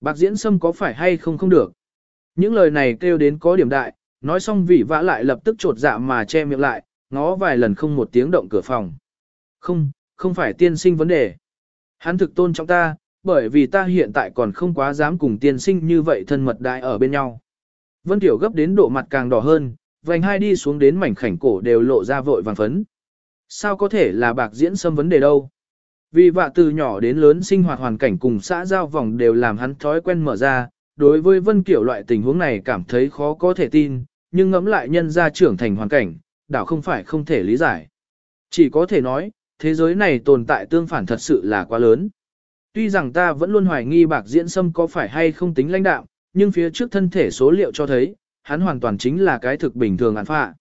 Bạc diễn sâm có phải hay không không được. Những lời này kêu đến có điểm đại, nói xong vị vã lại lập tức trột dạ mà che miệng lại, ngó vài lần không một tiếng động cửa phòng. Không, không phải tiên sinh vấn đề. Hắn thực tôn trọng ta, bởi vì ta hiện tại còn không quá dám cùng tiên sinh như vậy thân mật đại ở bên nhau. Vân Tiểu gấp đến độ mặt càng đỏ hơn, vành hai đi xuống đến mảnh khảnh cổ đều lộ ra vội vàng phấn. Sao có thể là bạc diễn xâm vấn đề đâu? Vì vạ từ nhỏ đến lớn sinh hoạt hoàn cảnh cùng xã giao vòng đều làm hắn thói quen mở ra, đối với Vân Kiểu loại tình huống này cảm thấy khó có thể tin, nhưng ngẫm lại nhân gia trưởng thành hoàn cảnh, đảo không phải không thể lý giải. Chỉ có thể nói, thế giới này tồn tại tương phản thật sự là quá lớn. Tuy rằng ta vẫn luôn hoài nghi bạc diễn sâm có phải hay không tính lãnh đạo, nhưng phía trước thân thể số liệu cho thấy, hắn hoàn toàn chính là cái thực bình thường án phạ.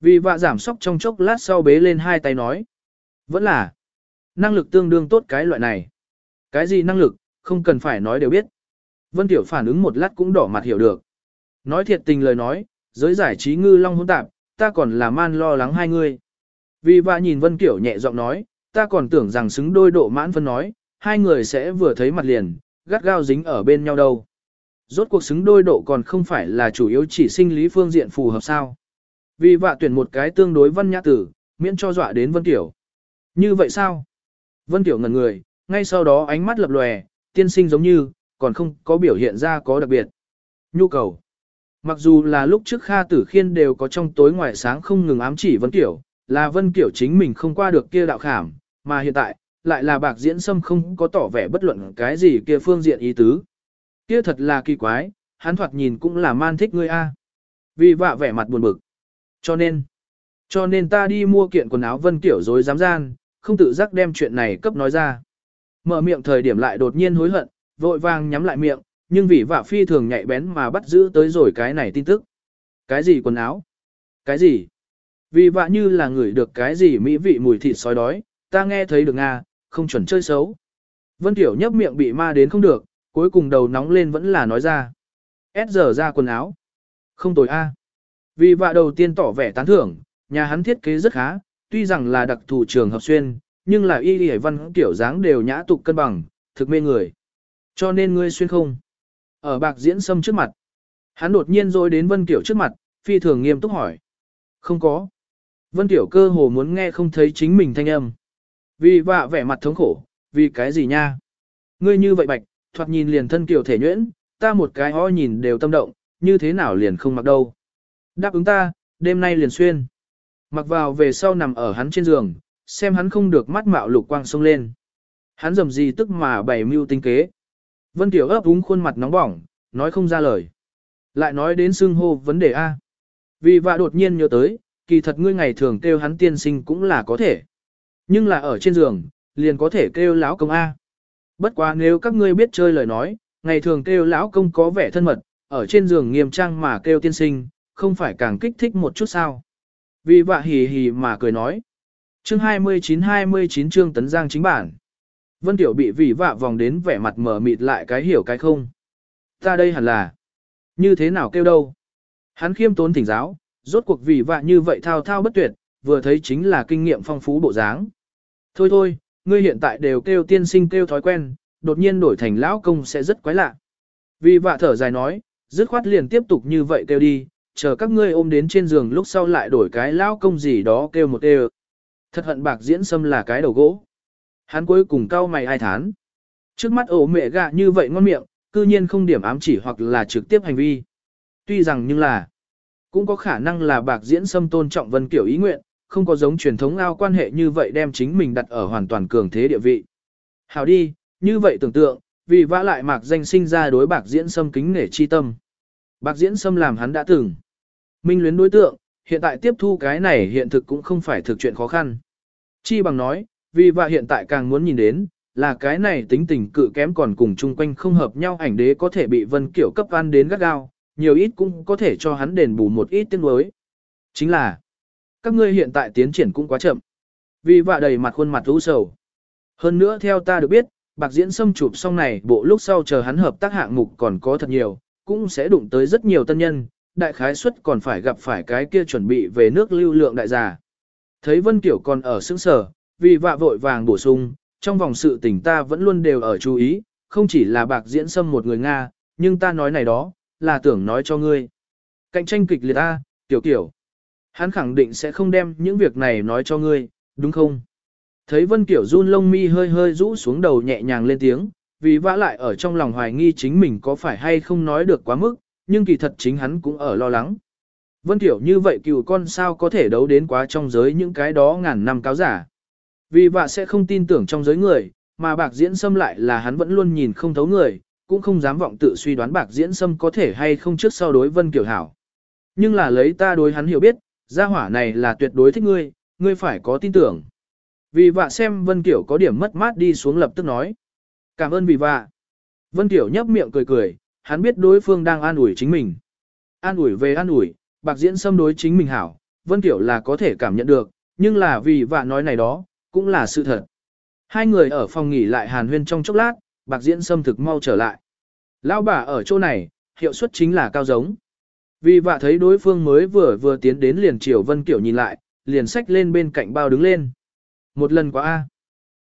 Vì vạ giảm sóc trong chốc lát sau bế lên hai tay nói. Vẫn là năng lực tương đương tốt cái loại này. Cái gì năng lực, không cần phải nói đều biết. Vân Tiểu phản ứng một lát cũng đỏ mặt hiểu được. Nói thiệt tình lời nói, giới giải trí ngư long hỗn tạp, ta còn là man lo lắng hai người. Vì vạ nhìn Vân Tiểu nhẹ giọng nói, ta còn tưởng rằng xứng đôi độ mãn phân nói, hai người sẽ vừa thấy mặt liền, gắt gao dính ở bên nhau đâu. Rốt cuộc xứng đôi độ còn không phải là chủ yếu chỉ sinh lý phương diện phù hợp sao. Vì vạ tuyển một cái tương đối văn nhã tử, miễn cho dọa đến Vân Tiểu. Như vậy sao? Vân Tiểu ngẩn người, ngay sau đó ánh mắt lập lòe, tiên sinh giống như, còn không có biểu hiện ra có đặc biệt. Nhu cầu. Mặc dù là lúc trước Kha Tử Khiên đều có trong tối ngoài sáng không ngừng ám chỉ Vân Tiểu, là Vân Tiểu chính mình không qua được kia đạo khảm, mà hiện tại, lại là bạc diễn sâm không có tỏ vẻ bất luận cái gì kia phương diện ý tứ. Kia thật là kỳ quái, hắn thoạt nhìn cũng là man thích ngươi a. Vì vạ vẻ mặt buồn bực. Cho nên, cho nên ta đi mua kiện quần áo Vân Tiểu dối dám gian, không tự giác đem chuyện này cấp nói ra. Mở miệng thời điểm lại đột nhiên hối hận, vội vàng nhắm lại miệng, nhưng vì vả phi thường nhạy bén mà bắt giữ tới rồi cái này tin tức. Cái gì quần áo? Cái gì? Vì vạ như là người được cái gì mỹ vị mùi thịt sói đói, ta nghe thấy được Nga, không chuẩn chơi xấu. Vân Tiểu nhấp miệng bị ma đến không được, cuối cùng đầu nóng lên vẫn là nói ra. S giờ ra quần áo. Không tồi a. Vì vạ đầu tiên tỏ vẻ tán thưởng, nhà hắn thiết kế rất khá, tuy rằng là đặc thù trường hợp xuyên, nhưng là y y văn tiểu dáng đều nhã tục cân bằng, thực mê người. Cho nên ngươi xuyên không. Ở bạc diễn sâm trước mặt. Hắn đột nhiên rồi đến Vân Tiểu trước mặt, phi thường nghiêm túc hỏi. Không có. Vân Tiểu cơ hồ muốn nghe không thấy chính mình thanh âm. Vì vạ vẻ mặt thống khổ, vì cái gì nha? Ngươi như vậy bạch, thoạt nhìn liền thân kiểu thể nhuyễn, ta một cái ho nhìn đều tâm động, như thế nào liền không mặc đâu. Đáp ứng ta, đêm nay liền xuyên. Mặc vào về sau nằm ở hắn trên giường, xem hắn không được mắt mạo lục quang sông lên. Hắn dầm gì tức mà bày mưu tinh kế. Vân Tiểu ấp úng khuôn mặt nóng bỏng, nói không ra lời. Lại nói đến xương hô vấn đề A. Vì vạ đột nhiên nhớ tới, kỳ thật ngươi ngày thường kêu hắn tiên sinh cũng là có thể. Nhưng là ở trên giường, liền có thể kêu lão công A. Bất quá nếu các ngươi biết chơi lời nói, ngày thường kêu lão công có vẻ thân mật, ở trên giường nghiêm trang mà kêu tiên sinh, không phải càng kích thích một chút sao. Vì vạ hì hì mà cười nói. Chương 29-29 chương tấn giang chính bản. Vân Tiểu bị vì vạ vòng đến vẻ mặt mở mịt lại cái hiểu cái không. Ta đây hẳn là. Như thế nào kêu đâu. Hắn khiêm tốn thỉnh giáo, rốt cuộc vì vạ như vậy thao thao bất tuyệt, vừa thấy chính là kinh nghiệm phong phú bộ dáng. Thôi thôi, ngươi hiện tại đều kêu tiên sinh kêu thói quen, đột nhiên đổi thành lão công sẽ rất quái lạ. Vì vạ thở dài nói, dứt khoát liền tiếp tục như vậy kêu đi, chờ các ngươi ôm đến trên giường lúc sau lại đổi cái lão công gì đó kêu một đều. Thật hận bạc diễn xâm là cái đầu gỗ. Hắn cuối cùng cau mày ai thán. Trước mắt ổ mẹ gạ như vậy ngon miệng, cư nhiên không điểm ám chỉ hoặc là trực tiếp hành vi. Tuy rằng nhưng là, cũng có khả năng là bạc diễn xâm tôn trọng vân kiểu ý nguyện, không có giống truyền thống ao quan hệ như vậy đem chính mình đặt ở hoàn toàn cường thế địa vị. Hảo đi, như vậy tưởng tượng, vì vã lại mạc danh sinh ra đối bạc diễn xâm kính nể chi tâm. Bạc diễn xâm làm hắn đã từng. Minh luyến đối tượng, hiện tại tiếp thu cái này hiện thực cũng không phải thực chuyện khó khăn. Chi bằng nói, vì và hiện tại càng muốn nhìn đến, là cái này tính tình cự kém còn cùng chung quanh không hợp nhau ảnh đế có thể bị vân kiểu cấp ăn đến gắt gao, nhiều ít cũng có thể cho hắn đền bù một ít tiếng đối. Chính là, các ngươi hiện tại tiến triển cũng quá chậm. Vì vạ đầy mặt khuôn mặt u sầu. Hơn nữa theo ta được biết, bạc diễn xâm chụp xong này bộ lúc sau chờ hắn hợp tác hạng mục còn có thật nhiều, cũng sẽ đụng tới rất nhiều tân nhân, đại khái suất còn phải gặp phải cái kia chuẩn bị về nước lưu lượng đại gia. Thấy Vân Kiểu còn ở sững sở, vì vạ vội vàng bổ sung, trong vòng sự tình ta vẫn luôn đều ở chú ý, không chỉ là bạc diễn xâm một người Nga, nhưng ta nói này đó, là tưởng nói cho ngươi. Cạnh tranh kịch liệt ta, tiểu kiểu. Hắn khẳng định sẽ không đem những việc này nói cho ngươi, đúng không? Thấy Vân Kiểu run lông mi hơi hơi rũ xuống đầu nhẹ nhàng lên tiếng, vì vã lại ở trong lòng hoài nghi chính mình có phải hay không nói được quá mức, nhưng kỳ thật chính hắn cũng ở lo lắng. Vân tiểu như vậy cựu con sao có thể đấu đến quá trong giới những cái đó ngàn năm cáo giả. Vì vạ sẽ không tin tưởng trong giới người, mà bạc diễn xâm lại là hắn vẫn luôn nhìn không thấu người, cũng không dám vọng tự suy đoán bạc diễn xâm có thể hay không trước sau đối Vân Kiểu hảo. Nhưng là lấy ta đối hắn hiểu biết, gia hỏa này là tuyệt đối thích ngươi, ngươi phải có tin tưởng. Vì vạ xem Vân Kiểu có điểm mất mát đi xuống lập tức nói. Cảm ơn vì vạ. Vân tiểu nhấp miệng cười cười, hắn biết đối phương đang an ủi chính mình. An ủi về an ủi, bạc diễn xâm đối chính mình hảo, Vân tiểu là có thể cảm nhận được, nhưng là vì vạ nói này đó, cũng là sự thật. Hai người ở phòng nghỉ lại hàn huyên trong chốc lát, bạc diễn xâm thực mau trở lại. Lão bà ở chỗ này, hiệu suất chính là cao giống. Vì vạ thấy đối phương mới vừa vừa tiến đến liền chiều Vân Kiểu nhìn lại, liền xách lên bên cạnh bao đứng lên. Một lần quá a.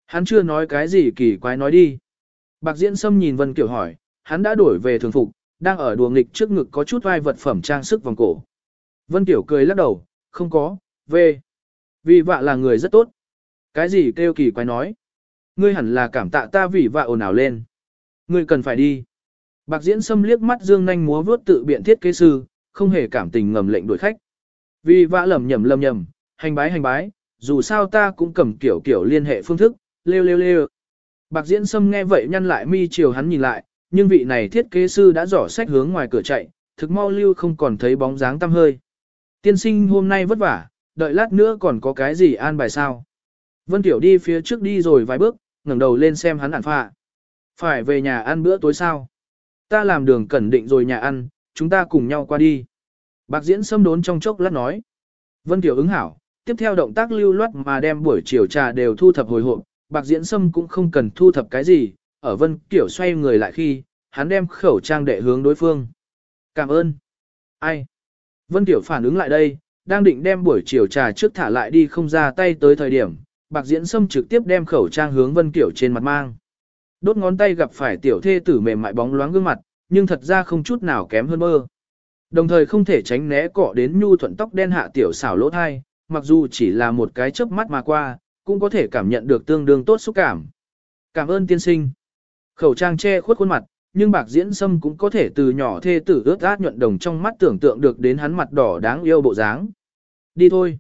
Hắn chưa nói cái gì kỳ quái nói đi. Bạc Diễn Sâm nhìn Vân Kiểu hỏi, hắn đã đổi về thường phục, đang ở đùa nghịch trước ngực có chút vai vật phẩm trang sức vòng cổ. Vân Kiểu cười lắc đầu, không có, về. Vì vạ là người rất tốt. Cái gì kêu kỳ quái nói. Ngươi hẳn là cảm tạ ta vì vạ ồn ào lên. Ngươi cần phải đi. Bạc Diễn Sâm liếc mắt dương nhanh múa vuốt tự biện thiết kế sư, không hề cảm tình ngầm lệnh đuổi khách. Vì vạ lầm nhầm lầm nhầm, hành bái hành bái, dù sao ta cũng cầm kiểu kiểu liên hệ phương thức, lêu lêu lêu. Bạc Diễn Sâm nghe vậy nhăn lại mi chiều hắn nhìn lại, nhưng vị này thiết kế sư đã dò sách hướng ngoài cửa chạy, thực mau lưu không còn thấy bóng dáng tăm hơi. Tiên sinh hôm nay vất vả, đợi lát nữa còn có cái gì an bài sao. Vân Tiểu đi phía trước đi rồi vài bước, ngẩng đầu lên xem hắn ản phạ. Phải về nhà ăn bữa tối sao? Ta làm đường cẩn định rồi nhà ăn, chúng ta cùng nhau qua đi. Bạc Diễn Sâm đốn trong chốc lát nói. Vân Tiểu ứng hảo, tiếp theo động tác lưu loát mà đem buổi chiều trà đều thu thập hồi hộp, bạc diễn sâm cũng không cần thu thập cái gì, ở vân kiểu xoay người lại khi, hắn đem khẩu trang đệ hướng đối phương. Cảm ơn. Ai? Vân Tiểu phản ứng lại đây, đang định đem buổi chiều trà trước thả lại đi không ra tay tới thời điểm, bạc diễn sâm trực tiếp đem khẩu trang hướng Vân Kiểu trên mặt mang. Đốt ngón tay gặp phải tiểu thê tử mềm mại bóng loáng gương mặt, nhưng thật ra không chút nào kém hơn mơ. Đồng thời không thể tránh né cọ đến nhu thuận tóc đen hạ tiểu xảo lỗ thai, mặc dù chỉ là một cái chớp mắt mà qua, cũng có thể cảm nhận được tương đương tốt xúc cảm. Cảm ơn tiên sinh. Khẩu trang che khuất khuôn mặt, nhưng bạc diễn sâm cũng có thể từ nhỏ thê tử ướt át nhuận đồng trong mắt tưởng tượng được đến hắn mặt đỏ đáng yêu bộ dáng. Đi thôi.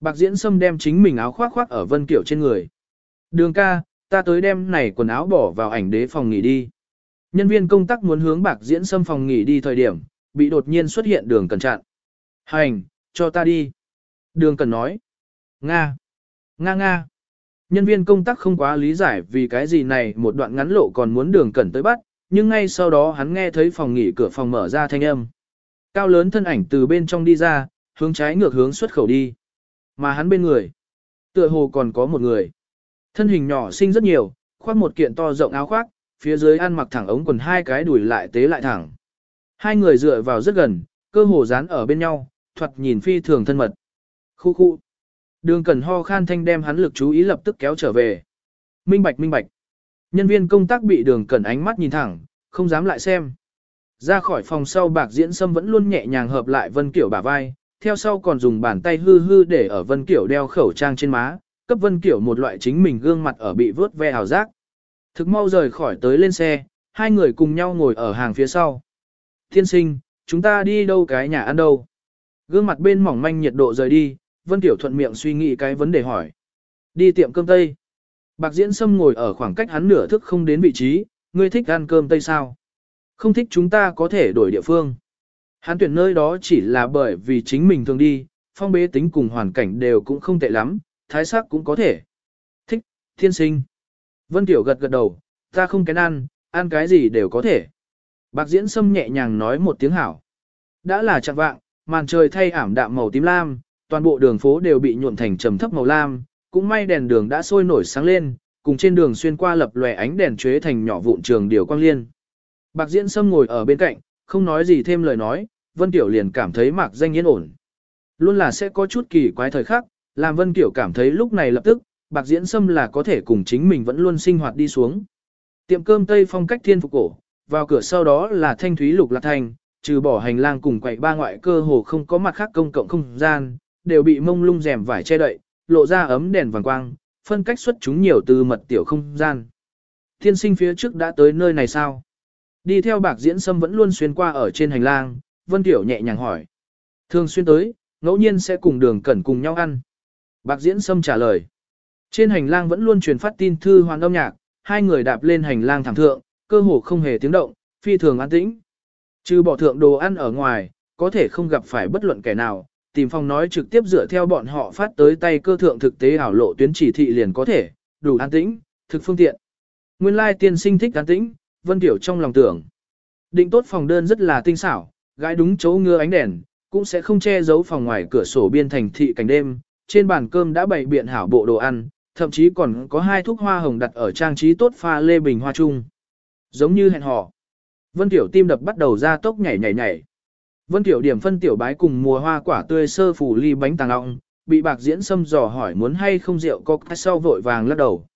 Bạc diễn sâm đem chính mình áo khoác khoác ở vân kiểu trên người. Đường ca, ta tới đem này quần áo bỏ vào ảnh đế phòng nghỉ đi. Nhân viên công tác muốn hướng bạc diễn sâm phòng nghỉ đi thời điểm, bị đột nhiên xuất hiện đường cần chặn. Hành, cho ta đi. Đường cần nói. Nga. Nga nga. Nhân viên công tác không quá lý giải vì cái gì này một đoạn ngắn lộ còn muốn đường cần tới bắt, nhưng ngay sau đó hắn nghe thấy phòng nghỉ cửa phòng mở ra thanh âm. Cao lớn thân ảnh từ bên trong đi ra, hướng trái ngược hướng xuất khẩu đi. Mà hắn bên người. Tựa hồ còn có một người. Thân hình nhỏ xinh rất nhiều, khoác một kiện to rộng áo khoác, phía dưới ăn mặc thẳng ống quần hai cái đùi lại tế lại thẳng. Hai người dựa vào rất gần, cơ hồ dán ở bên nhau, thoạt nhìn phi thường thân mật. Khu khu. Đường cần ho khan thanh đem hắn lực chú ý lập tức kéo trở về. Minh bạch minh bạch. Nhân viên công tác bị đường cần ánh mắt nhìn thẳng, không dám lại xem. Ra khỏi phòng sau bạc diễn sâm vẫn luôn nhẹ nhàng hợp lại Vân Kiểu bả vai, theo sau còn dùng bàn tay hư hư để ở Vân Kiểu đeo khẩu trang trên má, cấp Vân Kiểu một loại chính mình gương mặt ở bị vớt ve hào giác. Thực mau rời khỏi tới lên xe, hai người cùng nhau ngồi ở hàng phía sau. Thiên sinh, chúng ta đi đâu cái nhà ăn đâu? Gương mặt bên mỏng manh nhiệt độ rời đi, Vân Tiểu thuận miệng suy nghĩ cái vấn đề hỏi. Đi tiệm cơm Tây. Bạc Diễn Sâm ngồi ở khoảng cách hắn nửa thức không đến vị trí, ngươi thích ăn cơm Tây sao? Không thích chúng ta có thể đổi địa phương. Hắn tuyển nơi đó chỉ là bởi vì chính mình thường đi, phong bế tính cùng hoàn cảnh đều cũng không tệ lắm, thái sắc cũng có thể. Thích, thiên sinh. Vân Tiểu gật gật đầu, ta không kén ăn, ăn cái gì đều có thể. Bạc Diễn Sâm nhẹ nhàng nói một tiếng hảo. Đã là chặng vạng, màn trời thay ảm đạm màu tím lam, toàn bộ đường phố đều bị nhuộm thành trầm thấp màu lam, cũng may đèn đường đã sôi nổi sáng lên, cùng trên đường xuyên qua lập lòe ánh đèn chế thành nhỏ vụn trường điều quang liên. Bạc Diễn Sâm ngồi ở bên cạnh, không nói gì thêm lời nói, Vân Tiểu liền cảm thấy mạc danh yên ổn. Luôn là sẽ có chút kỳ quái thời khắc, làm Vân Tiểu cảm thấy lúc này lập tức, Bạc Diễn Sâm là có thể cùng chính mình vẫn luôn sinh hoạt đi xuống. Tiệm cơm Tây phong cách thiên phục cổ, vào cửa sau đó là thanh thúy lục lạc thành, trừ bỏ hành lang cùng quậy ba ngoại cơ hồ không có mặt khác công cộng không gian, đều bị mông lung rèm vải che đậy, lộ ra ấm đèn vàng quang, phân cách xuất chúng nhiều từ mật tiểu không gian. Thiên sinh phía trước đã tới nơi này sao? Đi theo bạc diễn sâm vẫn luôn xuyên qua ở trên hành lang, Vân Tiểu nhẹ nhàng hỏi. Thường xuyên tới, ngẫu nhiên sẽ cùng đường cẩn cùng nhau ăn. Bạc diễn sâm trả lời. Trên hành lang vẫn luôn truyền phát tin thư hoàn âm nhạc, hai người đạp lên hành lang thẳng thượng, cơ hồ không hề tiếng động, phi thường an tĩnh. Trừ bỏ thượng đồ ăn ở ngoài, có thể không gặp phải bất luận kẻ nào, tìm phòng nói trực tiếp dựa theo bọn họ phát tới tay cơ thượng thực tế ảo lộ tuyến chỉ thị liền có thể, đủ an tĩnh, thực phương tiện. Nguyên lai tiên sinh thích an tĩnh, Vân Tiểu trong lòng tưởng. Định tốt phòng đơn rất là tinh xảo, gái đúng chỗ ngưa ánh đèn, cũng sẽ không che giấu phòng ngoài cửa sổ biên thành thị cảnh đêm. Trên bàn cơm đã bày biện hảo bộ đồ ăn, thậm chí còn có hai thuốc hoa hồng đặt ở trang trí tốt pha lê bình hoa chung. Giống như hẹn hò. Vân Tiểu tim đập bắt đầu ra tốc nhảy nhảy nhảy. Vân Tiểu điểm phân tiểu bái cùng mùa hoa quả tươi sơ phủ ly bánh tàng ọng, bị bạc diễn xâm dò hỏi muốn hay không rượu có sau vội vàng lắc đầu.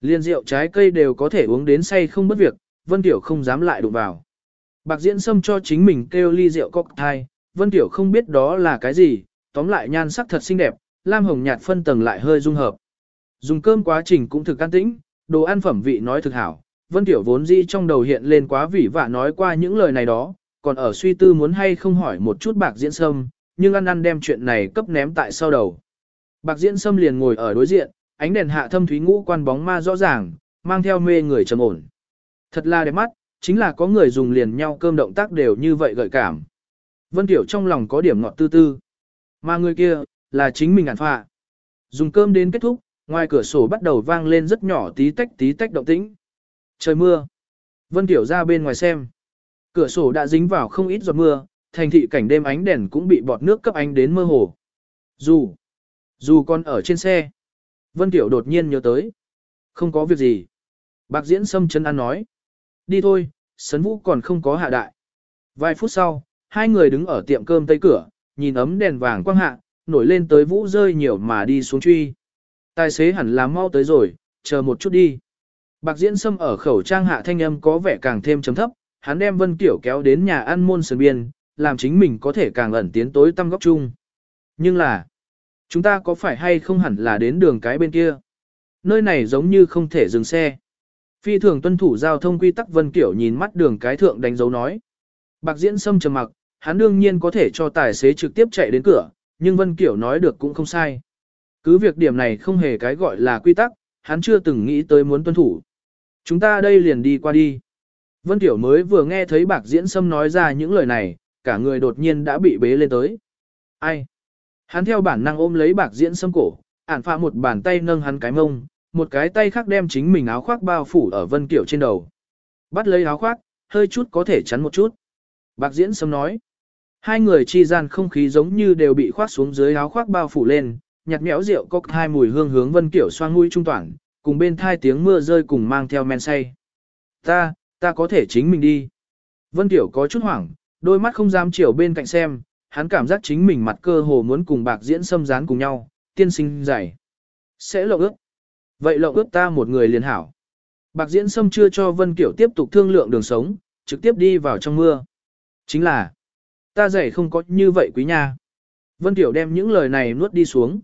Liên rượu trái cây đều có thể uống đến say không bất việc, Vân Tiểu không dám lại đụng vào. Bạc diễn xâm cho chính mình kêu ly rượu cocktail, Vân Tiểu không biết đó là cái gì, tóm lại nhan sắc thật xinh đẹp, lam hồng nhạt phân tầng lại hơi dung hợp. Dùng cơm quá trình cũng thực can tĩnh, đồ ăn phẩm vị nói thực hảo, Vân Tiểu vốn dĩ trong đầu hiện lên quá vỉ và nói qua những lời này đó, còn ở suy tư muốn hay không hỏi một chút bạc diễn sâm, nhưng ăn ăn đem chuyện này cấp ném tại sau đầu. Bạc diễn sâm liền ngồi ở đối diện, ánh đèn hạ thâm thúy ngũ quan bóng ma rõ ràng, mang theo mê người trầm ổn. Thật là đẹp mắt, chính là có người dùng liền nhau cơm động tác đều như vậy gợi cảm. Vân Tiểu trong lòng có điểm ngọt tư tư. Mà người kia, là chính mình ản phạ. Dùng cơm đến kết thúc, ngoài cửa sổ bắt đầu vang lên rất nhỏ tí tách tí tách động tĩnh. Trời mưa. Vân Tiểu ra bên ngoài xem. Cửa sổ đã dính vào không ít giọt mưa, thành thị cảnh đêm ánh đèn cũng bị bọt nước cấp ánh đến mơ hồ. Dù, dù con ở trên xe. Vân Tiểu đột nhiên nhớ tới. Không có việc gì. Bạc diễn xâm chân ăn nói. Đi thôi, sấn vũ còn không có hạ đại. Vài phút sau, hai người đứng ở tiệm cơm tây cửa, nhìn ấm đèn vàng quang hạ, nổi lên tới vũ rơi nhiều mà đi xuống truy. Tài xế hẳn là mau tới rồi, chờ một chút đi. Bạc diễn xâm ở khẩu trang hạ thanh âm có vẻ càng thêm chấm thấp, hắn đem Vân Kiểu kéo đến nhà ăn môn sườn biên, làm chính mình có thể càng ẩn tiến tối tăm góc chung. Nhưng là, chúng ta có phải hay không hẳn là đến đường cái bên kia? Nơi này giống như không thể dừng xe. Phi thường tuân thủ giao thông quy tắc Vân Kiểu nhìn mắt đường cái thượng đánh dấu nói. Bạc diễn sâm trầm mặc, hắn đương nhiên có thể cho tài xế trực tiếp chạy đến cửa, nhưng Vân Kiểu nói được cũng không sai. Cứ việc điểm này không hề cái gọi là quy tắc, hắn chưa từng nghĩ tới muốn tuân thủ. Chúng ta đây liền đi qua đi. Vân Tiểu mới vừa nghe thấy bạc diễn sâm nói ra những lời này, cả người đột nhiên đã bị bế lên tới. Ai? Hắn theo bản năng ôm lấy bạc diễn sâm cổ, ản phạ một bàn tay nâng hắn cái mông, một cái tay khác đem chính mình áo khoác bao phủ ở Vân Tiểu trên đầu. Bắt lấy áo khoác, hơi chút có thể chắn một chút. Bạc diễn sâm nói. Hai người chi gian không khí giống như đều bị khoác xuống dưới áo khoác bao phủ lên, nhạt méo rượu có hai mùi hương hướng Vân Kiểu xoang mũi trung toàn, cùng bên thai tiếng mưa rơi cùng mang theo men say. Ta, ta có thể chính mình đi. Vân Tiểu có chút hoảng, đôi mắt không dám chiều bên cạnh xem, hắn cảm giác chính mình mặt cơ hồ muốn cùng bạc diễn xâm dán cùng nhau, tiên sinh dạy. Sẽ lộ ước. Vậy lộ ước ta một người liền hảo. Bạc diễn xâm chưa cho Vân Kiểu tiếp tục thương lượng đường sống, trực tiếp đi vào trong mưa. Chính là, ta dạy không có như vậy quý nha. Vân Tiểu đem những lời này nuốt đi xuống.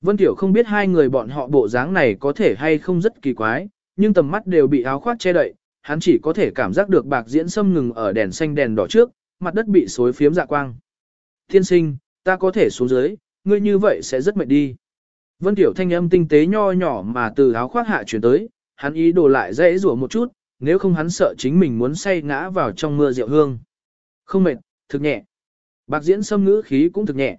Vân Tiểu không biết hai người bọn họ bộ dáng này có thể hay không rất kỳ quái, nhưng tầm mắt đều bị áo khoác che đậy, hắn chỉ có thể cảm giác được bạc diễn xâm ngừng ở đèn xanh đèn đỏ trước, mặt đất bị xối phiếm dạ quang. Thiên sinh, ta có thể xuống dưới, ngươi như vậy sẽ rất mệt đi. Vân Tiểu thanh âm tinh tế nho nhỏ mà từ áo khoác hạ chuyển tới, hắn ý đồ lại dễ rủa một chút, nếu không hắn sợ chính mình muốn say ngã vào trong mưa rượu hương. Không mệt, thực nhẹ. Bạc diễn xâm ngữ khí cũng thực nhẹ.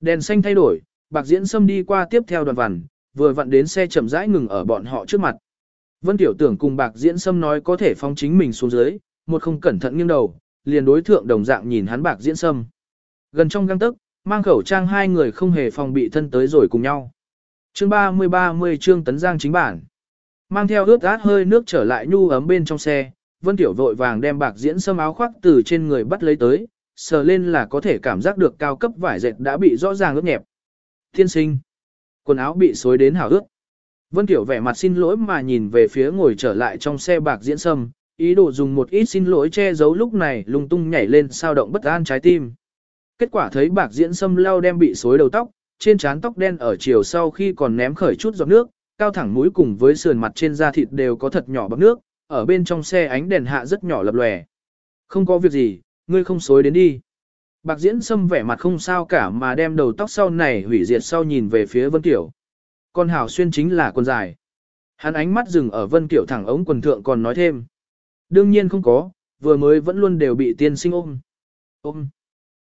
Đèn xanh thay đổi, bạc diễn xâm đi qua tiếp theo đoàn vằn, vừa vặn đến xe chậm rãi ngừng ở bọn họ trước mặt. Vân Tiểu tưởng cùng bạc diễn sâm nói có thể phóng chính mình xuống dưới, một không cẩn thận nghiêng đầu, liền đối thượng đồng dạng nhìn hắn bạc diễn sâm. Gần trong găng tức, mang khẩu trang hai người không hề phòng bị thân tới rồi cùng nhau. Chương 30-30 chương tấn giang chính bản. Mang theo ướt át hơi nước trở lại nhu ấm bên trong xe, Vân Tiểu vội vàng đem bạc diễn sâm áo khoác từ trên người bắt lấy tới, sờ lên là có thể cảm giác được cao cấp vải dệt đã bị rõ ràng ướt nhẹp. Thiên sinh. Quần áo bị xối đến hảo ướt. Vân Tiểu vẻ mặt xin lỗi mà nhìn về phía ngồi trở lại trong xe bạc diễn sâm, ý đồ dùng một ít xin lỗi che giấu lúc này lung tung nhảy lên sao động bất an trái tim. Kết quả thấy bạc diễn sâm lau đem bị xối đầu tóc, trên trán tóc đen ở chiều sau khi còn ném khởi chút giọt nước, cao thẳng mũi cùng với sườn mặt trên da thịt đều có thật nhỏ bọc nước, ở bên trong xe ánh đèn hạ rất nhỏ lập lòe. Không có việc gì, ngươi không xối đến đi. Bạc diễn sâm vẻ mặt không sao cả mà đem đầu tóc sau này hủy diệt sau nhìn về phía Vân Tiểu. Con hảo xuyên chính là quần dài. Hắn ánh mắt dừng ở Vân Tiểu thẳng ống quần thượng còn nói thêm. Đương nhiên không có, vừa mới vẫn luôn đều bị tiên sinh ôm. Ôm.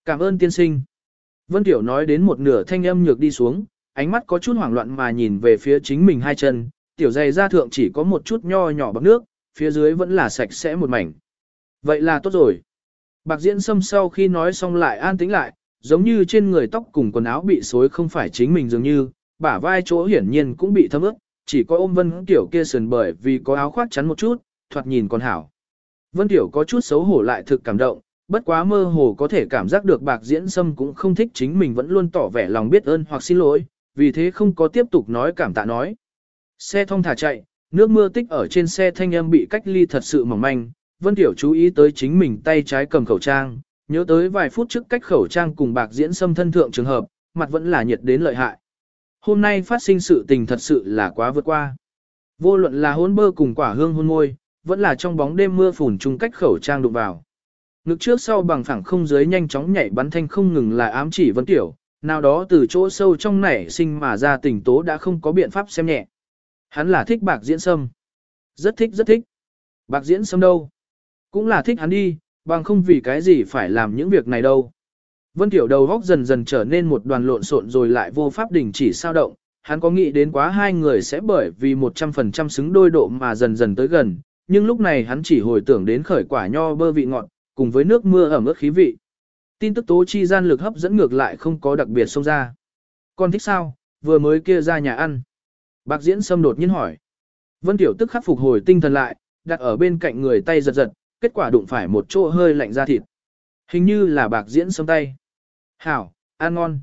Cảm ơn tiên sinh. Vân Tiểu nói đến một nửa thanh âm nhược đi xuống, ánh mắt có chút hoảng loạn mà nhìn về phía chính mình hai chân, tiểu dày ra thượng chỉ có một chút nho nhỏ bọc nước, phía dưới vẫn là sạch sẽ một mảnh. Vậy là tốt rồi. Bạc diễn sâm sau khi nói xong lại an tĩnh lại, giống như trên người tóc cùng quần áo bị xối không phải chính mình dường như, bả vai chỗ hiển nhiên cũng bị thấm ướt, chỉ có ôm Vân Tiểu kia sườn bởi vì có áo khoác chắn một chút, thoạt nhìn còn hảo. Vân Tiểu có chút xấu hổ lại thực cảm động, bất quá mơ hồ có thể cảm giác được bạc diễn sâm cũng không thích chính mình vẫn luôn tỏ vẻ lòng biết ơn hoặc xin lỗi, vì thế không có tiếp tục nói cảm tạ nói. Xe thông thả chạy, nước mưa tích ở trên xe thanh âm bị cách ly thật sự mỏng manh, Vân Tiểu chú ý tới chính mình tay trái cầm khẩu trang, nhớ tới vài phút trước cách khẩu trang cùng bạc diễn xâm thân thượng trường hợp, mặt vẫn là nhiệt đến lợi hại. Hôm nay phát sinh sự tình thật sự là quá vượt qua. Vô luận là hôn bơ cùng quả hương hôn môi, vẫn là trong bóng đêm mưa phùn chung cách khẩu trang đụng vào. Ngực trước sau bằng phẳng không dưới nhanh chóng nhảy bắn thanh không ngừng là ám chỉ vấn Tiểu, nào đó từ chỗ sâu trong nảy sinh mà ra tình tố đã không có biện pháp xem nhẹ. Hắn là thích bạc diễn sâm. Rất thích rất thích. Bạc diễn sâm đâu? Cũng là thích hắn đi, bằng không vì cái gì phải làm những việc này đâu. Vân Tiểu đầu góc dần dần trở nên một đoàn lộn xộn rồi lại vô pháp đình chỉ sao động, hắn có nghĩ đến quá hai người sẽ bởi vì 100% xứng đôi độ mà dần dần tới gần, nhưng lúc này hắn chỉ hồi tưởng đến khởi quả nho bơ vị ngọt, cùng với nước mưa ẩm ướt khí vị. Tin tức tố chi gian lực hấp dẫn ngược lại không có đặc biệt xông ra. Con thích sao, vừa mới kia ra nhà ăn. Bạc diễn xâm đột nhiên hỏi. Vân Tiểu tức khắc phục hồi tinh thần lại, đặt ở bên cạnh người tay giật giật, kết quả đụng phải một chỗ hơi lạnh ra thịt. Hình như là bạc diễn xâm tay. Hảo, ăn ngon.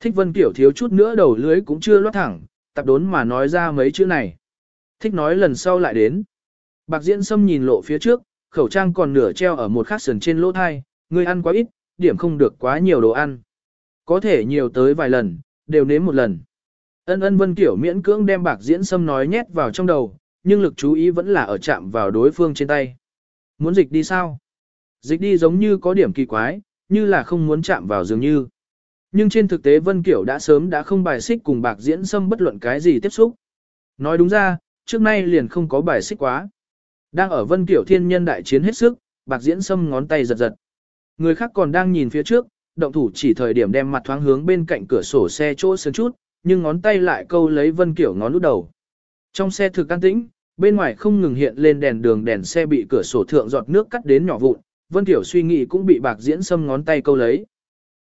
Thích Vân kiểu thiếu chút nữa đầu lưới cũng chưa lót thẳng, tập đốn mà nói ra mấy chữ này. Thích nói lần sau lại đến. Bạc diễn xâm nhìn lộ phía trước, khẩu trang còn nửa treo ở một khắc sườn trên lỗ thai, người ăn quá ít, điểm không được quá nhiều đồ ăn. Có thể nhiều tới vài lần, đều nếm một lần. Ân ân vân kiểu miễn cưỡng đem bạc diễn sâm nói nhét vào trong đầu, nhưng lực chú ý vẫn là ở chạm vào đối phương trên tay. Muốn dịch đi sao? Dịch đi giống như có điểm kỳ quái, như là không muốn chạm vào dường như. Nhưng trên thực tế Vân Kiểu đã sớm đã không bài xích cùng bạc diễn sâm bất luận cái gì tiếp xúc. Nói đúng ra, trước nay liền không có bài xích quá. Đang ở Vân Kiểu thiên nhân đại chiến hết sức, bạc diễn sâm ngón tay giật giật. Người khác còn đang nhìn phía trước, động thủ chỉ thời điểm đem mặt thoáng hướng bên cạnh cửa sổ xe chỗ sơn chút, nhưng ngón tay lại câu lấy Vân Kiểu ngón út đầu. Trong xe thực an tĩnh, bên ngoài không ngừng hiện lên đèn đường đèn xe bị cửa sổ thượng giọt nước cắt đến nhỏ vụn, Vân Tiểu suy nghĩ cũng bị bạc diễn xâm ngón tay câu lấy.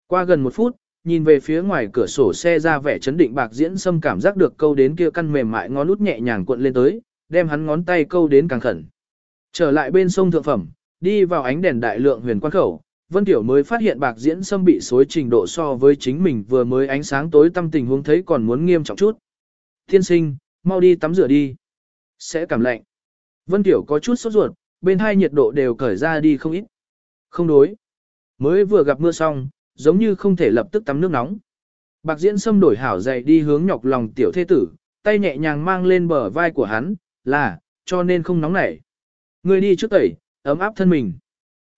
Qua gần một phút, nhìn về phía ngoài cửa sổ xe ra vẻ chấn định bạc diễn xâm cảm giác được câu đến kia căn mềm mại ngón út nhẹ nhàng cuộn lên tới, đem hắn ngón tay câu đến càng khẩn. Trở lại bên sông thượng phẩm, đi vào ánh đèn đại lượng huyền quan khẩu, Vân Tiểu mới phát hiện bạc diễn xâm bị xối trình độ so với chính mình vừa mới ánh sáng tối tâm tình huống thấy còn muốn nghiêm trọng chút. Thiên sinh, mau đi tắm rửa đi. Sẽ cảm lạnh. Vân Tiểu có chút sốt ruột, bên hai nhiệt độ đều cởi ra đi không ít. Không đối. Mới vừa gặp mưa xong, giống như không thể lập tức tắm nước nóng. Bạc diễn xâm đổi hảo dậy đi hướng nhọc lòng tiểu thế tử, tay nhẹ nhàng mang lên bờ vai của hắn, là, cho nên không nóng nảy. Người đi trước tẩy, ấm áp thân mình.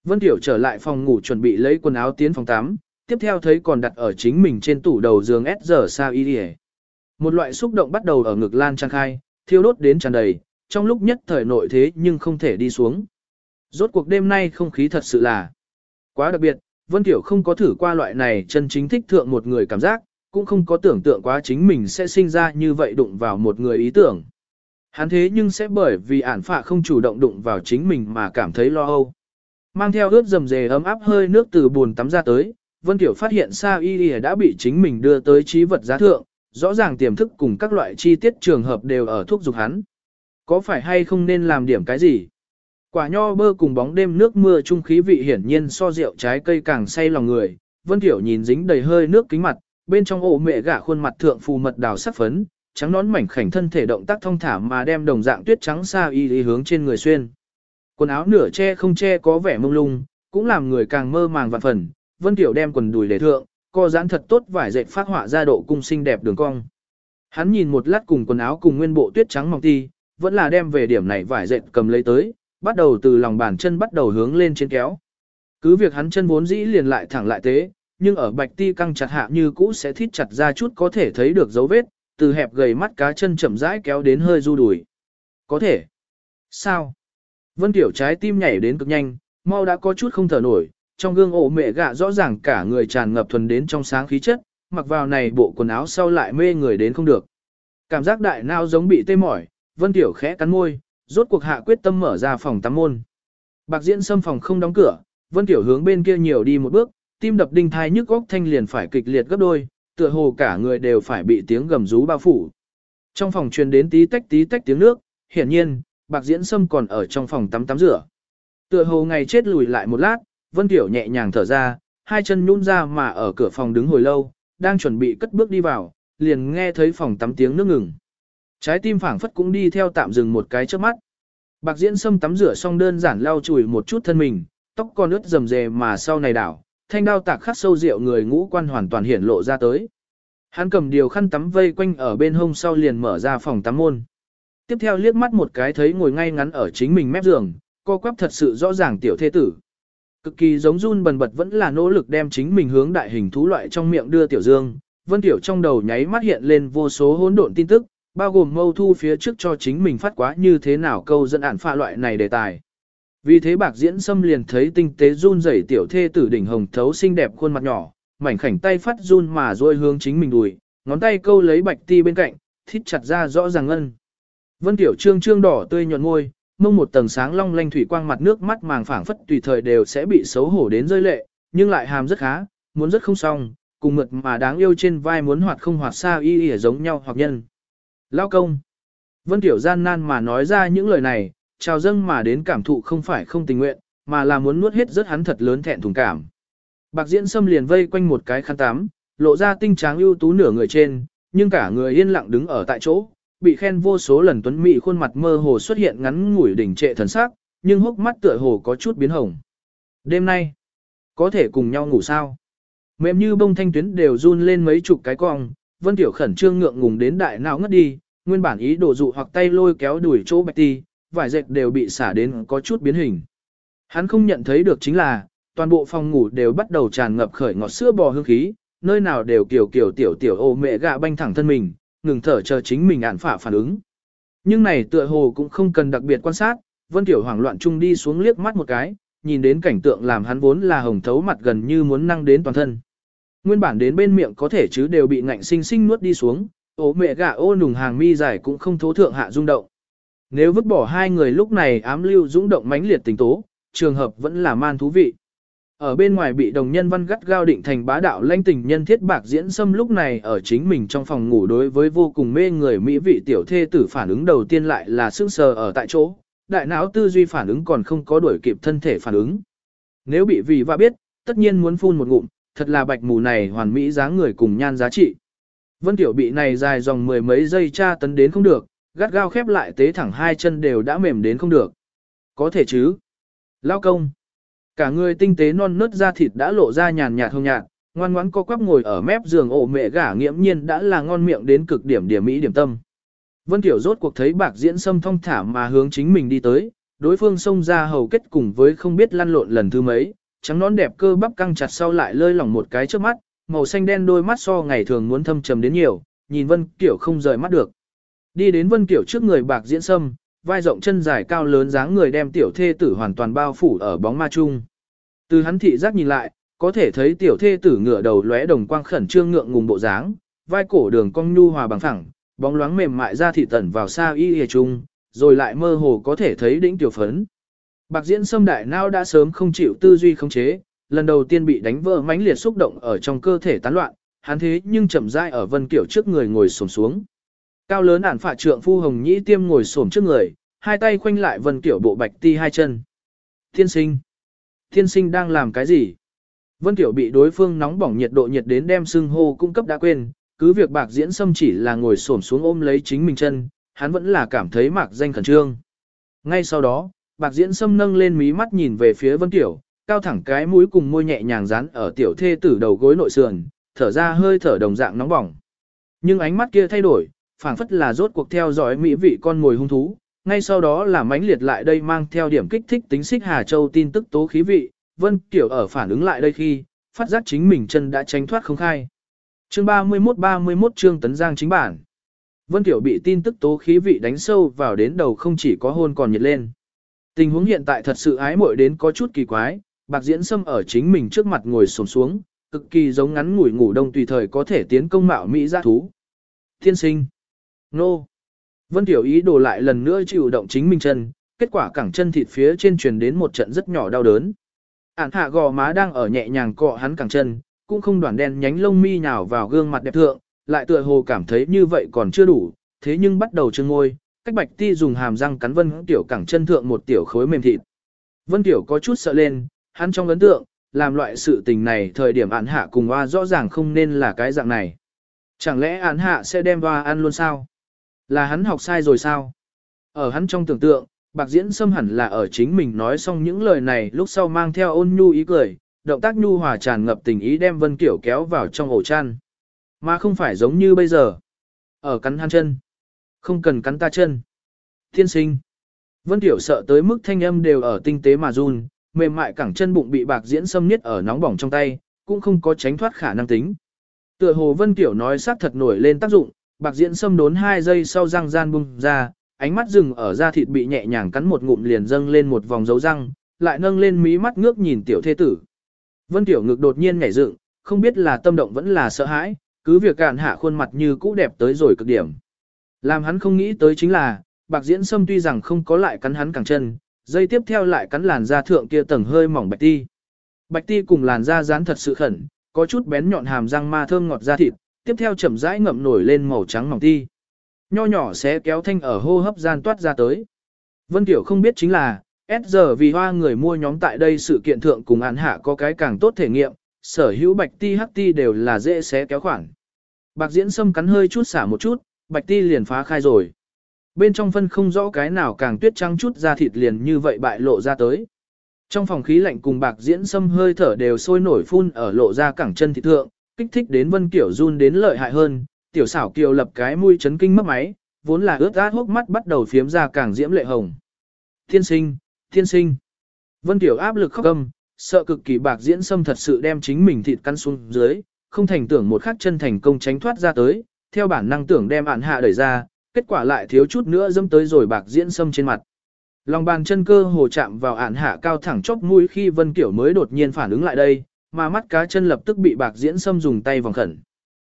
Vân Tiểu trở lại phòng ngủ chuẩn bị lấy quần áo tiến phòng tắm, tiếp theo thấy còn đặt ở chính mình trên tủ đầu giường S giờ sao y đi Một loại xúc động bắt đầu ở ngực lan trang khai, thiêu đốt đến tràn đầy, trong lúc nhất thời nội thế nhưng không thể đi xuống. Rốt cuộc đêm nay không khí thật sự là quá đặc biệt, Vân Tiểu không có thử qua loại này chân chính thích thượng một người cảm giác, cũng không có tưởng tượng quá chính mình sẽ sinh ra như vậy đụng vào một người ý tưởng. Hắn thế nhưng sẽ bởi vì ản phạ không chủ động đụng vào chính mình mà cảm thấy lo âu. Mang theo ướt dầm dề ấm áp hơi nước từ buồn tắm ra tới, Vân Tiểu phát hiện Sa Y Y đã bị chính mình đưa tới trí vật giá thượng, rõ ràng tiềm thức cùng các loại chi tiết trường hợp đều ở thuốc dục hắn. Có phải hay không nên làm điểm cái gì? Quả nho bơ cùng bóng đêm nước mưa trung khí vị hiển nhiên so rượu trái cây càng say lòng người. Vân Tiểu nhìn dính đầy hơi nước kính mặt, bên trong ổ mẹ gả khuôn mặt thượng phù mật đào sắc phấn, trắng nón mảnh khảnh thân thể động tác thông thả mà đem đồng dạng tuyết trắng xa y lý hướng trên người xuyên. Quần áo nửa che không che có vẻ mông lung, cũng làm người càng mơ màng vạn phần, Vân Tiểu đem quần đùi để thượng, co giãn thật tốt vải dệt phát họa ra độ cung xinh đẹp đường cong. Hắn nhìn một lát cùng quần áo cùng nguyên bộ tuyết trắng mỏng ti, vẫn là đem về điểm này vải dệt cầm lấy tới, bắt đầu từ lòng bàn chân bắt đầu hướng lên trên kéo. Cứ việc hắn chân vốn dĩ liền lại thẳng lại tế, nhưng ở bạch ti căng chặt hạ như cũ sẽ thít chặt ra chút có thể thấy được dấu vết, từ hẹp gầy mắt cá chân chậm rãi kéo đến hơi du đùi. Có thể. Sao? Vân Tiểu trái tim nhảy đến cực nhanh, mau đã có chút không thở nổi, trong gương ổ mẹ gạ rõ ràng cả người tràn ngập thuần đến trong sáng khí chất, mặc vào này bộ quần áo sau lại mê người đến không được. Cảm giác đại nao giống bị tê mỏi, Vân Tiểu khẽ cắn môi, rốt cuộc hạ quyết tâm mở ra phòng tắm môn. Bạc diễn xâm phòng không đóng cửa, Vân Tiểu hướng bên kia nhiều đi một bước, tim đập đinh thai nhức góc thanh liền phải kịch liệt gấp đôi, tựa hồ cả người đều phải bị tiếng gầm rú bao phủ. Trong phòng truyền đến tí tách tí tách tiếng nước, hiển nhiên, Bạc Diễn Sâm còn ở trong phòng tắm tắm rửa. Tựa hồ ngày chết lùi lại một lát, Vân Tiểu nhẹ nhàng thở ra, hai chân nhún ra mà ở cửa phòng đứng hồi lâu, đang chuẩn bị cất bước đi vào, liền nghe thấy phòng tắm tiếng nước ngừng. Trái tim phảng phất cũng đi theo tạm dừng một cái trước mắt. Bạc Diễn Sâm tắm rửa xong đơn giản lau chùi một chút thân mình, tóc còn ướt rầm rề mà sau này đảo, thanh đao tạc khắc sâu rượu người ngũ quan hoàn toàn hiển lộ ra tới. Hắn cầm điều khăn tắm vây quanh ở bên hông sau liền mở ra phòng tắm môn. Tiếp theo liếc mắt một cái thấy ngồi ngay ngắn ở chính mình mép giường, co quắp thật sự rõ ràng tiểu thế tử. Cực kỳ giống run bần bật vẫn là nỗ lực đem chính mình hướng đại hình thú loại trong miệng đưa tiểu dương. Vân tiểu trong đầu nháy mắt hiện lên vô số hỗn độn tin tức, bao gồm mâu thu phía trước cho chính mình phát quá như thế nào câu dẫn ản pha loại này đề tài. Vì thế bạc diễn xâm liền thấy tinh tế run rẩy tiểu thê tử đỉnh hồng thấu xinh đẹp khuôn mặt nhỏ, mảnh khảnh tay phát run mà rôi hướng chính mình đùi, ngón tay câu lấy bạch ti bên cạnh, thít chặt ra rõ ràng ngân. Vân tiểu trương trương đỏ tươi nhuận môi, mông một tầng sáng long lanh thủy quang mặt nước mắt màng phảng phất tùy thời đều sẽ bị xấu hổ đến rơi lệ, nhưng lại hàm rất khá, muốn rất không xong, cùng mượt mà đáng yêu trên vai muốn hoạt không hoạt xa y y giống nhau hoặc nhân. Lao công. Vân tiểu gian nan mà nói ra những lời này, trào dâng mà đến cảm thụ không phải không tình nguyện, mà là muốn nuốt hết rất hắn thật lớn thẹn thùng cảm. Bạc diễn xâm liền vây quanh một cái khăn tắm, lộ ra tinh tráng ưu tú nửa người trên, nhưng cả người yên lặng đứng ở tại chỗ, bị khen vô số lần tuấn mỹ khuôn mặt mơ hồ xuất hiện ngắn ngủi đỉnh trệ thần sắc, nhưng hốc mắt tựa hồ có chút biến hồng. Đêm nay, có thể cùng nhau ngủ sao? Mềm như bông thanh tuyến đều run lên mấy chục cái cong, Vân Tiểu khẩn trương ngượng ngùng đến đại não ngất đi, nguyên bản ý đồ dụ hoặc tay lôi kéo đuổi chỗ bạch ti, vải dệt đều bị xả đến có chút biến hình. Hắn không nhận thấy được chính là, toàn bộ phòng ngủ đều bắt đầu tràn ngập khởi ngọt sữa bò hương khí, nơi nào đều kiểu kiểu tiểu tiểu ô mẹ gạ banh thẳng thân mình, ngừng thở chờ chính mình ản phả phản ứng. Nhưng này tựa hồ cũng không cần đặc biệt quan sát, Vân Tiểu hoảng loạn chung đi xuống liếc mắt một cái, nhìn đến cảnh tượng làm hắn vốn là hồng thấu mặt gần như muốn năng đến toàn thân. Nguyên bản đến bên miệng có thể chứ đều bị ngạnh sinh sinh nuốt đi xuống, ố mẹ gạ ô nùng hàng mi dài cũng không thố thượng hạ rung động. Nếu vứt bỏ hai người lúc này ám lưu dũng động mãnh liệt tình tố, trường hợp vẫn là man thú vị. Ở bên ngoài bị đồng nhân văn gắt gao định thành bá đạo lanh tình nhân thiết bạc diễn xâm lúc này ở chính mình trong phòng ngủ đối với vô cùng mê người mỹ vị tiểu thê tử phản ứng đầu tiên lại là sững sờ ở tại chỗ, đại não tư duy phản ứng còn không có đuổi kịp thân thể phản ứng. Nếu bị vì và biết, tất nhiên muốn phun một ngụm, thật là bạch mù này hoàn mỹ dáng người cùng nhan giá trị. Vân tiểu bị này dài dòng mười mấy giây tra tấn đến không được, gắt gao khép lại tế thẳng hai chân đều đã mềm đến không được. Có thể chứ. Lao công. Cả người tinh tế non nớt da thịt đã lộ ra nhàn nhạt hồng nhạt, ngoan ngoãn co quắp ngồi ở mép giường ổ mẹ gả nghiễm nhiên đã là ngon miệng đến cực điểm điểm mỹ điểm tâm. Vân Tiểu rốt cuộc thấy bạc diễn sâm thong thả mà hướng chính mình đi tới, đối phương xông ra hầu kết cùng với không biết lăn lộn lần thứ mấy, trắng nón đẹp cơ bắp căng chặt sau lại lơi lỏng một cái trước mắt, màu xanh đen đôi mắt so ngày thường muốn thâm trầm đến nhiều, nhìn Vân Kiểu không rời mắt được. Đi đến Vân Kiểu trước người bạc diễn sâm, vai rộng chân dài cao lớn dáng người đem tiểu thê tử hoàn toàn bao phủ ở bóng ma chung. Từ hắn thị giác nhìn lại, có thể thấy tiểu thê tử ngửa đầu lóe đồng quang khẩn trương ngượng ngùng bộ dáng, vai cổ đường cong nhu hòa bằng phẳng, bóng loáng mềm mại ra thị tẩn vào xa y y chung, rồi lại mơ hồ có thể thấy đỉnh tiểu phấn. Bạc diễn sâm đại nao đã sớm không chịu tư duy khống chế, lần đầu tiên bị đánh vỡ mãnh liệt xúc động ở trong cơ thể tán loạn, hắn thế nhưng chậm rãi ở vân kiểu trước người ngồi xổm xuống. Cao lớn ản phạ trượng phu hồng nhĩ tiêm ngồi xổm trước người, hai tay khoanh lại vân kiểu bộ bạch ti hai chân. Thiên sinh. Thiên sinh đang làm cái gì? Vân kiểu bị đối phương nóng bỏng nhiệt độ nhiệt đến đem sưng hô cung cấp đã quên, cứ việc bạc diễn sâm chỉ là ngồi xổm xuống ôm lấy chính mình chân, hắn vẫn là cảm thấy mạc danh khẩn trương. Ngay sau đó, bạc diễn sâm nâng lên mí mắt nhìn về phía Vân Tiểu, cao thẳng cái mũi cùng môi nhẹ nhàng dán ở tiểu thê tử đầu gối nội sườn, thở ra hơi thở đồng dạng nóng bỏng. Nhưng ánh mắt kia thay đổi, phảng phất là rốt cuộc theo dõi mỹ vị con ngồi hung thú, ngay sau đó là mãnh liệt lại đây mang theo điểm kích thích tính xích Hà Châu tin tức tố khí vị, Vân Tiểu ở phản ứng lại đây khi, phát giác chính mình chân đã tránh thoát không khai. Chương 31-31 chương Tấn Giang chính bản. Vân Tiểu bị tin tức tố khí vị đánh sâu vào đến đầu không chỉ có hôn còn nhiệt lên. Tình huống hiện tại thật sự ái muội đến có chút kỳ quái, bạc diễn sâm ở chính mình trước mặt ngồi sồn xuống, cực kỳ giống ngắn ngủi ngủ đông tùy thời có thể tiến công mạo Mỹ giã thú. Thiên sinh. Nô. Vân Tiểu ý đồ lại lần nữa chịu động chính mình chân, kết quả cẳng chân thịt phía trên truyền đến một trận rất nhỏ đau đớn. Ản hạ gò má đang ở nhẹ nhàng cọ hắn cẳng chân, cũng không đoàn đen nhánh lông mi nhào vào gương mặt đẹp thượng, lại tựa hồ cảm thấy như vậy còn chưa đủ, thế nhưng bắt đầu trương ngôi, cách bạch ti dùng hàm răng cắn Vân Tiểu cẳng chân thượng một tiểu khối mềm thịt. Vân Tiểu có chút sợ lên, hắn trong ấn tượng, làm loại sự tình này thời điểm án hạ cùng hoa rõ ràng không nên là cái dạng này. Chẳng lẽ án hạ sẽ đem hoa ăn luôn sao? Là hắn học sai rồi sao? Ở hắn trong tưởng tượng, bạc diễn xâm hẳn là ở chính mình nói xong những lời này lúc sau mang theo ôn nhu ý cười, động tác nhu hòa tràn ngập tình ý đem Vân Kiểu kéo vào trong ổ chăn. Mà không phải giống như bây giờ. Ở cắn hắn chân. Không cần cắn ta chân. Thiên sinh. Vân Tiểu sợ tới mức thanh âm đều ở tinh tế mà run, mềm mại cẳng chân bụng bị bạc diễn xâm niết ở nóng bỏng trong tay, cũng không có tránh thoát khả năng tính. Tựa hồ Vân Tiểu nói sát thật nổi lên tác dụng, bạc diễn xâm đốn hai giây sau răng gian bung ra, ánh mắt dừng ở da thịt bị nhẹ nhàng cắn một ngụm liền dâng lên một vòng dấu răng, lại nâng lên mí mắt ngước nhìn tiểu thế tử. Vân Tiểu ngực đột nhiên nhảy dựng, không biết là tâm động vẫn là sợ hãi, cứ việc cạn hạ khuôn mặt như cũ đẹp tới rồi cực điểm. Làm hắn không nghĩ tới chính là, bạc diễn sâm tuy rằng không có lại cắn hắn cẳng chân, dây tiếp theo lại cắn làn da thượng kia tầng hơi mỏng bạch ti. Bạch ti cùng làn da dán thật sự khẩn, có chút bén nhọn hàm răng ma thơm ngọt da thịt, tiếp theo chậm rãi ngậm nổi lên màu trắng mỏng ti. Nho nhỏ sẽ kéo thanh ở hô hấp gian toát ra tới. Vân Tiểu không biết chính là, S giờ vì hoa người mua nhóm tại đây sự kiện thượng cùng án hạ có cái càng tốt thể nghiệm, sở hữu bạch ti hắc ti đều là dễ xé kéo khoảng. Bạc diễn sâm cắn hơi chút xả một chút, bạch ti liền phá khai rồi. Bên trong phân không rõ cái nào càng tuyết trắng chút ra thịt liền như vậy bại lộ ra tới. Trong phòng khí lạnh cùng bạc diễn sâm hơi thở đều sôi nổi phun ở lộ ra cẳng chân thịt thượng, kích thích đến vân kiểu run đến lợi hại hơn, tiểu xảo kiều lập cái mũi chấn kinh mất máy, vốn là ướt át hốc mắt bắt đầu phiếm ra càng diễm lệ hồng. Thiên sinh, thiên sinh. Vân tiểu áp lực khóc âm, sợ cực kỳ bạc diễn sâm thật sự đem chính mình thịt căn xuống dưới, không thành tưởng một khắc chân thành công tránh thoát ra tới, theo bản năng tưởng đem ạn hạ đẩy ra, kết quả lại thiếu chút nữa dâm tới rồi bạc diễn sâm trên mặt. Lòng bàn chân cơ hồ chạm vào ạn hạ cao thẳng chốc mũi khi Vân Kiểu mới đột nhiên phản ứng lại đây, mà mắt cá chân lập tức bị bạc diễn sâm dùng tay vòng khẩn.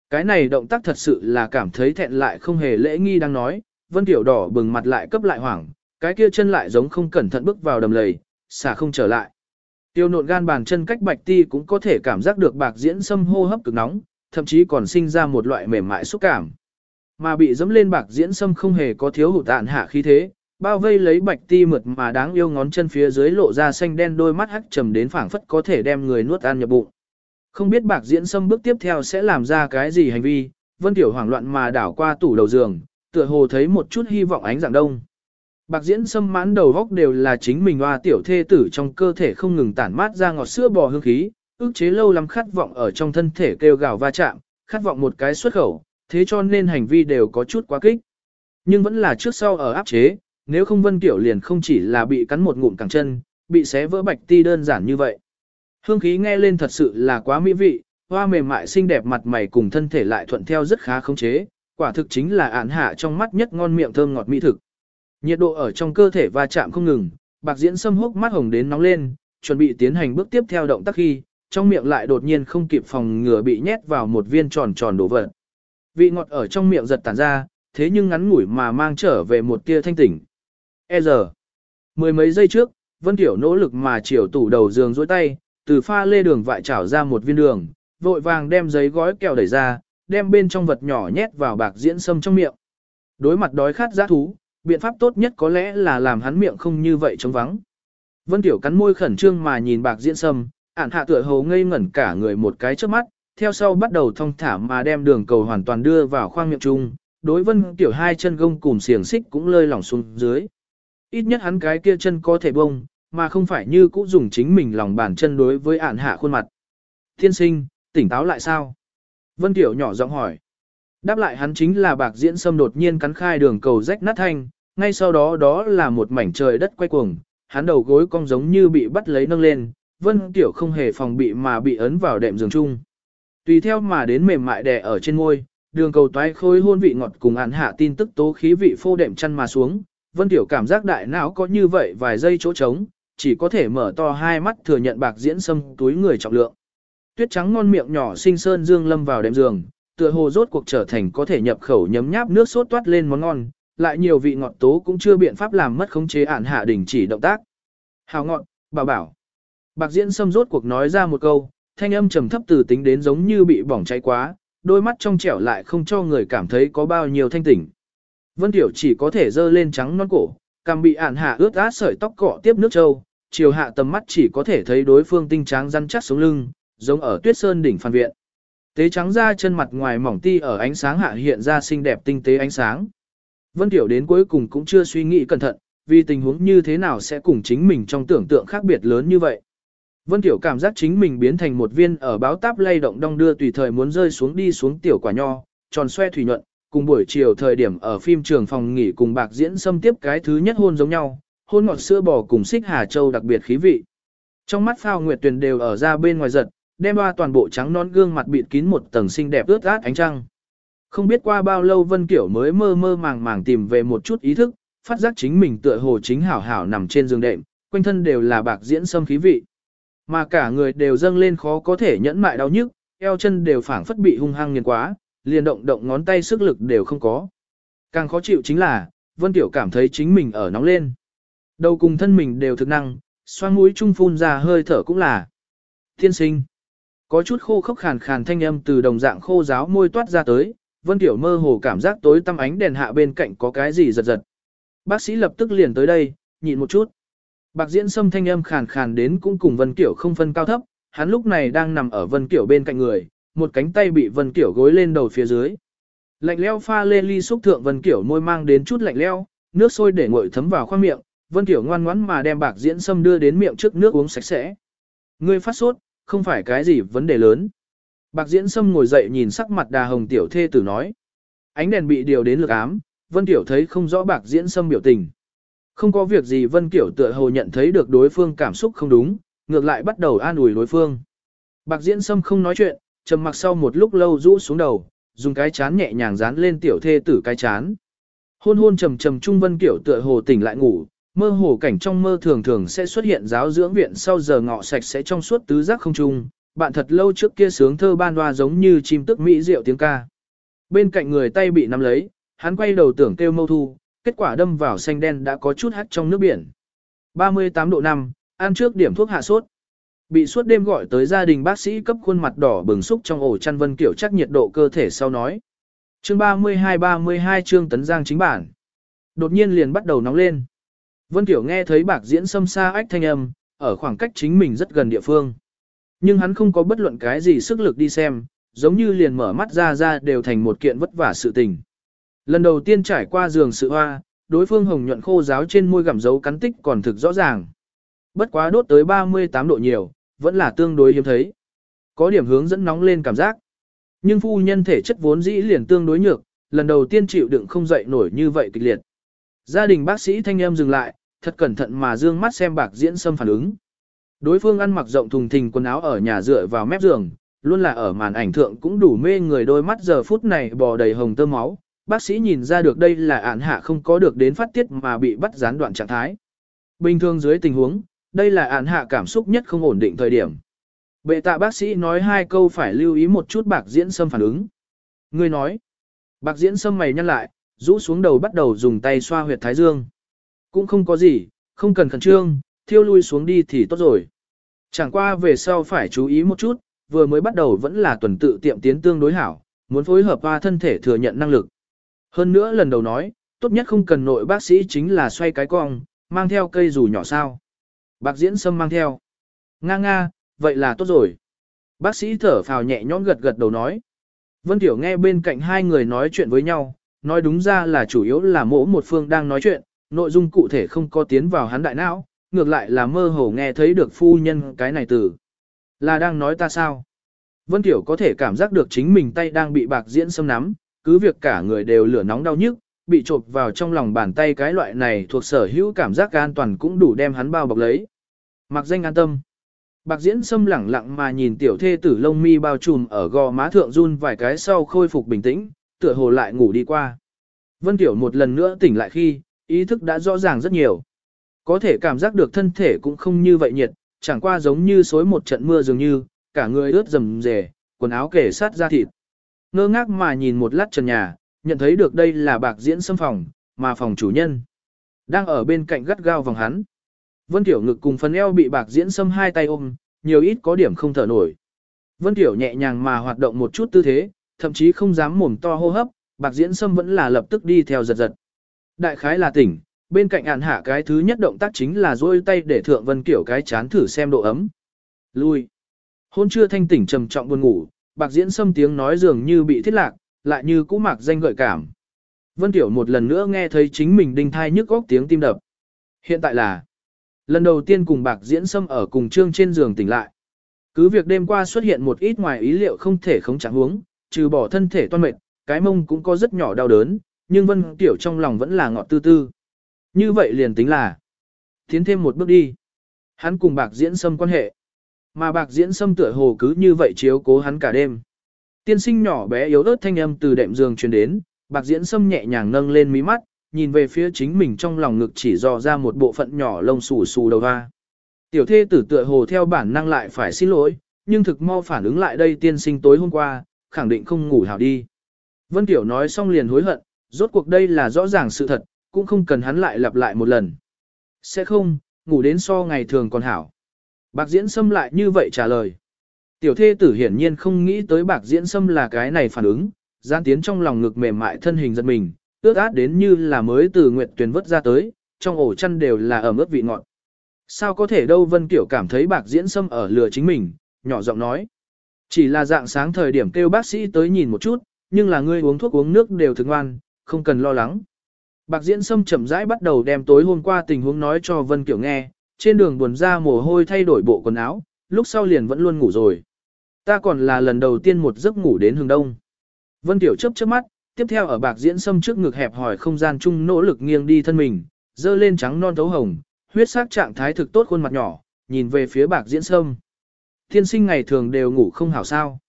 Cái này động tác thật sự là cảm thấy thẹn lại không hề lễ nghi đang nói, Vân Kiểu đỏ bừng mặt lại cấp lại hoảng, cái kia chân lại giống không cẩn thận bước vào đầm lầy, xả không trở lại. Tiêu nộn gan bàn chân cách bạch ti cũng có thể cảm giác được bạc diễn sâm hô hấp cực nóng, thậm chí còn sinh ra một loại mềm mại xúc cảm. Mà bị dẫm lên bạc diễn sâm không hề có thiếu hụt tạn hạ khí thế, bao vây lấy bạch ti mượt mà đáng yêu ngón chân phía dưới lộ ra xanh đen đôi mắt hắc trầm đến phảng phất có thể đem người nuốt ăn nhập bụng. Không biết bạc diễn sâm bước tiếp theo sẽ làm ra cái gì hành vi, vân tiểu hoảng loạn mà đảo qua tủ đầu giường, tựa hồ thấy một chút hy vọng ánh dạng đông. Bạc diễn sâm mãn đầu góc đều là chính mình hoa tiểu thê tử trong cơ thể không ngừng tản mát ra ngọt sữa bò hương khí, ước chế lâu lắm khát vọng ở trong thân thể kêu gào va chạm, khát vọng một cái xuất khẩu, thế cho nên hành vi đều có chút quá kích. Nhưng vẫn là trước sau ở áp chế, nếu không Vân Tiểu liền không chỉ là bị cắn một ngụm cẳng chân, bị xé vỡ bạch ti đơn giản như vậy. Hương khí nghe lên thật sự là quá mỹ vị, hoa mềm mại xinh đẹp mặt mày cùng thân thể lại thuận theo rất khá khống chế, quả thực chính là án hạ trong mắt nhất ngon miệng thơm ngọt mỹ thực. Nhiệt độ ở trong cơ thể va chạm không ngừng, bạc diễn sâm hốc mắt hồng đến nóng lên, chuẩn bị tiến hành bước tiếp theo động tác khi, trong miệng lại đột nhiên không kịp phòng ngừa bị nhét vào một viên tròn tròn đổ vật. Vị ngọt ở trong miệng giật tản ra, thế nhưng ngắn ngủi mà mang trở về một tia thanh tỉnh. E giờ, mười mấy giây trước, Vân Tiểu nỗ lực mà chiều tủ đầu giường dối tay, từ pha lê đường vại trảo ra một viên đường, vội vàng đem giấy gói kẹo đẩy ra, đem bên trong vật nhỏ nhét vào bạc diễn sâm trong miệng. Đối mặt đói khát giá thú, biện pháp tốt nhất có lẽ là làm hắn miệng không như vậy trống vắng. Vân Tiểu cắn môi khẩn trương mà nhìn bạc diễn sâm, ản hạ tựa hồ ngây ngẩn cả người một cái trước mắt, theo sau bắt đầu thông thả mà đem đường cầu hoàn toàn đưa vào khoang miệng chung, đối vân tiểu hai chân gông cùng xiềng xích cũng lơi lỏng xuống dưới. Ít nhất hắn cái kia chân có thể bông, mà không phải như cũ dùng chính mình lòng bàn chân đối với ản hạ khuôn mặt. Thiên sinh, tỉnh táo lại sao? Vân Tiểu nhỏ giọng hỏi. Đáp lại hắn chính là bạc diễn sâm đột nhiên cắn khai đường cầu rách nát thanh, ngay sau đó đó là một mảnh trời đất quay cuồng, hắn đầu gối cong giống như bị bắt lấy nâng lên, Vân Tiểu không hề phòng bị mà bị ấn vào đệm giường chung. Tùy theo mà đến mềm mại đè ở trên môi, đường cầu toái khôi hôn vị ngọt cùng án hạ tin tức tố khí vị phô đệm chăn mà xuống, Vân Tiểu cảm giác đại não có như vậy vài giây chỗ trống, chỉ có thể mở to hai mắt thừa nhận bạc diễn sâm túi người trọng lượng. Tuyết trắng ngon miệng nhỏ sinh sơn dương lâm vào đệm giường, tựa hồ rốt cuộc trở thành có thể nhập khẩu nhấm nháp nước sốt toát lên món ngon, lại nhiều vị ngọt tố cũng chưa biện pháp làm mất khống chế ản hạ đình chỉ động tác. Hào ngọn, bảo bảo. Bạc diễn sâm rốt cuộc nói ra một câu, thanh âm trầm thấp từ tính đến giống như bị bỏng cháy quá, đôi mắt trong trẻo lại không cho người cảm thấy có bao nhiêu thanh tỉnh. Vân Tiểu chỉ có thể dơ lên trắng non cổ, cằm bị ản hạ ướt át sợi tóc cọ tiếp nước trâu, chiều hạ tầm mắt chỉ có thể thấy đối phương tinh trắng răn chắc sống lưng, giống ở tuyết sơn đỉnh phan viện. Tế trắng da chân mặt ngoài mỏng ti ở ánh sáng hạ hiện ra xinh đẹp tinh tế ánh sáng. Vân Tiểu đến cuối cùng cũng chưa suy nghĩ cẩn thận, vì tình huống như thế nào sẽ cùng chính mình trong tưởng tượng khác biệt lớn như vậy. Vân Tiểu cảm giác chính mình biến thành một viên ở báo táp lay động đong đưa tùy thời muốn rơi xuống đi xuống tiểu quả nho, tròn xoe thủy nhuận, cùng buổi chiều thời điểm ở phim trường phòng nghỉ cùng bạc diễn xâm tiếp cái thứ nhất hôn giống nhau, hôn ngọt sữa bò cùng xích hà châu đặc biệt khí vị. Trong mắt phao nguyệt tuyền đều ở ra bên ngoài giật, đem ba toàn bộ trắng non gương mặt bịt kín một tầng xinh đẹp ướt át ánh trăng. Không biết qua bao lâu Vân Kiểu mới mơ mơ màng màng tìm về một chút ý thức, phát giác chính mình tựa hồ chính hảo hảo nằm trên giường đệm, quanh thân đều là bạc diễn xâm khí vị. Mà cả người đều dâng lên khó có thể nhẫn mại đau nhức, eo chân đều phảng phất bị hung hăng nghiền quá, liền động động ngón tay sức lực đều không có. Càng khó chịu chính là, Vân Tiểu cảm thấy chính mình ở nóng lên. Đầu cùng thân mình đều thực năng, xoang mũi trung phun ra hơi thở cũng là. Thiên sinh. Có chút khô khốc khàn khàn thanh âm từ đồng dạng khô giáo môi toát ra tới, Vân Tiểu mơ hồ cảm giác tối tăm ánh đèn hạ bên cạnh có cái gì giật giật. Bác sĩ lập tức liền tới đây, nhịn một chút. Bạc diễn sâm thanh âm khàn khàn đến cũng cùng Vân Kiểu không phân cao thấp, hắn lúc này đang nằm ở Vân Kiểu bên cạnh người, một cánh tay bị Vân Kiểu gối lên đầu phía dưới. Lạnh leo pha lê ly xúc thượng Vân Kiểu môi mang đến chút lạnh leo, nước sôi để nguội thấm vào khoang miệng, Vân Kiểu ngoan ngoãn mà đem bạc diễn sâm đưa đến miệng trước nước uống sạch sẽ. Ngươi phát sốt, không phải cái gì vấn đề lớn. Bạc diễn sâm ngồi dậy nhìn sắc mặt đà hồng tiểu thê tử nói. Ánh đèn bị điều đến lực ám, Vân Kiểu thấy không rõ bạc diễn sâm biểu tình. Không có việc gì Vân Kiểu tựa hồ nhận thấy được đối phương cảm xúc không đúng, ngược lại bắt đầu an ủi đối phương. Bạc diễn sâm không nói chuyện, trầm mặc sau một lúc lâu rũ xuống đầu, dùng cái chán nhẹ nhàng dán lên tiểu thê tử cái chán. Hôn hôn trầm trầm trung Vân Kiểu tựa hồ tỉnh lại ngủ, mơ hồ cảnh trong mơ thường thường sẽ xuất hiện giáo dưỡng viện sau giờ ngọ sạch sẽ trong suốt tứ giác không trung, bạn thật lâu trước kia sướng thơ ban hoa giống như chim tức mỹ rượu tiếng ca. Bên cạnh người tay bị nắm lấy, hắn quay đầu tưởng kêu mâu thu, kết quả đâm vào xanh đen đã có chút hắt trong nước biển. 38 độ 5, ăn trước điểm thuốc hạ sốt. Bị suốt đêm gọi tới gia đình bác sĩ cấp khuôn mặt đỏ bừng xúc trong ổ chăn vân kiểu chắc nhiệt độ cơ thể sau nói. Chương 32-32 chương tấn giang chính bản. Đột nhiên liền bắt đầu nóng lên. Vân Kiểu nghe thấy bạc diễn xâm xa ách thanh âm, ở khoảng cách chính mình rất gần địa phương. Nhưng hắn không có bất luận cái gì sức lực đi xem, giống như liền mở mắt ra ra đều thành một kiện vất vả sự tình. Lần đầu tiên trải qua giường sự hoa, đối phương hồng nhuận khô giáo trên môi gặm dấu cắn tích còn thực rõ ràng. Bất quá đốt tới 38 độ nhiều, vẫn là tương đối hiếm thấy. Có điểm hướng dẫn nóng lên cảm giác. Nhưng phu nhân thể chất vốn dĩ liền tương đối nhược, lần đầu tiên chịu đựng không dậy nổi như vậy kịch liệt. Gia đình bác sĩ thanh em dừng lại, thật cẩn thận mà dương mắt xem bạc diễn sâm phản ứng. Đối phương ăn mặc rộng thùng thình quần áo ở nhà dựa vào mép giường, luôn là ở màn ảnh thượng cũng đủ mê người đôi mắt giờ phút này bò đầy hồng tơ máu. Bác sĩ nhìn ra được đây là ản hạ không có được đến phát tiết mà bị bắt gián đoạn trạng thái. Bình thường dưới tình huống, đây là ản hạ cảm xúc nhất không ổn định thời điểm. Bệ tạ bác sĩ nói hai câu phải lưu ý một chút bạc diễn sâm phản ứng. Người nói, bạc diễn sâm mày nhăn lại, rũ xuống đầu bắt đầu dùng tay xoa huyệt thái dương. Cũng không có gì, không cần khẩn trương, thiêu lui xuống đi thì tốt rồi. Chẳng qua về sau phải chú ý một chút, vừa mới bắt đầu vẫn là tuần tự tiệm tiến tương đối hảo, muốn phối hợp hoa thân thể thừa nhận năng lực. Hơn nữa lần đầu nói, tốt nhất không cần nội bác sĩ chính là xoay cái cong, mang theo cây dù nhỏ sao. Bạc diễn sâm mang theo. Nga nga, vậy là tốt rồi. Bác sĩ thở phào nhẹ nhõm gật gật đầu nói. Vân Tiểu nghe bên cạnh hai người nói chuyện với nhau, nói đúng ra là chủ yếu là mỗi một phương đang nói chuyện, nội dung cụ thể không có tiến vào hắn đại não, ngược lại là mơ hồ nghe thấy được phu nhân cái này từ. Là đang nói ta sao? Vân Tiểu có thể cảm giác được chính mình tay đang bị bạc diễn xâm nắm, cứ việc cả người đều lửa nóng đau nhức, bị chộp vào trong lòng bàn tay cái loại này thuộc sở hữu cảm giác an toàn cũng đủ đem hắn bao bọc lấy. Mặc danh an tâm. Bạc diễn xâm lẳng lặng mà nhìn tiểu thê tử lông mi bao trùm ở gò má thượng run vài cái sau khôi phục bình tĩnh, tựa hồ lại ngủ đi qua. Vân Tiểu một lần nữa tỉnh lại khi, ý thức đã rõ ràng rất nhiều. Có thể cảm giác được thân thể cũng không như vậy nhiệt, chẳng qua giống như xối một trận mưa dường như, cả người ướt rầm rề, quần áo kể sát ra thịt. Ngơ ngác mà nhìn một lát trần nhà, nhận thấy được đây là bạc diễn xâm phòng, mà phòng chủ nhân. Đang ở bên cạnh gắt gao vòng hắn. Vân Tiểu ngực cùng phần eo bị bạc diễn xâm hai tay ôm, nhiều ít có điểm không thở nổi. Vân Tiểu nhẹ nhàng mà hoạt động một chút tư thế, thậm chí không dám mồm to hô hấp, bạc diễn xâm vẫn là lập tức đi theo giật giật. Đại khái là tỉnh, bên cạnh ản hạ cái thứ nhất động tác chính là duỗi tay để thượng Vân Kiểu cái chán thử xem độ ấm. Lui. Hôn chưa thanh tỉnh trầm trọng buồn ngủ, bạc diễn xâm tiếng nói dường như bị thiết lạc, lại như cũ mạc danh gợi cảm. Vân Tiểu một lần nữa nghe thấy chính mình đinh thai nhức góc tiếng tim đập. Hiện tại là lần đầu tiên cùng bạc diễn xâm ở cùng trương trên giường tỉnh lại. Cứ việc đêm qua xuất hiện một ít ngoài ý liệu không thể không chẳng huống, trừ bỏ thân thể toan mệt, cái mông cũng có rất nhỏ đau đớn, nhưng Vân Tiểu trong lòng vẫn là ngọt tư tư. Như vậy liền tính là tiến thêm một bước đi. Hắn cùng bạc diễn xâm quan hệ. Mà bạc diễn xâm tựa hồ cứ như vậy chiếu cố hắn cả đêm. Tiên sinh nhỏ bé yếu ớt thanh âm từ đệm giường truyền đến, bạc diễn xâm nhẹ nhàng nâng lên mí mắt, nhìn về phía chính mình trong lòng ngực chỉ dò ra một bộ phận nhỏ lông xù xù đầu hoa. Tiểu thê tử tựa hồ theo bản năng lại phải xin lỗi, nhưng thực mau phản ứng lại đây tiên sinh tối hôm qua, khẳng định không ngủ hảo đi. Vân Tiểu nói xong liền hối hận, rốt cuộc đây là rõ ràng sự thật, cũng không cần hắn lại lặp lại một lần. Sẽ không, ngủ đến so ngày thường còn hảo. Bạc diễn Sâm lại như vậy trả lời. Tiểu thê tử hiển nhiên không nghĩ tới bạc diễn Sâm là cái này phản ứng, gian tiến trong lòng ngực mềm mại thân hình giật mình, ướt át đến như là mới từ nguyệt tuyển vớt ra tới, trong ổ chăn đều là ẩm ướt vị ngọt. Sao có thể đâu Vân Kiểu cảm thấy bạc diễn Sâm ở lừa chính mình, nhỏ giọng nói. Chỉ là dạng sáng thời điểm kêu bác sĩ tới nhìn một chút, nhưng là ngươi uống thuốc uống nước đều thức ngoan, không cần lo lắng. Bạc diễn sâm chậm rãi bắt đầu đem tối hôm qua tình huống nói cho Vân Kiểu nghe, trên đường buồn ra mồ hôi thay đổi bộ quần áo, lúc sau liền vẫn luôn ngủ rồi. Ta còn là lần đầu tiên một giấc ngủ đến hướng đông. Vân Tiểu chớp chớp mắt, tiếp theo ở bạc diễn sâm trước ngực hẹp hỏi không gian chung nỗ lực nghiêng đi thân mình, dơ lên trắng non thấu hồng, huyết sắc trạng thái thực tốt khuôn mặt nhỏ, nhìn về phía bạc diễn sâm. Thiên sinh ngày thường đều ngủ không hảo sao.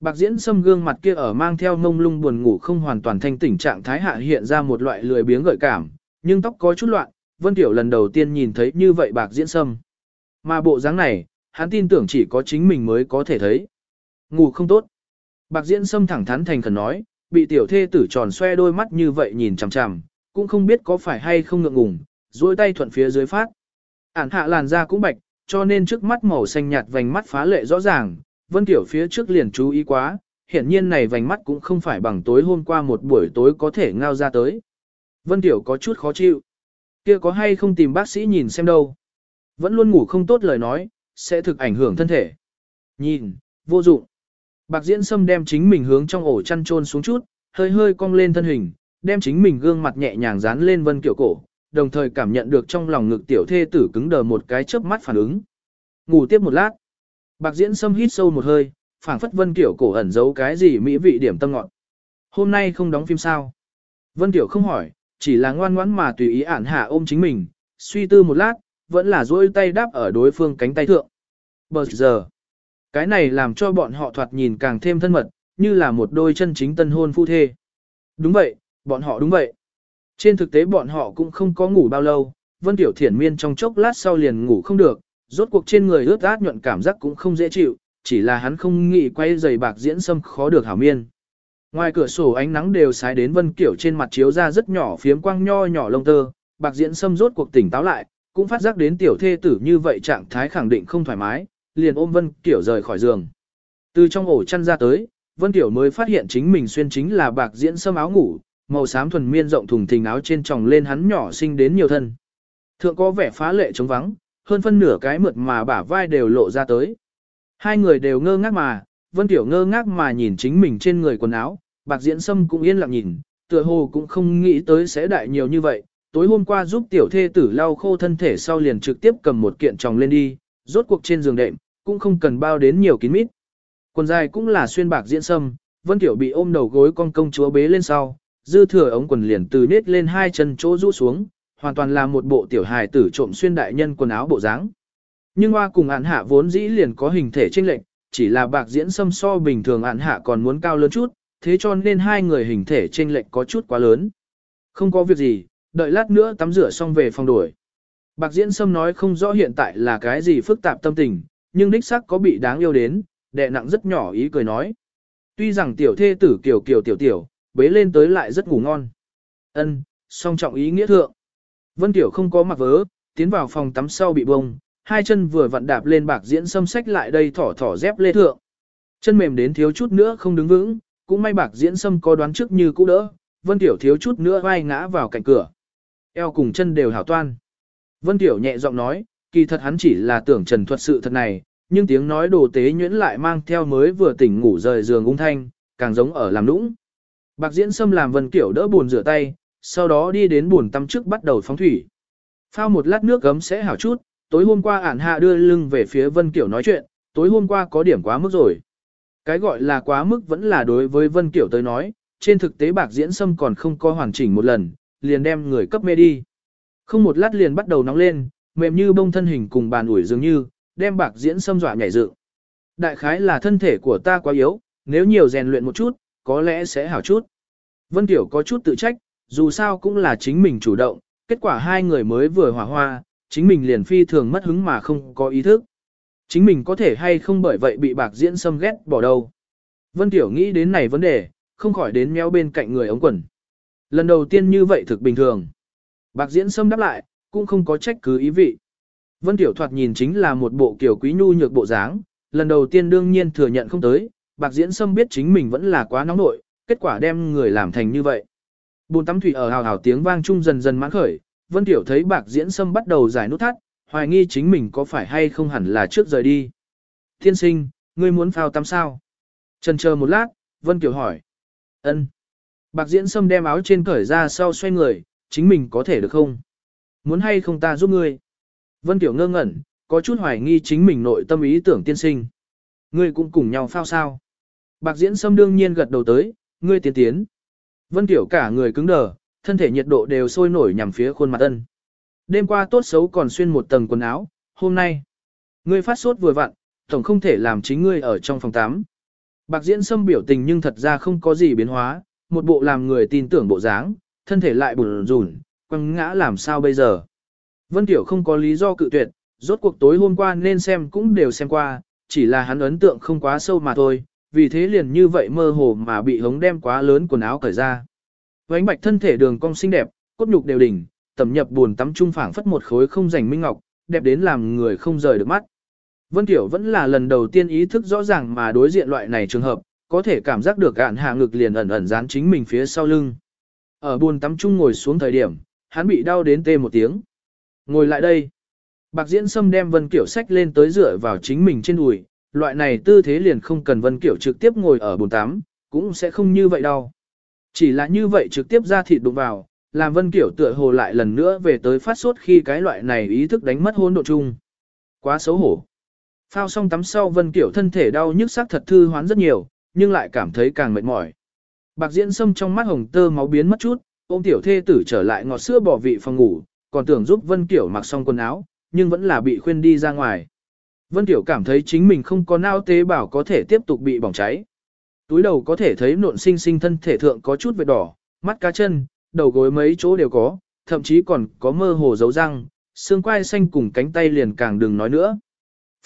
Bạc diễn sâm gương mặt kia ở mang theo mông lung buồn ngủ không hoàn toàn thanh tỉnh trạng thái hạ hiện ra một loại lười biếng gợi cảm, nhưng tóc có chút loạn, Vân Tiểu lần đầu tiên nhìn thấy như vậy bạc diễn sâm. Mà bộ dáng này, hắn tin tưởng chỉ có chính mình mới có thể thấy. Ngủ không tốt. Bạc diễn sâm thẳng thắn thành khẩn nói, bị tiểu thê tử tròn xoe đôi mắt như vậy nhìn chằm chằm, cũng không biết có phải hay không ngượng ngùng, duỗi tay thuận phía dưới phát. Ản hạ làn da cũng bạch, cho nên trước mắt màu xanh nhạt vành mắt phá lệ rõ ràng, Vân Tiểu phía trước liền chú ý quá, hiển nhiên này vành mắt cũng không phải bằng tối hôm qua một buổi tối có thể ngao ra tới. Vân Tiểu có chút khó chịu. Kia có hay không tìm bác sĩ nhìn xem đâu. Vẫn luôn ngủ không tốt lời nói, sẽ thực ảnh hưởng thân thể. Nhìn, vô dụng. Bạc Diễn Sâm đem chính mình hướng trong ổ chăn trôn xuống chút, hơi hơi cong lên thân hình, đem chính mình gương mặt nhẹ nhàng dán lên Vân Kiểu cổ, đồng thời cảm nhận được trong lòng ngực tiểu thê tử cứng đờ một cái chớp mắt phản ứng. Ngủ tiếp một lát. Bạc diễn sâm hít sâu một hơi, phảng phất Vân Kiểu cổ ẩn giấu cái gì mỹ vị điểm tâm ngọt. Hôm nay không đóng phim sao? Vân Kiểu không hỏi, chỉ là ngoan ngoãn mà tùy ý ản hạ ôm chính mình, suy tư một lát, vẫn là duỗi tay đáp ở đối phương cánh tay thượng. Bờ giờ, cái này làm cho bọn họ thoạt nhìn càng thêm thân mật, như là một đôi chân chính tân hôn phu thê. Đúng vậy, bọn họ đúng vậy. Trên thực tế bọn họ cũng không có ngủ bao lâu, Vân Tiểu Thiển Miên trong chốc lát sau liền ngủ không được, rốt cuộc trên người ướt át nhuận cảm giác cũng không dễ chịu, chỉ là hắn không nghĩ quay giày bạc diễn xâm khó được hảo miên. Ngoài cửa sổ ánh nắng đều sái đến Vân Kiểu trên mặt chiếu ra rất nhỏ phiếm quang nho nhỏ lông tơ, bạc diễn xâm rốt cuộc tỉnh táo lại, cũng phát giác đến tiểu thê tử như vậy trạng thái khẳng định không thoải mái, liền ôm Vân Kiểu rời khỏi giường. Từ trong ổ chăn ra tới, Vân Kiểu mới phát hiện chính mình xuyên chính là bạc diễn sâm áo ngủ, màu xám thuần miên rộng thùng thình áo trên tròng lên hắn nhỏ xinh đến nhiều thân. Thượng có vẻ phá lệ trống vắng, hơn phân nửa cái mượt mà bả vai đều lộ ra tới. Hai người đều ngơ ngác mà, Vân Tiểu ngơ ngác mà nhìn chính mình trên người quần áo, bạc diễn sâm cũng yên lặng nhìn, tựa hồ cũng không nghĩ tới sẽ đại nhiều như vậy. Tối hôm qua giúp tiểu thê tử lau khô thân thể sau liền trực tiếp cầm một kiện tròng lên đi, rốt cuộc trên giường đệm, cũng không cần bao đến nhiều kín mít. Quần dài cũng là xuyên bạc diễn sâm, Vân Tiểu bị ôm đầu gối con công chúa bế lên sau, dư thừa ống quần liền từ nết lên hai chân chỗ rũ xuống, hoàn toàn là một bộ tiểu hài tử trộm xuyên đại nhân quần áo bộ dáng. Nhưng hoa cùng án hạ vốn dĩ liền có hình thể chênh lệch, chỉ là bạc diễn sâm so bình thường án hạ còn muốn cao lớn chút, thế cho nên hai người hình thể trên lệch có chút quá lớn. Không có việc gì, đợi lát nữa tắm rửa xong về phòng đổi. Bạc diễn sâm nói không rõ hiện tại là cái gì phức tạp tâm tình, nhưng đích xác có bị đáng yêu đến, đệ nặng rất nhỏ ý cười nói. Tuy rằng tiểu thê tử kiểu kiểu tiểu tiểu, bế lên tới lại rất ngủ ngon. Ân, song trọng ý nghĩa thượng. Vân Tiểu không có mặc vớ, tiến vào phòng tắm sau bị bông, hai chân vừa vặn đạp lên bạc diễn Sâm sách lại đây thỏ thỏ dép lê thượng. Chân mềm đến thiếu chút nữa không đứng vững, cũng may bạc diễn xâm có đoán trước như cũ đỡ, Vân Tiểu thiếu chút nữa vai ngã vào cạnh cửa. Eo cùng chân đều hảo toan. Vân Tiểu nhẹ giọng nói, kỳ thật hắn chỉ là tưởng trần thuật sự thật này, nhưng tiếng nói đồ tế nhuyễn lại mang theo mới vừa tỉnh ngủ rời giường ung thanh, càng giống ở làm nũng. Bạc diễn xâm làm Vân Tiểu đỡ buồn rửa tay, sau đó đi đến buồn tắm trước bắt đầu phóng thủy. Phao một lát nước gấm sẽ hảo chút, tối hôm qua ản hạ đưa lưng về phía Vân Kiểu nói chuyện, tối hôm qua có điểm quá mức rồi. Cái gọi là quá mức vẫn là đối với Vân Kiểu tới nói, trên thực tế bạc diễn sâm còn không có hoàn chỉnh một lần, liền đem người cấp mê đi. Không một lát liền bắt đầu nóng lên, mềm như bông thân hình cùng bàn ủi dường như, đem bạc diễn sâm dọa nhảy dựng. Đại khái là thân thể của ta quá yếu, nếu nhiều rèn luyện một chút, có lẽ sẽ hảo chút. Vân Tiểu có chút tự trách, dù sao cũng là chính mình chủ động, kết quả hai người mới vừa hòa hoa, chính mình liền phi thường mất hứng mà không có ý thức. Chính mình có thể hay không bởi vậy bị bạc diễn xâm ghét bỏ đâu. Vân Tiểu nghĩ đến này vấn đề, không khỏi đến méo bên cạnh người ống quần. Lần đầu tiên như vậy thực bình thường. Bạc diễn xâm đáp lại, cũng không có trách cứ ý vị. Vân Tiểu thoạt nhìn chính là một bộ kiểu quý nhu nhược bộ dáng, lần đầu tiên đương nhiên thừa nhận không tới, bạc diễn xâm biết chính mình vẫn là quá nóng nội, kết quả đem người làm thành như vậy. Bồn tắm thủy ở hào hào tiếng vang chung dần dần mãn khởi, Vân Tiểu thấy bạc diễn sâm bắt đầu giải nút thắt, hoài nghi chính mình có phải hay không hẳn là trước rời đi. Tiên sinh, ngươi muốn phao tắm sao? Trần chờ một lát, Vân Kiều hỏi. ân. Bạc diễn sâm đem áo trên cởi ra sau xoay người, chính mình có thể được không? Muốn hay không ta giúp ngươi? Vân Tiểu ngơ ngẩn, có chút hoài nghi chính mình nội tâm ý tưởng tiên sinh. Ngươi cũng cùng nhau phao sao? Bạc diễn sâm đương nhiên gật đầu tới, ngươi tiến tiến. Vân Tiểu cả người cứng đờ, thân thể nhiệt độ đều sôi nổi nhằm phía khuôn mặt ân. Đêm qua tốt xấu còn xuyên một tầng quần áo, hôm nay, ngươi phát sốt vừa vặn, tổng không thể làm chính ngươi ở trong phòng tắm. Bạc diễn xâm biểu tình nhưng thật ra không có gì biến hóa, một bộ làm người tin tưởng bộ dáng, thân thể lại bùn rùn, quăng ngã làm sao bây giờ. Vân Tiểu không có lý do cự tuyệt, rốt cuộc tối hôm qua nên xem cũng đều xem qua, chỉ là hắn ấn tượng không quá sâu mà thôi, vì thế liền như vậy mơ hồ mà bị hống đem quá lớn quần áo cởi ra. Vánh bạch thân thể đường cong xinh đẹp, cốt nhục đều đỉnh, tẩm nhập buồn tắm trung phảng phất một khối không rảnh minh ngọc, đẹp đến làm người không rời được mắt. Vân Tiểu vẫn là lần đầu tiên ý thức rõ ràng mà đối diện loại này trường hợp, có thể cảm giác được gạn hạ ngực liền ẩn ẩn dán chính mình phía sau lưng. Ở buồn tắm trung ngồi xuống thời điểm, hắn bị đau đến tê một tiếng. Ngồi lại đây. Bạc diễn sâm đem Vân Kiểu sách lên tới dựa vào chính mình trên đùi, loại này tư thế liền không cần Vân Kiểu trực tiếp ngồi ở bồn tắm, cũng sẽ không như vậy đâu. Chỉ là như vậy trực tiếp ra thịt đụng vào, làm Vân Kiểu tựa hồ lại lần nữa về tới phát sốt khi cái loại này ý thức đánh mất hôn độ chung. Quá xấu hổ. Phao xong tắm sau Vân Kiểu thân thể đau nhức sắc thật thư hoán rất nhiều, nhưng lại cảm thấy càng mệt mỏi. Bạc diễn sâm trong mắt hồng tơ máu biến mất chút, ôm tiểu thê tử trở lại ngọt sữa bỏ vị phòng ngủ, còn tưởng giúp Vân Kiểu mặc xong quần áo, nhưng vẫn là bị khuyên đi ra ngoài. Vân Tiểu cảm thấy chính mình không có nao tế bào có thể tiếp tục bị bỏng cháy. Túi đầu có thể thấy nộn sinh sinh thân thể thượng có chút vết đỏ, mắt cá chân, đầu gối mấy chỗ đều có, thậm chí còn có mơ hồ dấu răng, xương quai xanh cùng cánh tay liền càng đừng nói nữa.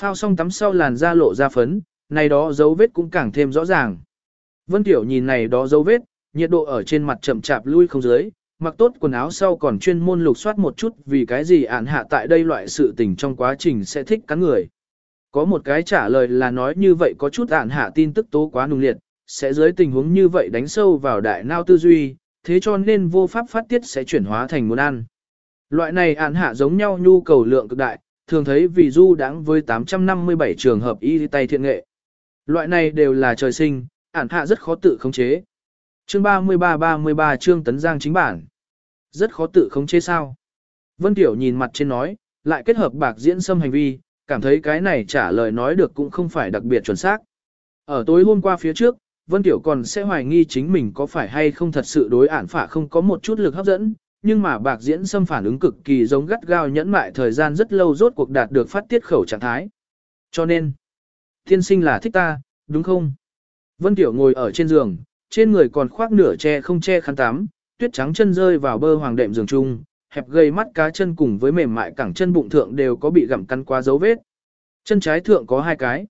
Phao xong tắm sau làn da lộ ra phấn, này đó dấu vết cũng càng thêm rõ ràng. Vân Tiểu nhìn này đó dấu vết, nhiệt độ ở trên mặt chậm chạp lui không dưới, mặc tốt quần áo sau còn chuyên môn lục soát một chút vì cái gì ản hạ tại đây loại sự tình trong quá trình sẽ thích cắn người. Có một cái trả lời là nói như vậy có chút ản hạ tin tức tố quá nung liệt, sẽ dưới tình huống như vậy đánh sâu vào đại nao tư duy, thế cho nên vô pháp phát tiết sẽ chuyển hóa thành muốn ăn. Loại này ản hạ giống nhau nhu cầu lượng cực đại, thường thấy vì du đáng với 857 trường hợp y tay thiện nghệ. Loại này đều là trời sinh, ản hạ rất khó tự khống chế. Chương 33-33 chương tấn giang chính bản. Rất khó tự khống chế sao. Vân Tiểu nhìn mặt trên nói, lại kết hợp bạc diễn xâm hành vi, cảm thấy cái này trả lời nói được cũng không phải đặc biệt chuẩn xác. Ở tối hôm qua phía trước, Vân Tiểu còn sẽ hoài nghi chính mình có phải hay không thật sự đối ản phả không có một chút lực hấp dẫn, nhưng mà bạc diễn xâm phản ứng cực kỳ giống gắt gao nhẫn mại thời gian rất lâu rốt cuộc đạt được phát tiết khẩu trạng thái. Cho nên, thiên sinh là thích ta, đúng không? Vân Tiểu ngồi ở trên giường, trên người còn khoác nửa che không che khăn tắm, tuyết trắng chân rơi vào bơ hoàng đệm giường chung, hẹp gây mắt cá chân cùng với mềm mại cẳng chân bụng thượng đều có bị gặm cắn qua dấu vết. Chân trái thượng có hai cái.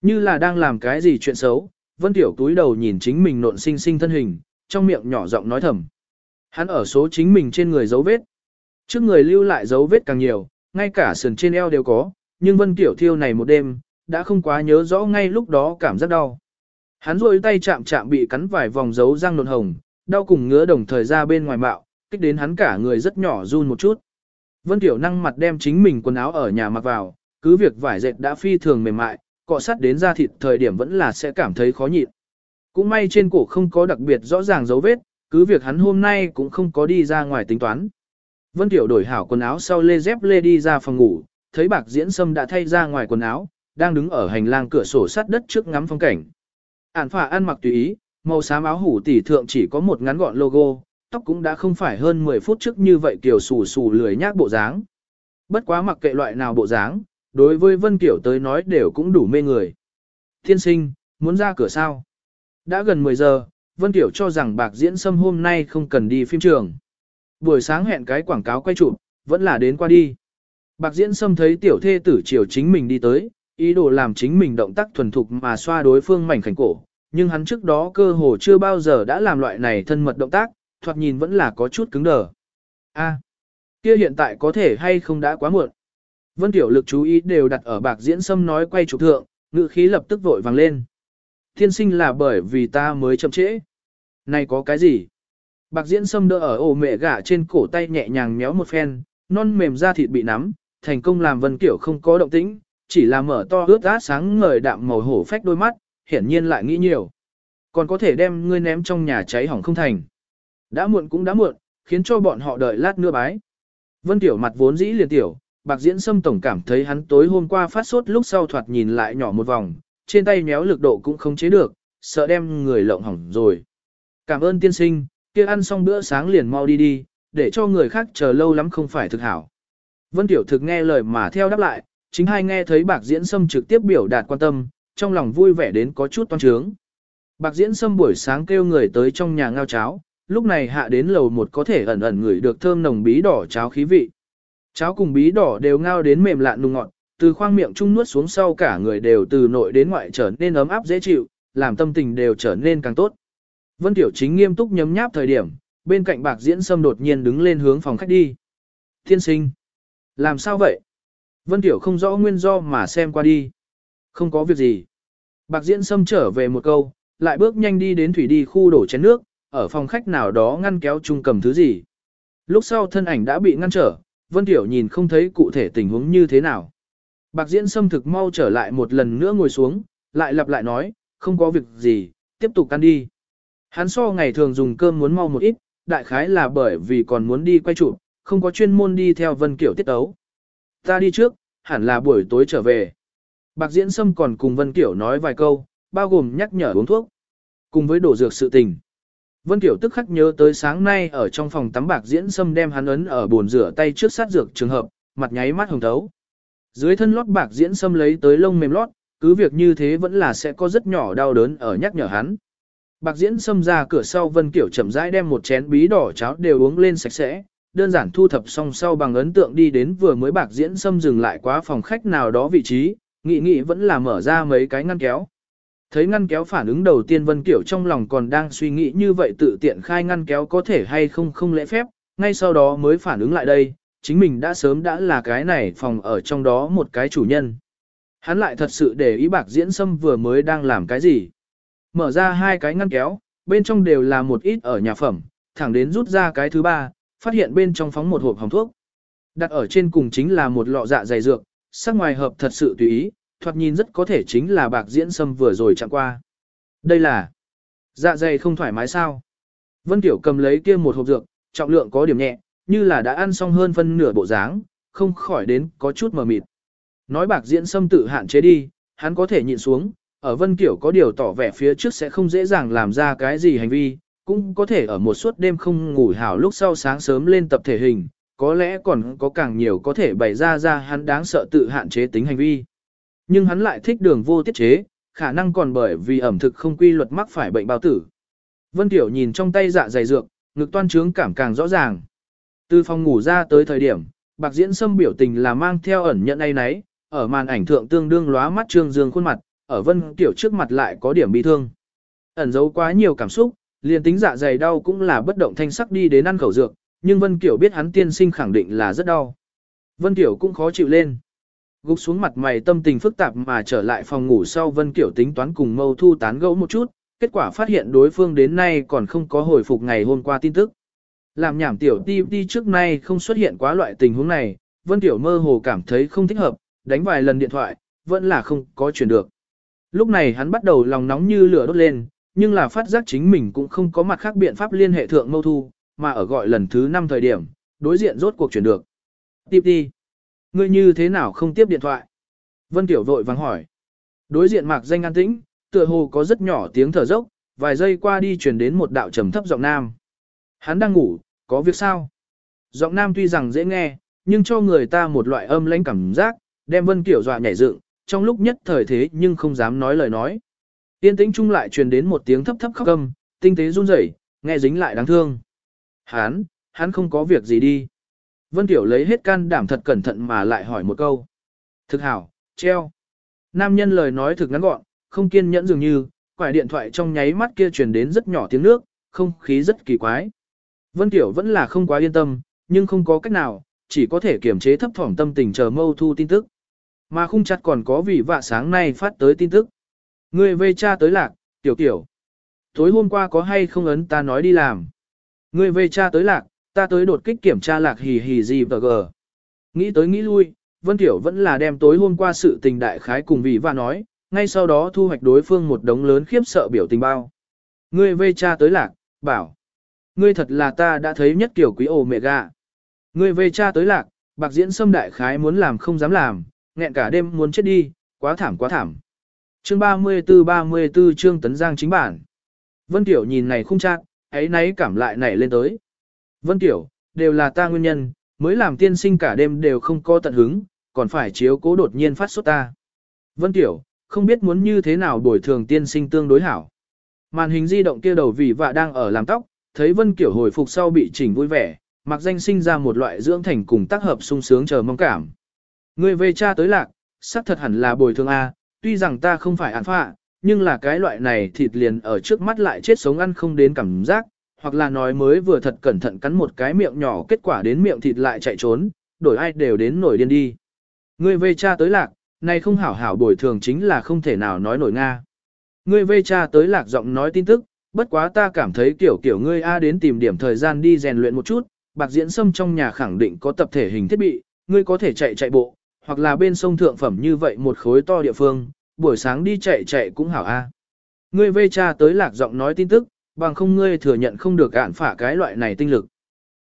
Như là đang làm cái gì chuyện xấu, Vân Tiểu túi đầu nhìn chính mình nộn xinh xinh thân hình, trong miệng nhỏ giọng nói thầm. Hắn ở số chính mình trên người dấu vết. Trước người lưu lại dấu vết càng nhiều, ngay cả sườn trên eo đều có, nhưng Vân Tiểu thiêu này một đêm, đã không quá nhớ rõ ngay lúc đó cảm giác đau. Hắn rôi tay chạm chạm bị cắn vài vòng dấu răng nộn hồng, đau cùng ngứa đồng thời ra bên ngoài bạo, kích đến hắn cả người rất nhỏ run một chút. Vân Tiểu năng mặt đem chính mình quần áo ở nhà mặc vào, cứ việc vải dệt đã phi thường mềm mại, cọ sát đến da thịt thời điểm vẫn là sẽ cảm thấy khó nhịn. Cũng may trên cổ không có đặc biệt rõ ràng dấu vết, cứ việc hắn hôm nay cũng không có đi ra ngoài tính toán. Vân Tiểu đổi hảo quần áo sau lê dép lê đi ra phòng ngủ, thấy bạc diễn sâm đã thay ra ngoài quần áo, đang đứng ở hành lang cửa sổ sát đất trước ngắm phong cảnh. Ản phả ăn mặc tùy ý, màu xám áo hủ tỷ thượng chỉ có một ngắn gọn logo, tóc cũng đã không phải hơn 10 phút trước như vậy kiểu xù xù lười nhác bộ dáng. Bất quá mặc kệ loại nào bộ dáng, đối với Vân Kiểu tới nói đều cũng đủ mê người. Thiên sinh, muốn ra cửa sao? Đã gần 10 giờ, Vân Kiểu cho rằng bạc diễn sâm hôm nay không cần đi phim trường. Buổi sáng hẹn cái quảng cáo quay chụp, vẫn là đến qua đi. Bạc diễn sâm thấy tiểu thê tử chiều chính mình đi tới, ý đồ làm chính mình động tác thuần thục mà xoa đối phương mảnh khảnh cổ, nhưng hắn trước đó cơ hồ chưa bao giờ đã làm loại này thân mật động tác, thoạt nhìn vẫn là có chút cứng đờ. A, kia hiện tại có thể hay không đã quá muộn. Vân Tiểu lực chú ý đều đặt ở bạc diễn sâm nói quay chụp thượng, ngữ khí lập tức vội vàng lên. Thiên sinh là bởi vì ta mới chậm trễ. Này có cái gì? Bạc diễn sâm đỡ ở ổ mẹ gả trên cổ tay nhẹ nhàng méo một phen, non mềm da thịt bị nắm, thành công làm Vân Tiểu không có động tĩnh, chỉ là mở to ướt át sáng ngời đạm màu hổ phách đôi mắt, hiển nhiên lại nghĩ nhiều. Còn có thể đem ngươi ném trong nhà cháy hỏng không thành. Đã muộn cũng đã muộn, khiến cho bọn họ đợi lát nữa bái. Vân Tiểu mặt vốn dĩ liền tiểu, bạc diễn sâm tổng cảm thấy hắn tối hôm qua phát sốt lúc sau thoạt nhìn lại nhỏ một vòng, trên tay méo lực độ cũng không chế được, sợ đem người lộng hỏng rồi. Cảm ơn tiên sinh, kia ăn xong bữa sáng liền mau đi đi, để cho người khác chờ lâu lắm không phải thực hảo. Vân Tiểu thực nghe lời mà theo đáp lại, chính hai nghe thấy bạc diễn sâm trực tiếp biểu đạt quan tâm, trong lòng vui vẻ đến có chút toan trướng. Bạc diễn sâm buổi sáng kêu người tới trong nhà ngao cháo, lúc này hạ đến lầu một có thể ẩn ẩn ngửi được thơm nồng bí đỏ cháo khí vị. Cháo cùng bí đỏ đều ngao đến mềm lạ nùng ngọt, từ khoang miệng trung nuốt xuống sau cả người đều từ nội đến ngoại trở nên ấm áp dễ chịu, làm tâm tình đều trở nên càng tốt. Vân Tiểu Chính nghiêm túc nhấm nháp thời điểm, bên cạnh bạc diễn sâm đột nhiên đứng lên hướng phòng khách đi. Thiên sinh! Làm sao vậy? Vân Tiểu không rõ nguyên do mà xem qua đi. Không có việc gì. Bạc diễn sâm trở về một câu, lại bước nhanh đi đến thủy đi khu đổ chén nước, ở phòng khách nào đó ngăn kéo chung cầm thứ gì. Lúc sau thân ảnh đã bị ngăn trở, Vân Tiểu nhìn không thấy cụ thể tình huống như thế nào. Bạc diễn sâm thực mau trở lại một lần nữa ngồi xuống, lại lặp lại nói, không có việc gì, tiếp tục ăn đi. Hắn so ngày thường dùng cơm muốn mau một ít, đại khái là bởi vì còn muốn đi quay chụp, không có chuyên môn đi theo Vân Kiểu tiết tấu. Ta đi trước, hẳn là buổi tối trở về. Bạc Diễn Sâm còn cùng Vân Kiểu nói vài câu, bao gồm nhắc nhở uống thuốc, cùng với đổ dược sự tình. Vân Kiểu tức khắc nhớ tới sáng nay ở trong phòng tắm Bạc Diễn Sâm đem hắn ấn ở bồn rửa tay trước sát dược trường hợp, mặt nháy mắt hồng thấu. Dưới thân lót Bạc Diễn Sâm lấy tới lông mềm lót, cứ việc như thế vẫn là sẽ có rất nhỏ đau đớn ở nhắc nhở hắn. Bạc Diễn Sâm ra cửa sau Vân Kiểu chậm rãi đem một chén bí đỏ cháo đều uống lên sạch sẽ, đơn giản thu thập xong sau bằng ấn tượng đi đến vừa mới Bạc Diễn Sâm dừng lại quá phòng khách nào đó vị trí, nghĩ nghĩ vẫn là mở ra mấy cái ngăn kéo. Thấy ngăn kéo phản ứng đầu tiên Vân Kiểu trong lòng còn đang suy nghĩ như vậy tự tiện khai ngăn kéo có thể hay không không lễ phép, ngay sau đó mới phản ứng lại đây, chính mình đã sớm đã là cái này phòng ở trong đó một cái chủ nhân. Hắn lại thật sự để ý bạc diễn sâm vừa mới đang làm cái gì. Mở ra hai cái ngăn kéo, bên trong đều là một ít ở nhà phẩm, thẳng đến rút ra cái thứ ba, phát hiện bên trong phóng một hộp hồng thuốc. Đặt ở trên cùng chính là một lọ dạ dày dược, sắc ngoài hợp thật sự tùy ý, thoạt nhìn rất có thể chính là bạc diễn sâm vừa rồi chạm qua. Đây là dạ dày không thoải mái sao. Vân Tiểu cầm lấy kia một hộp dược, trọng lượng có điểm nhẹ, như là đã ăn xong hơn phân nửa bộ dáng, không khỏi đến có chút mờ mịt. Nói bạc diễn sâm tự hạn chế đi, hắn có thể nhịn xuống, ở Vân Kiểu có điều tỏ vẻ phía trước sẽ không dễ dàng làm ra cái gì hành vi, cũng có thể ở một suốt đêm không ngủ hảo lúc sau sáng sớm lên tập thể hình, có lẽ còn có càng nhiều có thể bày ra ra hắn đáng sợ tự hạn chế tính hành vi. Nhưng hắn lại thích đường vô tiết chế, khả năng còn bởi vì ẩm thực không quy luật mắc phải bệnh bao tử. Vân Tiểu nhìn trong tay dạ dày dược, ngực toan trướng cảm càng rõ ràng. Từ phòng ngủ ra tới thời điểm, bạc diễn sâm biểu tình là mang theo ẩn nhận ấy nấy, ở màn ảnh thượng tương đương lóa mắt trương dương khuôn mặt, ở Vân Tiểu trước mặt lại có điểm bị thương. Ẩn giấu quá nhiều cảm xúc, liền tính dạ dày đau cũng là bất động thanh sắc đi đến ăn khẩu dược, nhưng Vân Kiểu biết hắn tiên sinh khẳng định là rất đau. Vân Kiểu cũng khó chịu lên. Gục xuống mặt mày tâm tình phức tạp mà trở lại phòng ngủ sau Vân Kiểu tính toán cùng Mâu Thu tán gẫu một chút, kết quả phát hiện đối phương đến nay còn không có hồi phục ngày hôm qua tin tức. Làm nhảm tiểu ti ti trước nay không xuất hiện quá loại tình huống này, Vân Tiểu mơ hồ cảm thấy không thích hợp, đánh vài lần điện thoại, vẫn là không có chuyển được. Lúc này hắn bắt đầu lòng nóng như lửa đốt lên, nhưng là phát giác chính mình cũng không có mặt khác biện pháp liên hệ thượng mâu thu, mà ở gọi lần thứ 5 thời điểm, đối diện rốt cuộc chuyển được. Tiếp đi. Ngươi như thế nào không tiếp điện thoại? Vân Tiểu vội vắng hỏi. Đối diện mạc danh an tĩnh, tựa hồ có rất nhỏ tiếng thở dốc, vài giây qua đi truyền đến một đạo trầm thấp giọng nam. Hắn đang ngủ, có việc sao? Giọng nam tuy rằng dễ nghe, nhưng cho người ta một loại âm lãnh cảm giác, đem Vân Tiểu dọa nhảy dựng, trong lúc nhất thời thế nhưng không dám nói lời nói. Tiên tĩnh chung lại truyền đến một tiếng thấp thấp khóc gầm, tinh tế run rẩy, nghe dính lại đáng thương. Hắn, hắn không có việc gì đi. Vân Tiểu lấy hết can đảm thật cẩn thận mà lại hỏi một câu. Thực hảo, treo. Nam nhân lời nói thực ngắn gọn, không kiên nhẫn dường như, quải điện thoại trong nháy mắt kia truyền đến rất nhỏ tiếng nước, không khí rất kỳ quái. Vân Tiểu vẫn là không quá yên tâm, nhưng không có cách nào, chỉ có thể kiềm chế thấp thỏm tâm tình chờ mâu thu tin tức. Mà khung chặt còn có vị vạ sáng nay phát tới tin tức. Người về cha tới lạc, tiểu tiểu. Tối hôm qua có hay không ấn ta nói đi làm. Người về cha tới lạc, ta tới đột kích kiểm tra lạc hì hì gì và gờ. Nghĩ tới nghĩ lui, Vân Tiểu vẫn là đem tối hôm qua sự tình đại khái cùng vị và nói, ngay sau đó thu hoạch đối phương một đống lớn khiếp sợ biểu tình bao. Ngươi vê cha tới lạc, bảo. Ngươi thật là ta đã thấy nhất kiểu quý ổ mẹ gà. Ngươi vê cha tới lạc, bạc diễn xâm đại khái muốn làm không dám làm, nghẹn cả đêm muốn chết đi, quá thảm quá thảm. Chương 34-34 chương Tấn Giang chính bản. Vân Tiểu nhìn này không chắc, ấy nấy cảm lại nảy lên tới. Vân Tiểu, đều là ta nguyên nhân, mới làm tiên sinh cả đêm đều không có tận hứng, còn phải chiếu cố đột nhiên phát sốt ta. Vân Tiểu, không biết muốn như thế nào bồi thường tiên sinh tương đối hảo. Màn hình di động kia đầu vì vạ đang ở làm tóc, thấy Vân Kiểu hồi phục sau bị chỉnh vui vẻ, mặc danh sinh ra một loại dưỡng thành cùng tác hợp sung sướng chờ mong cảm. Người về cha tới lạc, xác thật hẳn là bồi thường A, tuy rằng ta không phải án phạ, nhưng là cái loại này thịt liền ở trước mắt lại chết sống ăn không đến cảm giác, hoặc là nói mới vừa thật cẩn thận cắn một cái miệng nhỏ kết quả đến miệng thịt lại chạy trốn, đổi ai đều đến nổi điên đi. ngươi về cha tới lạc, này không hảo hảo bồi thường chính là không thể nào nói nổi Nga. ngươi về cha tới lạc giọng nói tin tức, bất quá ta cảm thấy kiểu kiểu ngươi A đến tìm điểm thời gian đi rèn luyện một chút, bạc diễn sâm trong nhà khẳng định có tập thể hình thiết bị, ngươi có thể chạy chạy bộ, hoặc là bên sông thượng phẩm như vậy một khối to địa phương, buổi sáng đi chạy chạy cũng hảo a. Ngươi về cha tới lạc giọng nói tin tức, bằng không ngươi thừa nhận không được ạn phả cái loại này tinh lực.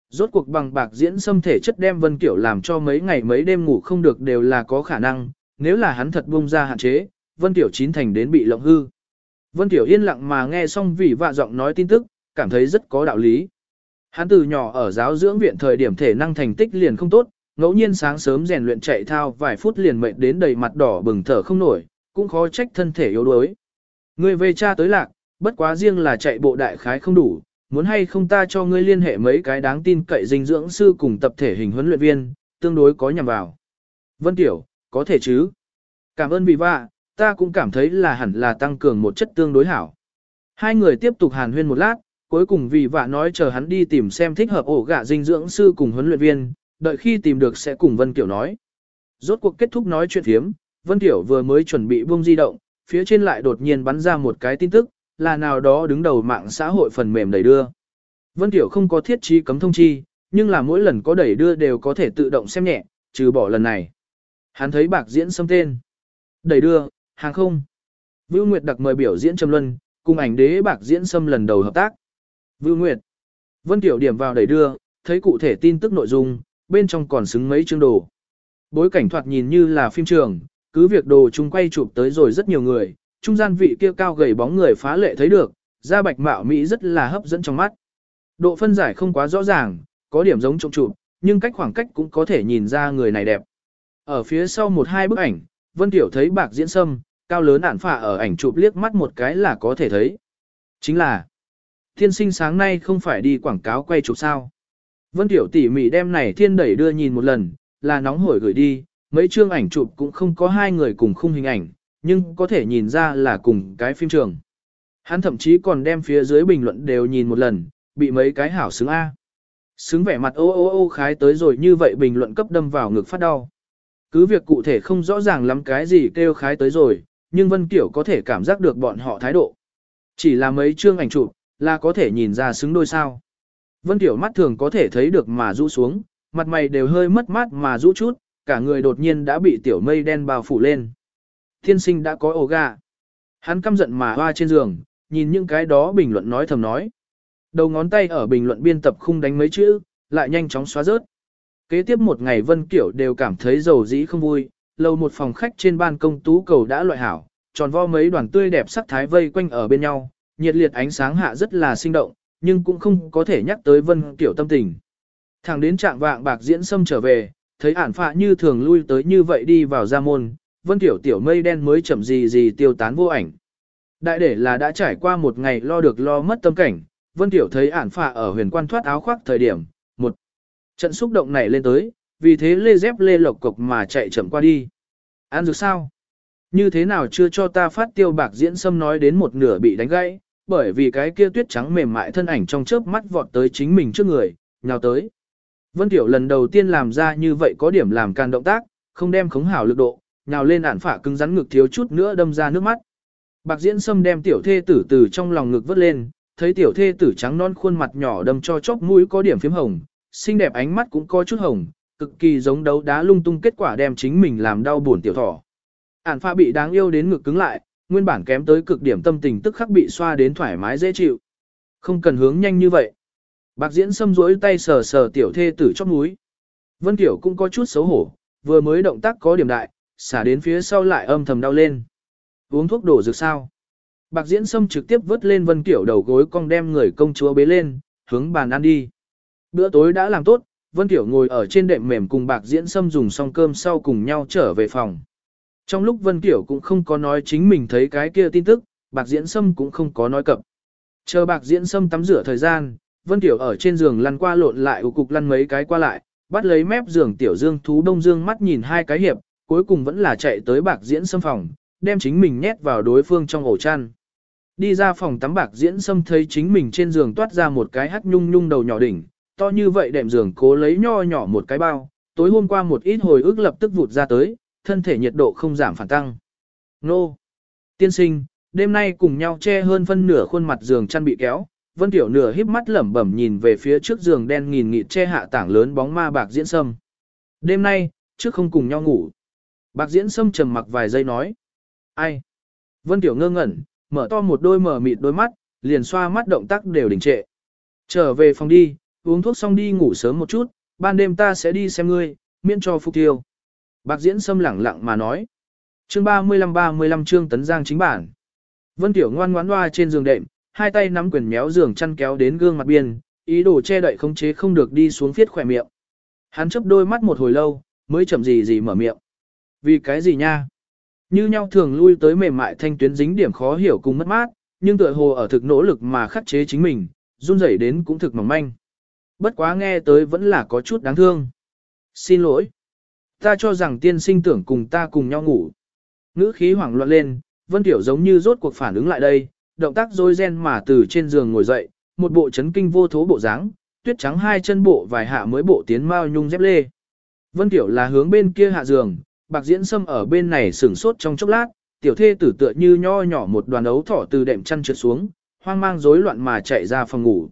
Rốt cuộc bằng bạc diễn xâm thể chất đem Vân Kiểu làm cho mấy ngày mấy đêm ngủ không được đều là có khả năng, nếu là hắn thật bung ra hạn chế, Vân Kiểu chín thành đến bị lộng hư. Vân Kiểu yên lặng mà nghe xong vị vạ giọng nói tin tức, cảm thấy rất có đạo lý. Hắn từ nhỏ ở giáo dưỡng viện thời điểm thể năng thành tích liền không tốt, ngẫu nhiên sáng sớm rèn luyện chạy thao vài phút liền mệt đến đầy mặt đỏ bừng thở không nổi, cũng khó trách thân thể yếu đuối. Ngươi về cha tới lạc, bất quá riêng là chạy bộ đại khái không đủ, muốn hay không ta cho ngươi liên hệ mấy cái đáng tin cậy dinh dưỡng sư cùng tập thể hình huấn luyện viên, tương đối có nhằm vào. Vân Tiểu, có thể chứ? Cảm ơn vị vạ, ta cũng cảm thấy là hẳn là tăng cường một chất tương đối hảo. Hai người tiếp tục hàn huyên một lát, cuối cùng vị vạ nói chờ hắn đi tìm xem thích hợp ổ gạ dinh dưỡng sư cùng huấn luyện viên, đợi khi tìm được sẽ cùng Vân Tiểu nói. Rốt cuộc kết thúc nói chuyện thiếm, Vân Tiểu vừa mới chuẩn bị buông di động, phía trên lại đột nhiên bắn ra một cái tin tức, là nào đó đứng đầu mạng xã hội phần mềm đẩy đưa. Vân Tiểu không có thiết trí cấm thông chi, nhưng là mỗi lần có đẩy đưa đều có thể tự động xem nhẹ, trừ bỏ lần này. Hắn thấy bạc diễn xâm tên. Đẩy đưa, hàng không. Vưu Nguyệt đặc mời biểu diễn Trầm Luân, cùng ảnh đế bạc diễn xâm lần đầu hợp tác. Vưu Nguyệt. Vân Tiểu điểm vào đẩy đưa, thấy cụ thể tin tức nội dung, bên trong còn xứng mấy chương đồ. Bối cảnh thoạt nhìn như là phim trường, cứ việc đồ chung quay chụp tới rồi rất nhiều người, trung gian vị kia cao gầy bóng người phá lệ thấy được, da bạch mạo Mỹ rất là hấp dẫn trong mắt. Độ phân giải không quá rõ ràng, có điểm giống trộm chụp, nhưng cách khoảng cách cũng có thể nhìn ra người này đẹp. Ở phía sau một hai bức ảnh, Vân Tiểu thấy bạc diễn sâm, cao lớn ản phả ở ảnh chụp liếc mắt một cái là có thể thấy. Chính là, thiên sinh sáng nay không phải đi quảng cáo quay chụp sao. Vân Tiểu tỉ mỉ đem này thiên đẩy đưa nhìn một lần, là nóng hổi gửi đi, mấy chương ảnh chụp cũng không có hai người cùng khung hình ảnh, nhưng có thể nhìn ra là cùng cái phim trường. Hắn thậm chí còn đem phía dưới bình luận đều nhìn một lần, bị mấy cái hảo xứng A. Xứng vẻ mặt ô ô ô khái tới rồi như vậy bình luận cấp đâm vào ngực phát đau. Cứ việc cụ thể không rõ ràng lắm cái gì kêu khái tới rồi, nhưng Vân Kiểu có thể cảm giác được bọn họ thái độ. Chỉ là mấy chương ảnh chụp là có thể nhìn ra xứng đôi sao. Vân Kiểu mắt thường có thể thấy được mà rũ xuống, mặt mày đều hơi mất mát mà rũ chút, cả người đột nhiên đã bị tiểu mây đen bao phủ lên. Thiên sinh đã có ổ gà. Hắn căm giận mà hoa trên giường, nhìn những cái đó bình luận nói thầm nói. Đầu ngón tay ở bình luận biên tập khung đánh mấy chữ, lại nhanh chóng xóa rớt. Kế tiếp một ngày Vân Kiểu đều cảm thấy dầu dĩ không vui, lầu một phòng khách trên ban công tú cầu đã loại hảo, tròn vo mấy đoàn tươi đẹp sắc thái vây quanh ở bên nhau, nhiệt liệt ánh sáng hạ rất là sinh động, nhưng cũng không có thể nhắc tới Vân Kiểu tâm tình. Thẳng đến trạng vạng bạc diễn xâm trở về, thấy ản phạ như thường lui tới như vậy đi vào gia môn, Vân Tiểu tiểu mây đen mới chậm gì gì tiêu tán vô ảnh. Đại để là đã trải qua một ngày lo được lo mất tâm cảnh, Vân Tiểu thấy ản phạ ở huyền quan thoát áo khoác thời điểm, một trận xúc động này lên tới, vì thế lê dép lê lộc cục mà chạy chậm qua đi. Ăn dược sao? Như thế nào chưa cho ta phát tiêu bạc diễn xâm nói đến một nửa bị đánh gãy, bởi vì cái kia tuyết trắng mềm mại thân ảnh trong chớp mắt vọt tới chính mình trước người, nhào tới. Vân Tiểu lần đầu tiên làm ra như vậy có điểm làm can động tác, không đem khống hảo lực độ, nhào lên ản phả cứng rắn ngực thiếu chút nữa đâm ra nước mắt. Bạc diễn sâm đem tiểu thê tử từ trong lòng ngực vớt lên, thấy tiểu thê tử trắng non khuôn mặt nhỏ đâm cho chóp mũi có điểm phím hồng, xinh đẹp ánh mắt cũng có chút hồng, cực kỳ giống đấu đá lung tung kết quả đem chính mình làm đau buồn tiểu thỏ. Ản pha bị đáng yêu đến ngực cứng lại, nguyên bản kém tới cực điểm tâm tình tức khắc bị xoa đến thoải mái dễ chịu. Không cần hướng nhanh như vậy. Bạc diễn sâm rỗi tay sờ sờ tiểu thê tử chóp mũi. Vân Tiểu cũng có chút xấu hổ, vừa mới động tác có điểm đại, xả đến phía sau lại âm thầm đau lên. Uống thuốc đổ dược sao? Bạc diễn sâm trực tiếp vớt lên Vân Kiểu đầu gối cong đem người công chúa bế lên, hướng bàn ăn đi. Bữa tối đã làm tốt, Vân Kiểu ngồi ở trên đệm mềm cùng bạc diễn sâm dùng xong cơm sau cùng nhau trở về phòng. Trong lúc Vân Kiểu cũng không có nói chính mình thấy cái kia tin tức, bạc diễn sâm cũng không có nói cập. Chờ bạc diễn sâm tắm rửa thời gian, Vân Tiểu ở trên giường lăn qua lộn lại ủ cục lăn mấy cái qua lại, bắt lấy mép giường Tiểu Dương thú đông dương mắt nhìn hai cái hiệp, cuối cùng vẫn là chạy tới bạc diễn sâm phòng, đem chính mình nhét vào đối phương trong ổ chăn. Đi ra phòng tắm bạc diễn sâm thấy chính mình trên giường toát ra một cái hắt nhung nhung đầu nhỏ đỉnh, to như vậy đệm giường cố lấy nho nhỏ một cái bao, tối hôm qua một ít hồi ức lập tức vụt ra tới, thân thể nhiệt độ không giảm phản tăng. Nô! Tiên sinh, đêm nay cùng nhau che hơn phân nửa khuôn mặt giường chăn bị kéo, Vân Tiểu nửa híp mắt lẩm bẩm nhìn về phía trước giường đen nghìn nghịt che hạ tảng lớn bóng ma bạc diễn sâm. Đêm nay, trước không cùng nhau ngủ. Bạc diễn sâm trầm mặc vài giây nói. Ai? Vân Tiểu ngơ ngẩn, mở to một đôi mở mịt đôi mắt, liền xoa mắt động tác đều đình trệ. Trở về phòng đi, uống thuốc xong đi ngủ sớm một chút, ban đêm ta sẽ đi xem ngươi, miễn cho phục tiêu. Bạc diễn sâm lẳng lặng mà nói. Chương 35-35 chương tấn giang chính bản. Vân Tiểu ngoan ngoãn loa trên giường đệm, hai tay nắm quyền méo giường chăn kéo đến gương mặt biên, ý đồ che đậy không chế không được đi xuống phiết khỏe miệng. Hắn chấp đôi mắt một hồi lâu, mới chậm gì gì mở miệng. Vì cái gì nha? Như nhau thường lui tới mềm mại thanh tuyến dính điểm khó hiểu cùng mất mát, nhưng tựa hồ ở thực nỗ lực mà khắc chế chính mình, run rẩy đến cũng thực mỏng manh. Bất quá nghe tới vẫn là có chút đáng thương. Xin lỗi. Ta cho rằng tiên sinh tưởng cùng ta cùng nhau ngủ. Ngữ khí hoảng loạn lên, Vân Tiểu giống như rốt cuộc phản ứng lại đây, động tác rối ren mà từ trên giường ngồi dậy, một bộ chấn kinh vô thố bộ dáng, tuyết trắng hai chân bộ vài hạ mới bộ tiến mao nhung dép lê. Vân Tiểu là hướng bên kia hạ giường, bạc diễn sâm ở bên này sửng sốt trong chốc lát, tiểu thê tử tựa như nho nhỏ một đoàn ấu thỏ từ đệm chăn trượt xuống, hoang mang rối loạn mà chạy ra phòng ngủ.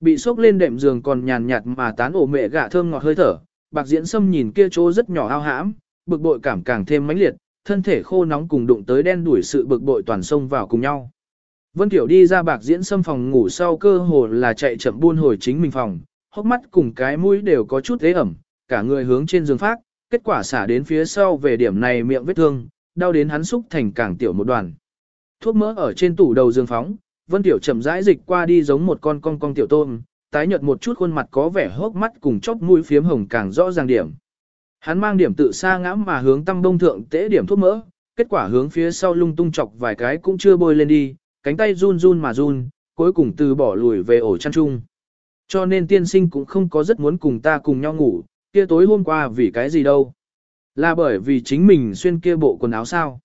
Bị sốc lên đệm giường còn nhàn nhạt mà tán ổ mẹ gạ thơm ngọt hơi thở, bạc diễn sâm nhìn kia chỗ rất nhỏ ao hãm, bực bội cảm càng thêm mãnh liệt, thân thể khô nóng cùng đụng tới đen đuổi sự bực bội toàn sông vào cùng nhau. Vân Tiểu đi ra bạc diễn xâm phòng ngủ sau cơ hồ là chạy chậm buôn hồi chính mình phòng, hốc mắt cùng cái mũi đều có chút thế ẩm, cả người hướng trên giường phát, kết quả xả đến phía sau về điểm này miệng vết thương, đau đến hắn xúc thành càng tiểu một đoàn. Thuốc mỡ ở trên tủ đầu dương phóng, Vân Tiểu chậm rãi dịch qua đi giống một con con con tiểu tôm, tái nhợt một chút khuôn mặt có vẻ hốc mắt cùng chóp mũi phiếm hồng càng rõ ràng điểm. Hắn mang điểm tự xa ngã mà hướng tâm đông thượng tế điểm thuốc mỡ, kết quả hướng phía sau lung tung chọc vài cái cũng chưa bôi lên đi, cánh tay run run mà run, cuối cùng từ bỏ lùi về ổ chăn chung. Cho nên tiên sinh cũng không có rất muốn cùng ta cùng nhau ngủ, kia tối hôm qua vì cái gì đâu. Là bởi vì chính mình xuyên kia bộ quần áo sao.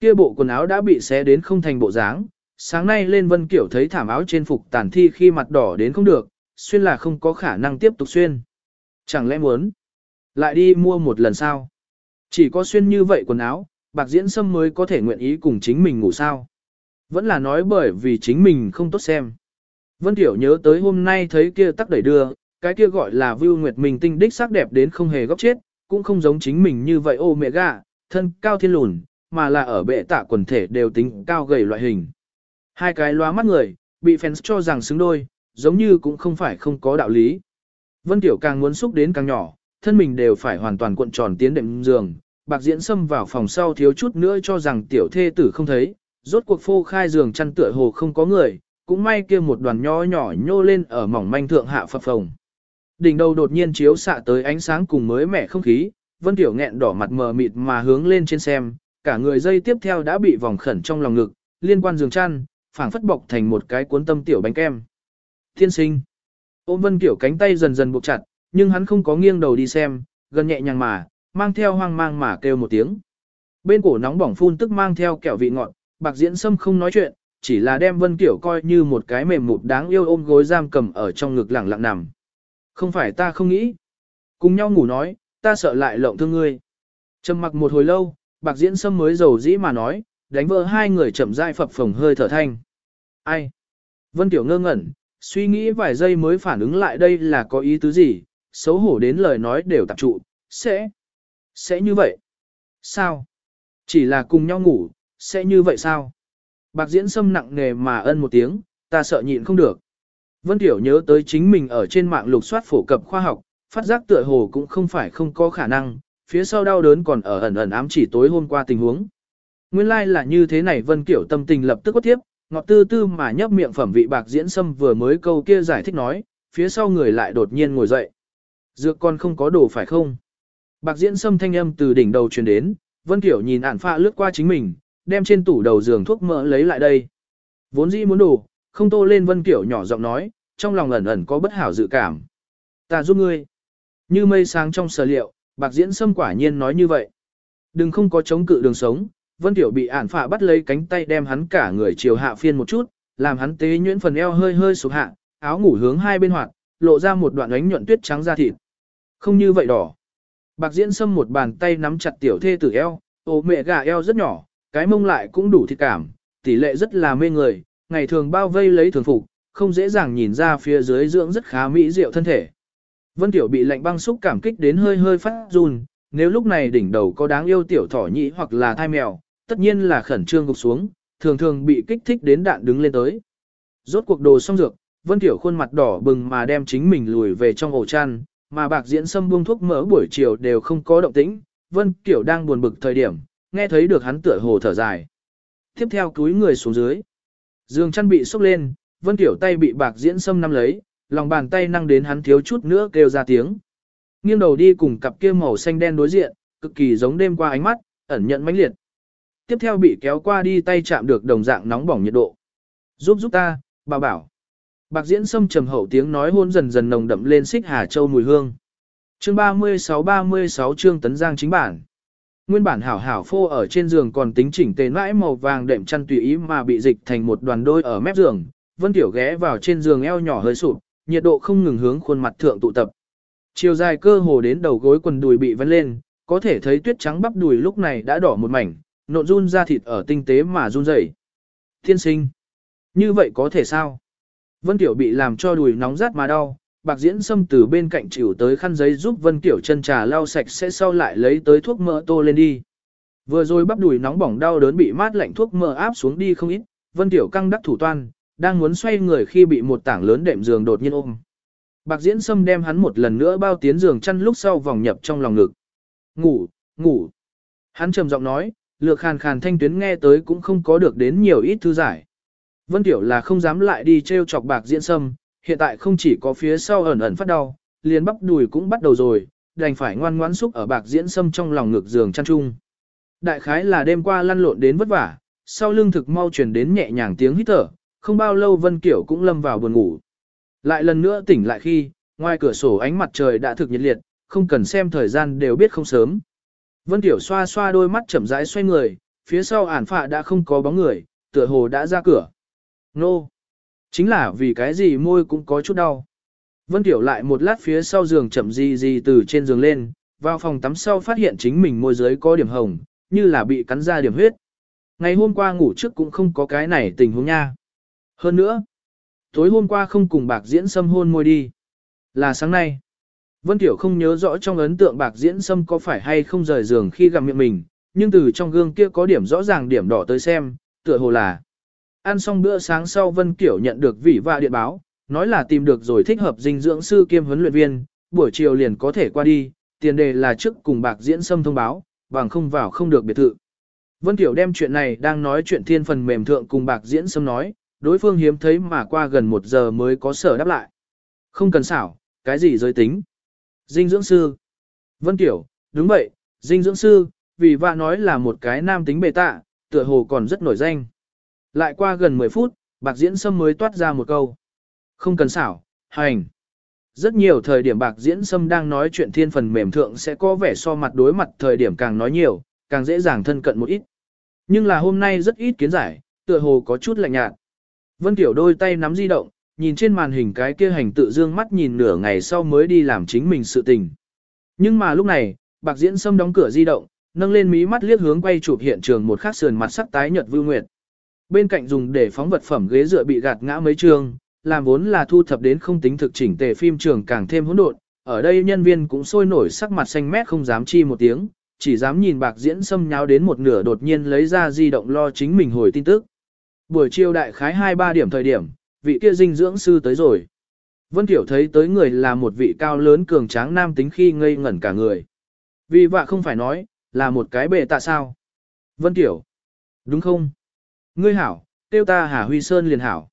Kia bộ quần áo đã bị xé đến không thành bộ dáng, sáng nay lên vân kiểu thấy thảm áo trên phục tàn thi khi mặt đỏ đến không được, xuyên là không có khả năng tiếp tục xuyên. Chẳng lẽ muốn lại đi mua một lần sao? Chỉ có xuyên như vậy quần áo, bạc diễn sâm mới có thể nguyện ý cùng chính mình ngủ sao. Vẫn là nói bởi vì chính mình không tốt xem. Vân Tiểu nhớ tới hôm nay thấy kia tắc đẩy đưa, cái kia gọi là Vưu Nguyệt Minh tinh đích sắc đẹp đến không hề góc chết, cũng không giống chính mình như vậy ô mẹ gà, thân cao thiên lùn, mà là ở bệ tạ quần thể đều tính cao gầy loại hình. Hai cái loa mắt người, bị fans cho rằng xứng đôi, giống như cũng không phải không có đạo lý. Vân Tiểu càng muốn xúc đến càng nhỏ, thân mình đều phải hoàn toàn cuộn tròn tiến đệm giường, bạc diễn xâm vào phòng sau thiếu chút nữa cho rằng tiểu thê tử không thấy, rốt cuộc phô khai giường chăn tựa hồ không có người, cũng may kia một đoàn nho nhỏ nhô lên ở mỏng manh thượng hạ phập phồng. Đỉnh đầu đột nhiên chiếu xạ tới ánh sáng cùng mới mẻ không khí, Vân Tiểu nghẹn đỏ mặt mờ mịt mà hướng lên trên xem, cả người dây tiếp theo đã bị vòng khẩn trong lòng ngực, liên quan giường chăn, phảng phất bọc thành một cái cuốn tâm tiểu bánh kem. Thiên sinh. Ôm Vân Tiểu cánh tay dần dần buộc chặt, nhưng hắn không có nghiêng đầu đi xem, gần nhẹ nhàng mà, mang theo hoang mang mà kêu một tiếng. Bên cổ nóng bỏng phun tức mang theo kẹo vị ngọt, bạc diễn sâm không nói chuyện, chỉ là đem Vân Kiểu coi như một cái mềm mụt đáng yêu ôm gối giam cầm ở trong ngực lẳng lặng nằm. Không phải ta không nghĩ. Cùng nhau ngủ nói, ta sợ lại lộng thương ngươi. Trầm mặc một hồi lâu, bạc diễn sâm mới dầu dĩ mà nói, đánh vỡ hai người chậm rãi phập phồng hơi thở thanh. Ai? Vân Tiểu ngơ ngẩn, suy nghĩ vài giây mới phản ứng lại đây là có ý tứ gì, xấu hổ đến lời nói đều tập trụ, sẽ, sẽ như vậy. Sao? Chỉ là cùng nhau ngủ, sẽ như vậy sao? Bạc diễn sâm nặng nề mà ân một tiếng, ta sợ nhịn không được. Vân Tiểu nhớ tới chính mình ở trên mạng lục soát phổ cập khoa học, phát giác tựa hồ cũng không phải không có khả năng, phía sau đau đớn còn ở ẩn ẩn ám chỉ tối hôm qua tình huống. Nguyên lai like là như thế này Vân Kiểu tâm tình lập tức có tiếp, ngọt tư tư mà nhấp miệng phẩm vị bạc diễn sâm vừa mới câu kia giải thích nói, phía sau người lại đột nhiên ngồi dậy. Dược con không có đồ phải không? Bạc diễn sâm thanh âm từ đỉnh đầu truyền đến, Vân Kiểu nhìn ản pha lướt qua chính mình, đem trên tủ đầu giường thuốc mỡ lấy lại đây. Vốn dĩ muốn đồ, không tô lên Vân Kiểu nhỏ giọng nói, trong lòng ẩn ẩn có bất hảo dự cảm. Ta giúp ngươi. Như mây sáng trong sở liệu, bạc diễn sâm quả nhiên nói như vậy. Đừng không có chống cự đường sống, Vân Tiểu bị ản phạ bắt lấy cánh tay đem hắn cả người chiều hạ phiên một chút, làm hắn tế nhuyễn phần eo hơi hơi sụp hạ, áo ngủ hướng hai bên hoạt, lộ ra một đoạn ánh nhuận tuyết trắng da thịt. Không như vậy đỏ. Bạc diễn sâm một bàn tay nắm chặt tiểu thê tử eo, ô mẹ gà eo rất nhỏ, cái mông lại cũng đủ thịt cảm, tỷ lệ rất là mê người, ngày thường bao vây lấy thường phục, không dễ dàng nhìn ra phía dưới dưỡng rất khá mỹ diệu thân thể. Vân Tiểu bị lạnh băng xúc cảm kích đến hơi hơi phát run, nếu lúc này đỉnh đầu có đáng yêu tiểu thỏ nhĩ hoặc là thai mèo, tất nhiên là khẩn trương gục xuống, thường thường bị kích thích đến đạn đứng lên tới. Rốt cuộc đồ xong dược, Vân Tiểu khuôn mặt đỏ bừng mà đem chính mình lùi về trong ổ chăn, mà bạc diễn sâm buông thuốc mỡ buổi chiều đều không có động tĩnh, Vân tiểu đang buồn bực thời điểm, nghe thấy được hắn tựa hồ thở dài. Tiếp theo túi người xuống dưới. Dương chăn bị sốc lên, Vân tiểu tay bị bạc diễn sâm nắm lấy, lòng bàn tay năng đến hắn thiếu chút nữa kêu ra tiếng. Nghiêng đầu đi cùng cặp kia màu xanh đen đối diện, cực kỳ giống đêm qua ánh mắt, ẩn nhận mãnh liệt. Tiếp theo bị kéo qua đi tay chạm được đồng dạng nóng bỏng nhiệt độ. Giúp giúp ta, bà bảo. Bạc diễn sâm trầm hậu tiếng nói hôn dần dần nồng đậm lên xích Hà Châu mùi hương. Chương 36-36 chương tấn giang chính bản. Nguyên bản hảo hảo phô ở trên giường còn tính chỉnh tề mãi màu vàng đệm chăn tùy ý mà bị dịch thành một đoàn đôi ở mép giường. Vân Tiểu ghé vào trên giường eo nhỏ hơi sụp, nhiệt độ không ngừng hướng khuôn mặt thượng tụ tập. Chiều dài cơ hồ đến đầu gối quần đùi bị vén lên, có thể thấy tuyết trắng bắp đùi lúc này đã đỏ một mảnh, nộn run ra thịt ở tinh tế mà run rẩy. Thiên sinh. Như vậy có thể sao? Vân Tiểu bị làm cho đùi nóng rát mà đau, bạc diễn xâm từ bên cạnh chịu tới khăn giấy giúp Vân Tiểu chân trà lau sạch sẽ sau lại lấy tới thuốc mỡ tô lên đi. Vừa rồi bắp đùi nóng bỏng đau đớn bị mát lạnh thuốc mỡ áp xuống đi không ít, Vân Tiểu căng đắc thủ toan, đang muốn xoay người khi bị một tảng lớn đệm giường đột nhiên ôm. Bạc diễn sâm đem hắn một lần nữa bao tiến giường chăn lúc sau vòng nhập trong lòng ngực. Ngủ, ngủ. Hắn trầm giọng nói, lược khàn khàn thanh tuyến nghe tới cũng không có được đến nhiều ít thư giải. Vân Tiểu là không dám lại đi treo chọc bạc diễn sâm, hiện tại không chỉ có phía sau ẩn ẩn phát đau, liền bắp đùi cũng bắt đầu rồi, đành phải ngoan ngoãn xúc ở bạc diễn sâm trong lòng ngực giường chăn chung. Đại khái là đêm qua lăn lộn đến vất vả, sau lưng thực mau truyền đến nhẹ nhàng tiếng hít thở, không bao lâu Vân Kiểu cũng lâm vào buồn ngủ. Lại lần nữa tỉnh lại khi, ngoài cửa sổ ánh mặt trời đã thực nhiệt liệt, không cần xem thời gian đều biết không sớm. Vân Tiểu xoa xoa đôi mắt chậm rãi xoay người, phía sau ản phạ đã không có bóng người, tựa hồ đã ra cửa. Nô! Chính là vì cái gì môi cũng có chút đau. Vân Tiểu lại một lát phía sau giường chậm gì gì từ trên giường lên, vào phòng tắm sau phát hiện chính mình môi dưới có điểm hồng, như là bị cắn ra điểm huyết. Ngày hôm qua ngủ trước cũng không có cái này tình huống nha. Hơn nữa, tối hôm qua không cùng bạc diễn xâm hôn môi đi. Là sáng nay. Vân Tiểu không nhớ rõ trong ấn tượng bạc diễn xâm có phải hay không rời giường khi gặp miệng mình, nhưng từ trong gương kia có điểm rõ ràng điểm đỏ tới xem, tựa hồ là. Ăn xong bữa sáng sau Vân Kiểu nhận được vị và điện báo, nói là tìm được rồi thích hợp dinh dưỡng sư kiêm huấn luyện viên, buổi chiều liền có thể qua đi, tiền đề là trước cùng bạc diễn xâm thông báo, bằng không vào không được biệt thự. Vân Tiểu đem chuyện này đang nói chuyện thiên phần mềm thượng cùng bạc diễn xâm nói, đối phương hiếm thấy mà qua gần một giờ mới có sở đáp lại. Không cần xảo, cái gì giới tính. Dinh dưỡng sư. Vân Tiểu, đúng vậy, dinh dưỡng sư, vì vạ nói là một cái nam tính bề tạ, tựa hồ còn rất nổi danh. Lại qua gần 10 phút, bạc diễn sâm mới toát ra một câu. Không cần xảo, hành. Rất nhiều thời điểm bạc diễn sâm đang nói chuyện thiên phần mềm thượng sẽ có vẻ so mặt đối mặt thời điểm càng nói nhiều, càng dễ dàng thân cận một ít. Nhưng là hôm nay rất ít kiến giải, tựa hồ có chút lạnh nhạt. Vân Tiểu đôi tay nắm di động, nhìn trên màn hình cái kia hành tự dương mắt nhìn nửa ngày sau mới đi làm chính mình sự tình. Nhưng mà lúc này, bạc diễn sâm đóng cửa di động, nâng lên mí mắt liếc hướng quay chụp hiện trường một khắc sườn mặt sắc tái nhợt vưu nguyệt. Bên cạnh dùng để phóng vật phẩm ghế dựa bị gạt ngã mấy trường, làm vốn là thu thập đến không tính thực chỉnh tề phim trường càng thêm hỗn độn. Ở đây nhân viên cũng sôi nổi sắc mặt xanh mét không dám chi một tiếng, chỉ dám nhìn bạc diễn xâm nháo đến một nửa đột nhiên lấy ra di động lo chính mình hồi tin tức. Buổi chiều đại khái 2-3 điểm thời điểm, vị kia dinh dưỡng sư tới rồi. Vân Tiểu thấy tới người là một vị cao lớn cường tráng nam tính khi ngây ngẩn cả người. Vì vạ không phải nói, là một cái bệ tạ sao. Vân Tiểu. Đúng không? Ngươi hảo, tiêu ta Hà Huy Sơn liền hảo.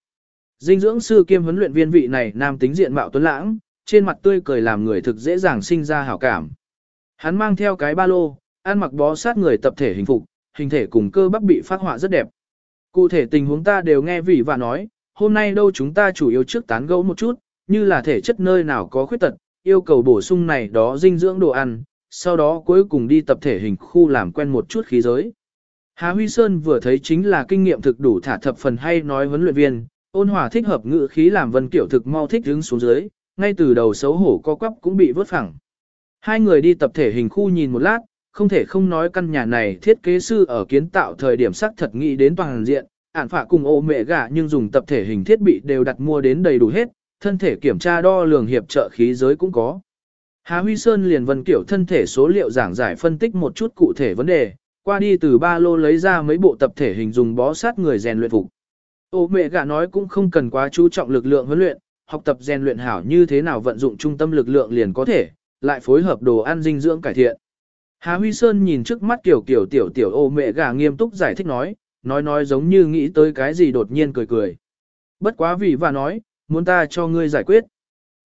Dinh dưỡng sư kiêm huấn luyện viên vị này nam tính diện mạo tuấn lãng, trên mặt tươi cười làm người thực dễ dàng sinh ra hảo cảm. Hắn mang theo cái ba lô, ăn mặc bó sát người tập thể hình phục, hình thể cùng cơ bắp bị phát họa rất đẹp. Cụ thể tình huống ta đều nghe vị và nói, hôm nay đâu chúng ta chủ yếu trước tán gẫu một chút, như là thể chất nơi nào có khuyết tật, yêu cầu bổ sung này đó dinh dưỡng đồ ăn, sau đó cuối cùng đi tập thể hình khu làm quen một chút khí giới. Hà Huy Sơn vừa thấy chính là kinh nghiệm thực đủ thả thập phần hay nói huấn luyện viên, ôn hòa thích hợp ngữ khí làm vân kiểu thực mau thích đứng xuống dưới, ngay từ đầu xấu hổ co quắp cũng bị vớt phẳng. Hai người đi tập thể hình khu nhìn một lát, không thể không nói căn nhà này thiết kế sư ở kiến tạo thời điểm sắc thật nghĩ đến toàn diện, ản phạ cùng ô mẹ gà nhưng dùng tập thể hình thiết bị đều đặt mua đến đầy đủ hết, thân thể kiểm tra đo lường hiệp trợ khí giới cũng có. Hà Huy Sơn liền vân kiểu thân thể số liệu giảng giải phân tích một chút cụ thể vấn đề, qua đi từ ba lô lấy ra mấy bộ tập thể hình dùng bó sát người rèn luyện phục. Ô mẹ gã nói cũng không cần quá chú trọng lực lượng huấn luyện, học tập rèn luyện hảo như thế nào vận dụng trung tâm lực lượng liền có thể, lại phối hợp đồ ăn dinh dưỡng cải thiện. Hà Huy Sơn nhìn trước mắt kiểu kiểu tiểu tiểu ô mẹ gà nghiêm túc giải thích nói, nói nói giống như nghĩ tới cái gì đột nhiên cười cười. Bất quá vì và nói, muốn ta cho ngươi giải quyết.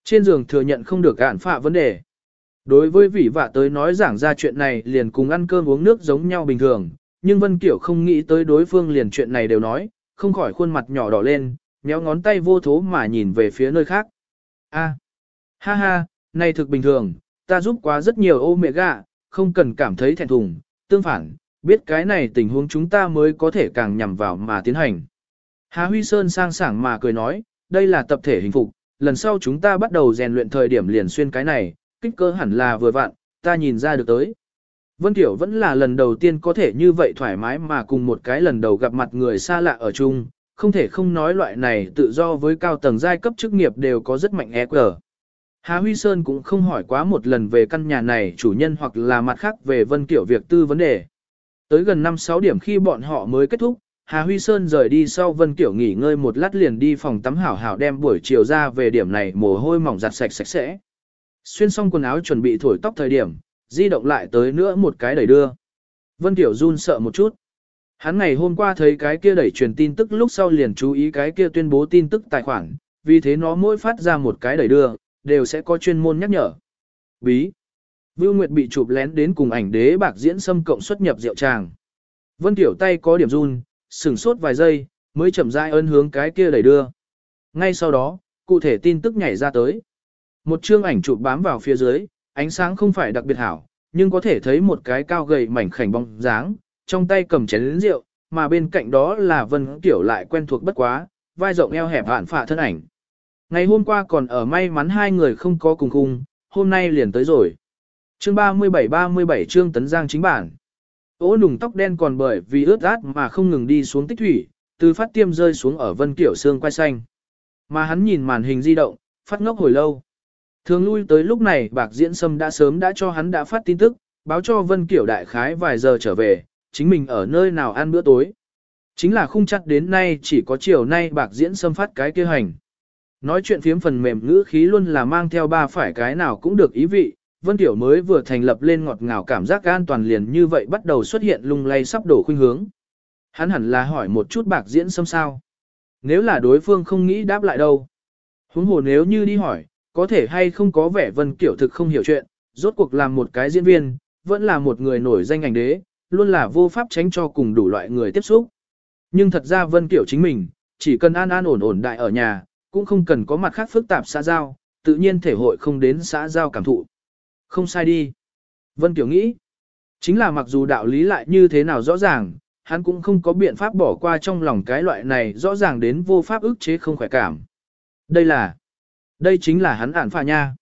Trên giường thừa nhận không được gạn phạ vấn đề. Đối với vị vạ tới nói giảng ra chuyện này liền cùng ăn cơm uống nước giống nhau bình thường, nhưng Vân Kiểu không nghĩ tới đối phương liền chuyện này đều nói, không khỏi khuôn mặt nhỏ đỏ lên, méo ngón tay vô thố mà nhìn về phía nơi khác. A, ha ha, này thực bình thường, ta giúp quá rất nhiều ô mẹ gà, không cần cảm thấy thẹn thùng, tương phản, biết cái này tình huống chúng ta mới có thể càng nhằm vào mà tiến hành. Hà Huy Sơn sang sảng mà cười nói, đây là tập thể hình phục, lần sau chúng ta bắt đầu rèn luyện thời điểm liền xuyên cái này, kích cơ hẳn là vừa vặn, ta nhìn ra được tới. Vân Tiểu vẫn là lần đầu tiên có thể như vậy thoải mái mà cùng một cái lần đầu gặp mặt người xa lạ ở chung, không thể không nói loại này tự do với cao tầng giai cấp chức nghiệp đều có rất mạnh e cờ. Hà Huy Sơn cũng không hỏi quá một lần về căn nhà này chủ nhân hoặc là mặt khác về Vân Kiểu việc tư vấn đề. Tới gần 5-6 điểm khi bọn họ mới kết thúc, Hà Huy Sơn rời đi sau Vân Kiểu nghỉ ngơi một lát liền đi phòng tắm hảo hảo đem buổi chiều ra về điểm này mồ hôi mỏng giặt sạch sạch sẽ. Xuyên xong quần áo chuẩn bị thổi tóc thời điểm, di động lại tới nữa một cái đẩy đưa. Vân tiểu run sợ một chút. Hắn ngày hôm qua thấy cái kia đẩy truyền tin tức lúc sau liền chú ý cái kia tuyên bố tin tức tài khoản, vì thế nó mỗi phát ra một cái đẩy đưa, đều sẽ có chuyên môn nhắc nhở. Bí. Vưu Nguyệt bị chụp lén đến cùng ảnh đế bạc diễn xâm cộng xuất nhập rượu tràng. Vân Tiểu tay có điểm run, sửng sốt vài giây, mới chậm rãi ơn hướng cái kia đẩy đưa. Ngay sau đó, cụ thể tin tức nhảy ra tới. Một chương ảnh chụp bám vào phía dưới, ánh sáng không phải đặc biệt hảo, nhưng có thể thấy một cái cao gầy mảnh khảnh bóng dáng, trong tay cầm chén lĩnh rượu, mà bên cạnh đó là Vân Tiểu lại quen thuộc bất quá, vai rộng eo hẹp hạn phạ thân ảnh. Ngày hôm qua còn ở may mắn hai người không có cùng khung, hôm nay liền tới rồi. Chương 37-37 chương tấn giang chính bản. Ố nùng tóc đen còn bởi vì ướt át mà không ngừng đi xuống tích thủy, từ phát tiêm rơi xuống ở vân kiểu xương quai xanh. Mà hắn nhìn màn hình di động, phát ngốc hồi lâu. Thường lui tới lúc này bạc diễn sâm đã sớm đã cho hắn đã phát tin tức, báo cho vân kiểu đại khái vài giờ trở về, chính mình ở nơi nào ăn bữa tối. Chính là khung chắc đến nay chỉ có chiều nay bạc diễn sâm phát cái kia hành. Nói chuyện phiếm phần mềm ngữ khí luôn là mang theo ba phải cái nào cũng được ý vị, Vân Tiểu mới vừa thành lập lên ngọt ngào cảm giác an toàn liền như vậy bắt đầu xuất hiện lung lay sắp đổ khuynh hướng. Hắn hẳn là hỏi một chút bạc diễn xâm sao. Nếu là đối phương không nghĩ đáp lại đâu. Huống hồ nếu như đi hỏi, có thể hay không có vẻ Vân Kiểu thực không hiểu chuyện, rốt cuộc làm một cái diễn viên, vẫn là một người nổi danh ảnh đế, luôn là vô pháp tránh cho cùng đủ loại người tiếp xúc. Nhưng thật ra Vân Kiểu chính mình, chỉ cần an an ổn ổn đại ở nhà, cũng không cần có mặt khác phức tạp xã giao, tự nhiên thể hội không đến xã giao cảm thụ. Không sai đi. Vân Kiểu nghĩ, chính là mặc dù đạo lý lại như thế nào rõ ràng, hắn cũng không có biện pháp bỏ qua trong lòng cái loại này rõ ràng đến vô pháp ức chế không khỏe cảm. Đây là, đây chính là hắn ản phà nha.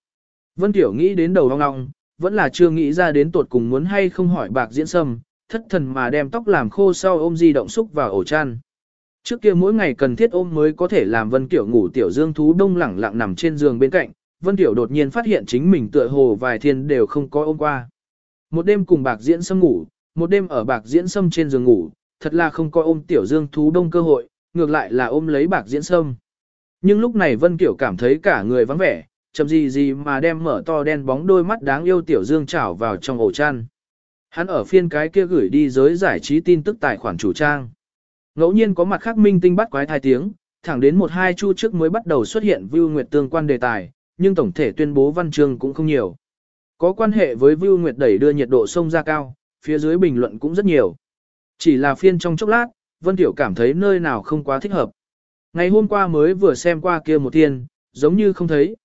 Vân Tiểu nghĩ đến đầu ong ong, vẫn là chưa nghĩ ra đến tuột cùng muốn hay không hỏi bạc diễn sâm, thất thần mà đem tóc làm khô sau ôm di động xúc vào ổ chăn. Trước kia mỗi ngày cần thiết ôm mới có thể làm Vân Tiểu ngủ tiểu dương thú đông lẳng lặng nằm trên giường bên cạnh, Vân Tiểu đột nhiên phát hiện chính mình tựa hồ vài thiên đều không có ôm qua. Một đêm cùng bạc diễn sâm ngủ, một đêm ở bạc diễn sâm trên giường ngủ, thật là không có ôm tiểu dương thú đông cơ hội, ngược lại là ôm lấy bạc diễn sâm. Nhưng lúc này Vân Kiểu cảm thấy cả người vắng vẻ, chậm gì gì mà đem mở to đen bóng đôi mắt đáng yêu tiểu dương chảo vào trong ổ chăn. Hắn ở phiên cái kia gửi đi giới giải trí tin tức tài khoản chủ trang. Ngẫu nhiên có mặt khác minh tinh bắt quái thai tiếng, thẳng đến một hai chu trước mới bắt đầu xuất hiện Vưu Nguyệt tương quan đề tài, nhưng tổng thể tuyên bố văn chương cũng không nhiều. Có quan hệ với Vưu Nguyệt đẩy đưa nhiệt độ sông ra cao, phía dưới bình luận cũng rất nhiều. Chỉ là phiên trong chốc lát, Vân Tiểu cảm thấy nơi nào không quá thích hợp. Ngày hôm qua mới vừa xem qua kia một thiên, giống như không thấy.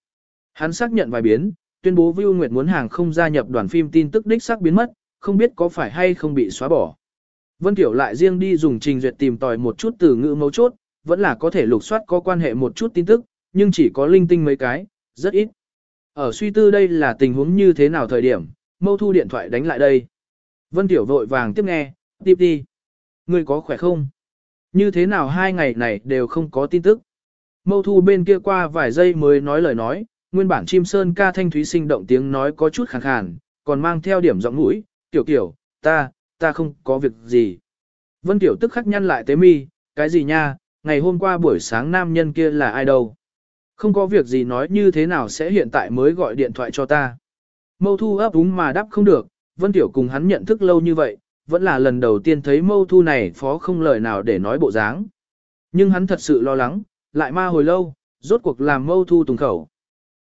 Hắn xác nhận vài biến, tuyên bố Vưu Nguyệt muốn hàng không gia nhập đoàn phim tin tức đích xác biến mất, không biết có phải hay không bị xóa bỏ. Vân Tiểu lại riêng đi dùng trình duyệt tìm tòi một chút từ ngữ mấu chốt, vẫn là có thể lục soát có quan hệ một chút tin tức, nhưng chỉ có linh tinh mấy cái, rất ít. Ở suy tư đây là tình huống như thế nào thời điểm, mâu thu điện thoại đánh lại đây. Vân Tiểu vội vàng tiếp nghe, tiếp đi. Ngươi có khỏe không? Như thế nào hai ngày này đều không có tin tức? Mâu thu bên kia qua vài giây mới nói lời nói, nguyên bản chim sơn ca thanh thúy sinh động tiếng nói có chút khàn khàn, còn mang theo điểm giọng mũi, tiểu kiểu, ta, ta không có việc gì. Vân Tiểu tức khắc nhăn lại tế mi, cái gì nha, ngày hôm qua buổi sáng nam nhân kia là ai đâu? Không có việc gì nói như thế nào sẽ hiện tại mới gọi điện thoại cho ta. Mâu thu ấp úng mà đáp không được, Vân Tiểu cùng hắn nhận thức lâu như vậy, vẫn là lần đầu tiên thấy mâu thu này phó không lời nào để nói bộ dáng. Nhưng hắn thật sự lo lắng, lại ma hồi lâu, rốt cuộc làm mâu thu tùng khẩu.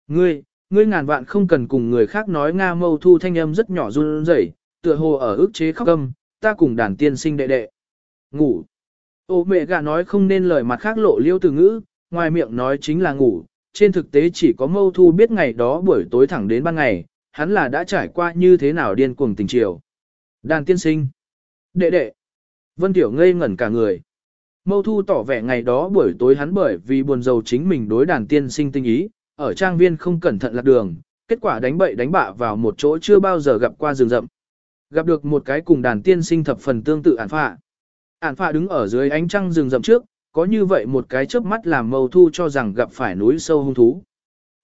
Ngươi, ngươi ngàn vạn không cần cùng người khác nói Nga mâu thu thanh âm rất nhỏ run rẩy, tựa hồ ở ức chế khóc âm, ta cùng đàn tiên sinh đệ đệ. Ngủ. Ô mẹ gà nói không nên lời mặt khác lộ liêu từ ngữ, ngoài miệng nói chính là ngủ, trên thực tế chỉ có mâu thu biết ngày đó buổi tối thẳng đến ban ngày, hắn là đã trải qua như thế nào điên cuồng tình chiều. Đàn tiên sinh. Đệ đệ. Vân Tiểu ngây ngẩn cả người. Mâu thu tỏ vẻ ngày đó buổi tối hắn bởi vì buồn rầu chính mình đối đàn tiên sinh tinh ý, ở trang viên không cẩn thận lạc đường, kết quả đánh bậy đánh bạ vào một chỗ chưa bao giờ gặp qua rừng rậm. Gặp được một cái cùng đàn tiên sinh thập phần tương tự ản phạ. Ản phạ đứng ở dưới ánh trăng rừng rậm trước, có như vậy một cái chớp mắt làm mâu thu cho rằng gặp phải núi sâu hung thú.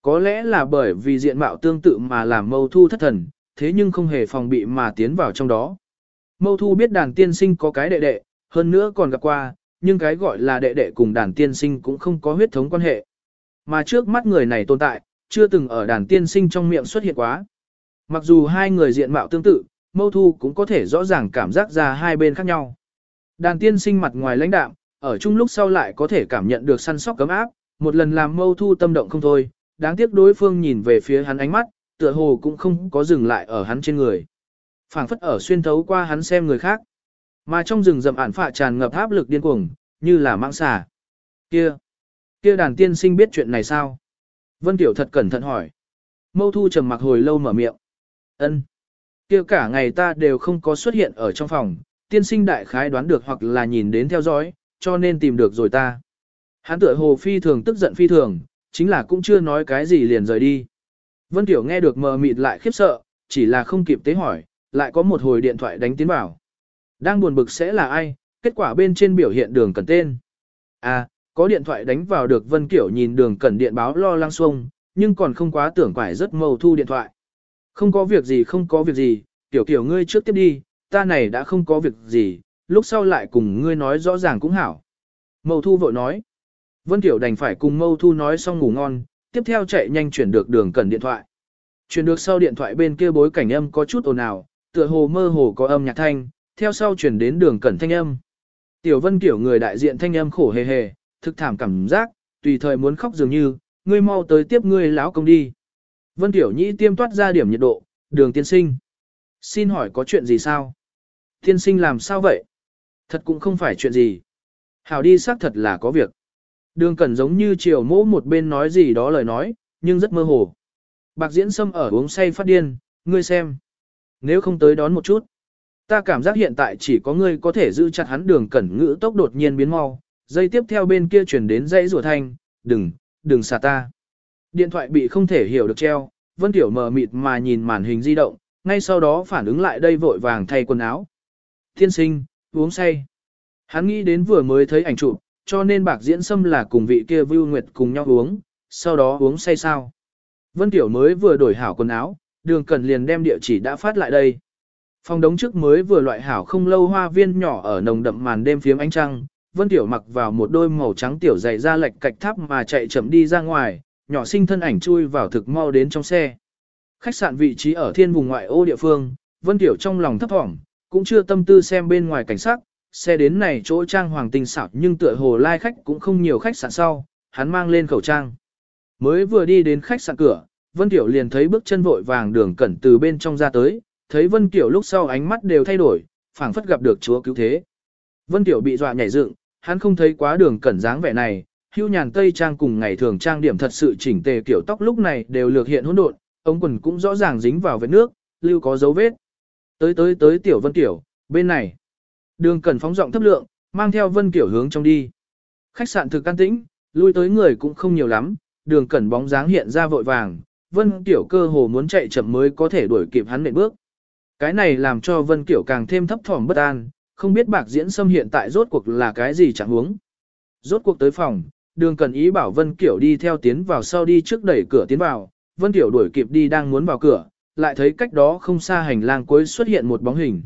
Có lẽ là bởi vì diện mạo tương tự mà làm mâu thu thất thần, thế nhưng không hề phòng bị mà tiến vào trong đó. Mâu thu biết đàn tiên sinh có cái đệ đệ, hơn nữa còn gặp qua, nhưng cái gọi là đệ đệ cùng đàn tiên sinh cũng không có huyết thống quan hệ. Mà trước mắt người này tồn tại, chưa từng ở đàn tiên sinh trong miệng xuất hiện quá. Mặc dù hai người diện mạo tương tự, mâu thu cũng có thể rõ ràng cảm giác ra hai bên khác nhau. Đàn tiên sinh mặt ngoài lãnh đạm, ở chung lúc sau lại có thể cảm nhận được săn sóc cấm áp, một lần làm mâu thu tâm động không thôi, đáng tiếc đối phương nhìn về phía hắn ánh mắt, tựa hồ cũng không có dừng lại ở hắn trên người phảng phất ở xuyên thấu qua hắn xem người khác. Mà trong rừng rậm ản phạ tràn ngập áp lực điên cuồng, như là mạng xà. Kia, kia đàn tiên sinh biết chuyện này sao? Vân Tiểu thật cẩn thận hỏi. Mâu thu trầm mặc hồi lâu mở miệng. Ân, kia cả ngày ta đều không có xuất hiện ở trong phòng, tiên sinh đại khái đoán được hoặc là nhìn đến theo dõi, cho nên tìm được rồi ta. Hắn tựa hồ phi thường tức giận phi thường, chính là cũng chưa nói cái gì liền rời đi. Vân Tiểu nghe được mờ mịt lại khiếp sợ, chỉ là không kịp tế hỏi, lại có một hồi điện thoại đánh tiến vào. Đang buồn bực sẽ là ai, kết quả bên trên biểu hiện đường cần tên. À, có điện thoại đánh vào được Vân Kiểu nhìn đường cần điện báo lo lăng xuông, nhưng còn không quá tưởng quải rất mâu thu điện thoại. Không có việc gì không có việc gì, tiểu kiểu ngươi trước tiếp đi, ta này đã không có việc gì, lúc sau lại cùng ngươi nói rõ ràng cũng hảo. Mâu thu vội nói. Vân Tiểu đành phải cùng Mâu Thu nói xong ngủ ngon, tiếp theo chạy nhanh chuyển được đường cần điện thoại. Chuyển được sau điện thoại bên kia bối cảnh âm có chút ồn ào, tựa hồ mơ hồ có âm nhạc thanh, theo sau chuyển đến đường cẩn thanh âm. Tiểu Vân Tiểu người đại diện thanh âm khổ hề hề, thực thảm cảm giác, tùy thời muốn khóc dường như, ngươi mau tới tiếp ngươi lão công đi. Vân Tiểu Nhĩ tiêm toát ra điểm nhiệt độ, đường tiên sinh. Xin hỏi có chuyện gì sao? Tiên sinh làm sao vậy? Thật cũng không phải chuyện gì. Hảo đi xác thật là có việc. Đường cẩn giống như chiều mỗ một bên nói gì đó lời nói, nhưng rất mơ hồ. Bạc diễn sâm ở uống say phát điên, ngươi xem. Nếu không tới đón một chút. Ta cảm giác hiện tại chỉ có ngươi có thể giữ chặt hắn đường cẩn ngữ tốc đột nhiên biến mau. Dây tiếp theo bên kia chuyển đến dãy rùa thanh, đừng, đừng xả ta. Điện thoại bị không thể hiểu được treo, Vân Tiểu mờ mịt mà nhìn màn hình di động, ngay sau đó phản ứng lại đây vội vàng thay quần áo. Thiên sinh, uống say. Hắn nghĩ đến vừa mới thấy ảnh chụp, cho nên bạc diễn sâm là cùng vị kia Vưu Nguyệt cùng nhau uống, sau đó uống say sao. Vân Tiểu mới vừa đổi hảo quần áo, đường cần liền đem địa chỉ đã phát lại đây. Phòng đống trước mới vừa loại hảo không lâu hoa viên nhỏ ở nồng đậm màn đêm phiếm ánh trăng, Vân Tiểu mặc vào một đôi màu trắng tiểu dày ra lệch cạch tháp mà chạy chậm đi ra ngoài, nhỏ sinh thân ảnh chui vào thực mau đến trong xe. Khách sạn vị trí ở thiên vùng ngoại ô địa phương, Vân Tiểu trong lòng thấp thỏm, cũng chưa tâm tư xem bên ngoài cảnh sắc, xe đến này chỗ trang hoàng tinh xảo nhưng tựa hồ lai khách cũng không nhiều khách sạn sau, hắn mang lên khẩu trang. Mới vừa đi đến khách sạn cửa, Vân Tiểu liền thấy bước chân vội vàng đường cẩn từ bên trong ra tới, thấy Vân Tiểu lúc sau ánh mắt đều thay đổi, phảng phất gặp được chúa cứu thế. Vân Tiểu bị dọa nhảy dựng, hắn không thấy quá đường cẩn dáng vẻ này, hưu nhàn tây trang cùng ngày thường trang điểm thật sự chỉnh tề kiểu tóc lúc này đều lược hiện hỗn độn, ống quần cũng rõ ràng dính vào vết nước, lưu có dấu vết. Tới tới tới Tiểu Vân Tiểu, bên này. Đường Cẩn phóng giọng thấp lượng, mang theo Vân Tiểu hướng trong đi. Khách sạn thực can tĩnh, lui tới người cũng không nhiều lắm, đường Cẩn bóng dáng hiện ra vội vàng, Vân Kiểu cơ hồ muốn chạy chậm mới có thể đuổi kịp hắn nệm bước. Cái này làm cho Vân Kiểu càng thêm thấp thỏm bất an, không biết bạc diễn xâm hiện tại rốt cuộc là cái gì chẳng huống. Rốt cuộc tới phòng, đường Cần ý bảo Vân Kiểu đi theo tiến vào sau đi trước đẩy cửa tiến vào, Vân Kiểu đuổi kịp đi đang muốn vào cửa, lại thấy cách đó không xa hành lang cuối xuất hiện một bóng hình.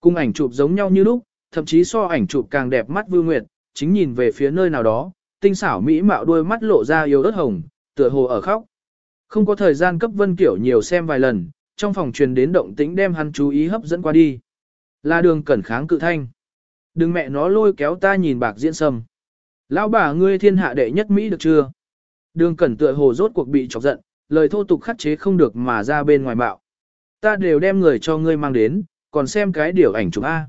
Cùng ảnh chụp giống nhau như lúc, thậm chí so ảnh chụp càng đẹp mắt Vưu Nguyệt, chính nhìn về phía nơi nào đó, tinh xảo mỹ mạo đôi mắt lộ ra yêu ớt hồng, tựa hồ ở khóc. Không có thời gian cấp Vân Kiểu nhiều xem vài lần, trong phòng truyền đến động tĩnh đem hắn chú ý hấp dẫn qua đi. Là đường cẩn kháng cự thanh. Đừng mẹ nó lôi kéo ta nhìn bạc diễn sâm. Lão bà ngươi thiên hạ đệ nhất Mỹ được chưa? Đường cẩn tựa hồ rốt cuộc bị chọc giận, lời thô tục khắc chế không được mà ra bên ngoài bạo. Ta đều đem người cho ngươi mang đến, còn xem cái điều ảnh chụp A.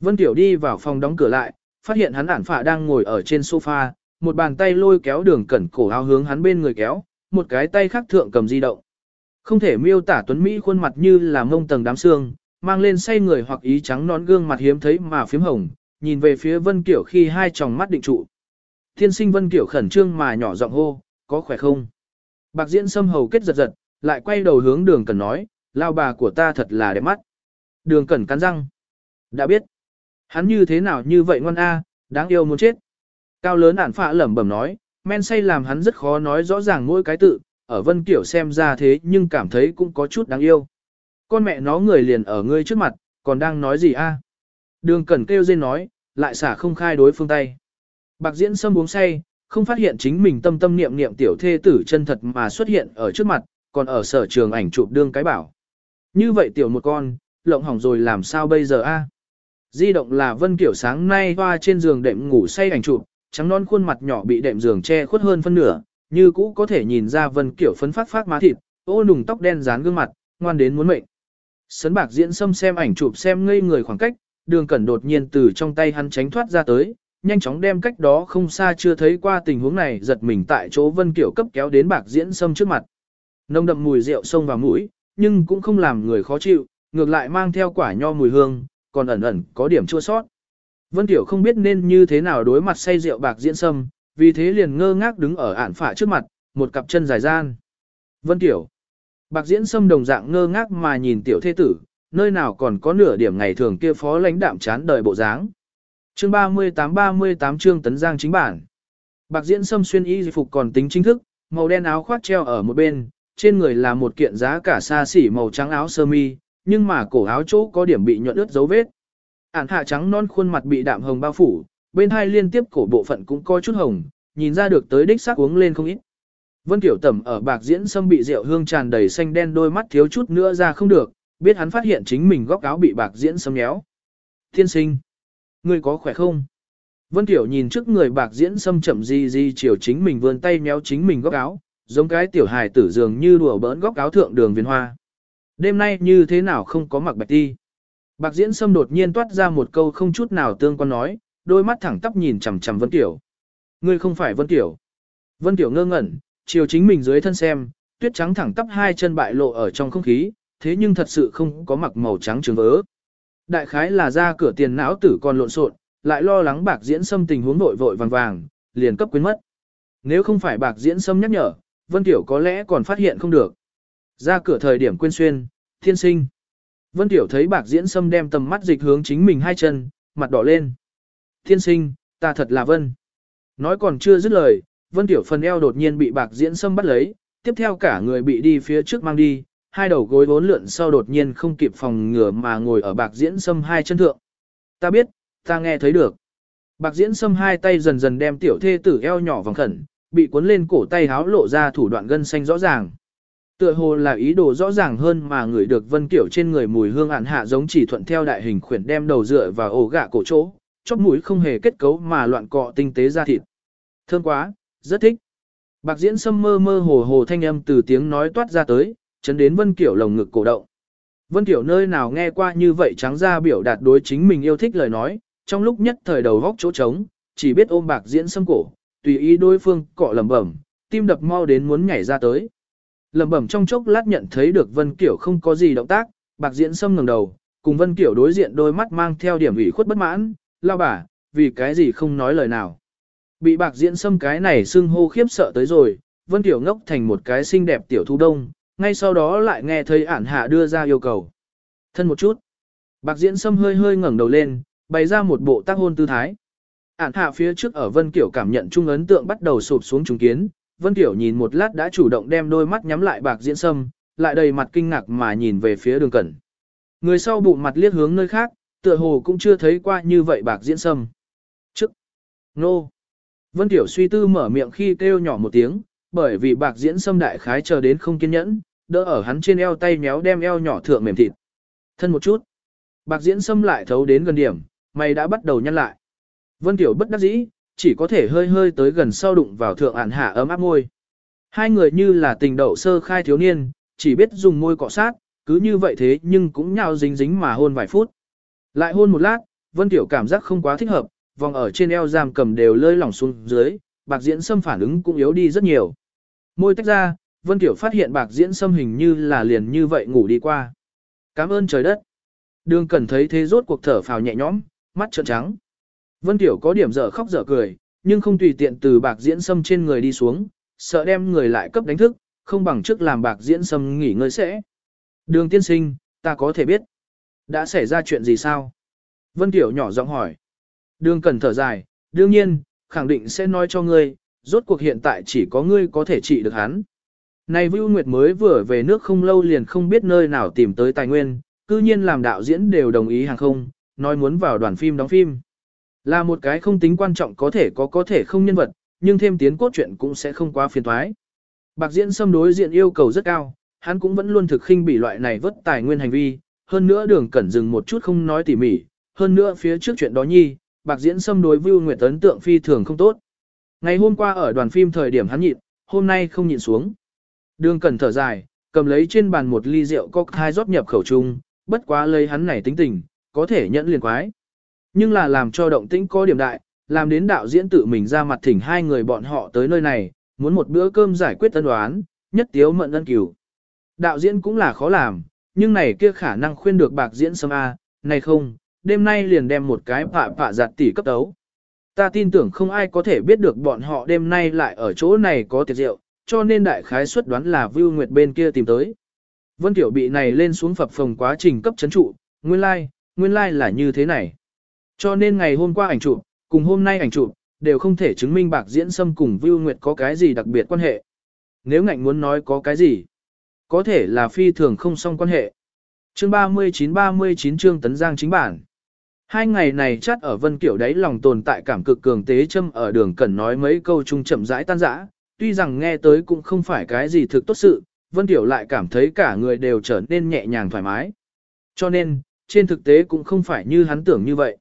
Vân Tiểu đi vào phòng đóng cửa lại, phát hiện hắn ản phạ đang ngồi ở trên sofa, một bàn tay lôi kéo đường cẩn cổ áo hướng hắn bên người kéo, một cái tay khác thượng cầm di động. Không thể miêu tả tuấn Mỹ khuôn mặt như là mông tầng đám xương, mang lên say người hoặc ý trắng nón gương mặt hiếm thấy mà phím hồng, nhìn về phía Vân Kiểu khi hai tròng mắt định trụ. Thiên sinh Vân Kiểu khẩn trương mà nhỏ giọng hô, có khỏe không? Bạc diễn sâm hầu kết giật giật, lại quay đầu hướng đường cần nói, lao bà của ta thật là đẹp mắt. Đường cẩn cắn răng. Đã biết. Hắn như thế nào như vậy ngoan a, đáng yêu muốn chết. Cao lớn ản phạ lẩm bẩm nói, men say làm hắn rất khó nói rõ ràng mỗi cái tự, ở Vân Kiểu xem ra thế nhưng cảm thấy cũng có chút đáng yêu. Con mẹ nó người liền ở ngươi trước mặt, còn đang nói gì a? Đường Cẩn kêu dên nói, lại xả không khai đối phương tay. Bạc diễn sâm uống say, không phát hiện chính mình tâm tâm niệm niệm tiểu thê tử chân thật mà xuất hiện ở trước mặt, còn ở sở trường ảnh chụp đương cái bảo. Như vậy tiểu một con, lộng hỏng rồi làm sao bây giờ a? Di động là Vân Kiểu sáng nay hoa trên giường đệm ngủ say ảnh chụp, trắng non khuôn mặt nhỏ bị đệm giường che khuất hơn phân nửa, như cũ có thể nhìn ra Vân Kiểu phấn phát phát má thịt, ô nùng tóc đen dán gương mặt, ngoan đến muốn mệnh. Sấn bạc diễn xâm xem ảnh chụp xem ngây người khoảng cách, đường cẩn đột nhiên từ trong tay hắn tránh thoát ra tới, nhanh chóng đem cách đó không xa chưa thấy qua tình huống này giật mình tại chỗ Vân Kiểu cấp kéo đến bạc diễn xâm trước mặt. Nông đậm mùi rượu xông vào mũi, nhưng cũng không làm người khó chịu, ngược lại mang theo quả nho mùi hương, còn ẩn ẩn có điểm chua sót. Vân Tiểu không biết nên như thế nào đối mặt say rượu bạc diễn sâm, vì thế liền ngơ ngác đứng ở ản phả trước mặt, một cặp chân dài gian. Vân Tiểu. Bạc diễn sâm đồng dạng ngơ ngác mà nhìn tiểu thế tử, nơi nào còn có nửa điểm ngày thường kia phó lãnh đạm chán đời bộ dáng. Chương 38-38 chương tấn giang chính bản. Bạc diễn sâm xuyên y phục còn tính chính thức, màu đen áo khoác treo ở một bên, trên người là một kiện giá cả xa xỉ màu trắng áo sơ mi, nhưng mà cổ áo chỗ có điểm bị nhuận ướt dấu vết. Ản hạ trắng non khuôn mặt bị đạm hồng bao phủ, bên hai liên tiếp cổ bộ phận cũng có chút hồng, nhìn ra được tới đích xác uống lên không ít. Vân Tiểu Tẩm ở bạc diễn sâm bị rượu hương tràn đầy xanh đen đôi mắt thiếu chút nữa ra không được, biết hắn phát hiện chính mình góc áo bị bạc diễn sâm nhéo. Thiên sinh, ngươi có khỏe không? Vân Tiểu nhìn trước người bạc diễn sâm chậm di di chiều chính mình vươn tay méo chính mình góc áo, giống cái tiểu hài tử dường như đùa bỡn góc áo thượng đường viên hoa. Đêm nay như thế nào không có mặc bạch ti. Bạc diễn sâm đột nhiên toát ra một câu không chút nào tương quan nói, đôi mắt thẳng tắp nhìn chằm chằm Vân Tiểu. Ngươi không phải Vân Tiểu. Vân Tiểu ngơ ngẩn, chiều chính mình dưới thân xem, tuyết trắng thẳng tắp hai chân bại lộ ở trong không khí, thế nhưng thật sự không có mặc màu trắng trường vỡ. Đại khái là ra cửa tiền não tử còn lộn xộn, lại lo lắng bạc diễn sâm tình huống vội vội vàng vàng, liền cấp quên mất. Nếu không phải bạc diễn sâm nhắc nhở, Vân Tiểu có lẽ còn phát hiện không được. Ra cửa thời điểm quên xuyên, thiên sinh. Vân Tiểu thấy bạc diễn sâm đem tầm mắt dịch hướng chính mình hai chân, mặt đỏ lên. Thiên sinh, ta thật là Vân. Nói còn chưa dứt lời, Vân Tiểu phần eo đột nhiên bị bạc diễn sâm bắt lấy, tiếp theo cả người bị đi phía trước mang đi, hai đầu gối vốn lượn sau đột nhiên không kịp phòng ngừa mà ngồi ở bạc diễn sâm hai chân thượng. Ta biết, ta nghe thấy được. Bạc diễn sâm hai tay dần dần đem tiểu thê tử eo nhỏ vòng khẩn, bị cuốn lên cổ tay háo lộ ra thủ đoạn gân xanh rõ ràng. Tựa hồ là ý đồ rõ ràng hơn mà người được vân kiểu trên người mùi hương ản hạ giống chỉ thuận theo đại hình khuyển đem đầu dựa vào ổ gạ cổ chỗ, chóp mũi không hề kết cấu mà loạn cọ tinh tế ra thịt. Thơm quá, rất thích. Bạc diễn sâm mơ mơ hồ hồ thanh âm từ tiếng nói toát ra tới, chấn đến vân kiểu lồng ngực cổ động. Vân kiểu nơi nào nghe qua như vậy trắng ra biểu đạt đối chính mình yêu thích lời nói, trong lúc nhất thời đầu góc chỗ trống, chỉ biết ôm bạc diễn sâm cổ, tùy ý đối phương cọ lẩm bẩm, tim đập mau đến muốn nhảy ra tới. Lẩm bẩm trong chốc lát nhận thấy được Vân Kiểu không có gì động tác, Bạc Diễn Sâm ngẩng đầu, cùng Vân Kiểu đối diện đôi mắt mang theo điểm ủy khuất bất mãn, lao bà, vì cái gì không nói lời nào. Bị Bạc Diễn Sâm cái này xưng hô khiếp sợ tới rồi, Vân Kiểu ngốc thành một cái xinh đẹp tiểu thu đông, ngay sau đó lại nghe thấy ản hạ đưa ra yêu cầu. Thân một chút. Bạc Diễn Sâm hơi hơi ngẩng đầu lên, bày ra một bộ tác hôn tư thái. Ản hạ phía trước ở Vân Kiểu cảm nhận trung ấn tượng bắt đầu sụp xuống trùng kiến, Vân Tiểu nhìn một lát đã chủ động đem đôi mắt nhắm lại bạc diễn sâm, lại đầy mặt kinh ngạc mà nhìn về phía đường cẩn. Người sau bụng mặt liếc hướng nơi khác, tựa hồ cũng chưa thấy qua như vậy bạc diễn sâm. Chức! Nô! Vân Tiểu suy tư mở miệng khi kêu nhỏ một tiếng, bởi vì bạc diễn sâm đại khái chờ đến không kiên nhẫn, đỡ ở hắn trên eo tay méo đem eo nhỏ thượng mềm thịt. Thân một chút. Bạc diễn sâm lại thấu đến gần điểm, mày đã bắt đầu nhăn lại. Vân Tiểu bất đắc dĩ, chỉ có thể hơi hơi tới gần sau đụng vào thượng ản hạ ấm áp môi. Hai người như là tình đậu sơ khai thiếu niên, chỉ biết dùng môi cọ sát, cứ như vậy thế nhưng cũng nhào dính dính mà hôn vài phút. Lại hôn một lát, Vân Tiểu cảm giác không quá thích hợp, vòng ở trên eo giam cầm đều lơi lỏng xuống dưới, bạc diễn sâm phản ứng cũng yếu đi rất nhiều. Môi tách ra, Vân Tiểu phát hiện bạc diễn sâm hình như là liền như vậy ngủ đi qua. Cảm ơn trời đất. Đường cần thấy thế rốt cuộc thở phào nhẹ nhõm, mắt trợn trắng. Vân Tiểu có điểm dở khóc dở cười, nhưng không tùy tiện từ bạc diễn sâm trên người đi xuống, sợ đem người lại cấp đánh thức, không bằng trước làm bạc diễn sâm nghỉ ngơi sẽ. Đường tiên sinh, ta có thể biết. Đã xảy ra chuyện gì sao? Vân Tiểu nhỏ giọng hỏi. Đường cần thở dài, đương nhiên, khẳng định sẽ nói cho ngươi, rốt cuộc hiện tại chỉ có ngươi có thể trị được hắn. Này Vưu Nguyệt mới vừa về nước không lâu liền không biết nơi nào tìm tới tài nguyên, cư nhiên làm đạo diễn đều đồng ý hàng không, nói muốn vào đoàn phim đóng phim. Là một cái không tính quan trọng có thể có có thể không nhân vật, nhưng thêm tiến cốt truyện cũng sẽ không quá phiền thoái. Bạc diễn xâm đối diện yêu cầu rất cao, hắn cũng vẫn luôn thực khinh bị loại này vất tài nguyên hành vi, hơn nữa đường cẩn dừng một chút không nói tỉ mỉ, hơn nữa phía trước chuyện đó nhi, bạc diễn xâm đối Vưu Nguyệt ấn tượng phi thường không tốt. Ngày hôm qua ở đoàn phim thời điểm hắn nhịn, hôm nay không nhịn xuống. Đường cẩn thở dài, cầm lấy trên bàn một ly rượu cocktail rót nhập khẩu trung, bất quá lấy hắn này tính tình, có thể nhận liền quái. Nhưng là làm cho động tĩnh có điểm đại, làm đến đạo diễn tự mình ra mặt thỉnh hai người bọn họ tới nơi này, muốn một bữa cơm giải quyết tân đoán, nhất tiếu mận ân cửu. Đạo diễn cũng là khó làm, nhưng này kia khả năng khuyên được bạc diễn sâm A, này không, đêm nay liền đem một cái phạ phạ giặt tỷ cấp tấu. Ta tin tưởng không ai có thể biết được bọn họ đêm nay lại ở chỗ này có tiệc rượu, cho nên đại khái suất đoán là Vưu Nguyệt bên kia tìm tới. Vân Tiểu bị này lên xuống phập phồng quá trình cấp chấn trụ, nguyên lai, like, nguyên lai like là như thế này. Cho nên ngày hôm qua ảnh chụp, cùng hôm nay ảnh chụp, đều không thể chứng minh bạc diễn sâm cùng Vưu Nguyệt có cái gì đặc biệt quan hệ. Nếu ngạnh muốn nói có cái gì, có thể là phi thường không song quan hệ. Chương 39-39 chương Tấn Giang chính bản. Hai ngày này chắc ở Vân Kiểu đấy lòng tồn tại cảm cực cường tế châm ở đường cần nói mấy câu chung chậm rãi tan rã, tuy rằng nghe tới cũng không phải cái gì thực tốt sự, Vân Kiểu lại cảm thấy cả người đều trở nên nhẹ nhàng thoải mái. Cho nên, trên thực tế cũng không phải như hắn tưởng như vậy.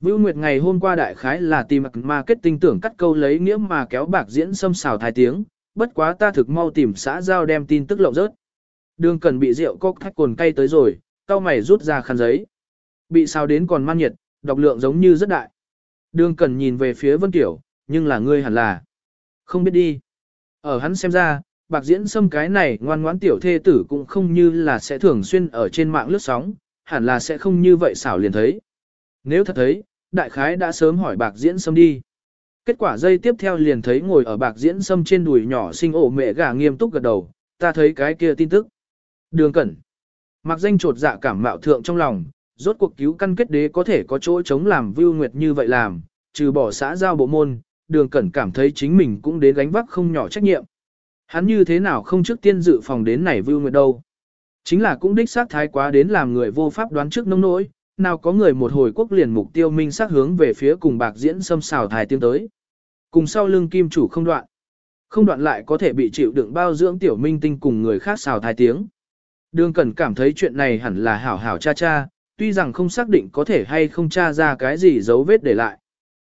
Vưu Nguyệt ngày hôm qua đại khái là tìm marketing tưởng cắt câu lấy nghĩa mà kéo bạc diễn xâm xào thái tiếng, bất quá ta thực mau tìm xã giao đem tin tức lộng rớt. Đường cần bị rượu cốc thách cồn cay tới rồi, cao mày rút ra khăn giấy. Bị sao đến còn man nhiệt, độc lượng giống như rất đại. Đường cần nhìn về phía Vân Tiểu, nhưng là ngươi hẳn là. Không biết đi. Ở hắn xem ra, bạc diễn xâm cái này ngoan ngoãn tiểu thê tử cũng không như là sẽ thường xuyên ở trên mạng lướt sóng, hẳn là sẽ không như vậy xảo liền thấy. Nếu thật thấy, đại khái đã sớm hỏi bạc diễn xâm đi. Kết quả dây tiếp theo liền thấy ngồi ở bạc diễn xâm trên đùi nhỏ sinh ổ mẹ gà nghiêm túc gật đầu, ta thấy cái kia tin tức. Đường cẩn. Mặc danh trột dạ cảm mạo thượng trong lòng, rốt cuộc cứu căn kết đế có thể có chỗ chống làm vưu nguyệt như vậy làm, trừ bỏ xã giao bộ môn, đường cẩn cảm thấy chính mình cũng đến gánh vác không nhỏ trách nhiệm. Hắn như thế nào không trước tiên dự phòng đến này vưu nguyệt đâu. Chính là cũng đích xác thái quá đến làm người vô pháp đoán trước nông nỗi, nào có người một hồi quốc liền mục tiêu minh xác hướng về phía cùng bạc diễn xâm xào thải tiếng tới. Cùng sau lưng kim chủ không đoạn. Không đoạn lại có thể bị chịu đựng bao dưỡng tiểu minh tinh cùng người khác xào thải tiếng. Đường Cẩn cảm thấy chuyện này hẳn là hảo hảo cha cha, tuy rằng không xác định có thể hay không tra ra cái gì dấu vết để lại.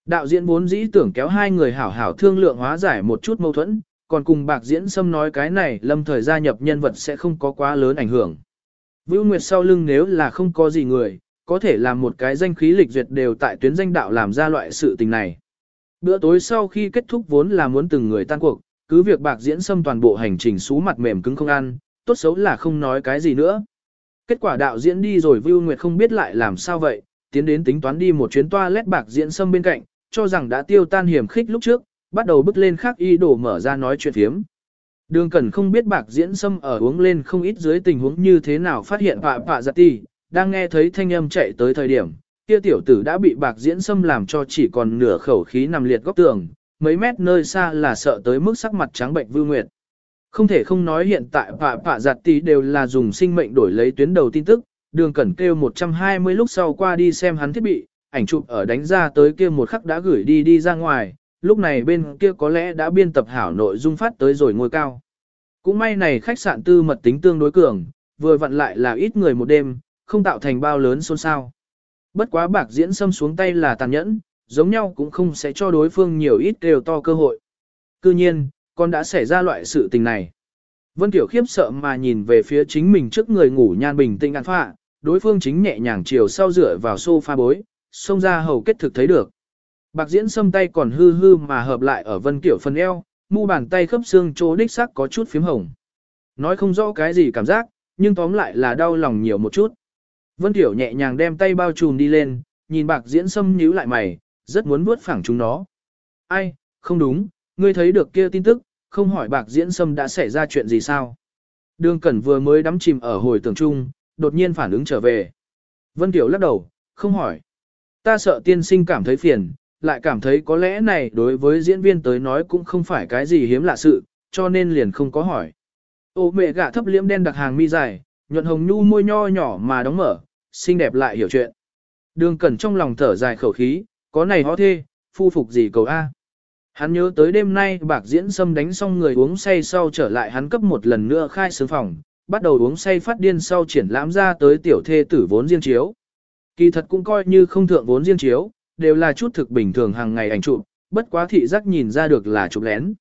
Đạo diễn vốn dĩ tưởng kéo hai người hảo hảo thương lượng hóa giải một chút mâu thuẫn, còn cùng bạc diễn xâm nói cái này lâm thời gia nhập nhân vật sẽ không có quá lớn ảnh hưởng. Vưu Nguyệt sau lưng nếu là không có gì người, có thể làm một cái danh khí lịch duyệt đều tại tuyến danh đạo làm ra loại sự tình này. Bữa tối sau khi kết thúc vốn là muốn từng người tan cuộc, cứ việc bạc diễn xâm toàn bộ hành trình xú mặt mềm cứng không ăn, tốt xấu là không nói cái gì nữa. Kết quả đạo diễn đi rồi Vưu Nguyệt không biết lại làm sao vậy, tiến đến tính toán đi một chuyến toa lét bạc diễn xâm bên cạnh, cho rằng đã tiêu tan hiểm khích lúc trước, bắt đầu bước lên khác y đổ mở ra nói chuyện phiếm. Đường Cẩn không biết bạc diễn xâm ở uống lên không ít dưới tình huống như thế nào phát hiện bạ bạ giặt tì, đang nghe thấy thanh âm chạy tới thời điểm, kia tiểu tử đã bị bạc diễn xâm làm cho chỉ còn nửa khẩu khí nằm liệt góc tường, mấy mét nơi xa là sợ tới mức sắc mặt trắng bệnh vưu nguyệt. Không thể không nói hiện tại phạ phạ giặt tí đều là dùng sinh mệnh đổi lấy tuyến đầu tin tức, đường cẩn kêu 120 lúc sau qua đi xem hắn thiết bị, ảnh chụp ở đánh ra tới kia một khắc đã gửi đi đi ra ngoài, lúc này bên kia có lẽ đã biên tập hảo nội dung phát tới rồi ngôi cao. Cũng may này khách sạn tư mật tính tương đối cường, vừa vặn lại là ít người một đêm, không tạo thành bao lớn xôn xao. Bất quá bạc diễn xâm xuống tay là tàn nhẫn, giống nhau cũng không sẽ cho đối phương nhiều ít đều to cơ hội. Cư nhiên, con đã xảy ra loại sự tình này. Vân Tiểu khiếp sợ mà nhìn về phía chính mình trước người ngủ nhan bình tĩnh ăn phạ, đối phương chính nhẹ nhàng chiều sau dựa vào sofa bối, xông ra hầu kết thực thấy được. Bạc diễn xâm tay còn hư hư mà hợp lại ở Vân Tiểu phần eo, mu bàn tay khớp xương chỗ đích sắc có chút phím hồng. Nói không rõ cái gì cảm giác, nhưng tóm lại là đau lòng nhiều một chút. Vân Tiểu nhẹ nhàng đem tay bao trùm đi lên, nhìn bạc diễn xâm nhíu lại mày, rất muốn vuốt phẳng chúng nó. Ai, không đúng, ngươi thấy được kia tin tức, không hỏi bạc diễn sâm đã xảy ra chuyện gì sao. Đường Cẩn vừa mới đắm chìm ở hồi tưởng chung, đột nhiên phản ứng trở về. Vân Tiểu lắc đầu, không hỏi. Ta sợ tiên sinh cảm thấy phiền, lại cảm thấy có lẽ này đối với diễn viên tới nói cũng không phải cái gì hiếm lạ sự, cho nên liền không có hỏi. Ô mẹ gạ thấp liễm đen đặc hàng mi dài, nhuận hồng nhu môi nho nhỏ mà đóng mở, xinh đẹp lại hiểu chuyện. Đường cẩn trong lòng thở dài khẩu khí, có này họ thê, phu phục gì cầu A. Hắn nhớ tới đêm nay bạc diễn xâm đánh xong người uống say sau trở lại hắn cấp một lần nữa khai sướng phòng, bắt đầu uống say phát điên sau triển lãm ra tới tiểu thê tử vốn riêng chiếu. Kỳ thật cũng coi như không thượng vốn riêng chiếu, đều là chút thực bình thường hàng ngày ảnh chụp, bất quá thị giác nhìn ra được là chụp lén.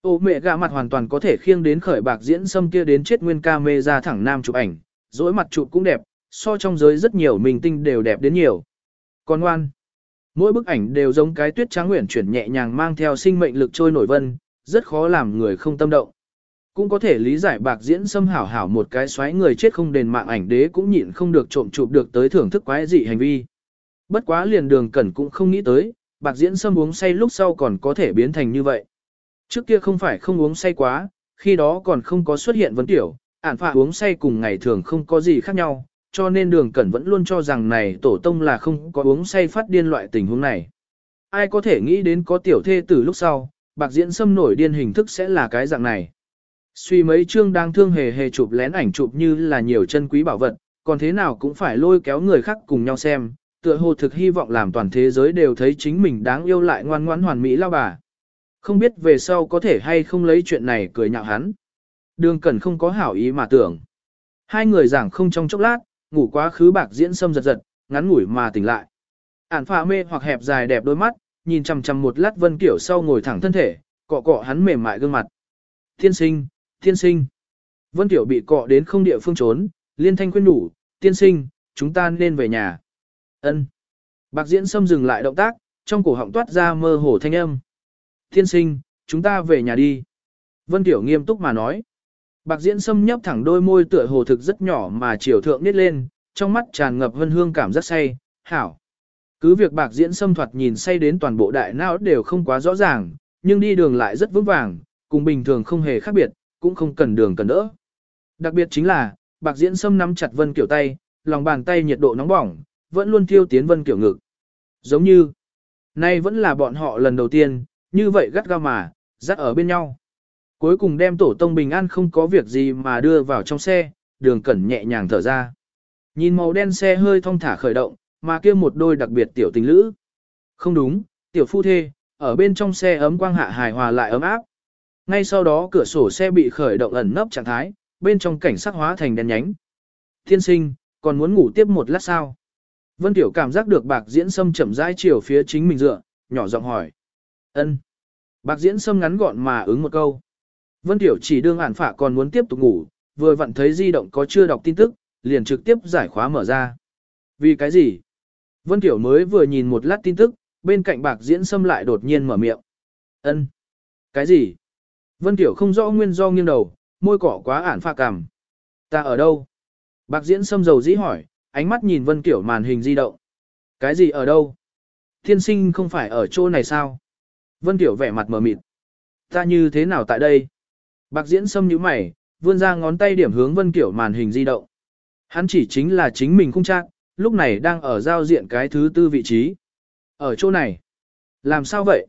Ô mẹ gạ mặt hoàn toàn có thể khiêng đến khởi bạc diễn xâm kia đến chết nguyên ca mê ra thẳng nam chụp ảnh, dỗi mặt chụp cũng đẹp, so trong giới rất nhiều mình tinh đều đẹp đến nhiều. Còn ngoan, mỗi bức ảnh đều giống cái tuyết trắng nguyện chuyển nhẹ nhàng mang theo sinh mệnh lực trôi nổi vân, rất khó làm người không tâm động. Cũng có thể lý giải bạc diễn xâm hảo hảo một cái xoáy người chết không đền mạng ảnh đế cũng nhịn không được trộm chụp được tới thưởng thức quái dị hành vi. Bất quá liền đường cẩn cũng không nghĩ tới, bạc diễn xâm uống say lúc sau còn có thể biến thành như vậy. Trước kia không phải không uống say quá, khi đó còn không có xuất hiện vấn tiểu, ản phạ uống say cùng ngày thường không có gì khác nhau, cho nên đường cẩn vẫn luôn cho rằng này tổ tông là không có uống say phát điên loại tình huống này. Ai có thể nghĩ đến có tiểu thê từ lúc sau, bạc diễn xâm nổi điên hình thức sẽ là cái dạng này. Suy mấy chương đang thương hề hề chụp lén ảnh chụp như là nhiều chân quý bảo vật, còn thế nào cũng phải lôi kéo người khác cùng nhau xem, tựa hồ thực hy vọng làm toàn thế giới đều thấy chính mình đáng yêu lại ngoan ngoãn hoàn mỹ lao bà. Không biết về sau có thể hay không lấy chuyện này cười nhạo hắn. Đường Cẩn không có hảo ý mà tưởng. Hai người giảng không trong chốc lát, ngủ quá khứ bạc diễn sâm giật giật, ngắn ngủi mà tỉnh lại. Ản phạ mê hoặc hẹp dài đẹp đôi mắt, nhìn chằm chằm một lát vân kiểu sau ngồi thẳng thân thể, cọ cọ hắn mềm mại gương mặt. Thiên sinh, thiên sinh. Vân kiểu bị cọ đến không địa phương trốn, liên thanh khuyên đủ, tiên sinh, chúng ta nên về nhà. ân Bạc diễn sâm dừng lại động tác, trong cổ họng toát ra mơ hồ thanh âm. Thiên sinh, chúng ta về nhà đi. Vân Tiểu nghiêm túc mà nói. Bạc diễn sâm nhấp thẳng đôi môi tựa hồ thực rất nhỏ mà chiều thượng nít lên, trong mắt tràn ngập vân hương cảm rất say, hảo. Cứ việc bạc diễn sâm thoạt nhìn say đến toàn bộ đại não đều không quá rõ ràng, nhưng đi đường lại rất vững vàng, cùng bình thường không hề khác biệt, cũng không cần đường cần đỡ. Đặc biệt chính là, bạc diễn sâm nắm chặt vân kiểu tay, lòng bàn tay nhiệt độ nóng bỏng, vẫn luôn thiêu tiến vân kiểu ngực. Giống như, nay vẫn là bọn họ lần đầu tiên, như vậy gắt gao mà, dắt ở bên nhau. Cuối cùng đem tổ tông bình an không có việc gì mà đưa vào trong xe, đường cẩn nhẹ nhàng thở ra. Nhìn màu đen xe hơi thong thả khởi động, mà kia một đôi đặc biệt tiểu tình lữ. Không đúng, tiểu phu thê, ở bên trong xe ấm quang hạ hài hòa lại ấm áp. Ngay sau đó cửa sổ xe bị khởi động ẩn nấp trạng thái, bên trong cảnh sắc hóa thành đèn nhánh. Thiên sinh, còn muốn ngủ tiếp một lát sao? Vân Tiểu cảm giác được bạc diễn sâm chậm rãi chiều phía chính mình dựa, nhỏ giọng hỏi. ân Bạc diễn sâm ngắn gọn mà ứng một câu. Vân Tiểu chỉ đương ản phả còn muốn tiếp tục ngủ, vừa vặn thấy di động có chưa đọc tin tức, liền trực tiếp giải khóa mở ra. Vì cái gì? Vân Tiểu mới vừa nhìn một lát tin tức, bên cạnh bạc diễn xâm lại đột nhiên mở miệng. ân Cái gì? Vân Tiểu không rõ nguyên do nghiêng đầu, môi cỏ quá ản phạ cằm. Ta ở đâu? Bạc diễn xâm dầu dĩ hỏi, ánh mắt nhìn Vân Tiểu màn hình di động. Cái gì ở đâu? Thiên sinh không phải ở chỗ này sao? Vân Tiểu vẻ mặt mờ mịt. Ta như thế nào tại đây? Bạc diễn sâm nhíu mày, vươn ra ngón tay điểm hướng Vân Kiểu màn hình di động. Hắn chỉ chính là chính mình không chắc, lúc này đang ở giao diện cái thứ tư vị trí. Ở chỗ này. Làm sao vậy?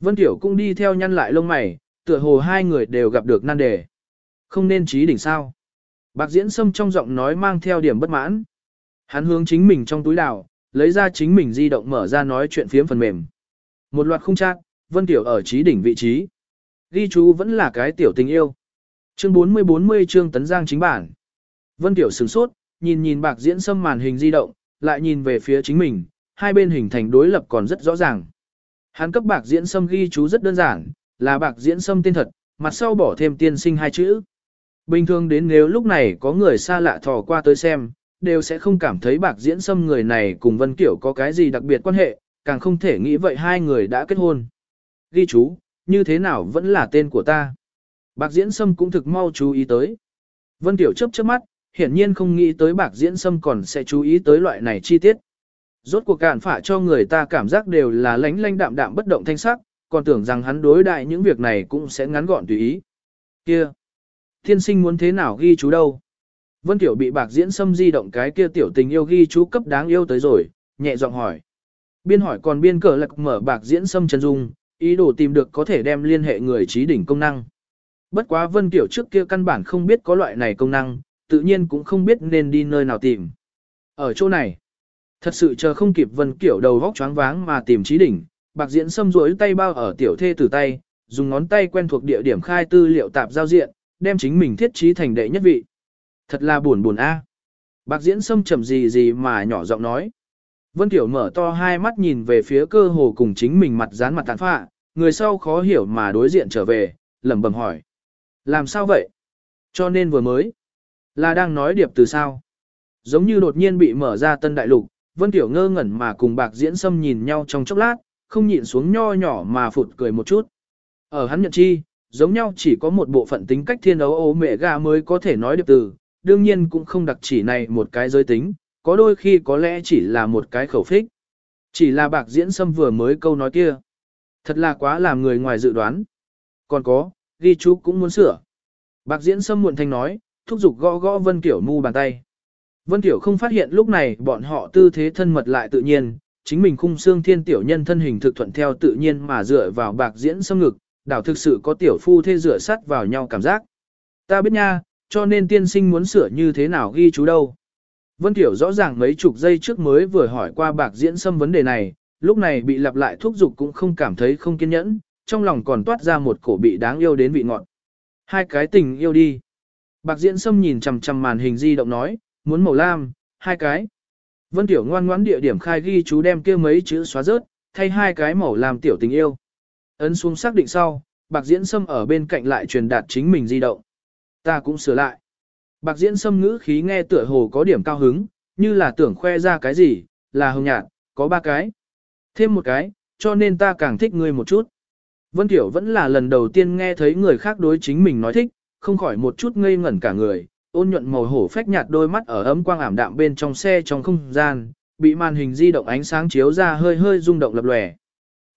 Vân Tiểu cũng đi theo nhăn lại lông mày, tựa hồ hai người đều gặp được nan đề. Không nên trí đỉnh sao. Bạc diễn sâm trong giọng nói mang theo điểm bất mãn. Hắn hướng chính mình trong túi đào, lấy ra chính mình di động mở ra nói chuyện phiếm phần mềm. Một loạt không chắc, Vân Tiểu ở trí đỉnh vị trí. Ghi chú vẫn là cái tiểu tình yêu. Chương 40-40 chương tấn giang chính bản. Vân Tiểu sửng sốt, nhìn nhìn bạc diễn xâm màn hình di động, lại nhìn về phía chính mình, hai bên hình thành đối lập còn rất rõ ràng. Hắn cấp bạc diễn xâm ghi chú rất đơn giản, là bạc diễn xâm tên thật, mặt sau bỏ thêm tiên sinh hai chữ. Bình thường đến nếu lúc này có người xa lạ thò qua tới xem, đều sẽ không cảm thấy bạc diễn xâm người này cùng Vân Kiểu có cái gì đặc biệt quan hệ, càng không thể nghĩ vậy hai người đã kết hôn. Ghi chú, như thế nào vẫn là tên của ta. Bạc Diễn Sâm cũng thực mau chú ý tới. Vân Tiểu chấp chớp mắt, hiển nhiên không nghĩ tới Bạc Diễn Sâm còn sẽ chú ý tới loại này chi tiết. Rốt cuộc cản phả cho người ta cảm giác đều là lánh lánh đạm đạm bất động thanh sắc, còn tưởng rằng hắn đối đại những việc này cũng sẽ ngắn gọn tùy ý. Kia! Thiên sinh muốn thế nào ghi chú đâu? Vân Tiểu bị Bạc Diễn Sâm di động cái kia tiểu tình yêu ghi chú cấp đáng yêu tới rồi, nhẹ giọng hỏi. Biên hỏi còn biên cờ lạc mở Bạc Diễn Sâm chân dung, ý đồ tìm được có thể đem liên hệ người trí đỉnh công năng. Bất quá Vân Tiểu trước kia căn bản không biết có loại này công năng, tự nhiên cũng không biết nên đi nơi nào tìm. Ở chỗ này, thật sự chờ không kịp Vân Kiểu đầu vóc choáng váng mà tìm trí đỉnh, bạc diễn xâm rối tay bao ở tiểu thê tử tay, dùng ngón tay quen thuộc địa điểm khai tư liệu tạp giao diện, đem chính mình thiết trí thành đệ nhất vị. Thật là buồn buồn a. Bạc diễn xâm trầm gì gì mà nhỏ giọng nói. Vân Tiểu mở to hai mắt nhìn về phía cơ hồ cùng chính mình mặt dán mặt tàn phạ, người sau khó hiểu mà đối diện trở về, lẩm bẩm hỏi. Làm sao vậy? Cho nên vừa mới, là đang nói điệp từ sao? Giống như đột nhiên bị mở ra tân đại lục, Vân Tiểu ngơ ngẩn mà cùng bạc diễn xâm nhìn nhau trong chốc lát, không nhịn xuống nho nhỏ mà phụt cười một chút. Ở hắn nhận chi, giống nhau chỉ có một bộ phận tính cách thiên đấu ô mẹ gà mới có thể nói điệp từ, đương nhiên cũng không đặc chỉ này một cái giới tính, có đôi khi có lẽ chỉ là một cái khẩu phích. Chỉ là bạc diễn xâm vừa mới câu nói kia. Thật là quá làm người ngoài dự đoán. Còn có, ghi chú cũng muốn sửa. Bạc diễn xâm muộn thanh nói, thúc giục gõ gõ Vân Kiểu mu bàn tay. Vân Kiểu không phát hiện lúc này bọn họ tư thế thân mật lại tự nhiên, chính mình khung xương thiên tiểu nhân thân hình thực thuận theo tự nhiên mà dựa vào bạc diễn xâm ngực, đảo thực sự có tiểu phu thê rửa sắt vào nhau cảm giác. Ta biết nha, cho nên tiên sinh muốn sửa như thế nào ghi chú đâu. Vân Tiểu rõ ràng mấy chục giây trước mới vừa hỏi qua bạc diễn xâm vấn đề này, lúc này bị lặp lại thúc giục cũng không cảm thấy không kiên nhẫn, trong lòng còn toát ra một cổ bị đáng yêu đến vị ngọt. Hai cái tình yêu đi. Bạc diễn xâm nhìn chằm chằm màn hình di động nói, muốn màu lam, hai cái. Vân Tiểu ngoan ngoãn địa điểm khai ghi chú đem kia mấy chữ xóa rớt, thay hai cái màu lam tiểu tình yêu. Ấn xuống xác định sau, bạc diễn xâm ở bên cạnh lại truyền đạt chính mình di động. Ta cũng sửa lại. Bạc diễn xâm ngữ khí nghe tựa hồ có điểm cao hứng, như là tưởng khoe ra cái gì, là hồng nhạt, có ba cái. Thêm một cái, cho nên ta càng thích ngươi một chút. Vân Tiểu vẫn là lần đầu tiên nghe thấy người khác đối chính mình nói thích, không khỏi một chút ngây ngẩn cả người, ôn nhuận màu hổ phách nhạt đôi mắt ở ấm quang ảm đạm bên trong xe trong không gian, bị màn hình di động ánh sáng chiếu ra hơi hơi rung động lập lòe.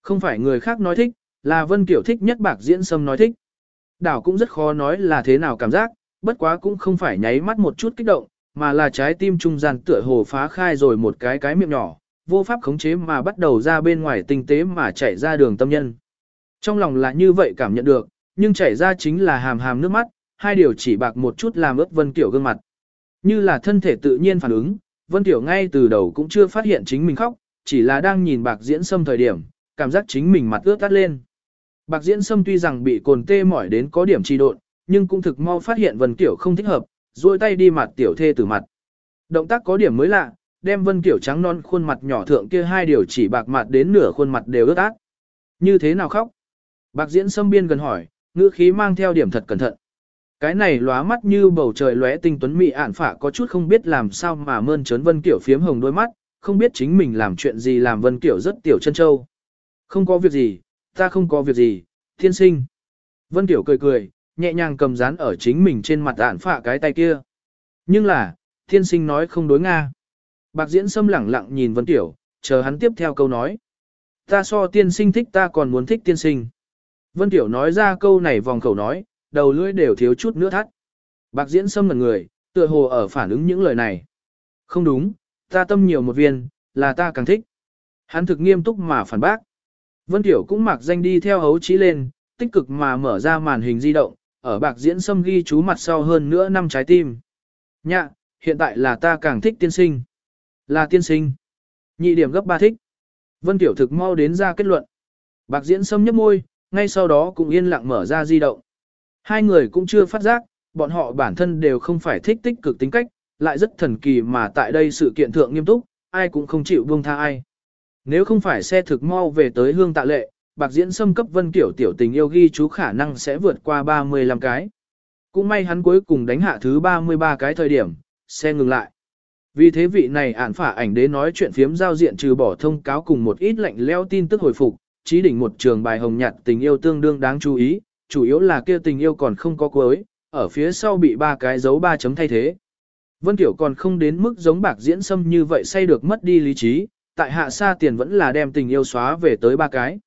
Không phải người khác nói thích, là Vân Kiểu thích nhất bạc diễn sâm nói thích. Đảo cũng rất khó nói là thế nào cảm giác, bất quá cũng không phải nháy mắt một chút kích động, mà là trái tim trung gian tựa hồ phá khai rồi một cái cái miệng nhỏ, vô pháp khống chế mà bắt đầu ra bên ngoài tinh tế mà chạy ra đường tâm nhân. Trong lòng là như vậy cảm nhận được, nhưng chảy ra chính là hàm hàm nước mắt, hai điều chỉ bạc một chút làm ướt Vân Tiểu gương mặt. Như là thân thể tự nhiên phản ứng, Vân Tiểu ngay từ đầu cũng chưa phát hiện chính mình khóc, chỉ là đang nhìn bạc diễn sâm thời điểm, cảm giác chính mình mặt ướt tắt lên. Bạc diễn sâm tuy rằng bị cồn tê mỏi đến có điểm trì độn, nhưng cũng thực mau phát hiện Vân Tiểu không thích hợp, duỗi tay đi mặt tiểu thê từ mặt. Động tác có điểm mới lạ, đem Vân Tiểu trắng non khuôn mặt nhỏ thượng kia hai điều chỉ bạc mặt đến nửa khuôn mặt đều ướt át. Như thế nào khóc? Bạc diễn xâm biên gần hỏi, ngữ khí mang theo điểm thật cẩn thận. Cái này lóa mắt như bầu trời lóe tinh tuấn mỹ ản phả có chút không biết làm sao mà mơn trớn Vân Kiểu phiếm hồng đôi mắt, không biết chính mình làm chuyện gì làm Vân Kiểu rất tiểu chân châu. Không có việc gì, ta không có việc gì, thiên sinh. Vân Kiểu cười cười, nhẹ nhàng cầm dán ở chính mình trên mặt ản phạ cái tay kia. Nhưng là, thiên sinh nói không đối Nga. Bạc diễn xâm lẳng lặng nhìn Vân tiểu chờ hắn tiếp theo câu nói. Ta so tiên sinh thích ta còn muốn thích tiên sinh. Vân Tiểu nói ra câu này vòng khẩu nói, đầu lưỡi đều thiếu chút nữa thắt. Bạc diễn xâm ngần người, tựa hồ ở phản ứng những lời này. Không đúng, ta tâm nhiều một viên, là ta càng thích. Hắn thực nghiêm túc mà phản bác. Vân Tiểu cũng mặc danh đi theo hấu trí lên, tích cực mà mở ra màn hình di động, ở bạc diễn sâm ghi chú mặt sau hơn nữa năm trái tim. Nhạ, hiện tại là ta càng thích tiên sinh. Là tiên sinh. Nhị điểm gấp ba thích. Vân Tiểu thực mau đến ra kết luận. Bạc diễn sâm nhấp môi, ngay sau đó cũng yên lặng mở ra di động. Hai người cũng chưa phát giác, bọn họ bản thân đều không phải thích tích cực tính cách, lại rất thần kỳ mà tại đây sự kiện thượng nghiêm túc, ai cũng không chịu buông tha ai. Nếu không phải xe thực mau về tới hương tạ lệ, bạc diễn xâm cấp vân kiểu tiểu tình yêu ghi chú khả năng sẽ vượt qua 35 cái. Cũng may hắn cuối cùng đánh hạ thứ 33 cái thời điểm, xe ngừng lại. Vì thế vị này ản phả ảnh đế nói chuyện phiếm giao diện trừ bỏ thông cáo cùng một ít lệnh leo tin tức hồi phục, trí đỉnh một trường bài hồng nhạt tình yêu tương đương đáng chú ý, chủ yếu là kia tình yêu còn không có cuối, ở phía sau bị ba cái dấu ba chấm thay thế. Vân Tiểu còn không đến mức giống bạc diễn xâm như vậy say được mất đi lý trí, tại hạ xa tiền vẫn là đem tình yêu xóa về tới ba cái.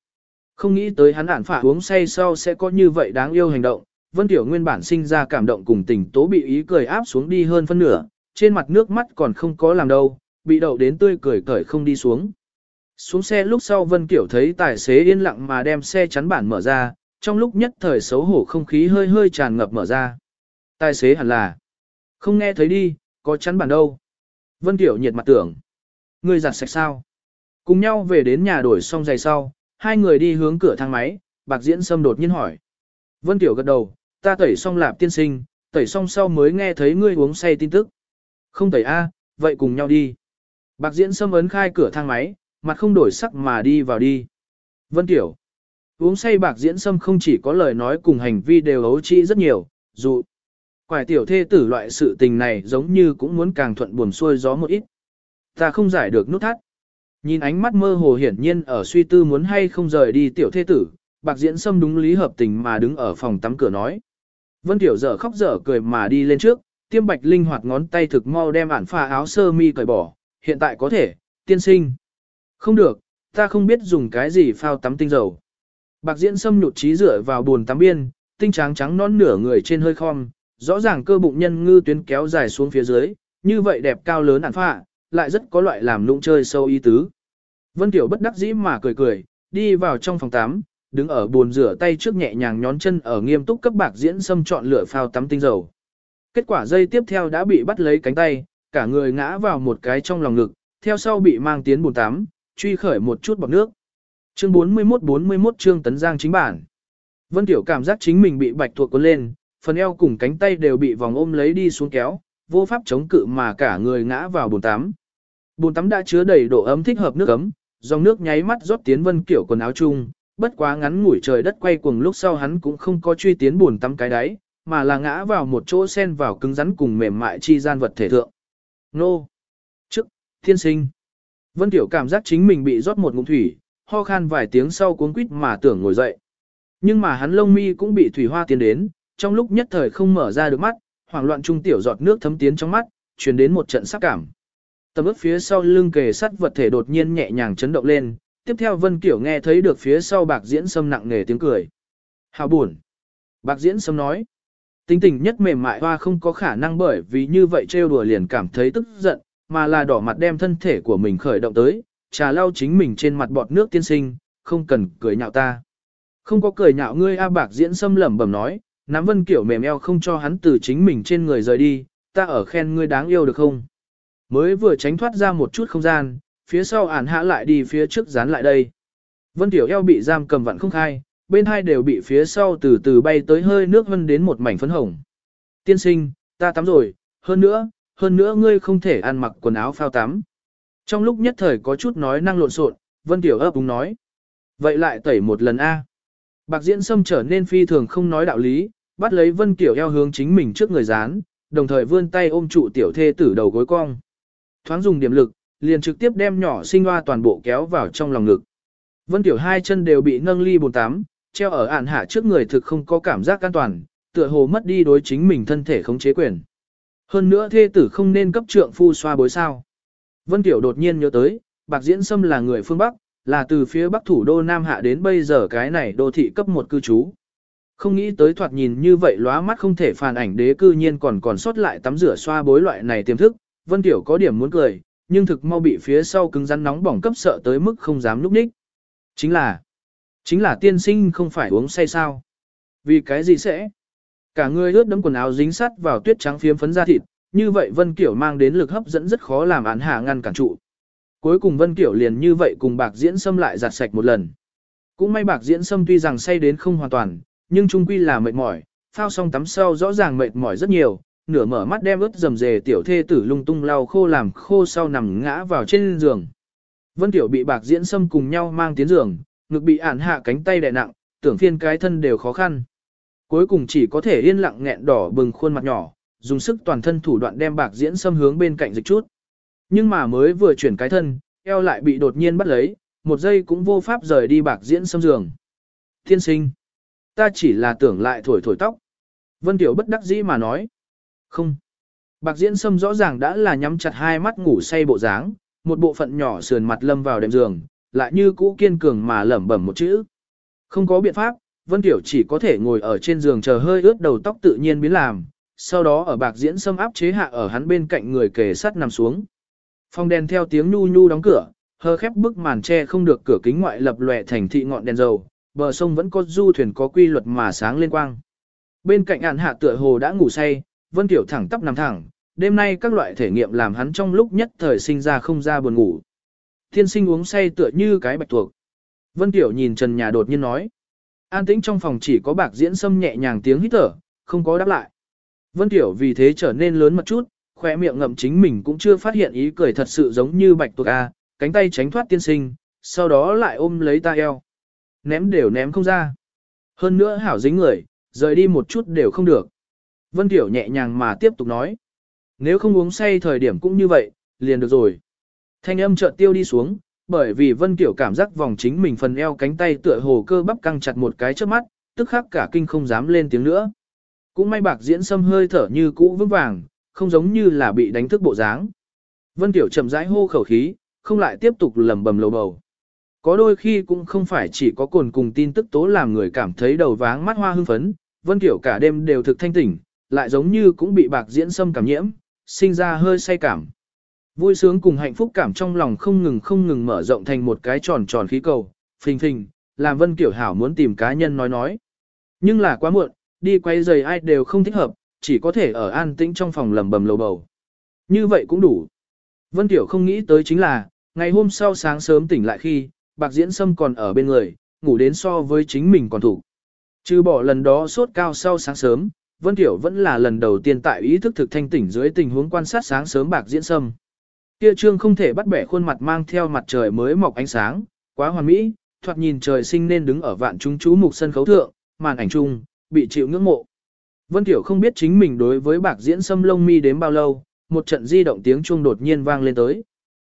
Không nghĩ tới hắn ản phả uống say sau sẽ có như vậy đáng yêu hành động, Vân Tiểu nguyên bản sinh ra cảm động cùng tình tố bị ý cười áp xuống đi hơn phân nửa, trên mặt nước mắt còn không có làm đâu, bị đậu đến tươi cười cởi không đi xuống. Xuống xe lúc sau Vân Kiểu thấy tài xế yên lặng mà đem xe chắn bản mở ra, trong lúc nhất thời xấu hổ không khí hơi hơi tràn ngập mở ra. Tài xế hẳn là, không nghe thấy đi, có chắn bản đâu. Vân Tiểu nhiệt mặt tưởng, người giặt sạch sao? Cùng nhau về đến nhà đổi xong giày sau, hai người đi hướng cửa thang máy, bạc diễn sâm đột nhiên hỏi. Vân Tiểu gật đầu, ta tẩy xong lạp tiên sinh, tẩy xong sau mới nghe thấy ngươi uống say tin tức. Không tẩy a, vậy cùng nhau đi. Bạc diễn sâm ấn khai cửa thang máy, mặt không đổi sắc mà đi vào đi. Vân Tiểu. Uống say bạc diễn sâm không chỉ có lời nói cùng hành vi đều ấu trĩ rất nhiều, dù quải tiểu thê tử loại sự tình này giống như cũng muốn càng thuận buồm xuôi gió một ít. Ta không giải được nút thắt. Nhìn ánh mắt mơ hồ hiển nhiên ở suy tư muốn hay không rời đi tiểu thế tử, bạc diễn sâm đúng lý hợp tình mà đứng ở phòng tắm cửa nói. Vân Tiểu dở khóc dở cười mà đi lên trước, tiêm bạch linh hoạt ngón tay thực mau đem ản pha áo sơ mi cởi bỏ, hiện tại có thể, tiên sinh. Không được, ta không biết dùng cái gì phao tắm tinh dầu. Bạc diễn sâm nhụt trí rửa vào bồn tắm biên, tinh trắng trắng non nửa người trên hơi khom, rõ ràng cơ bụng nhân ngư tuyến kéo dài xuống phía dưới, như vậy đẹp cao lớn ản pha, lại rất có loại làm lũng chơi sâu y tứ. Vân Tiểu bất đắc dĩ mà cười cười, đi vào trong phòng tắm, đứng ở bồn rửa tay trước nhẹ nhàng nhón chân ở nghiêm túc cấp bạc diễn xâm chọn lựa phao tắm tinh dầu. Kết quả dây tiếp theo đã bị bắt lấy cánh tay, cả người ngã vào một cái trong lòng ngực, theo sau bị mang tiến bồn tắm, truy khởi một chút bọt nước. Chương 41-41 chương tấn giang chính bản. Vân Tiểu cảm giác chính mình bị bạch thuộc cuốn lên, phần eo cùng cánh tay đều bị vòng ôm lấy đi xuống kéo, vô pháp chống cự mà cả người ngã vào bồn tắm. Bồn tắm đã chứa đầy độ ấm thích hợp nước ấm, dòng nước nháy mắt rót tiến Vân Kiểu quần áo chung, bất quá ngắn ngủi trời đất quay cuồng lúc sau hắn cũng không có truy tiến bồn tắm cái đáy, mà là ngã vào một chỗ sen vào cứng rắn cùng mềm mại chi gian vật thể thượng. Nô! Chức! Thiên sinh! Vân Tiểu cảm giác chính mình bị rót một ngụm thủy, ho khan vài tiếng sau cuốn quýt mà tưởng ngồi dậy. Nhưng mà hắn lông mi cũng bị thủy hoa tiến đến, trong lúc nhất thời không mở ra được mắt, hoảng loạn trung tiểu giọt nước thấm tiến trong mắt, truyền đến một trận sắc cảm. Tầm ướp phía sau lưng kề sắt vật thể đột nhiên nhẹ nhàng chấn động lên, tiếp theo Vân Kiểu nghe thấy được phía sau bạc diễn sâm nặng nề tiếng cười. Hào buồn. Bạc diễn sâm nói. Tính tình nhất mềm mại hoa không có khả năng bởi vì như vậy trêu đùa liền cảm thấy tức giận, mà là đỏ mặt đem thân thể của mình khởi động tới, trà lau chính mình trên mặt bọt nước tiên sinh, không cần cười nhạo ta. Không có cười nhạo ngươi A bạc diễn sâm lẩm bẩm nói, nắm vân kiểu mềm eo không cho hắn từ chính mình trên người rời đi, ta ở khen ngươi đáng yêu được không? Mới vừa tránh thoát ra một chút không gian, phía sau ản hạ lại đi phía trước dán lại đây. Vân tiểu eo bị giam cầm vặn không khai, bên hai đều bị phía sau từ từ bay tới hơi nước vân đến một mảnh phấn hồng. Tiên sinh, ta tắm rồi, hơn nữa, hơn nữa ngươi không thể ăn mặc quần áo phao tắm. Trong lúc nhất thời có chút nói năng lộn xộn, Vân Tiểu ấp úng nói. Vậy lại tẩy một lần A. Bạc diễn sâm trở nên phi thường không nói đạo lý, bắt lấy Vân Tiểu eo hướng chính mình trước người dán, đồng thời vươn tay ôm trụ tiểu thê tử đầu gối cong. Thoáng dùng điểm lực, liền trực tiếp đem nhỏ sinh hoa toàn bộ kéo vào trong lòng ngực. Vân Tiểu hai chân đều bị nâng ly bồn tắm, treo ở ản hạ trước người thực không có cảm giác an toàn, tựa hồ mất đi đối chính mình thân thể khống chế quyền. Hơn nữa thê tử không nên cấp trượng phu xoa bối sao. Vân Tiểu đột nhiên nhớ tới, Bạc Diễn Sâm là người phương Bắc, là từ phía Bắc thủ đô Nam Hạ đến bây giờ cái này đô thị cấp một cư trú. Không nghĩ tới thoạt nhìn như vậy lóa mắt không thể phản ảnh đế cư nhiên còn còn sót lại tắm rửa xoa bối loại này tiềm thức, Vân Tiểu có điểm muốn cười, nhưng thực mau bị phía sau cứng rắn nóng bỏng cấp sợ tới mức không dám lúc ních. Chính là, chính là tiên sinh không phải uống say sao. Vì cái gì sẽ? Cả người ướt đẫm quần áo dính sắt vào tuyết trắng phiếm phấn da thịt, như vậy Vân Kiểu mang đến lực hấp dẫn rất khó làm án hạ ngăn cản trụ. Cuối cùng Vân Kiểu liền như vậy cùng bạc diễn xâm lại giặt sạch một lần. Cũng may bạc diễn xâm tuy rằng say đến không hoàn toàn, nhưng trung quy là mệt mỏi, phao xong tắm sau rõ ràng mệt mỏi rất nhiều, nửa mở mắt đem ướt dầm dề tiểu thê tử lung tung lau khô làm khô sau nằm ngã vào trên giường. Vân Tiểu bị bạc diễn xâm cùng nhau mang tiến giường, ngực bị ản hạ cánh tay đè nặng, tưởng phiên cái thân đều khó khăn. Cuối cùng chỉ có thể yên lặng nghẹn đỏ bừng khuôn mặt nhỏ, dùng sức toàn thân thủ đoạn đem bạc diễn xâm hướng bên cạnh dịch chút. Nhưng mà mới vừa chuyển cái thân, eo lại bị đột nhiên bắt lấy, một giây cũng vô pháp rời đi bạc diễn xâm giường. Thiên sinh, ta chỉ là tưởng lại thổi thổi tóc. Vân Tiểu bất đắc dĩ mà nói. Không. Bạc diễn sâm rõ ràng đã là nhắm chặt hai mắt ngủ say bộ dáng, một bộ phận nhỏ sườn mặt lâm vào đệm giường, lại như cũ kiên cường mà lẩm bẩm một chữ. Không có biện pháp, Vân Tiểu chỉ có thể ngồi ở trên giường chờ hơi ướt đầu tóc tự nhiên biến làm, sau đó ở bạc diễn Sâm áp chế hạ ở hắn bên cạnh người kề sắt nằm xuống. Phòng đèn theo tiếng nhu nhu đóng cửa, hờ khép bức màn che không được cửa kính ngoại lập lòe thành thị ngọn đèn dầu, bờ sông vẫn có du thuyền có quy luật mà sáng lên quang. Bên cạnh ạn hạ tựa hồ đã ngủ say, Vân Tiểu thẳng tắp nằm thẳng, đêm nay các loại thể nghiệm làm hắn trong lúc nhất thời sinh ra không ra buồn ngủ. Thiên sinh uống say tựa như cái bạch tuộc. Vân Tiểu nhìn trần nhà đột nhiên nói. An tĩnh trong phòng chỉ có bạc diễn sâm nhẹ nhàng tiếng hít thở, không có đáp lại. Vân Tiểu vì thế trở nên lớn một chút, khỏe miệng ngậm chính mình cũng chưa phát hiện ý cười thật sự giống như bạch tuộc A, cánh tay tránh thoát tiên sinh, sau đó lại ôm lấy ta eo. Ném đều ném không ra. Hơn nữa hảo dính người, rời đi một chút đều không được. Vân Tiểu nhẹ nhàng mà tiếp tục nói. Nếu không uống say thời điểm cũng như vậy, liền được rồi. Thanh âm chợt tiêu đi xuống, bởi vì Vân Tiểu cảm giác vòng chính mình phần eo cánh tay tựa hồ cơ bắp căng chặt một cái trước mắt, tức khắc cả kinh không dám lên tiếng nữa. Cũng may bạc diễn sâm hơi thở như cũ vững vàng, không giống như là bị đánh thức bộ dáng. Vân Tiểu chậm rãi hô khẩu khí, không lại tiếp tục lầm bầm lầu bầu. Có đôi khi cũng không phải chỉ có cồn cùng tin tức tố làm người cảm thấy đầu váng mắt hoa hưng phấn, Vân Tiểu cả đêm đều thực thanh tỉnh, lại giống như cũng bị bạc diễn xâm cảm nhiễm, sinh ra hơi say cảm. Vui sướng cùng hạnh phúc cảm trong lòng không ngừng không ngừng mở rộng thành một cái tròn tròn khí cầu, phình phình, làm Vân Kiểu Hảo muốn tìm cá nhân nói nói. Nhưng là quá muộn, đi quay giày ai đều không thích hợp, chỉ có thể ở an tĩnh trong phòng lầm bầm lầu bầu. Như vậy cũng đủ. Vân Tiểu không nghĩ tới chính là, ngày hôm sau sáng sớm tỉnh lại khi, bạc diễn sâm còn ở bên người, ngủ đến so với chính mình còn thủ. Trừ bỏ lần đó sốt cao sau sáng sớm, Vân Tiểu vẫn là lần đầu tiên tại ý thức thực thanh tỉnh dưới tình huống quan sát sáng sớm bạc diễn sâm. Kia trương không thể bắt bẻ khuôn mặt mang theo mặt trời mới mọc ánh sáng, quá hoàn mỹ, thoạt nhìn trời sinh nên đứng ở vạn chúng chú mục sân khấu thượng, màn ảnh chung, bị chịu ngưỡng mộ. Vân Tiểu không biết chính mình đối với bạc diễn sâm lông mi đến bao lâu, một trận di động tiếng chuông đột nhiên vang lên tới.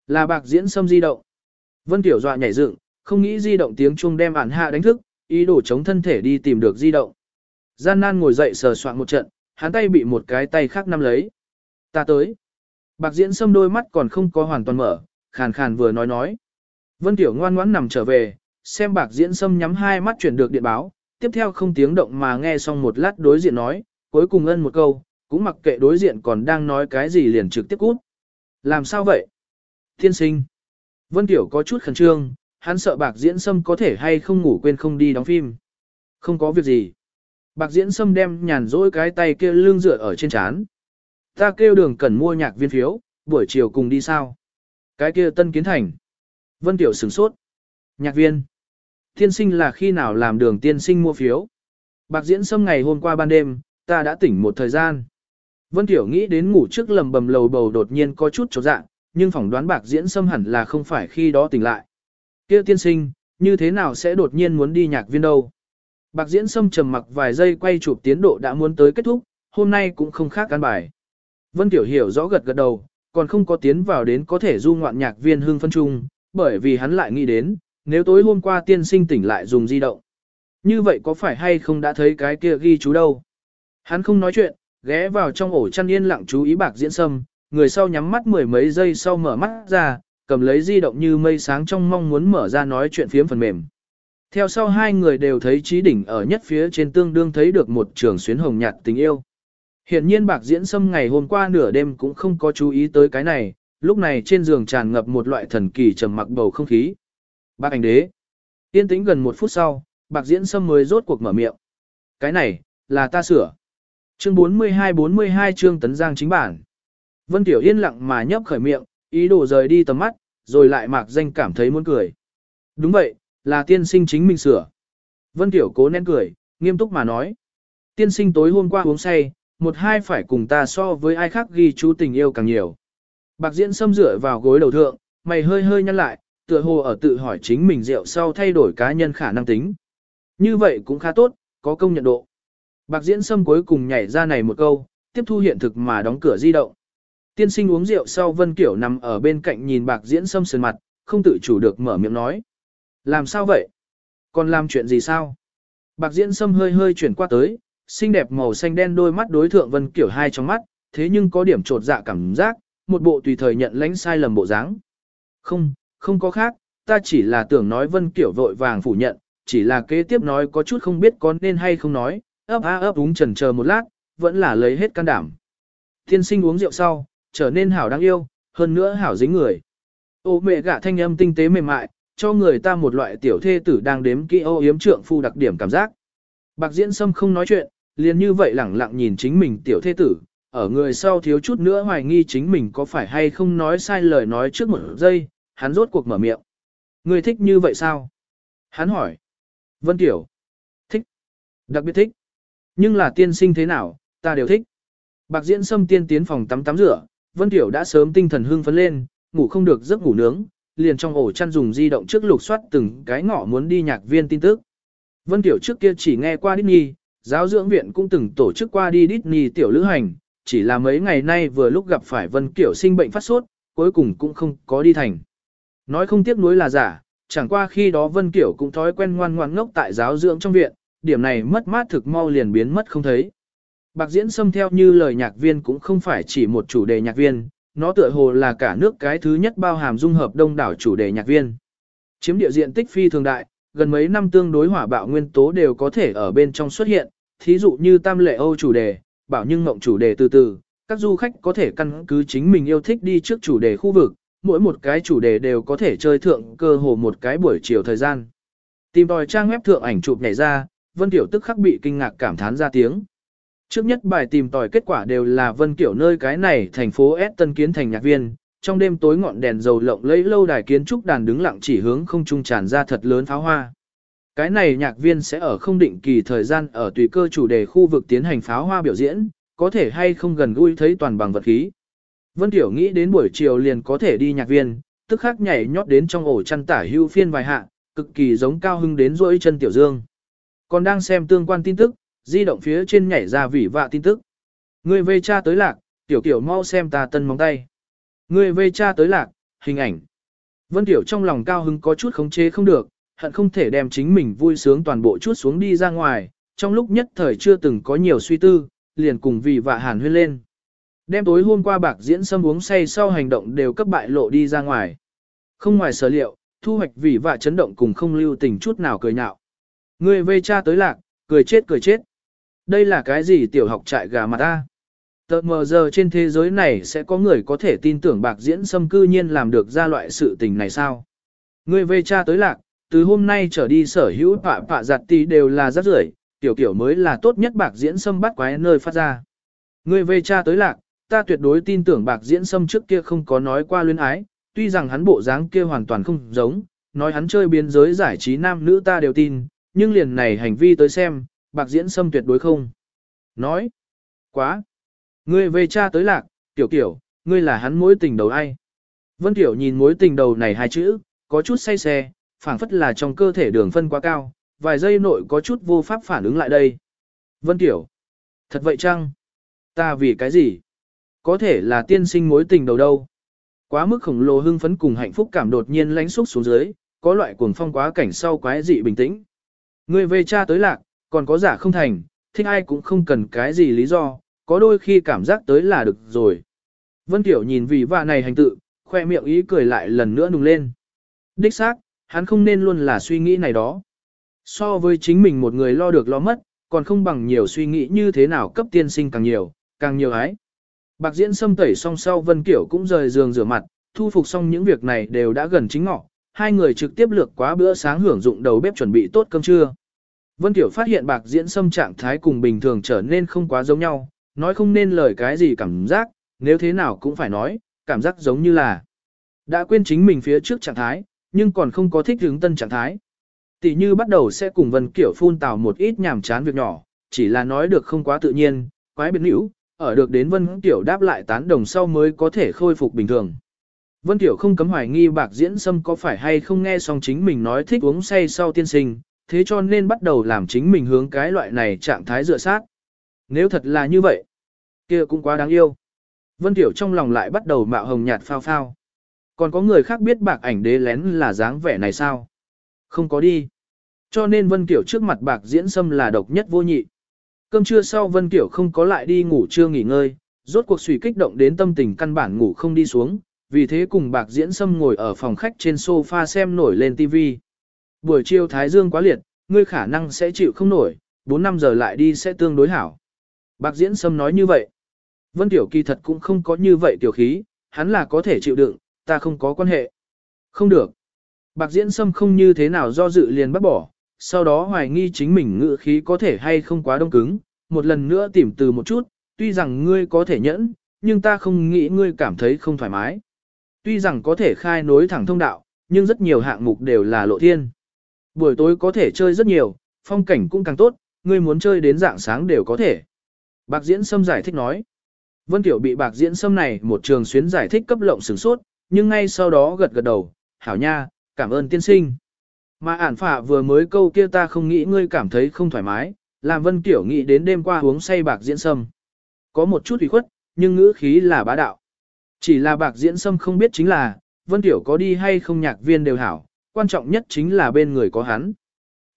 Là bạc diễn sâm di động. Vân Tiểu dọa nhảy dựng, không nghĩ di động tiếng chuông đem ản hạ đánh thức, ý đồ chống thân thể đi tìm được di động. Gian nan ngồi dậy sờ soạn một trận, hắn tay bị một cái tay khác nắm lấy. Ta tới. Bạc diễn sâm đôi mắt còn không có hoàn toàn mở, khàn khàn vừa nói nói. Vân Tiểu ngoan ngoãn nằm trở về, xem bạc diễn sâm nhắm hai mắt chuyển được điện báo, tiếp theo không tiếng động mà nghe xong một lát đối diện nói, cuối cùng ân một câu, cũng mặc kệ đối diện còn đang nói cái gì liền trực tiếp cút. Làm sao vậy? Thiên sinh. Vân Tiểu có chút khẩn trương, hắn sợ bạc diễn sâm có thể hay không ngủ quên không đi đóng phim. Không có việc gì. Bạc diễn sâm đem nhàn rỗi cái tay kia lưng dựa ở trên chán. Ta kêu đường cần mua nhạc viên phiếu, buổi chiều cùng đi sao? Cái kia tân kiến thành. Vân Tiểu sửng sốt. Nhạc viên. Tiên sinh là khi nào làm đường tiên sinh mua phiếu? Bạc diễn sâm ngày hôm qua ban đêm, ta đã tỉnh một thời gian. Vân Tiểu nghĩ đến ngủ trước lầm bầm lầu bầu đột nhiên có chút chột dạng, nhưng phỏng đoán bạc diễn sâm hẳn là không phải khi đó tỉnh lại. kia tiên sinh, như thế nào sẽ đột nhiên muốn đi nhạc viên đâu? Bạc diễn sâm trầm mặc vài giây quay chụp tiến độ đã muốn tới kết thúc, hôm nay cũng không khác căn bài. Vân Tiểu hiểu rõ gật gật đầu, còn không có tiến vào đến có thể du ngoạn nhạc viên hương phân trung, bởi vì hắn lại nghĩ đến, nếu tối hôm qua tiên sinh tỉnh lại dùng di động. Như vậy có phải hay không đã thấy cái kia ghi chú đâu? Hắn không nói chuyện, ghé vào trong ổ chăn yên lặng chú ý bạc diễn sâm, người sau nhắm mắt mười mấy giây sau mở mắt ra, cầm lấy di động như mây sáng trong mong muốn mở ra nói chuyện phiếm phần mềm. Theo sau hai người đều thấy trí đỉnh ở nhất phía trên tương đương thấy được một trường xuyến hồng nhạt tình yêu. Hiện nhiên bạc diễn sâm ngày hôm qua nửa đêm cũng không có chú ý tới cái này, lúc này trên giường tràn ngập một loại thần kỳ trầm mặc bầu không khí. Bạc ảnh đế. Yên tĩnh gần một phút sau, bạc diễn sâm mới rốt cuộc mở miệng. Cái này, là ta sửa. Chương 42-42 chương tấn giang chính bản. Vân Tiểu yên lặng mà nhấp khởi miệng, ý đồ rời đi tầm mắt, rồi lại mạc danh cảm thấy muốn cười. Đúng vậy, là tiên sinh chính mình sửa. Vân Tiểu cố nén cười, nghiêm túc mà nói. Tiên sinh tối hôm qua uống say, một hai phải cùng ta so với ai khác ghi chú tình yêu càng nhiều. Bạc diễn xâm rửa vào gối đầu thượng, mày hơi hơi nhăn lại, tựa hồ ở tự hỏi chính mình rượu sau thay đổi cá nhân khả năng tính. Như vậy cũng khá tốt, có công nhận độ. Bạc diễn xâm cuối cùng nhảy ra này một câu, tiếp thu hiện thực mà đóng cửa di động. Tiên sinh uống rượu sau Vân Kiểu nằm ở bên cạnh nhìn bạc diễn xâm sườn mặt, không tự chủ được mở miệng nói. Làm sao vậy? Còn làm chuyện gì sao? Bạc diễn sâm hơi hơi chuyển qua tới, xinh đẹp màu xanh đen đôi mắt đối thượng Vân Kiểu hai trong mắt, thế nhưng có điểm trột dạ cảm giác, một bộ tùy thời nhận lãnh sai lầm bộ dáng. Không, không có khác, ta chỉ là tưởng nói Vân Kiểu vội vàng phủ nhận, chỉ là kế tiếp nói có chút không biết có nên hay không nói, ấp a ấp úng trần chờ một lát, vẫn là lấy hết can đảm. Thiên sinh uống rượu sau, trở nên hảo đáng yêu, hơn nữa hảo dính người. Ô mẹ gả thanh âm tinh tế mềm mại, cho người ta một loại tiểu thê tử đang đếm kỹ ô yếm trượng phu đặc điểm cảm giác. Bạc diễn sâm không nói chuyện, liền như vậy lẳng lặng nhìn chính mình tiểu thê tử, ở người sau thiếu chút nữa hoài nghi chính mình có phải hay không nói sai lời nói trước một giây, hắn rốt cuộc mở miệng. Người thích như vậy sao? Hắn hỏi. Vân Tiểu. Thích. Đặc biệt thích. Nhưng là tiên sinh thế nào, ta đều thích. Bạc diễn sâm tiên tiến phòng tắm tắm rửa, Vân Tiểu đã sớm tinh thần hưng phấn lên, ngủ không được giấc ngủ nướng, liền trong ổ chăn dùng di động trước lục soát từng cái ngõ muốn đi nhạc viên tin tức. Vân Tiểu trước kia chỉ nghe qua Disney, giáo dưỡng viện cũng từng tổ chức qua đi Disney tiểu lữ hành, chỉ là mấy ngày nay vừa lúc gặp phải Vân Kiểu sinh bệnh phát sốt, cuối cùng cũng không có đi thành. Nói không tiếc nuối là giả, chẳng qua khi đó Vân Kiểu cũng thói quen ngoan ngoan ngốc tại giáo dưỡng trong viện, điểm này mất mát thực mau liền biến mất không thấy. Bạc diễn xâm theo như lời nhạc viên cũng không phải chỉ một chủ đề nhạc viên, nó tựa hồ là cả nước cái thứ nhất bao hàm dung hợp đông đảo chủ đề nhạc viên. Chiếm địa diện tích phi thường đại, gần mấy năm tương đối hỏa bạo nguyên tố đều có thể ở bên trong xuất hiện, thí dụ như tam lệ Âu chủ đề, bảo nhưng mộng chủ đề từ từ, các du khách có thể căn cứ chính mình yêu thích đi trước chủ đề khu vực, mỗi một cái chủ đề đều có thể chơi thượng cơ hồ một cái buổi chiều thời gian. Tìm tòi trang web thượng ảnh chụp nhảy ra, Vân Tiểu tức khắc bị kinh ngạc cảm thán ra tiếng. Trước nhất bài tìm tòi kết quả đều là Vân Tiểu nơi cái này thành phố S Tân Kiến thành nhạc viên, trong đêm tối ngọn đèn dầu lộng lẫy lâu đài kiến trúc đàn đứng lặng chỉ hướng không trung tràn ra thật lớn pháo hoa. Cái này nhạc viên sẽ ở không định kỳ thời gian ở tùy cơ chủ đề khu vực tiến hành pháo hoa biểu diễn, có thể hay không gần gũi thấy toàn bằng vật khí. Vân Tiểu nghĩ đến buổi chiều liền có thể đi nhạc viên, tức khắc nhảy nhót đến trong ổ chăn tả hưu phiên vài hạ, cực kỳ giống cao hưng đến rỗi chân Tiểu Dương. Còn đang xem tương quan tin tức, di động phía trên nhảy ra vỉ vạ tin tức. Người về cha tới lạc, Tiểu Tiểu mau xem ta tân móng tay. Người về cha tới lạc, hình ảnh. Vân Tiểu trong lòng cao hứng có chút khống chế không được, hận không thể đem chính mình vui sướng toàn bộ chút xuống đi ra ngoài, trong lúc nhất thời chưa từng có nhiều suy tư, liền cùng vì vạ hàn huyên lên. Đêm tối hôm qua bạc diễn xâm uống say sau hành động đều cấp bại lộ đi ra ngoài. Không ngoài sở liệu, thu hoạch vì vạ chấn động cùng không lưu tình chút nào cười nhạo. Người về cha tới lạc, cười chết cười chết. Đây là cái gì tiểu học trại gà mà ta? Tờ mờ giờ trên thế giới này sẽ có người có thể tin tưởng bạc diễn xâm cư nhiên làm được ra loại sự tình này sao? Người về cha tới lạc, từ hôm nay trở đi sở hữu pạ pạ giặt tì đều là rất rưởi, tiểu kiểu mới là tốt nhất bạc diễn xâm bắt quái nơi phát ra. Người về cha tới lạc, ta tuyệt đối tin tưởng bạc diễn xâm trước kia không có nói qua luyến ái, tuy rằng hắn bộ dáng kia hoàn toàn không giống, nói hắn chơi biến giới giải trí nam nữ ta đều tin, nhưng liền này hành vi tới xem, bạc diễn xâm tuyệt đối không. Nói, quá, ngươi về cha tới lạc, tiểu kiểu, ngươi là hắn mối tình đầu ai. Vân Tiểu nhìn mối tình đầu này hai chữ, có chút say xe, phảng phất là trong cơ thể đường phân quá cao, vài giây nội có chút vô pháp phản ứng lại đây. Vân Tiểu, thật vậy chăng? Ta vì cái gì? Có thể là tiên sinh mối tình đầu đâu. Quá mức khổng lồ hưng phấn cùng hạnh phúc cảm đột nhiên lánh xúc xuống dưới, có loại cuồng phong quá cảnh sau quái dị bình tĩnh. ngươi về cha tới lạc, còn có giả không thành, thích ai cũng không cần cái gì lý do, có đôi khi cảm giác tới là được rồi. Vân Tiểu nhìn vì vạ này hành tự, khoe miệng ý cười lại lần nữa nùng lên. Đích xác, hắn không nên luôn là suy nghĩ này đó. So với chính mình một người lo được lo mất, còn không bằng nhiều suy nghĩ như thế nào cấp tiên sinh càng nhiều, càng nhiều ái. Bạc diễn xâm tẩy xong sau Vân Kiểu cũng rời giường rửa mặt, thu phục xong những việc này đều đã gần chính ngọ, hai người trực tiếp lược quá bữa sáng hưởng dụng đầu bếp chuẩn bị tốt cơm trưa. Vân Tiểu phát hiện bạc diễn xâm trạng thái cùng bình thường trở nên không quá giống nhau, nói không nên lời cái gì cảm giác, nếu thế nào cũng phải nói, cảm giác giống như là đã quên chính mình phía trước trạng thái, nhưng còn không có thích hướng tân trạng thái. Tỷ như bắt đầu sẽ cùng Vân Kiểu phun tào một ít nhảm chán việc nhỏ, chỉ là nói được không quá tự nhiên, quái biến hữu, ở được đến Vân Kiểu đáp lại tán đồng sau mới có thể khôi phục bình thường. Vân Kiểu không cấm hoài nghi bạc diễn sâm có phải hay không nghe xong chính mình nói thích uống say sau tiên sinh, thế cho nên bắt đầu làm chính mình hướng cái loại này trạng thái dựa sát. Nếu thật là như vậy, kia cũng quá đáng yêu. Vân Tiểu trong lòng lại bắt đầu mạo hồng nhạt phao phao. Còn có người khác biết bạc ảnh đế lén là dáng vẻ này sao? Không có đi. Cho nên Vân Tiểu trước mặt bạc diễn xâm là độc nhất vô nhị. Cơm trưa sau Vân Tiểu không có lại đi ngủ chưa nghỉ ngơi, rốt cuộc suy kích động đến tâm tình căn bản ngủ không đi xuống, vì thế cùng bạc diễn xâm ngồi ở phòng khách trên sofa xem nổi lên TV. Buổi chiều Thái Dương quá liệt, ngươi khả năng sẽ chịu không nổi, 4-5 giờ lại đi sẽ tương đối hảo. Bạc diễn sâm nói như vậy. Vân Tiểu kỳ thật cũng không có như vậy tiểu khí, hắn là có thể chịu đựng, ta không có quan hệ. Không được. Bạc diễn sâm không như thế nào do dự liền bắt bỏ, sau đó hoài nghi chính mình ngự khí có thể hay không quá đông cứng, một lần nữa tìm từ một chút, tuy rằng ngươi có thể nhẫn, nhưng ta không nghĩ ngươi cảm thấy không thoải mái. Tuy rằng có thể khai nối thẳng thông đạo, nhưng rất nhiều hạng mục đều là lộ thiên. Buổi tối có thể chơi rất nhiều, phong cảnh cũng càng tốt, ngươi muốn chơi đến dạng sáng đều có thể. Bạc Diễn Sâm giải thích nói. Vân Tiểu bị Bạc Diễn Sâm này một trường xuyến giải thích cấp lộng sửng sốt, nhưng ngay sau đó gật gật đầu, hảo nha, cảm ơn tiên sinh. Mà ản phạ vừa mới câu kia ta không nghĩ ngươi cảm thấy không thoải mái, làm Vân Tiểu nghĩ đến đêm qua uống say Bạc Diễn Sâm. Có một chút ủy khuất, nhưng ngữ khí là bá đạo. Chỉ là Bạc Diễn Sâm không biết chính là, Vân Tiểu có đi hay không nhạc viên đều hảo, quan trọng nhất chính là bên người có hắn.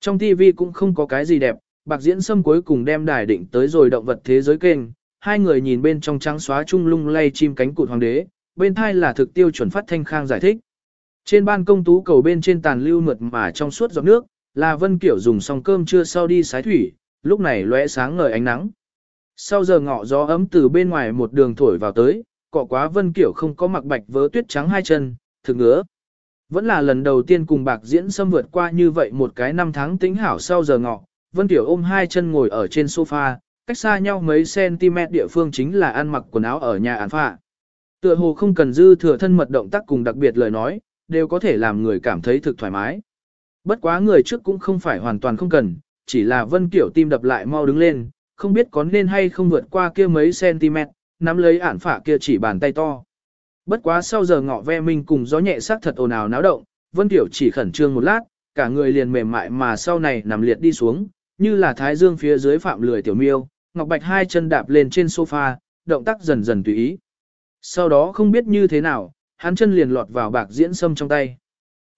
Trong TV cũng không có cái gì đẹp, bạc diễn sâm cuối cùng đem đài định tới rồi động vật thế giới kênh, hai người nhìn bên trong trắng xóa chung lung lay chim cánh cụt hoàng đế, bên thai là thực tiêu chuẩn phát thanh khang giải thích. Trên ban công tú cầu bên trên tàn lưu mượt mà trong suốt giọt nước, là Vân Kiểu dùng xong cơm trưa sau đi sái thủy, lúc này lóe sáng ngời ánh nắng. Sau giờ ngọ gió ấm từ bên ngoài một đường thổi vào tới, cọ quá Vân Kiểu không có mặc bạch vớ tuyết trắng hai chân, thực ngứa. Vẫn là lần đầu tiên cùng bạc diễn xâm vượt qua như vậy một cái năm tháng tính hảo sau giờ ngọ, Vân Tiểu ôm hai chân ngồi ở trên sofa, cách xa nhau mấy cm địa phương chính là ăn mặc quần áo ở nhà án phạ. Tựa hồ không cần dư thừa thân mật động tác cùng đặc biệt lời nói, đều có thể làm người cảm thấy thực thoải mái. Bất quá người trước cũng không phải hoàn toàn không cần, chỉ là Vân Kiểu tim đập lại mau đứng lên, không biết có nên hay không vượt qua kia mấy cm, nắm lấy ản phạ kia chỉ bàn tay to. Bất quá sau giờ ngọ ve minh cùng gió nhẹ sắc thật ồn ào náo động, Vân Tiểu chỉ khẩn trương một lát, cả người liền mềm mại mà sau này nằm liệt đi xuống, như là thái dương phía dưới phạm lười tiểu miêu, Ngọc Bạch hai chân đạp lên trên sofa, động tác dần dần tùy ý. Sau đó không biết như thế nào, hắn chân liền lọt vào bạc diễn sâm trong tay.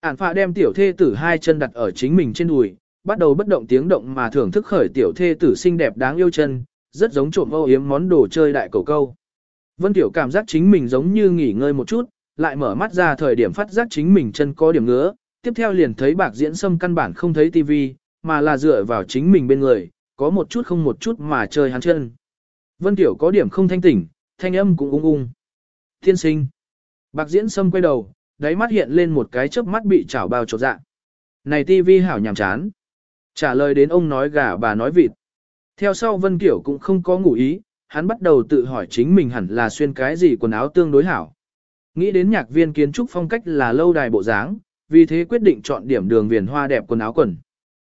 Ản phạ đem tiểu thê tử hai chân đặt ở chính mình trên đùi, bắt đầu bất động tiếng động mà thưởng thức khởi tiểu thê tử xinh đẹp đáng yêu chân, rất giống trộm âu yếm món đồ chơi đại cầu câu. Vân Tiểu cảm giác chính mình giống như nghỉ ngơi một chút, lại mở mắt ra thời điểm phát giác chính mình chân có điểm ngứa, tiếp theo liền thấy bạc diễn sâm căn bản không thấy tivi, mà là dựa vào chính mình bên người, có một chút không một chút mà chơi hắn chân. Vân Tiểu có điểm không thanh tỉnh, thanh âm cũng ung ung. Thiên sinh. Bạc diễn sâm quay đầu, đáy mắt hiện lên một cái chớp mắt bị chảo bao trột dạ. Này tivi hảo nhàm chán. Trả lời đến ông nói gà bà nói vịt. Theo sau Vân Kiểu cũng không có ngủ ý, hắn bắt đầu tự hỏi chính mình hẳn là xuyên cái gì quần áo tương đối hảo. Nghĩ đến nhạc viên kiến trúc phong cách là lâu đài bộ dáng, vì thế quyết định chọn điểm đường viền hoa đẹp quần áo quần.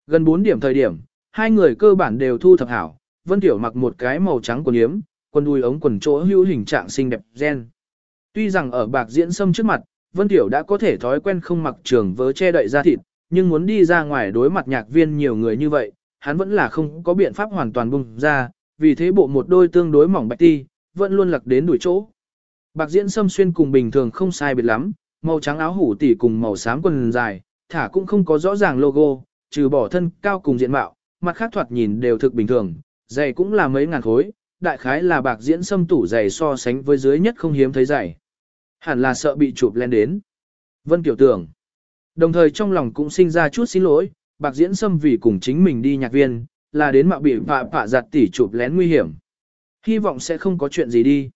Gần 4 điểm thời điểm, hai người cơ bản đều thu thập hảo, Vân Tiểu mặc một cái màu trắng quần yếm, quần đùi ống quần chỗ hữu hình trạng xinh đẹp gen. Tuy rằng ở bạc diễn sâm trước mặt, Vân Tiểu đã có thể thói quen không mặc trường vớ che đậy da thịt, nhưng muốn đi ra ngoài đối mặt nhạc viên nhiều người như vậy, hắn vẫn là không có biện pháp hoàn toàn bung ra, vì thế bộ một đôi tương đối mỏng bạch ti, vẫn luôn lặc đến đuổi chỗ. Bạc diễn xâm xuyên cùng bình thường không sai biệt lắm, màu trắng áo hủ tỉ cùng màu xám quần dài, thả cũng không có rõ ràng logo, trừ bỏ thân cao cùng diện mạo, mặt khác thoạt nhìn đều thực bình thường, giày cũng là mấy ngàn khối, đại khái là bạc diễn xâm tủ giày so sánh với dưới nhất không hiếm thấy giày. Hẳn là sợ bị chụp lên đến. Vân Kiểu tưởng. Đồng thời trong lòng cũng sinh ra chút xin lỗi, bạc diễn xâm vì cùng chính mình đi nhạc viên, là đến mạo bị phạ phạ giặt tỉ chụp lén nguy hiểm. Hy vọng sẽ không có chuyện gì đi.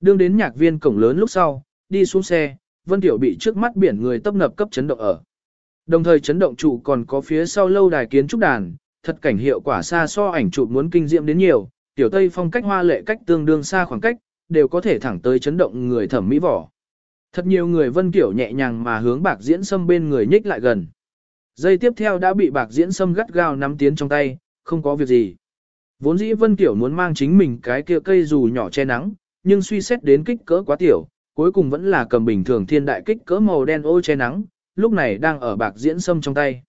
Đương đến nhạc viên cổng lớn lúc sau, đi xuống xe, Vân Tiểu bị trước mắt biển người tấp nập cấp chấn động ở. Đồng thời chấn động trụ còn có phía sau lâu đài kiến trúc đàn, thật cảnh hiệu quả xa so ảnh chụp muốn kinh diệm đến nhiều, tiểu tây phong cách hoa lệ cách tương đương xa khoảng cách, đều có thể thẳng tới chấn động người thẩm mỹ vỏ. Thật nhiều người Vân Tiểu nhẹ nhàng mà hướng bạc diễn sâm bên người nhích lại gần. Dây tiếp theo đã bị bạc diễn sâm gắt gao nắm tiến trong tay, không có việc gì. Vốn dĩ Vân Tiểu muốn mang chính mình cái kia cây dù nhỏ che nắng, nhưng suy xét đến kích cỡ quá tiểu, cuối cùng vẫn là cầm bình thường thiên đại kích cỡ màu đen ô che nắng, lúc này đang ở bạc diễn sâm trong tay.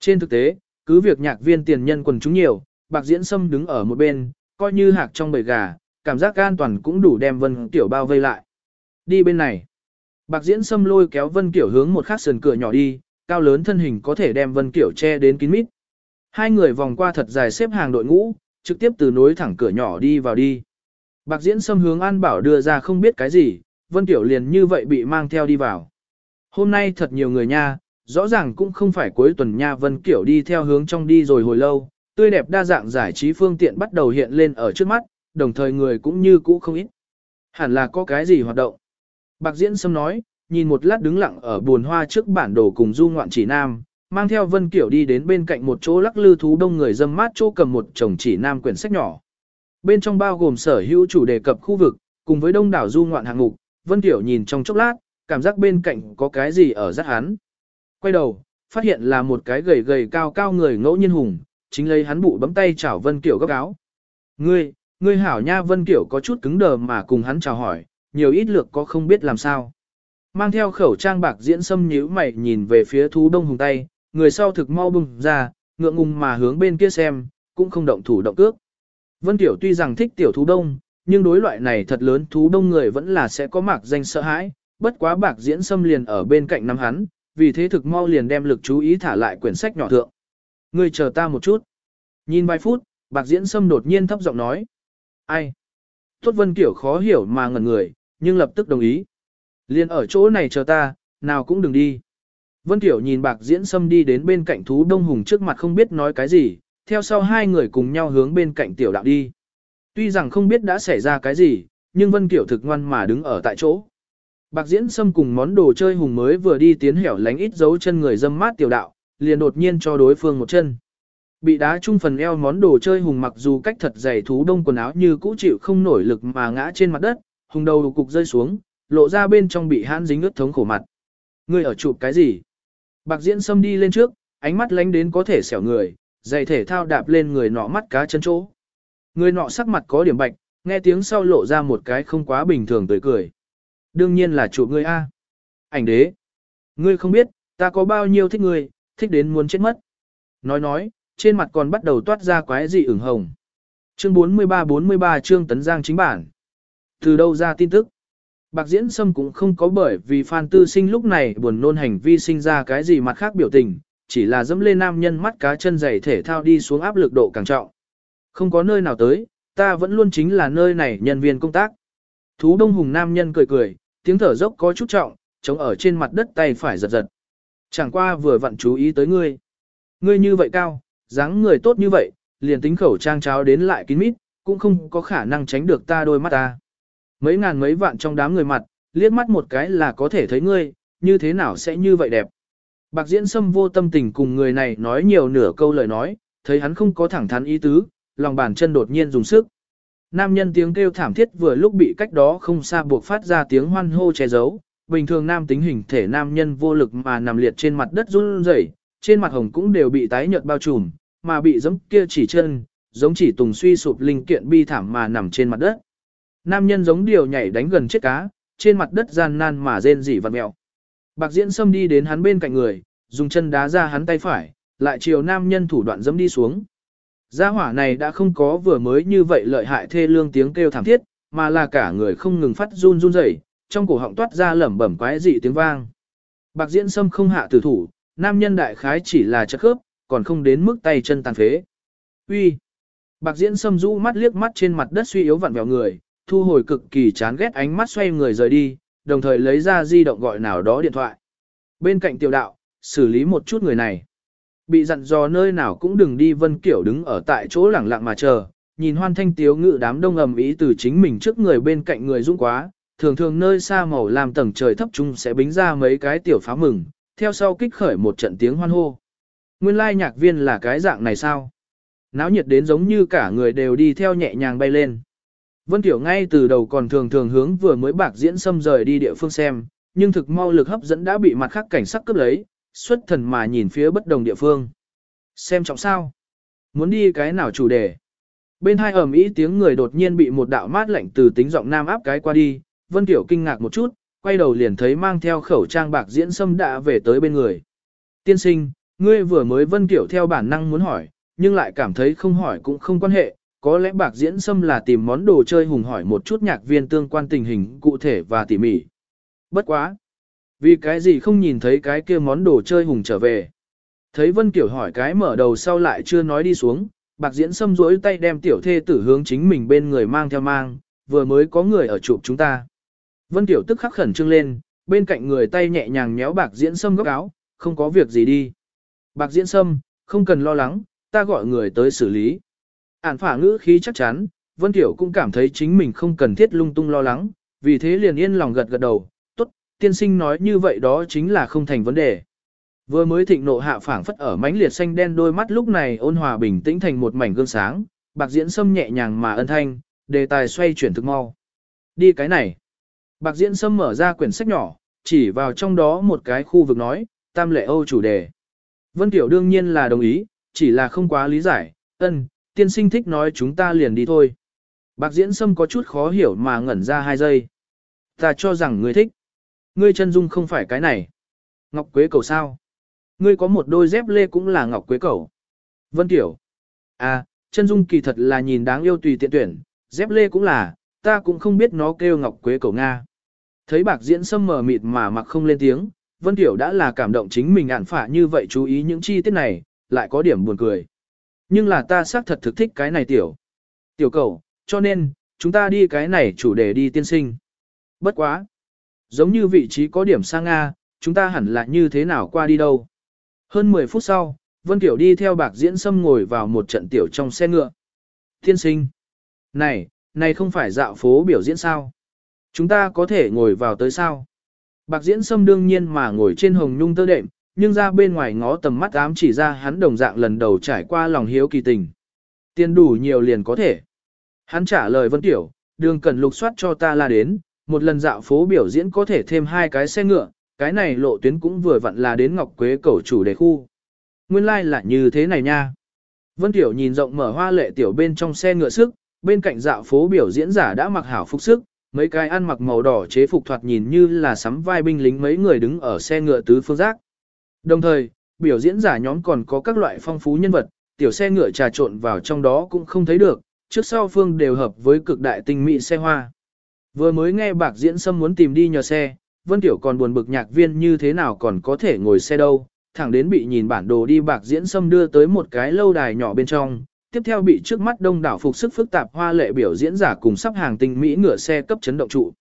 Trên thực tế, cứ việc nhạc viên tiền nhân quần chúng nhiều, bạc diễn sâm đứng ở một bên, coi như hạc trong bầy gà, cảm giác an toàn cũng đủ đem Vân Tiểu bao vây lại. Đi bên này. Bạc diễn sâm lôi kéo Vân Tiểu hướng một khắc sườn cửa nhỏ đi, cao lớn thân hình có thể đem Vân Tiểu che đến kín mít. Hai người vòng qua thật dài xếp hàng đội ngũ, trực tiếp từ nối thẳng cửa nhỏ đi vào đi. Bạc diễn xâm hướng An Bảo đưa ra không biết cái gì, Vân Tiểu liền như vậy bị mang theo đi vào. Hôm nay thật nhiều người nha, rõ ràng cũng không phải cuối tuần nha Vân Kiểu đi theo hướng trong đi rồi hồi lâu, tươi đẹp đa dạng giải trí phương tiện bắt đầu hiện lên ở trước mắt, đồng thời người cũng như cũ không ít. Hẳn là có cái gì hoạt động. Bạc diễn xâm nói, nhìn một lát đứng lặng ở buồn hoa trước bản đồ cùng du ngoạn chỉ nam, mang theo Vân Kiểu đi đến bên cạnh một chỗ lắc lư thú đông người dâm mát chỗ cầm một chồng chỉ nam quyển sách nhỏ. Bên trong bao gồm sở hữu chủ đề cập khu vực, cùng với đông đảo du ngoạn hạng mục, Vân Kiểu nhìn trong chốc lát, cảm giác bên cạnh có cái gì ở rất hắn. Quay đầu, phát hiện là một cái gầy gầy cao cao người ngẫu nhiên hùng, chính lấy hắn bụ bấm tay chào Vân Kiểu góc áo. Ngươi, ngươi hảo nha Vân Kiểu có chút cứng đờ mà cùng hắn chào hỏi, nhiều ít lược có không biết làm sao. Mang theo khẩu trang bạc diễn xâm nhíu mày nhìn về phía thú đông hùng tay, người sau thực mau bùng ra, ngượng ngùng mà hướng bên kia xem, cũng không động thủ động cước. Vân Tiểu tuy rằng thích tiểu thú đông, nhưng đối loại này thật lớn thú đông người vẫn là sẽ có mạc danh sợ hãi, bất quá bạc diễn xâm liền ở bên cạnh nắm hắn, vì thế thực mau liền đem lực chú ý thả lại quyển sách nhỏ thượng. Ngươi chờ ta một chút. Nhìn vài phút, bạc diễn xâm đột nhiên thấp giọng nói. Ai? Tốt Vân Kiểu khó hiểu mà ngẩn người, nhưng lập tức đồng ý. Liên ở chỗ này chờ ta, nào cũng đừng đi. Vân Tiểu nhìn bạc diễn xâm đi đến bên cạnh thú đông hùng trước mặt không biết nói cái gì, theo sau hai người cùng nhau hướng bên cạnh tiểu đạo đi. Tuy rằng không biết đã xảy ra cái gì, nhưng Vân Tiểu thực ngoan mà đứng ở tại chỗ. Bạc diễn xâm cùng món đồ chơi hùng mới vừa đi tiến hẻo lánh ít dấu chân người dâm mát tiểu đạo, liền đột nhiên cho đối phương một chân. Bị đá trung phần eo món đồ chơi hùng mặc dù cách thật dày thú đông quần áo như cũ chịu không nổi lực mà ngã trên mặt đất, hùng đầu cục rơi xuống, lộ ra bên trong bị hãn dính ướt thống khổ mặt. Ngươi ở chụp cái gì? Bạc diễn xâm đi lên trước, ánh mắt lánh đến có thể xẻo người, giày thể thao đạp lên người nọ mắt cá chân chỗ. Người nọ sắc mặt có điểm bạch, nghe tiếng sau lộ ra một cái không quá bình thường tươi cười. Đương nhiên là chủ ngươi A. Ảnh đế. Ngươi không biết, ta có bao nhiêu thích ngươi, thích đến muốn chết mất. Nói nói, trên mặt còn bắt đầu toát ra quái dị ửng hồng. Chương 43-43 chương Tấn Giang chính bản. Từ đâu ra tin tức? Bạc Diễn Sâm cũng không có bởi vì Phan Tư Sinh lúc này buồn nôn hành vi sinh ra cái gì mặt khác biểu tình, chỉ là dẫm lên nam nhân mắt cá chân giày thể thao đi xuống áp lực độ càng trọng. Không có nơi nào tới, ta vẫn luôn chính là nơi này nhân viên công tác. Thú đông hùng nam nhân cười cười, tiếng thở dốc có chút trọng, chống ở trên mặt đất tay phải giật giật. Chẳng qua vừa vặn chú ý tới ngươi. Ngươi như vậy cao, dáng người tốt như vậy, liền tính khẩu trang cháo đến lại kín mít, cũng không có khả năng tránh được ta đôi mắt ta. Mấy ngàn mấy vạn trong đám người mặt, liếc mắt một cái là có thể thấy ngươi, như thế nào sẽ như vậy đẹp. Bạc diễn sâm vô tâm tình cùng người này nói nhiều nửa câu lời nói, thấy hắn không có thẳng thắn ý tứ, lòng bàn chân đột nhiên dùng sức. Nam nhân tiếng kêu thảm thiết vừa lúc bị cách đó không xa buộc phát ra tiếng hoan hô che giấu. Bình thường nam tính hình thể nam nhân vô lực mà nằm liệt trên mặt đất run rẩy, trên mặt hồng cũng đều bị tái nhợt bao trùm, mà bị giống kia chỉ chân, giống chỉ tùng suy sụp linh kiện bi thảm mà nằm trên mặt đất. Nam nhân giống điều nhảy đánh gần chết cá, trên mặt đất gian nan mà rên rỉ vặn mẹo. Bạc diễn sâm đi đến hắn bên cạnh người, dùng chân đá ra hắn tay phải, lại chiều nam nhân thủ đoạn dẫm đi xuống. Gia hỏa này đã không có vừa mới như vậy lợi hại thê lương tiếng kêu thảm thiết, mà là cả người không ngừng phát run run rẩy, trong cổ họng toát ra lẩm bẩm quái dị tiếng vang. Bạc diễn sâm không hạ tử thủ, nam nhân đại khái chỉ là chất khớp, còn không đến mức tay chân tàn phế. Uy. Bạc diễn sâm rũ mắt liếc mắt trên mặt đất suy yếu vặn vẹo người, thu hồi cực kỳ chán ghét ánh mắt xoay người rời đi, đồng thời lấy ra di động gọi nào đó điện thoại. Bên cạnh tiểu đạo, xử lý một chút người này. Bị dặn dò nơi nào cũng đừng đi Vân Kiểu đứng ở tại chỗ lẳng lặng mà chờ, nhìn hoan thanh tiếu ngự đám đông ầm ý từ chính mình trước người bên cạnh người dũng quá, thường thường nơi xa màu làm tầng trời thấp trung sẽ bính ra mấy cái tiểu phá mừng, theo sau kích khởi một trận tiếng hoan hô. Nguyên lai nhạc viên là cái dạng này sao? Náo nhiệt đến giống như cả người đều đi theo nhẹ nhàng bay lên. Vân Tiểu ngay từ đầu còn thường thường hướng vừa mới bạc diễn xâm rời đi địa phương xem, nhưng thực mau lực hấp dẫn đã bị mặt khác cảnh sắc cướp lấy, xuất thần mà nhìn phía bất đồng địa phương. Xem trọng sao? Muốn đi cái nào chủ đề? Bên hai ẩm ý tiếng người đột nhiên bị một đạo mát lạnh từ tính giọng nam áp cái qua đi, Vân Tiểu kinh ngạc một chút, quay đầu liền thấy mang theo khẩu trang bạc diễn xâm đã về tới bên người. Tiên sinh, ngươi vừa mới Vân Tiểu theo bản năng muốn hỏi, nhưng lại cảm thấy không hỏi cũng không quan hệ, có lẽ bạc diễn xâm là tìm món đồ chơi hùng hỏi một chút nhạc viên tương quan tình hình cụ thể và tỉ mỉ. Bất quá. Vì cái gì không nhìn thấy cái kia món đồ chơi hùng trở về. Thấy Vân Kiểu hỏi cái mở đầu sau lại chưa nói đi xuống, bạc diễn xâm rỗi tay đem tiểu thê tử hướng chính mình bên người mang theo mang, vừa mới có người ở chụp chúng ta. Vân Tiểu tức khắc khẩn trương lên, bên cạnh người tay nhẹ nhàng nhéo bạc diễn sâm góc áo, không có việc gì đi. Bạc diễn sâm, không cần lo lắng, ta gọi người tới xử lý. Ản phả ngữ khí chắc chắn, Vân Tiểu cũng cảm thấy chính mình không cần thiết lung tung lo lắng, vì thế liền yên lòng gật gật đầu, tốt, tiên sinh nói như vậy đó chính là không thành vấn đề. Vừa mới thịnh nộ hạ phảng phất ở mánh liệt xanh đen đôi mắt lúc này ôn hòa bình tĩnh thành một mảnh gương sáng, bạc diễn sâm nhẹ nhàng mà ân thanh, đề tài xoay chuyển thực mau. Đi cái này. Bạc diễn sâm mở ra quyển sách nhỏ, chỉ vào trong đó một cái khu vực nói, tam lệ Âu chủ đề. Vân Tiểu đương nhiên là đồng ý, chỉ là không quá lý giải, ân, tiên sinh thích nói chúng ta liền đi thôi. Bạc diễn sâm có chút khó hiểu mà ngẩn ra hai giây. Ta cho rằng ngươi thích. Ngươi chân dung không phải cái này. Ngọc Quế cầu sao? Ngươi có một đôi dép lê cũng là Ngọc Quế cầu. Vân Tiểu. À, chân dung kỳ thật là nhìn đáng yêu tùy tiện tuyển, dép lê cũng là, ta cũng không biết nó kêu Ngọc Quế cầu Nga. Thấy bạc diễn sâm mờ mịt mà mặc không lên tiếng, Vân Tiểu đã là cảm động chính mình ản phả như vậy chú ý những chi tiết này, lại có điểm buồn cười. Nhưng là ta xác thật thực thích cái này Tiểu. Tiểu cầu, cho nên, chúng ta đi cái này chủ đề đi tiên sinh. Bất quá. Giống như vị trí có điểm sang Nga, chúng ta hẳn là như thế nào qua đi đâu. Hơn 10 phút sau, Vân Tiểu đi theo bạc diễn sâm ngồi vào một trận tiểu trong xe ngựa. Tiên sinh. Này, này không phải dạo phố biểu diễn sao? Chúng ta có thể ngồi vào tới sao? Bạc diễn sâm đương nhiên mà ngồi trên hồng nhung tơ đệm, nhưng ra bên ngoài ngó tầm mắt ám chỉ ra hắn đồng dạng lần đầu trải qua lòng hiếu kỳ tình. Tiền đủ nhiều liền có thể. Hắn trả lời Vân Tiểu, đường cần lục soát cho ta là đến, một lần dạo phố biểu diễn có thể thêm hai cái xe ngựa, cái này lộ tuyến cũng vừa vặn là đến Ngọc Quế cầu chủ đề khu. Nguyên lai like là như thế này nha. Vân Tiểu nhìn rộng mở hoa lệ tiểu bên trong xe ngựa sức, bên cạnh dạo phố biểu diễn giả đã mặc hảo phục sức, mấy cái ăn mặc màu đỏ chế phục thoạt nhìn như là sắm vai binh lính mấy người đứng ở xe ngựa tứ phương giác. Đồng thời, biểu diễn giả nhóm còn có các loại phong phú nhân vật, tiểu xe ngựa trà trộn vào trong đó cũng không thấy được, trước sau phương đều hợp với cực đại tinh mỹ xe hoa. Vừa mới nghe bạc diễn xâm muốn tìm đi nhờ xe, Vân Tiểu còn buồn bực nhạc viên như thế nào còn có thể ngồi xe đâu, thẳng đến bị nhìn bản đồ đi bạc diễn xâm đưa tới một cái lâu đài nhỏ bên trong, tiếp theo bị trước mắt đông đảo phục sức phức tạp hoa lệ biểu diễn giả cùng sắp hàng tinh mỹ ngựa xe cấp chấn động trụ.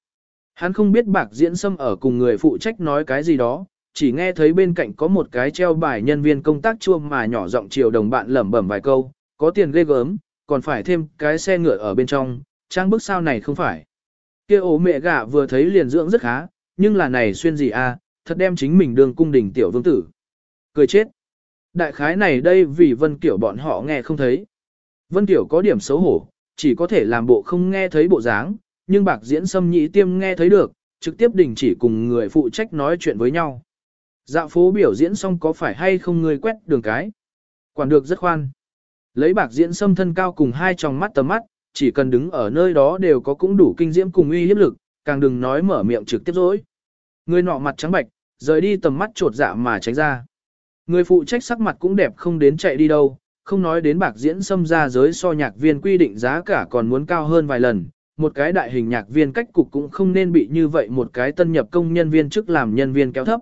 Hắn không biết bạc diễn xâm ở cùng người phụ trách nói cái gì đó, chỉ nghe thấy bên cạnh có một cái treo bài nhân viên công tác chua mà nhỏ giọng chiều đồng bạn lẩm bẩm vài câu, có tiền ghê gớm, còn phải thêm cái xe ngựa ở bên trong, trang bức sao này không phải. kia ổ mẹ gà vừa thấy liền dưỡng rất khá, nhưng là này xuyên gì a, à, thật đem chính mình đường cung đình tiểu vương tử. Cười chết. Đại khái này đây vì Vân Kiểu bọn họ nghe không thấy. Vân Kiểu có điểm xấu hổ, chỉ có thể làm bộ không nghe thấy bộ dáng, nhưng bạc diễn xâm nhị tiêm nghe thấy được, trực tiếp đình chỉ cùng người phụ trách nói chuyện với nhau. Dạo phố biểu diễn xong có phải hay không người quét đường cái? Quản được rất khoan. Lấy bạc diễn xâm thân cao cùng hai tròng mắt tầm mắt, chỉ cần đứng ở nơi đó đều có cũng đủ kinh diễm cùng uy hiếp lực, càng đừng nói mở miệng trực tiếp dối. Người nọ mặt trắng bạch, rời đi tầm mắt trột dạ mà tránh ra. Người phụ trách sắc mặt cũng đẹp không đến chạy đi đâu, không nói đến bạc diễn xâm ra giới so nhạc viên quy định giá cả còn muốn cao hơn vài lần, một cái đại hình nhạc viên cách cục cũng không nên bị như vậy một cái tân nhập công nhân viên chức làm nhân viên kéo thấp.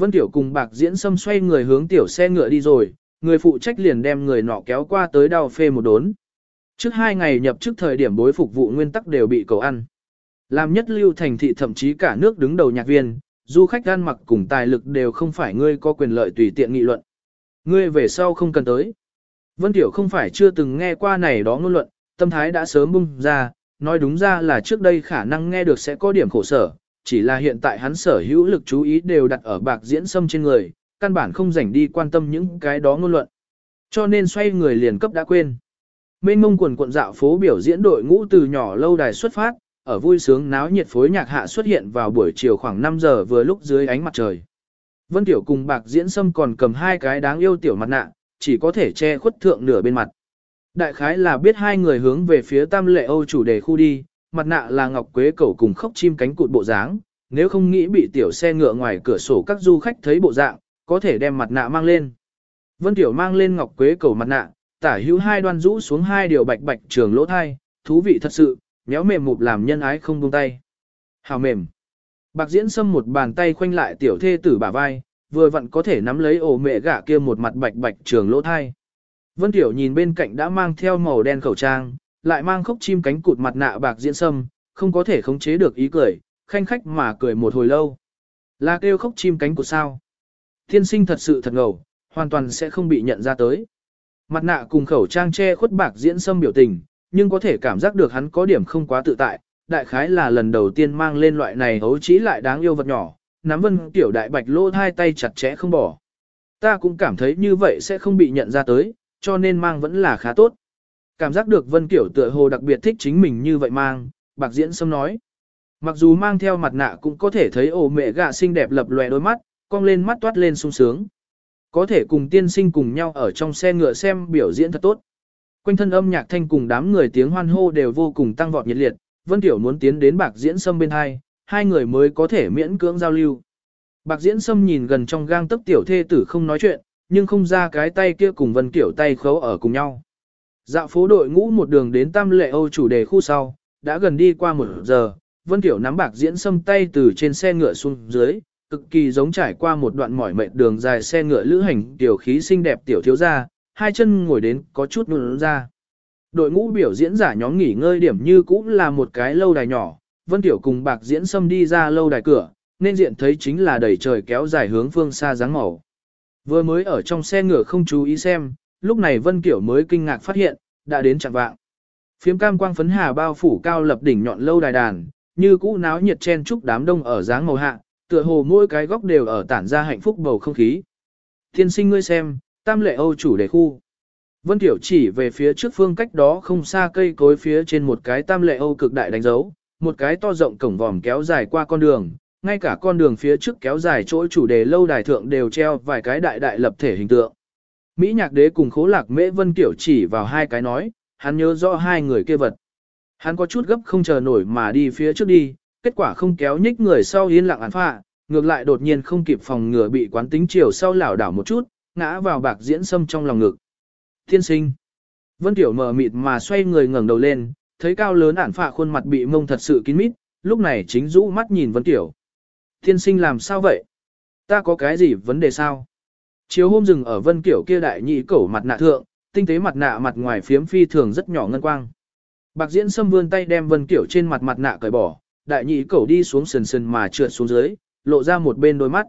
Vân Tiểu cùng bạc diễn xâm xoay người hướng tiểu xe ngựa đi rồi, người phụ trách liền đem người nọ kéo qua tới đào phê một đốn. Trước hai ngày nhập chức thời điểm bối phục vụ nguyên tắc đều bị cầu ăn. Làm nhất lưu thành thị thậm chí cả nước đứng đầu nhạc viên, du khách gan mặc cùng tài lực đều không phải ngươi có quyền lợi tùy tiện nghị luận. Ngươi về sau không cần tới. Vân Tiểu không phải chưa từng nghe qua này đó ngôn luận, tâm thái đã sớm bung ra, nói đúng ra là trước đây khả năng nghe được sẽ có điểm khổ sở, chỉ là hiện tại hắn sở hữu lực chú ý đều đặt ở bạc diễn sâm trên người, căn bản không rảnh đi quan tâm những cái đó ngôn luận. Cho nên xoay người liền cấp đã quên. Mênh mông quần cuộn dạo phố biểu diễn đội ngũ từ nhỏ lâu đài xuất phát, ở vui sướng náo nhiệt phối nhạc hạ xuất hiện vào buổi chiều khoảng 5 giờ vừa lúc dưới ánh mặt trời. Vân Tiểu cùng bạc diễn sâm còn cầm hai cái đáng yêu tiểu mặt nạ, chỉ có thể che khuất thượng nửa bên mặt. Đại khái là biết hai người hướng về phía tam lệ Âu chủ đề khu đi, mặt nạ là ngọc quế cẩu cùng khóc chim cánh cụt bộ dáng, nếu không nghĩ bị tiểu xe ngựa ngoài cửa sổ các du khách thấy bộ dạng, có thể đem mặt nạ mang lên. Vân Tiểu mang lên ngọc quế cầu mặt nạ, tả hữu hai đoan rũ xuống hai điều bạch bạch trường lỗ thai, thú vị thật sự, méo mềm mụp làm nhân ái không buông tay. Hào mềm. Bạc diễn xâm một bàn tay khoanh lại tiểu thê tử bả vai, vừa vặn có thể nắm lấy ổ mẹ gả kia một mặt bạch bạch trường lỗ thai. Vân Tiểu nhìn bên cạnh đã mang theo màu đen khẩu trang, lại mang khóc chim cánh cụt mặt nạ bạc diễn sâm, không có thể khống chế được ý cười, khanh khách mà cười một hồi lâu. Là kêu khóc chim cánh cụt sao? Thiên sinh thật sự thật ngầu, hoàn toàn sẽ không bị nhận ra tới. Mặt nạ cùng khẩu trang che khuất bạc diễn sâm biểu tình, nhưng có thể cảm giác được hắn có điểm không quá tự tại, đại khái là lần đầu tiên mang lên loại này hấu trí lại đáng yêu vật nhỏ, nắm vân tiểu đại bạch lô hai tay chặt chẽ không bỏ. Ta cũng cảm thấy như vậy sẽ không bị nhận ra tới, cho nên mang vẫn là khá tốt. Cảm giác được vân tiểu tựa hồ đặc biệt thích chính mình như vậy mang, bạc diễn sâm nói. Mặc dù mang theo mặt nạ cũng có thể thấy ổ mẹ gạ xinh đẹp lập lòe đôi mắt, cong lên mắt toát lên sung sướng. Có thể cùng tiên sinh cùng nhau ở trong xe ngựa xem biểu diễn thật tốt. Quanh thân âm nhạc thanh cùng đám người tiếng hoan hô đều vô cùng tăng vọt nhiệt liệt, Vân Tiểu muốn tiến đến bạc diễn sâm bên hai, hai người mới có thể miễn cưỡng giao lưu. Bạc diễn sâm nhìn gần trong gang tấc tiểu thê tử không nói chuyện, nhưng không ra cái tay kia cùng Vân Tiểu tay khấu ở cùng nhau. Dạo phố đội ngũ một đường đến Tam Lệ Âu chủ đề khu sau, đã gần đi qua một giờ, Vân Tiểu nắm bạc diễn sâm tay từ trên xe ngựa xuống dưới, cực kỳ giống trải qua một đoạn mỏi mệt đường dài xe ngựa lữ hành tiểu khí xinh đẹp tiểu thiếu gia, hai chân ngồi đến có chút nụn ra. Đội ngũ biểu diễn giả nhóm nghỉ ngơi điểm như cũng là một cái lâu đài nhỏ, Vân Tiểu cùng bạc diễn sâm đi ra lâu đài cửa, nên diện thấy chính là đầy trời kéo dài hướng phương xa dáng màu. Vừa mới ở trong xe ngựa không chú ý xem, lúc này Vân Kiểu mới kinh ngạc phát hiện, đã đến chẳng vạng. Phiếm cam quang phấn hà bao phủ cao lập đỉnh nhọn lâu đài đàn, như cũ náo nhiệt chen chúc đám đông ở dáng màu hạ, tựa hồ mỗi cái góc đều ở tản ra hạnh phúc bầu không khí. Thiên sinh ngươi xem, tam lệ Âu chủ đề khu. Vân Tiểu chỉ về phía trước phương cách đó không xa cây cối phía trên một cái tam lệ Âu cực đại đánh dấu, một cái to rộng cổng vòm kéo dài qua con đường, ngay cả con đường phía trước kéo dài chỗ chủ đề lâu đài thượng đều treo vài cái đại đại lập thể hình tượng. Mỹ nhạc đế cùng khố lạc mễ Vân Tiểu chỉ vào hai cái nói, hắn nhớ rõ hai người kia vật. Hắn có chút gấp không chờ nổi mà đi phía trước đi, kết quả không kéo nhích người sau yên lặng án phạ, ngược lại đột nhiên không kịp phòng ngừa bị quán tính chiều sau lảo đảo một chút, ngã vào bạc diễn sâm trong lòng ngực. Thiên sinh. Vân Tiểu mờ mịt mà xoay người ngẩng đầu lên, thấy cao lớn ản phạ khuôn mặt bị mông thật sự kín mít, lúc này chính rũ mắt nhìn Vân Tiểu. Thiên sinh làm sao vậy? Ta có cái gì vấn đề sao? Chiếu hôm dừng ở Vân kiểu kia đại nhị cẩu mặt nạ thượng, tinh tế mặt nạ mặt ngoài phiếm phi thường rất nhỏ ngân quang. Bạc diễn xâm vươn tay đem Vân kiểu trên mặt mặt nạ cởi bỏ, đại nhị cẩu đi xuống sần sần mà trượt xuống dưới, lộ ra một bên đôi mắt.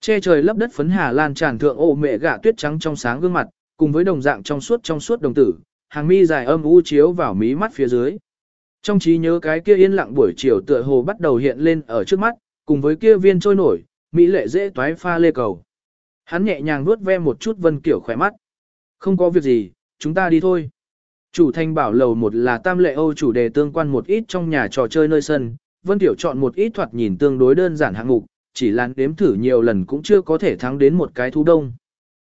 Che trời lấp đất phấn hà lan tràn thượng ô mẹ gạ tuyết trắng trong sáng gương mặt, cùng với đồng dạng trong suốt trong suốt đồng tử, hàng mi dài âm u chiếu vào mí mắt phía dưới. Trong trí nhớ cái kia yên lặng buổi chiều tựa hồ bắt đầu hiện lên ở trước mắt, cùng với kia viên trôi nổi, mỹ lệ dễ toái pha lê cầu. Hắn nhẹ nhàng nuốt ve một chút Vân Kiểu khỏe mắt. Không có việc gì, chúng ta đi thôi. Chủ thanh bảo lầu một là tam lệ Âu chủ đề tương quan một ít trong nhà trò chơi nơi sân, Vân Tiểu chọn một ít thoạt nhìn tương đối đơn giản hạng mục, chỉ lán đếm thử nhiều lần cũng chưa có thể thắng đến một cái thú đông.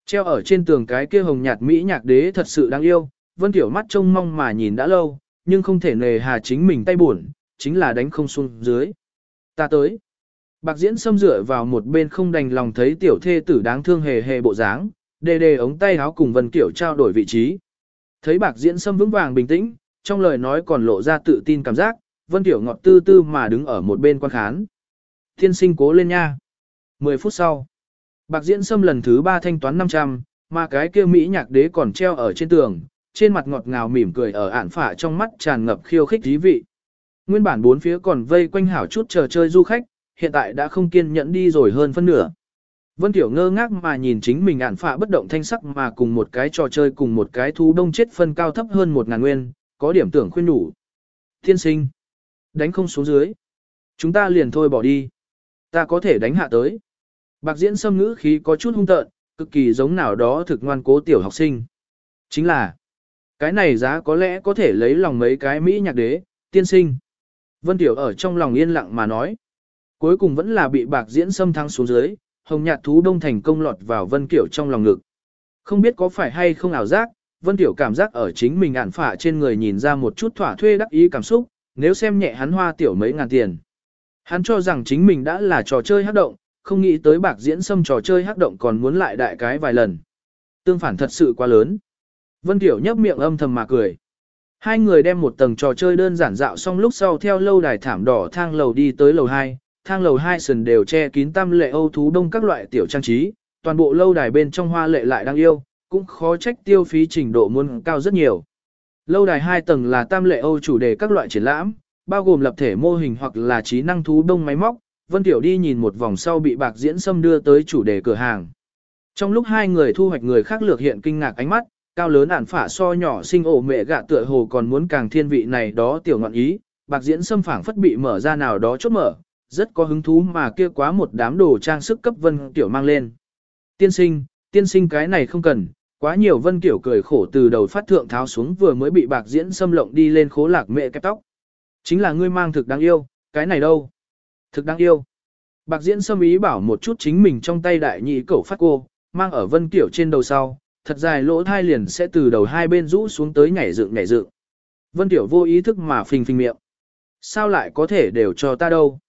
Treo ở trên tường cái kia hồng nhạt Mỹ nhạc đế thật sự đáng yêu, Vân Tiểu mắt trông mong mà nhìn đã lâu, nhưng không thể nề hà chính mình tay buồn, chính là đánh không xuống dưới. Ta tới. Bạc diễn xâm rửa vào một bên không đành lòng thấy tiểu thê tử đáng thương hề hề bộ dáng, đề đề ống tay áo cùng Vân Tiểu trao đổi vị trí. Thấy bạc diễn xâm vững vàng bình tĩnh, trong lời nói còn lộ ra tự tin cảm giác, Vân Tiểu ngọt tư tư mà đứng ở một bên quan khán. Thiên sinh cố lên nha. 10 phút sau, bạc diễn xâm lần thứ 3 thanh toán 500, mà cái kia Mỹ nhạc đế còn treo ở trên tường, trên mặt ngọt ngào mỉm cười ở ản phả trong mắt tràn ngập khiêu khích thí vị. Nguyên bản bốn phía còn vây quanh hảo chút chờ chơi du khách, hiện tại đã không kiên nhẫn đi rồi hơn phân nửa. Vân Tiểu ngơ ngác mà nhìn chính mình ản phạ bất động thanh sắc mà cùng một cái trò chơi cùng một cái thú đông chết phân cao thấp hơn một ngàn nguyên, có điểm tưởng khuyên đủ. Thiên sinh. Đánh không xuống dưới. Chúng ta liền thôi bỏ đi. Ta có thể đánh hạ tới. Bạc diễn xâm ngữ khí có chút hung tợn, cực kỳ giống nào đó thực ngoan cố tiểu học sinh. Chính là, cái này giá có lẽ có thể lấy lòng mấy cái Mỹ nhạc đế, tiên sinh. Vân Tiểu ở trong lòng yên lặng mà nói. Cuối cùng vẫn là bị bạc diễn xâm thắng xuống dưới, hồng nhạt thú đông thành công lọt vào Vân Kiểu trong lòng ngực. Không biết có phải hay không ảo giác, Vân Tiểu cảm giác ở chính mình ản phả trên người nhìn ra một chút thỏa thuê đắc ý cảm xúc, nếu xem nhẹ hắn hoa tiểu mấy ngàn tiền. Hắn cho rằng chính mình đã là trò chơi hắc động, không nghĩ tới bạc diễn xâm trò chơi hắc động còn muốn lại đại cái vài lần. Tương phản thật sự quá lớn. Vân Tiểu nhấp miệng âm thầm mà cười. Hai người đem một tầng trò chơi đơn giản dạo xong lúc sau theo lâu đài thảm đỏ thang lầu đi tới lầu 2, thang lầu hai sườn đều che kín tam lệ âu thú đông các loại tiểu trang trí, toàn bộ lâu đài bên trong hoa lệ lại đang yêu, cũng khó trách tiêu phí trình độ muôn cao rất nhiều. Lâu đài hai tầng là tam lệ Âu chủ đề các loại triển lãm, bao gồm lập thể mô hình hoặc là trí năng thú đông máy móc. Vân Tiểu đi nhìn một vòng sau bị bạc diễn xâm đưa tới chủ đề cửa hàng. Trong lúc hai người thu hoạch người khác lược hiện kinh ngạc ánh mắt, cao lớn ản phả so nhỏ sinh ổ mẹ gạ tựa hồ còn muốn càng thiên vị này đó tiểu ngọn ý, bạc diễn xâm phảng phất bị mở ra nào đó chốt mở, rất có hứng thú mà kia quá một đám đồ trang sức cấp Vân tiểu mang lên. Tiên sinh, tiên sinh cái này không cần, quá nhiều Vân tiểu cười khổ từ đầu phát thượng tháo xuống vừa mới bị bạc diễn xâm lộng đi lên khố lạc mẹ kẹp tóc. Chính là ngươi mang thực đáng yêu, cái này đâu? Thực đáng yêu. Bạc diễn xâm ý bảo một chút chính mình trong tay đại nhị cẩu phát cô, mang ở Vân tiểu trên đầu sau, thật dài lỗ thai liền sẽ từ đầu hai bên rũ xuống tới nhảy dựng nhảy dựng. Vân Tiểu vô ý thức mà phình phình miệng. Sao lại có thể đều cho ta đâu?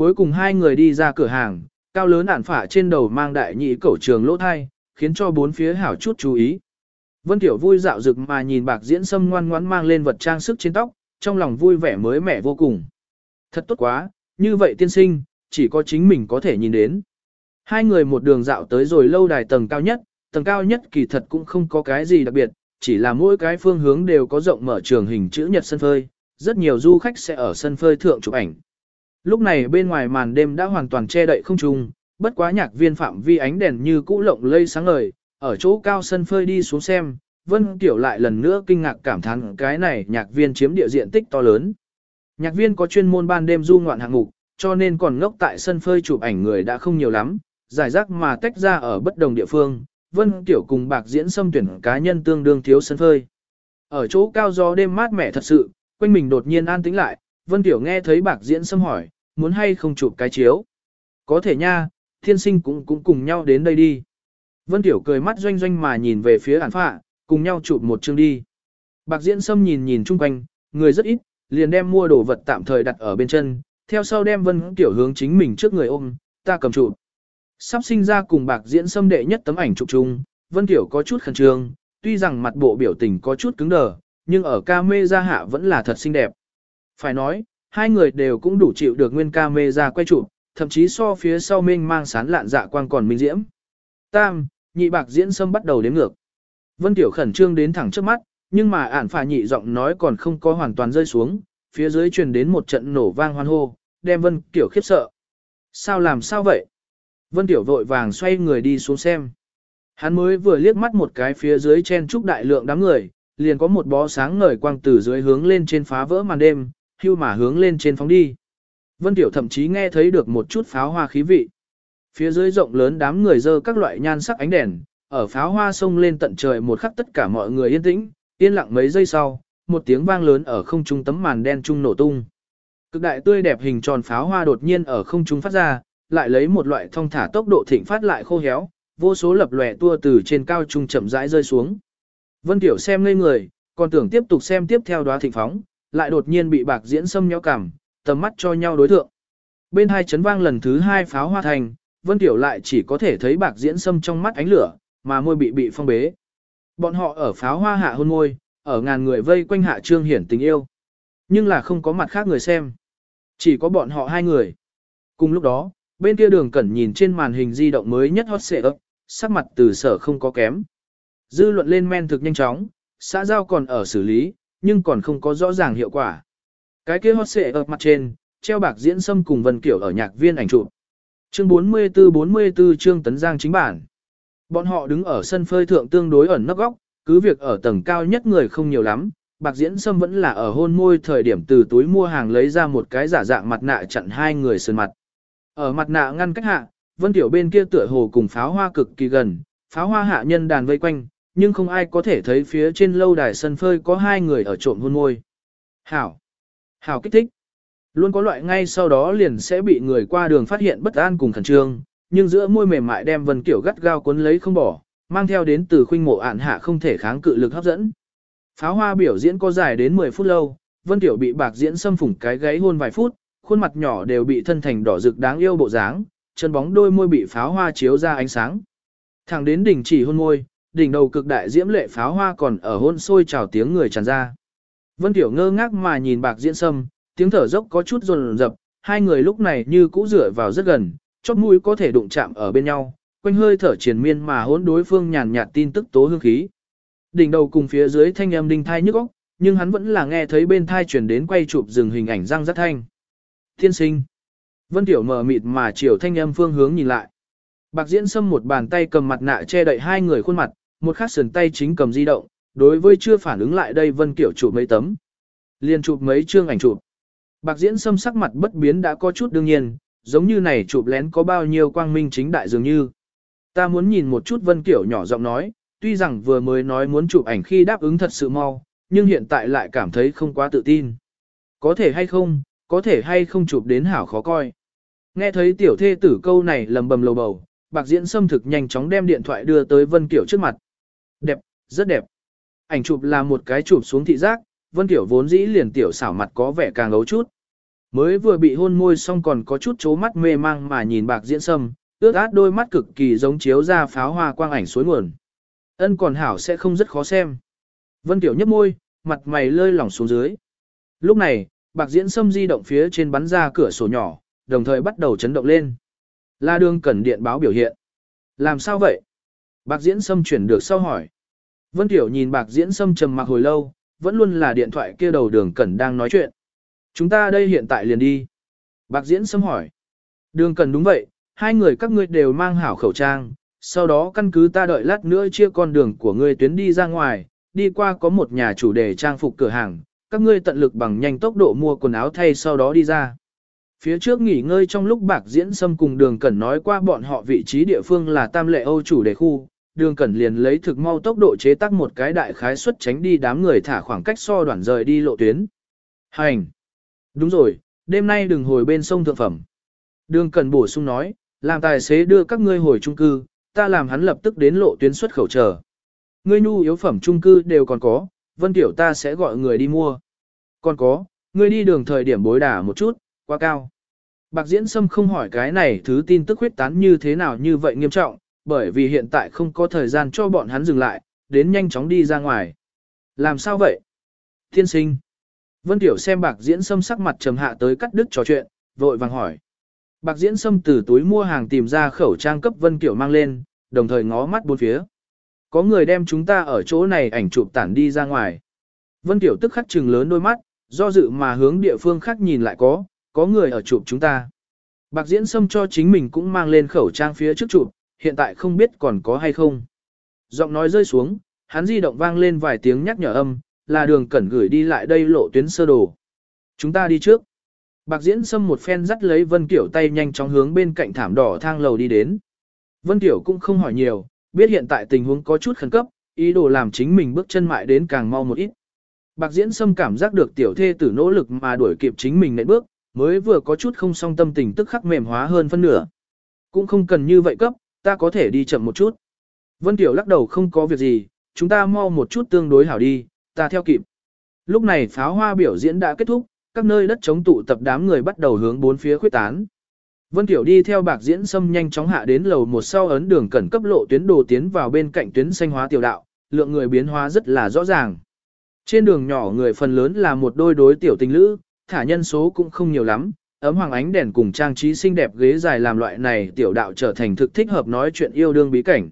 Cuối cùng hai người đi ra cửa hàng, cao lớn ản phả trên đầu mang đại nhị cẩu trường lỗ thai, khiến cho bốn phía hảo chút chú ý. Vân Tiểu vui dạo rực mà nhìn bạc diễn sâm ngoan ngoãn mang lên vật trang sức trên tóc, trong lòng vui vẻ mới mẻ vô cùng. Thật tốt quá, như vậy tiên sinh, chỉ có chính mình có thể nhìn đến. Hai người một đường dạo tới rồi lâu đài tầng cao nhất, tầng cao nhất kỳ thật cũng không có cái gì đặc biệt, chỉ là mỗi cái phương hướng đều có rộng mở trường hình chữ nhật sân phơi, rất nhiều du khách sẽ ở sân phơi thượng chụp ảnh. Lúc này bên ngoài màn đêm đã hoàn toàn che đậy không trung, bất quá nhạc viên phạm vi ánh đèn như cũ lộng lây sáng ngời, ở chỗ cao sân phơi đi xuống xem, Vân Tiểu lại lần nữa kinh ngạc cảm thán cái này nhạc viên chiếm địa diện tích to lớn. Nhạc viên có chuyên môn ban đêm du ngoạn hạng mục, cho nên còn ngốc tại sân phơi chụp ảnh người đã không nhiều lắm, giải rác mà tách ra ở bất đồng địa phương, Vân Tiểu cùng bạc diễn xâm tuyển cá nhân tương đương thiếu sân phơi. Ở chỗ cao gió đêm mát mẻ thật sự, quanh mình đột nhiên an tĩnh lại, Vân Tiểu nghe thấy bạc diễn xâm hỏi, muốn hay không chụp cái chiếu. Có thể nha, thiên sinh cũng cũng cùng nhau đến đây đi. Vân Tiểu cười mắt doanh doanh mà nhìn về phía ản phạ, cùng nhau chụp một chương đi. Bạc diễn xâm nhìn nhìn chung quanh, người rất ít, liền đem mua đồ vật tạm thời đặt ở bên chân, theo sau đem Vân Tiểu hướng chính mình trước người ôm, ta cầm chụp. Sắp sinh ra cùng bạc diễn xâm đệ nhất tấm ảnh chụp chung, Vân Tiểu có chút khẩn trương, tuy rằng mặt bộ biểu tình có chút cứng đờ, nhưng ở ca mê ra hạ vẫn là thật xinh đẹp. Phải nói, hai người đều cũng đủ chịu được nguyên ca mê ra quay chụp, thậm chí so phía sau minh mang sán lạn dạ quang còn minh diễm. Tam, nhị bạc diễn sâm bắt đầu đếm ngược. Vân Tiểu khẩn trương đến thẳng trước mắt, nhưng mà ản phà nhị giọng nói còn không có hoàn toàn rơi xuống, phía dưới truyền đến một trận nổ vang hoan hô, đem Vân Tiểu khiếp sợ. Sao làm sao vậy? Vân Tiểu vội vàng xoay người đi xuống xem. Hắn mới vừa liếc mắt một cái phía dưới chen trúc đại lượng đám người, liền có một bó sáng ngời quang từ dưới hướng lên trên phá vỡ màn đêm, hưu mà hướng lên trên phóng đi. Vân Tiểu thậm chí nghe thấy được một chút pháo hoa khí vị. Phía dưới rộng lớn đám người dơ các loại nhan sắc ánh đèn, ở pháo hoa sông lên tận trời một khắc tất cả mọi người yên tĩnh, yên lặng mấy giây sau, một tiếng vang lớn ở không trung tấm màn đen trung nổ tung. Cực đại tươi đẹp hình tròn pháo hoa đột nhiên ở không trung phát ra, lại lấy một loại thông thả tốc độ thịnh phát lại khô héo, vô số lập lòe tua từ trên cao trung chậm rãi rơi xuống. Vân Tiểu xem ngây người, còn tưởng tiếp tục xem tiếp theo đóa thịnh phóng, lại đột nhiên bị bạc diễn xâm nhéo cảm, tầm mắt cho nhau đối thượng. Bên hai chấn vang lần thứ hai pháo hoa thành, Vân Tiểu lại chỉ có thể thấy bạc diễn xâm trong mắt ánh lửa, mà môi bị bị phong bế. Bọn họ ở pháo hoa hạ hôn môi, ở ngàn người vây quanh hạ trương hiển tình yêu. Nhưng là không có mặt khác người xem. Chỉ có bọn họ hai người. Cùng lúc đó, bên kia đường cẩn nhìn trên màn hình di động mới nhất hot xệ ấp, sắc mặt từ sở không có kém. Dư luận lên men thực nhanh chóng, xã giao còn ở xử lý, nhưng còn không có rõ ràng hiệu quả. Cái kia hot xệ ở mặt trên, treo bạc diễn sâm cùng Vân Kiểu ở nhạc viên ảnh chụp. Chương 44-44 chương tấn giang chính bản. Bọn họ đứng ở sân phơi thượng tương đối ẩn nấp góc, cứ việc ở tầng cao nhất người không nhiều lắm, bạc diễn sâm vẫn là ở hôn môi thời điểm từ túi mua hàng lấy ra một cái giả dạng mặt nạ chặn hai người sơn mặt. Ở mặt nạ ngăn cách hạ, vân tiểu bên kia tựa hồ cùng pháo hoa cực kỳ gần, pháo hoa hạ nhân đàn vây quanh, nhưng không ai có thể thấy phía trên lâu đài sân phơi có hai người ở trộm hôn môi. Hảo! Hảo kích thích! Luôn có loại ngay sau đó liền sẽ bị người qua đường phát hiện bất an cùng khẩn trương, nhưng giữa môi mềm mại đem Vân Kiểu gắt gao cuốn lấy không bỏ, mang theo đến từ khuynh mộ ạn hạ không thể kháng cự lực hấp dẫn. Pháo hoa biểu diễn có dài đến 10 phút lâu, Vân Tiểu bị bạc diễn xâm phủng cái gáy hôn vài phút, khuôn mặt nhỏ đều bị thân thành đỏ rực đáng yêu bộ dáng, chân bóng đôi môi bị pháo hoa chiếu ra ánh sáng. Thẳng đến đỉnh chỉ hôn môi, đỉnh đầu cực đại diễm lệ pháo hoa còn ở hôn sôi trào tiếng người tràn ra. Vân Tiểu ngơ ngác mà nhìn bạc diễn sâm, tiếng thở dốc có chút rồn rập, hai người lúc này như cũ rửa vào rất gần, chóp mũi có thể đụng chạm ở bên nhau, quanh hơi thở triền miên mà hỗn đối phương nhàn nhạt tin tức tố hương khí. Đỉnh đầu cùng phía dưới thanh âm đinh thai nhức óc, nhưng hắn vẫn là nghe thấy bên thai truyền đến quay chụp dừng hình ảnh răng rất thanh. Thiên sinh. Vân Tiểu mờ mịt mà chiều thanh âm phương hướng nhìn lại. Bạc Diễn Sâm một bàn tay cầm mặt nạ che đậy hai người khuôn mặt, một khắc sườn tay chính cầm di động, đối với chưa phản ứng lại đây Vân Kiểu chụp mấy tấm. Liên chụp mấy chương ảnh chụp. Bạc diễn xâm sắc mặt bất biến đã có chút đương nhiên, giống như này chụp lén có bao nhiêu quang minh chính đại dường như. Ta muốn nhìn một chút Vân Kiểu nhỏ giọng nói, tuy rằng vừa mới nói muốn chụp ảnh khi đáp ứng thật sự mau, nhưng hiện tại lại cảm thấy không quá tự tin. Có thể hay không, có thể hay không chụp đến hảo khó coi. Nghe thấy tiểu thê tử câu này lầm bầm lầu bầu, bạc diễn xâm thực nhanh chóng đem điện thoại đưa tới Vân Kiểu trước mặt. Đẹp, rất đẹp. Ảnh chụp là một cái chụp xuống thị giác, Vân tiểu vốn dĩ liền tiểu xảo mặt có vẻ càng ấu chút. Mới vừa bị hôn môi xong còn có chút chố mắt mê mang mà nhìn bạc diễn sâm, ướt át đôi mắt cực kỳ giống chiếu ra pháo hoa quang ảnh suối nguồn. Ân còn hảo sẽ không rất khó xem. Vân Tiểu nhấp môi, mặt mày lơi lỏng xuống dưới. Lúc này, bạc diễn sâm di động phía trên bắn ra cửa sổ nhỏ, đồng thời bắt đầu chấn động lên. La đường cần điện báo biểu hiện. Làm sao vậy? Bạc diễn sâm chuyển được sau hỏi. Vân Tiểu nhìn bạc diễn sâm trầm mặc hồi lâu, vẫn luôn là điện thoại kia đầu đường cẩn đang nói chuyện. Chúng ta đây hiện tại liền đi. Bạc diễn sâm hỏi. Đường cẩn đúng vậy, hai người các ngươi đều mang hảo khẩu trang, sau đó căn cứ ta đợi lát nữa chia con đường của ngươi tuyến đi ra ngoài, đi qua có một nhà chủ đề trang phục cửa hàng, các ngươi tận lực bằng nhanh tốc độ mua quần áo thay sau đó đi ra. Phía trước nghỉ ngơi trong lúc bạc diễn xâm cùng đường cẩn nói qua bọn họ vị trí địa phương là tam lệ Âu chủ đề khu, đường cẩn liền lấy thực mau tốc độ chế tác một cái đại khái xuất tránh đi đám người thả khoảng cách so đoạn rời đi lộ tuyến. Hành! Đúng rồi, đêm nay đừng hồi bên sông thượng phẩm. Đường cẩn bổ sung nói, làm tài xế đưa các ngươi hồi trung cư, ta làm hắn lập tức đến lộ tuyến xuất khẩu chờ. Ngươi nhu yếu phẩm trung cư đều còn có, vân tiểu ta sẽ gọi người đi mua. Còn có, ngươi đi đường thời điểm bối đả một chút, quá cao. Bạc Diễn Sâm không hỏi cái này thứ tin tức huyết tán như thế nào như vậy nghiêm trọng, bởi vì hiện tại không có thời gian cho bọn hắn dừng lại, đến nhanh chóng đi ra ngoài. Làm sao vậy? Thiên sinh. Vân Tiểu xem Bạc Diễn Sâm sắc mặt trầm hạ tới cắt đứt trò chuyện, vội vàng hỏi. Bạc Diễn Sâm từ túi mua hàng tìm ra khẩu trang cấp Vân Tiểu mang lên, đồng thời ngó mắt bốn phía. Có người đem chúng ta ở chỗ này ảnh chụp tản đi ra ngoài. Vân Tiểu tức khắc trừng lớn đôi mắt, do dự mà hướng địa phương khác nhìn lại có, có người ở chụp chúng ta. Bạc Diễn xâm cho chính mình cũng mang lên khẩu trang phía trước chụp, hiện tại không biết còn có hay không. Giọng nói rơi xuống, hắn di động vang lên vài tiếng nhắc nhở âm, là đường cẩn gửi đi lại đây lộ tuyến sơ đồ. Chúng ta đi trước. Bạc Diễn xâm một phen dắt lấy Vân Kiểu tay nhanh chóng hướng bên cạnh thảm đỏ thang lầu đi đến. Vân Kiểu cũng không hỏi nhiều, biết hiện tại tình huống có chút khẩn cấp, ý đồ làm chính mình bước chân mại đến càng mau một ít. Bạc Diễn xâm cảm giác được tiểu thê tử nỗ lực mà đuổi kịp chính mình nệm bước, mới vừa có chút không song tâm tình tức khắc mềm hóa hơn phân nửa. Cũng không cần như vậy cấp, ta có thể đi chậm một chút. Vân Tiểu lắc đầu không có việc gì, chúng ta mau một chút tương đối hảo đi, ta theo kịp. Lúc này pháo hoa biểu diễn đã kết thúc, các nơi đất chống tụ tập đám người bắt đầu hướng bốn phía khuyết tán. Vân Tiểu đi theo bạc diễn xâm nhanh chóng hạ đến lầu một sau ấn đường cẩn cấp lộ tuyến đồ tiến vào bên cạnh tuyến xanh hóa tiểu đạo, lượng người biến hóa rất là rõ ràng. Trên đường nhỏ người phần lớn là một đôi đối tiểu tình lữ, thả nhân số cũng không nhiều lắm, ấm hoàng ánh đèn cùng trang trí xinh đẹp ghế dài làm loại này tiểu đạo trở thành thực thích hợp nói chuyện yêu đương bí cảnh.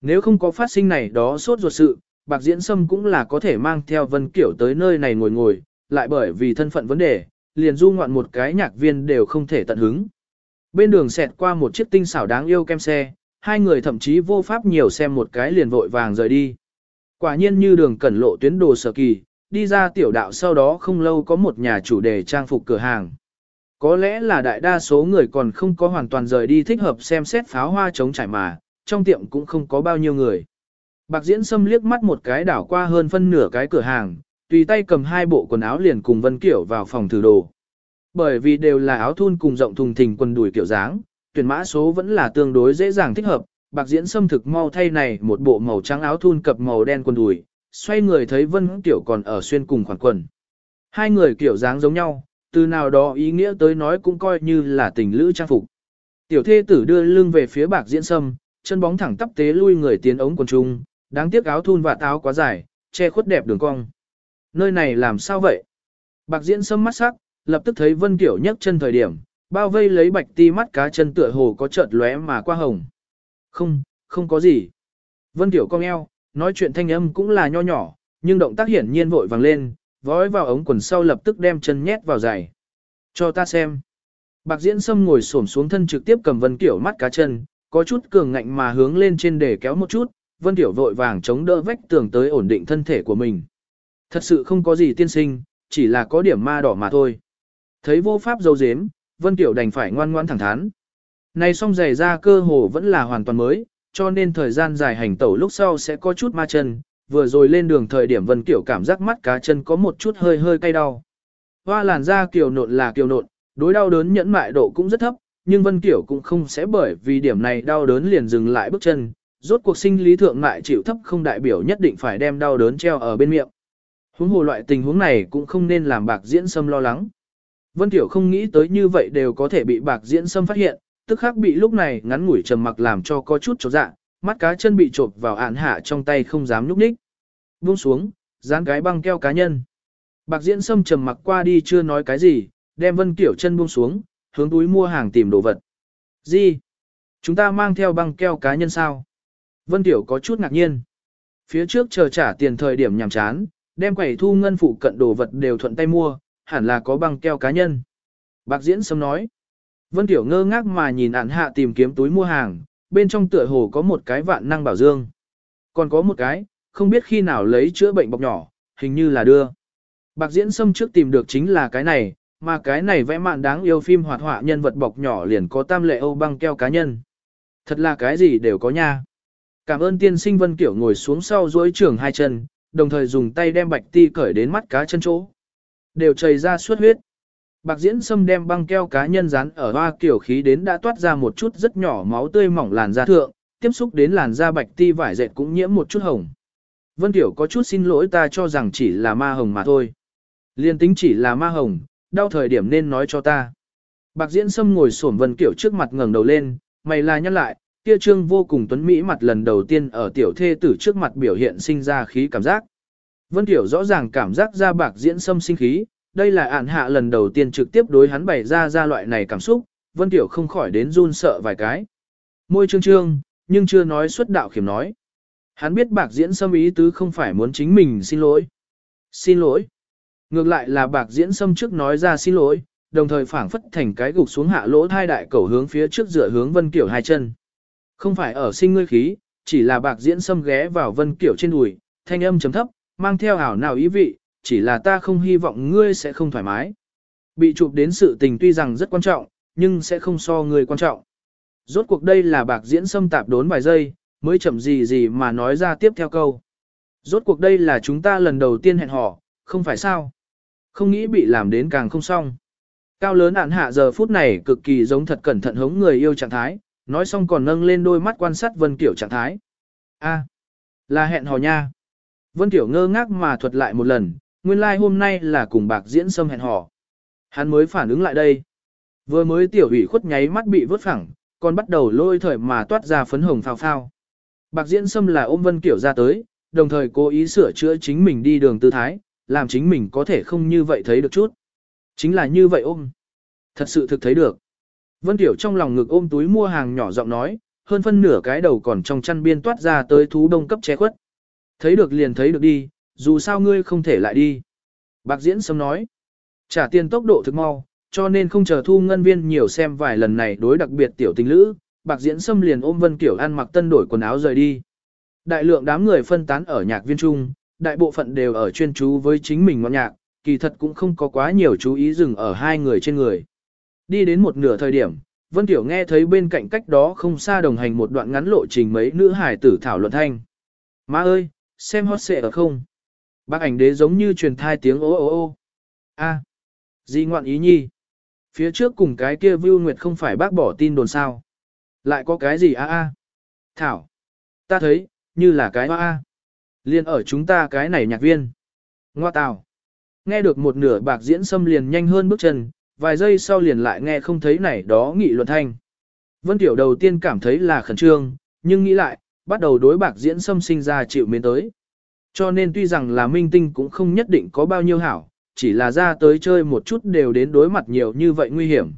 Nếu không có phát sinh này đó sốt ruột sự, bạc diễn sâm cũng là có thể mang theo Vân Kiểu tới nơi này ngồi ngồi, lại bởi vì thân phận vấn đề, liền du ngoạn một cái nhạc viên đều không thể tận hứng. Bên đường xẹt qua một chiếc tinh xảo đáng yêu kem xe, hai người thậm chí vô pháp nhiều xem một cái liền vội vàng rời đi. Quả nhiên như đường cẩn lộ tuyến đồ sở kỳ, đi ra tiểu đạo sau đó không lâu có một nhà chủ đề trang phục cửa hàng. Có lẽ là đại đa số người còn không có hoàn toàn rời đi thích hợp xem xét pháo hoa chống trải mà, trong tiệm cũng không có bao nhiêu người. Bạc diễn xâm liếc mắt một cái đảo qua hơn phân nửa cái cửa hàng, tùy tay cầm hai bộ quần áo liền cùng Vân Kiểu vào phòng thử đồ. Bởi vì đều là áo thun cùng rộng thùng thình quần đùi kiểu dáng, tuyển mã số vẫn là tương đối dễ dàng thích hợp, bạc diễn xâm thực mau thay này một bộ màu trắng áo thun cập màu đen quần đùi, xoay người thấy Vân tiểu còn ở xuyên cùng khoảng quần. Hai người kiểu dáng giống nhau, từ nào đó ý nghĩa tới nói cũng coi như là tình lữ trang phục. Tiểu thê tử đưa lưng về phía bạc diễn sâm, chân bóng thẳng tắp tế lui người tiến ống quần trung, đáng tiếc áo thun và áo quá dài, che khuất đẹp đường cong. Nơi này làm sao vậy? Bạc diễn sâm mắt sắc, lập tức thấy Vân tiểu nhấc chân thời điểm, bao vây lấy bạch ti mắt cá chân tựa hồ có chợt lóe mà qua hồng. Không, không có gì. Vân tiểu cong eo, nói chuyện thanh âm cũng là nho nhỏ, nhưng động tác hiển nhiên vội vàng lên, vói vào ống quần sau lập tức đem chân nhét vào giày. Cho ta xem. Bạc diễn sâm ngồi xổm xuống thân trực tiếp cầm Vân Kiểu mắt cá chân, có chút cường ngạnh mà hướng lên trên để kéo một chút, Vân Kiểu vội vàng chống đỡ vách tường tới ổn định thân thể của mình. Thật sự không có gì tiên sinh, chỉ là có điểm ma đỏ mà thôi. Thấy vô pháp dấu dếm, Vân Tiểu đành phải ngoan ngoãn thẳng thắn. Này xong giày ra cơ hồ vẫn là hoàn toàn mới, cho nên thời gian dài hành tẩu lúc sau sẽ có chút ma chân, vừa rồi lên đường thời điểm Vân Kiểu cảm giác mắt cá chân có một chút hơi hơi cay đau. Hoa làn da kiều nộn là kiều nộn, đối đau đớn nhẫn mại độ cũng rất thấp, nhưng Vân Kiểu cũng không sẽ bởi vì điểm này đau đớn liền dừng lại bước chân, rốt cuộc sinh lý thượng mại chịu thấp không đại biểu nhất định phải đem đau đớn treo ở bên miệng. Huống hồ loại tình huống này cũng không nên làm bạc diễn sâm lo lắng. Vân Tiểu không nghĩ tới như vậy đều có thể bị bạc diễn sâm phát hiện, tức khắc bị lúc này ngắn ngủi trầm mặc làm cho có chút chột dạ, mắt cá chân bị chộp vào ạn hạ trong tay không dám nhúc nhích. Buông xuống, dán cái băng keo cá nhân. Bạc diễn sâm trầm mặc qua đi chưa nói cái gì, đem Vân Tiểu chân buông xuống, hướng túi mua hàng tìm đồ vật. Gì? Chúng ta mang theo băng keo cá nhân sao? Vân Tiểu có chút ngạc nhiên. Phía trước chờ trả tiền thời điểm nhàm chán, đem quẩy thu ngân phụ cận đồ vật đều thuận tay mua, hẳn là có băng keo cá nhân. Bạc diễn sâm nói. Vân Tiểu ngơ ngác mà nhìn ản hạ tìm kiếm túi mua hàng, bên trong tựa hồ có một cái vạn năng bảo dương. Còn có một cái, không biết khi nào lấy chữa bệnh bọc nhỏ, hình như là đưa. Bạc diễn sâm trước tìm được chính là cái này, mà cái này vẽ mạn đáng yêu phim hoạt họa nhân vật bọc nhỏ liền có tam lệ Âu băng keo cá nhân. Thật là cái gì đều có nha. Cảm ơn tiên sinh Vân Kiểu ngồi xuống sau duỗi trưởng hai chân, đồng thời dùng tay đem bạch ti cởi đến mắt cá chân chỗ. Đều chảy ra suốt huyết. Bạc diễn sâm đem băng keo cá nhân dán ở hoa kiểu khí đến đã toát ra một chút rất nhỏ máu tươi mỏng làn da thượng, tiếp xúc đến làn da bạch ti vải dệt cũng nhiễm một chút hồng. Vân Tiểu có chút xin lỗi ta cho rằng chỉ là ma hồng mà thôi. Liên tính chỉ là ma hồng, đau thời điểm nên nói cho ta. Bạc diễn sâm ngồi xổm Vân Kiểu trước mặt ngẩng đầu lên, mày là nhắc lại, kia trương vô cùng tuấn mỹ mặt lần đầu tiên ở tiểu thê tử trước mặt biểu hiện sinh ra khí cảm giác. Vân Tiểu rõ ràng cảm giác ra bạc diễn sâm sinh khí, đây là ản hạ lần đầu tiên trực tiếp đối hắn bày ra ra loại này cảm xúc, Vân Tiểu không khỏi đến run sợ vài cái. Môi trương trương, nhưng chưa nói xuất đạo khiểm nói. Hắn biết bạc diễn xâm ý tứ không phải muốn chính mình xin lỗi. Xin lỗi. Ngược lại là bạc diễn xâm trước nói ra xin lỗi, đồng thời phảng phất thành cái gục xuống hạ lỗ hai đại cầu hướng phía trước dựa hướng Vân Kiểu hai chân. Không phải ở sinh ngươi khí, chỉ là bạc diễn xâm ghé vào Vân Kiểu trên đùi, thanh âm chấm thấp, mang theo ảo nào ý vị, chỉ là ta không hy vọng ngươi sẽ không thoải mái. Bị chụp đến sự tình tuy rằng rất quan trọng, nhưng sẽ không so ngươi quan trọng. Rốt cuộc đây là bạc diễn xâm tạp đốn vài giây, mới chậm gì gì mà nói ra tiếp theo câu. Rốt cuộc đây là chúng ta lần đầu tiên hẹn hò, không phải sao? Không nghĩ bị làm đến càng không xong. Cao lớn ản hạ giờ phút này cực kỳ giống thật cẩn thận hống người yêu trạng thái, nói xong còn nâng lên đôi mắt quan sát Vân Kiểu trạng thái. A, là hẹn hò nha. Vân tiểu ngơ ngác mà thuật lại một lần, nguyên lai like hôm nay là cùng bạc diễn xâm hẹn hò. Hắn mới phản ứng lại đây. Vừa mới tiểu ủy khuất nháy mắt bị vớt phẳng, còn bắt đầu lôi thời mà toát ra phấn hồng phao phao. Bạc diễn xâm là ôm Vân Kiểu ra tới, đồng thời cố ý sửa chữa chính mình đi đường tư thái, làm chính mình có thể không như vậy thấy được chút. Chính là như vậy ôm. Thật sự thực thấy được. Vân Tiểu trong lòng ngực ôm túi mua hàng nhỏ giọng nói, hơn phân nửa cái đầu còn trong chăn biên toát ra tới thú đông cấp che khuất. Thấy được liền thấy được đi, dù sao ngươi không thể lại đi. Bạc diễn sớm nói, trả tiền tốc độ thực mau, cho nên không chờ thu ngân viên nhiều xem vài lần này đối đặc biệt tiểu tình lữ, bạc diễn sâm liền ôm Vân Kiểu ăn mặc tân đổi quần áo rời đi. Đại lượng đám người phân tán ở nhạc viên trung, đại bộ phận đều ở chuyên chú với chính mình ngọn nhạc, kỳ thật cũng không có quá nhiều chú ý dừng ở hai người trên người. Đi đến một nửa thời điểm, Vân Tiểu nghe thấy bên cạnh cách đó không xa đồng hành một đoạn ngắn lộ trình mấy nữ hải tử thảo luận thanh. Má ơi, xem hot xệ ở không? Bác ảnh đế giống như truyền thai tiếng ô ô ô. A, gì ngoạn ý nhi? Phía trước cùng cái kia Vưu Nguyệt không phải bác bỏ tin đồn sao? Lại có cái gì a a? Thảo, ta thấy, như là cái a a. Liên ở chúng ta cái này nhạc viên. Ngoa tào. Nghe được một nửa bạc diễn xâm liền nhanh hơn bước chân, vài giây sau liền lại nghe không thấy này đó nghị luận thanh. Vân Tiểu đầu tiên cảm thấy là khẩn trương, nhưng nghĩ lại, bắt đầu đối bạc diễn xâm sinh ra chịu mến tới. Cho nên tuy rằng là minh tinh cũng không nhất định có bao nhiêu hảo, chỉ là ra tới chơi một chút đều đến đối mặt nhiều như vậy nguy hiểm.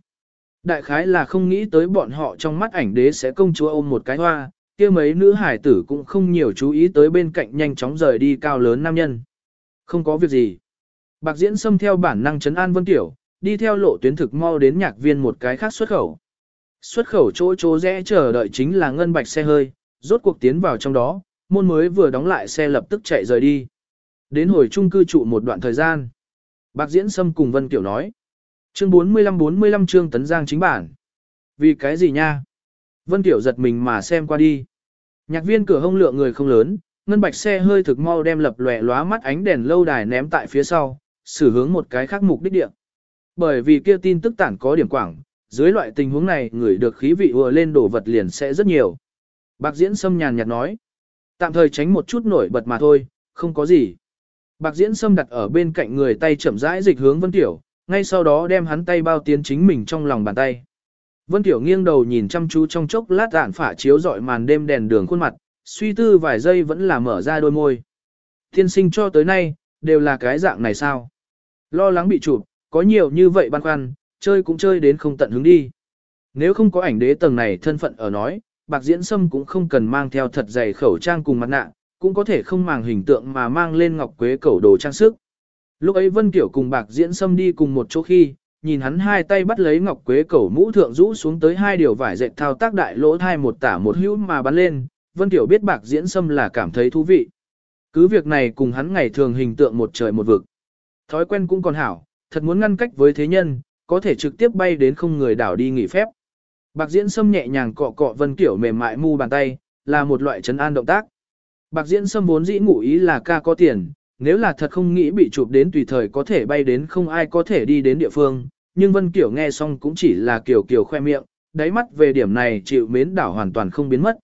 Đại khái là không nghĩ tới bọn họ trong mắt ảnh đế sẽ công chúa ôm một cái hoa, kia mấy nữ hải tử cũng không nhiều chú ý tới bên cạnh nhanh chóng rời đi cao lớn nam nhân. Không có việc gì. Bạc diễn xâm theo bản năng chấn an Vân Tiểu, đi theo lộ tuyến thực mau đến nhạc viên một cái khác xuất khẩu. Xuất khẩu chỗ chỗ rẽ chờ đợi chính là ngân bạch xe hơi, rốt cuộc tiến vào trong đó, môn mới vừa đóng lại xe lập tức chạy rời đi. Đến hồi chung cư trụ một đoạn thời gian. Bạc diễn Sâm cùng Vân Tiểu nói. Chương 45-45 chương tấn giang chính bản. Vì cái gì nha? Vân Tiểu giật mình mà xem qua đi. Nhạc viên cửa hông lượng người không lớn, ngân bạch xe hơi thực mau đem lập lòe lóa mắt ánh đèn lâu đài ném tại phía sau, xử hướng một cái khác mục đích địa. Bởi vì kia tin tức tản có điểm quảng, dưới loại tình huống này người được khí vị ùa lên đổ vật liền sẽ rất nhiều. Bạc diễn sâm nhàn nhạt nói. Tạm thời tránh một chút nổi bật mà thôi, không có gì. Bạc diễn sâm đặt ở bên cạnh người tay chậm rãi dịch hướng Vân Tiểu, ngay sau đó đem hắn tay bao tiến chính mình trong lòng bàn tay. Vân Tiểu nghiêng đầu nhìn chăm chú trong chốc lát đạn phả chiếu dọi màn đêm đèn đường khuôn mặt, suy tư vài giây vẫn là mở ra đôi môi. Thiên sinh cho tới nay, đều là cái dạng này sao? Lo lắng bị chụp, có nhiều như vậy băn khoăn, chơi cũng chơi đến không tận hứng đi. Nếu không có ảnh đế tầng này thân phận ở nói, bạc diễn sâm cũng không cần mang theo thật dày khẩu trang cùng mặt nạ, cũng có thể không màng hình tượng mà mang lên ngọc quế cẩu đồ trang sức. Lúc ấy Vân Tiểu cùng bạc diễn sâm đi cùng một chỗ khi, nhìn hắn hai tay bắt lấy ngọc quế cẩu mũ thượng rũ xuống tới hai điều vải dệt thao tác đại lỗ thai một tả một hữu mà bắn lên, Vân Tiểu biết bạc diễn sâm là cảm thấy thú vị. Cứ việc này cùng hắn ngày thường hình tượng một trời một vực. Thói quen cũng còn hảo, thật muốn ngăn cách với thế nhân, có thể trực tiếp bay đến không người đảo đi nghỉ phép. Bạc diễn sâm nhẹ nhàng cọ cọ Vân Kiểu mềm mại mu bàn tay, là một loại trấn an động tác. Bạc diễn sâm vốn dĩ ngụ ý là ca có tiền, nếu là thật không nghĩ bị chụp đến tùy thời có thể bay đến không ai có thể đi đến địa phương, nhưng Vân Kiểu nghe xong cũng chỉ là kiểu kiểu khoe miệng, đáy mắt về điểm này chịu mến đảo hoàn toàn không biến mất.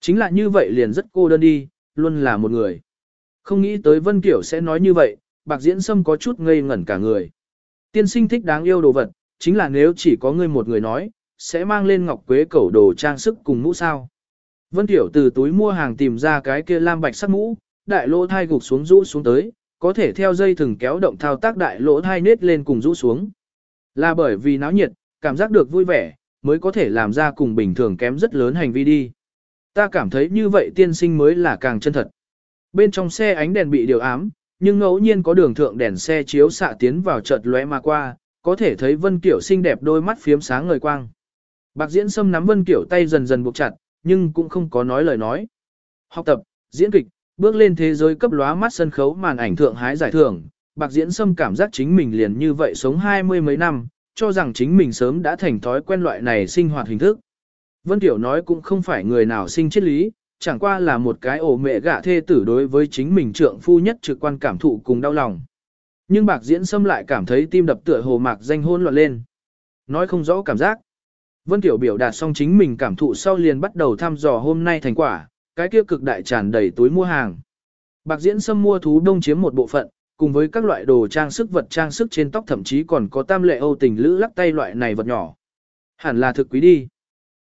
Chính là như vậy liền rất cô đơn đi, luôn là một người. Không nghĩ tới Vân Kiểu sẽ nói như vậy, bạc diễn sâm có chút ngây ngẩn cả người. Tiên sinh thích đáng yêu đồ vật, chính là nếu chỉ có ngươi một người nói, sẽ mang lên ngọc quế cẩu đồ trang sức cùng mũ sao. Vân Tiểu từ túi mua hàng tìm ra cái kia lam bạch sắc mũ, đại lỗ thai gục xuống rũ xuống tới, có thể theo dây thừng kéo động thao tác đại lỗ thai nết lên cùng rũ xuống. Là bởi vì náo nhiệt, cảm giác được vui vẻ, mới có thể làm ra cùng bình thường kém rất lớn hành vi đi. Ta cảm thấy như vậy tiên sinh mới là càng chân thật. Bên trong xe ánh đèn bị điều ám, nhưng ngẫu nhiên có đường thượng đèn xe chiếu xạ tiến vào chợt lóe mà qua, có thể thấy Vân Kiểu xinh đẹp đôi mắt phiếm sáng ngời quang. Bạc Diễn Sâm nắm Vân Kiểu tay dần dần buộc chặt, nhưng cũng không có nói lời nói. Học tập, diễn kịch, bước lên thế giới cấp lóa mắt sân khấu màn ảnh thượng hái giải thưởng, Bạc Diễn Sâm cảm giác chính mình liền như vậy sống hai mươi mấy năm, cho rằng chính mình sớm đã thành thói quen loại này sinh hoạt hình thức. Vân Tiểu nói cũng không phải người nào sinh triết lý, chẳng qua là một cái ổ mẹ gạ thê tử đối với chính mình trượng phu nhất trực quan cảm thụ cùng đau lòng. Nhưng bạc diễn xâm lại cảm thấy tim đập tựa hồ mạc danh hôn loạn lên. Nói không rõ cảm giác. Vân Tiểu biểu đạt xong chính mình cảm thụ sau liền bắt đầu thăm dò hôm nay thành quả, cái kia cực đại tràn đầy túi mua hàng. Bạc diễn xâm mua thú đông chiếm một bộ phận, cùng với các loại đồ trang sức vật trang sức trên tóc thậm chí còn có tam lệ âu tình lữ lắc tay loại này vật nhỏ. Hẳn là thực quý đi.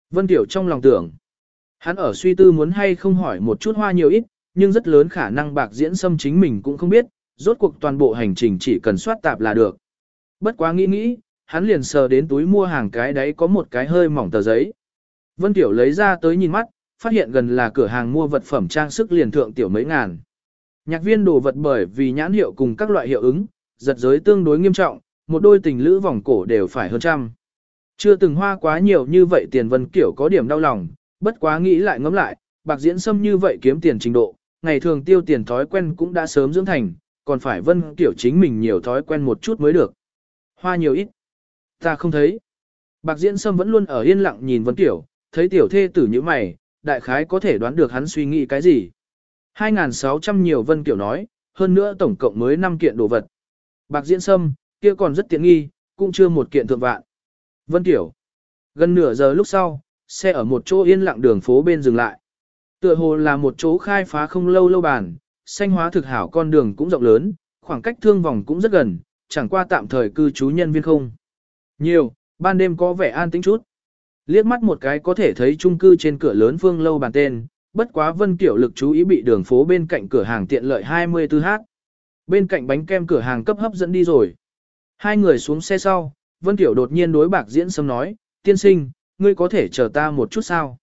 Vân Tiểu trong lòng tưởng. Hắn ở suy tư muốn hay không hỏi một chút hoa nhiều ít, nhưng rất lớn khả năng bạc diễn xâm chính mình cũng không biết, rốt cuộc toàn bộ hành trình chỉ cần soát tạp là được. Bất quá nghĩ nghĩ, hắn liền sờ đến túi mua hàng cái đấy có một cái hơi mỏng tờ giấy. Vân Tiểu lấy ra tới nhìn mắt, phát hiện gần là cửa hàng mua vật phẩm trang sức liền thượng tiểu mấy ngàn. Nhạc viên đồ vật bởi vì nhãn hiệu cùng các loại hiệu ứng, giật giới tương đối nghiêm trọng, một đôi tình lữ vòng cổ đều phải hơn trăm. Chưa từng hoa quá nhiều như vậy tiền Vân Kiểu có điểm đau lòng, bất quá nghĩ lại ngẫm lại, bạc diễn xâm như vậy kiếm tiền trình độ, ngày thường tiêu tiền thói quen cũng đã sớm dưỡng thành, còn phải Vân Kiểu chính mình nhiều thói quen một chút mới được. Hoa nhiều ít. Ta không thấy. Bạc diễn sâm vẫn luôn ở yên lặng nhìn Vân tiểu, thấy tiểu thê tử như mày, đại khái có thể đoán được hắn suy nghĩ cái gì. 2.600 nhiều Vân tiểu nói, hơn nữa tổng cộng mới 5 kiện đồ vật. Bạc diễn sâm, kia còn rất tiện nghi, cũng chưa một kiện thượng vạn. Vân tiểu. Gần nửa giờ lúc sau, xe ở một chỗ yên lặng đường phố bên dừng lại. Tựa hồ là một chỗ khai phá không lâu lâu bàn, xanh hóa thực hảo con đường cũng rộng lớn, khoảng cách thương vòng cũng rất gần, chẳng qua tạm thời cư trú nhân viên không. Nhiều, ban đêm có vẻ an tĩnh chút. Liếc mắt một cái có thể thấy chung cư trên cửa lớn phương lâu bàn tên, bất quá vân tiểu lực chú ý bị đường phố bên cạnh cửa hàng tiện lợi 24h. Bên cạnh bánh kem cửa hàng cấp hấp dẫn đi rồi. Hai người xuống xe sau, vân tiểu đột nhiên đối bạc diễn sâm nói, tiên sinh, ngươi có thể chờ ta một chút sao?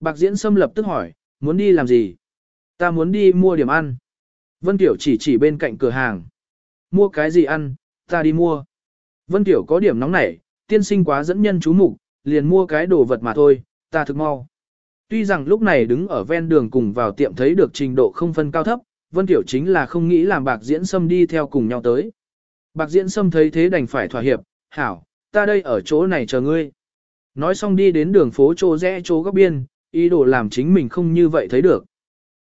Bạc diễn sâm lập tức hỏi, muốn đi làm gì? Ta muốn đi mua điểm ăn. Vân Tiểu chỉ chỉ bên cạnh cửa hàng. Mua cái gì ăn, ta đi mua. Vân Tiểu có điểm nóng nảy, tiên sinh quá dẫn nhân chú mục, liền mua cái đồ vật mà thôi, ta thực mau. Tuy rằng lúc này đứng ở ven đường cùng vào tiệm thấy được trình độ không phân cao thấp, Vân Tiểu chính là không nghĩ làm bạc diễn sâm đi theo cùng nhau tới. Bạc diễn sâm thấy thế đành phải thỏa hiệp, hảo, ta đây ở chỗ này chờ ngươi. Nói xong đi đến đường phố chỗ rẽ chỗ góc biên, ý đồ làm chính mình không như vậy thấy được.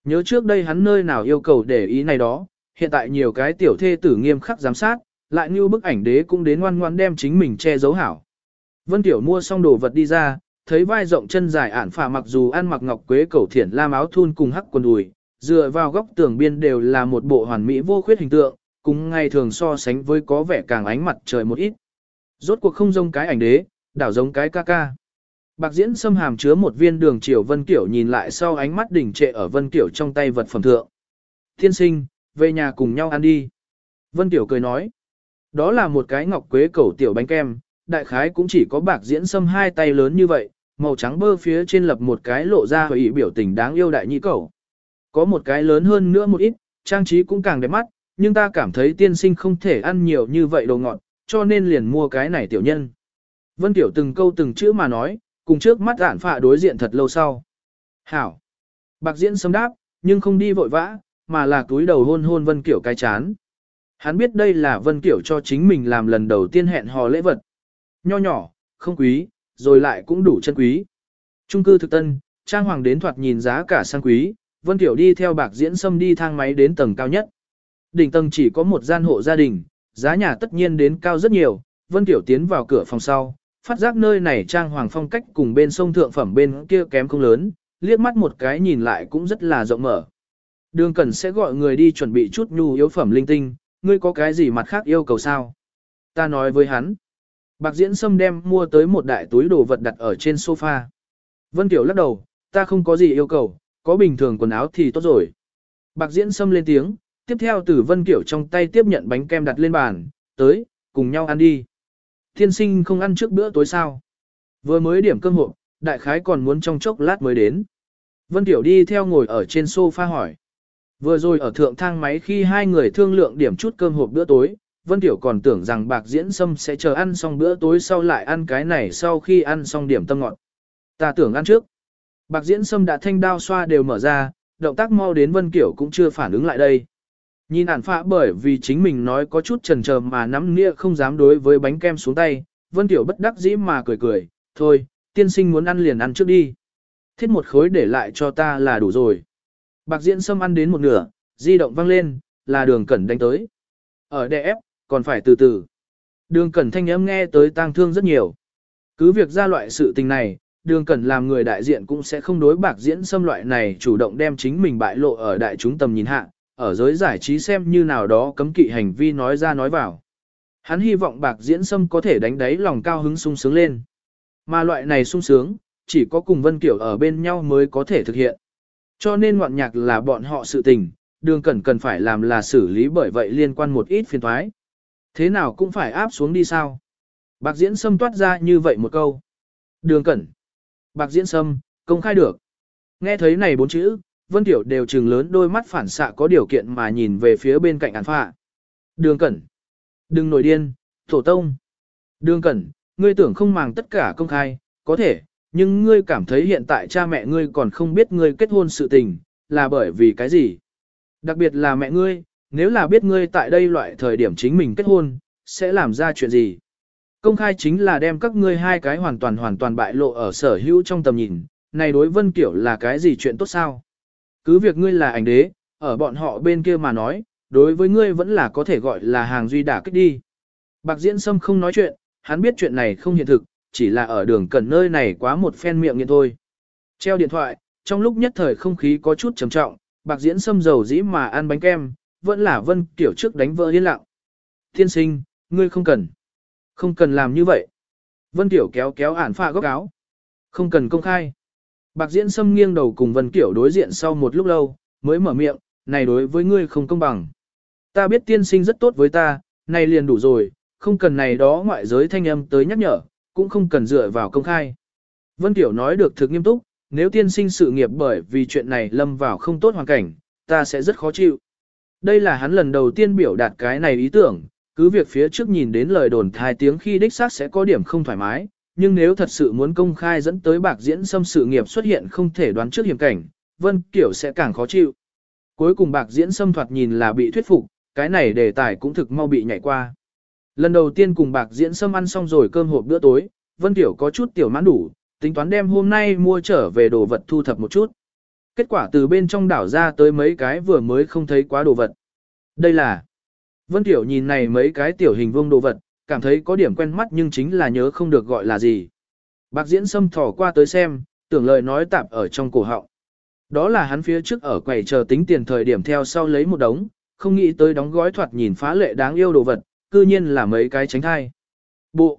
Nhớ trước đây hắn nơi nào yêu cầu để ý này đó, hiện tại nhiều cái tiểu thê tử nghiêm khắc giám sát, lại như bức ảnh đế cũng đến ngoan ngoan đem chính mình che giấu hảo. Vân Tiểu mua xong đồ vật đi ra, thấy vai rộng chân dài ản phà mặc dù ăn mặc ngọc quế cẩu thiển lam áo thun cùng hắc quần đùi, dựa vào góc tường biên đều là một bộ hoàn mỹ vô khuyết hình tượng, cùng ngày thường so sánh với có vẻ càng ánh mặt trời một ít. Rốt cuộc không giống cái ảnh đế, đảo giống cái ca ca. Bạc diễn xâm hàm chứa một viên đường chiều Vân Kiểu nhìn lại sau ánh mắt đỉnh trệ ở Vân Kiểu trong tay vật phẩm thượng. Thiên sinh, về nhà cùng nhau ăn đi. Vân Kiểu cười nói. Đó là một cái ngọc quế cầu tiểu bánh kem, đại khái cũng chỉ có bạc diễn xâm hai tay lớn như vậy, màu trắng bơ phía trên lập một cái lộ ra ý biểu tình đáng yêu đại nhị cầu. Có một cái lớn hơn nữa một ít, trang trí cũng càng đẹp mắt, nhưng ta cảm thấy tiên sinh không thể ăn nhiều như vậy đồ ngọt, cho nên liền mua cái này tiểu nhân. Vân Tiểu từng câu từng chữ mà nói, cùng trước mắt ản phạ đối diện thật lâu sau. Hảo. Bạc diễn xâm đáp, nhưng không đi vội vã, mà là túi đầu hôn hôn Vân Kiểu cái chán. Hắn biết đây là Vân Kiểu cho chính mình làm lần đầu tiên hẹn hò lễ vật. Nho nhỏ, không quý, rồi lại cũng đủ chân quý. Trung cư thực tân, trang hoàng đến thoạt nhìn giá cả sang quý, Vân Kiểu đi theo bạc diễn xâm đi thang máy đến tầng cao nhất. Đỉnh tầng chỉ có một gian hộ gia đình, giá nhà tất nhiên đến cao rất nhiều, Vân Kiểu tiến vào cửa phòng sau, phát giác nơi này trang hoàng phong cách cùng bên sông thượng phẩm bên kia kém không lớn, liếc mắt một cái nhìn lại cũng rất là rộng mở. Đường Cẩn sẽ gọi người đi chuẩn bị chút nhu yếu phẩm linh tinh, ngươi có cái gì mặt khác yêu cầu sao? Ta nói với hắn. Bạc Diễn Sâm đem mua tới một đại túi đồ vật đặt ở trên sofa. Vân Tiểu lắc đầu, ta không có gì yêu cầu, có bình thường quần áo thì tốt rồi. Bạc Diễn Sâm lên tiếng, tiếp theo từ Vân Kiểu trong tay tiếp nhận bánh kem đặt lên bàn, tới, cùng nhau ăn đi. Thiên sinh không ăn trước bữa tối sao. Vừa mới điểm cơm hộp, đại khái còn muốn trong chốc lát mới đến. Vân Tiểu đi theo ngồi ở trên sofa hỏi. Vừa rồi ở thượng thang máy khi hai người thương lượng điểm chút cơm hộp bữa tối, Vân Tiểu còn tưởng rằng bạc diễn sâm sẽ chờ ăn xong bữa tối sau lại ăn cái này sau khi ăn xong điểm tâm ngọt. Ta tưởng ăn trước. Bạc diễn sâm đã thanh đao xoa đều mở ra, động tác mau đến Vân Kiểu cũng chưa phản ứng lại đây. Nhìn ản phạ bởi vì chính mình nói có chút chần chờ mà nắm nĩa không dám đối với bánh kem xuống tay, Vân Tiểu bất đắc dĩ mà cười cười, thôi, tiên sinh muốn ăn liền ăn trước đi. Thiết một khối để lại cho ta là đủ rồi. Bạc diễn sâm ăn đến một nửa, di động vang lên, là đường cẩn đánh tới. Ở đè ép, còn phải từ từ. Đường cẩn thanh âm nghe tới tang thương rất nhiều. Cứ việc ra loại sự tình này, đường cẩn làm người đại diện cũng sẽ không đối bạc diễn xâm loại này chủ động đem chính mình bại lộ ở đại chúng tầm nhìn hạ, ở giới giải trí xem như nào đó cấm kỵ hành vi nói ra nói vào. Hắn hy vọng bạc diễn xâm có thể đánh đáy lòng cao hứng sung sướng lên. Mà loại này sung sướng, chỉ có cùng Vân Kiểu ở bên nhau mới có thể thực hiện. Cho nên ngoạn nhạc là bọn họ sự tình, đường cẩn cần phải làm là xử lý bởi vậy liên quan một ít phiền thoái. Thế nào cũng phải áp xuống đi sao. Bạc diễn sâm toát ra như vậy một câu. Đường cẩn. Bạc diễn sâm, công khai được. Nghe thấy này bốn chữ, Vân Tiểu đều trừng lớn đôi mắt phản xạ có điều kiện mà nhìn về phía bên cạnh án phạ. Đường cẩn. Đừng nổi điên, tổ tông. Đường cẩn, ngươi tưởng không màng tất cả công khai, có thể, nhưng ngươi cảm thấy hiện tại cha mẹ ngươi còn không biết ngươi kết hôn sự tình, là bởi vì cái gì? Đặc biệt là mẹ ngươi, nếu là biết ngươi tại đây loại thời điểm chính mình kết hôn, sẽ làm ra chuyện gì? Công khai chính là đem các ngươi hai cái hoàn toàn hoàn toàn bại lộ ở sở hữu trong tầm nhìn, này đối Vân Kiểu là cái gì chuyện tốt sao? Cứ việc ngươi là ảnh đế, ở bọn họ bên kia mà nói, đối với ngươi vẫn là có thể gọi là hàng duy đả kích đi. Bạc Diễn Sâm không nói chuyện, hắn biết chuyện này không hiện thực, chỉ là ở đường cẩn nơi này quá một phen miệng nghiện thôi. Treo điện thoại, trong lúc nhất thời không khí có chút trầm trọng, Bạc Diễn xâm dầu dĩ mà ăn bánh kem, vẫn là Vân Kiểu trước đánh vỡ yên lặng. thiên sinh, ngươi không cần. Không cần làm như vậy. Vân Kiểu kéo kéo ản pha góc áo. Không cần công khai. Bạc Diễn xâm nghiêng đầu cùng Vân Kiểu đối diện sau một lúc lâu, mới mở miệng, này đối với ngươi không công bằng. Ta biết tiên sinh rất tốt với ta, này liền đủ rồi, không cần này đó ngoại giới thanh âm tới nhắc nhở, cũng không cần dựa vào công khai. Vân Tiểu nói được thực nghiêm túc, nếu tiên sinh sự nghiệp bởi vì chuyện này lâm vào không tốt hoàn cảnh, ta sẽ rất khó chịu. Đây là hắn lần đầu tiên biểu đạt cái này ý tưởng, cứ việc phía trước nhìn đến lời đồn thai tiếng khi đích xác sẽ có điểm không thoải mái, nhưng nếu thật sự muốn công khai dẫn tới bạc diễn xâm sự nghiệp xuất hiện không thể đoán trước hiểm cảnh, Vân Kiểu sẽ càng khó chịu. Cuối cùng bạc diễn xâm thoạt nhìn là bị thuyết phục, cái này đề tài cũng thực mau bị nhảy qua. Lần đầu tiên cùng bạc diễn sâm ăn xong rồi cơm hộp bữa tối, Vân Tiểu có chút tiểu mãn đủ, tính toán đem hôm nay mua trở về đồ vật thu thập một chút. Kết quả từ bên trong đảo ra tới mấy cái vừa mới không thấy quá đồ vật. Đây là... Vân Tiểu nhìn này mấy cái tiểu hình vuông đồ vật, cảm thấy có điểm quen mắt nhưng chính là nhớ không được gọi là gì. Bạc diễn sâm thỏ qua tới xem, tưởng lời nói tạp ở trong cổ họng. Đó là hắn phía trước ở quầy chờ tính tiền thời điểm theo sau lấy một đống, không nghĩ tới đóng gói thoạt nhìn phá lệ đáng yêu đồ vật, cư nhiên là mấy cái tránh thai. Bộ.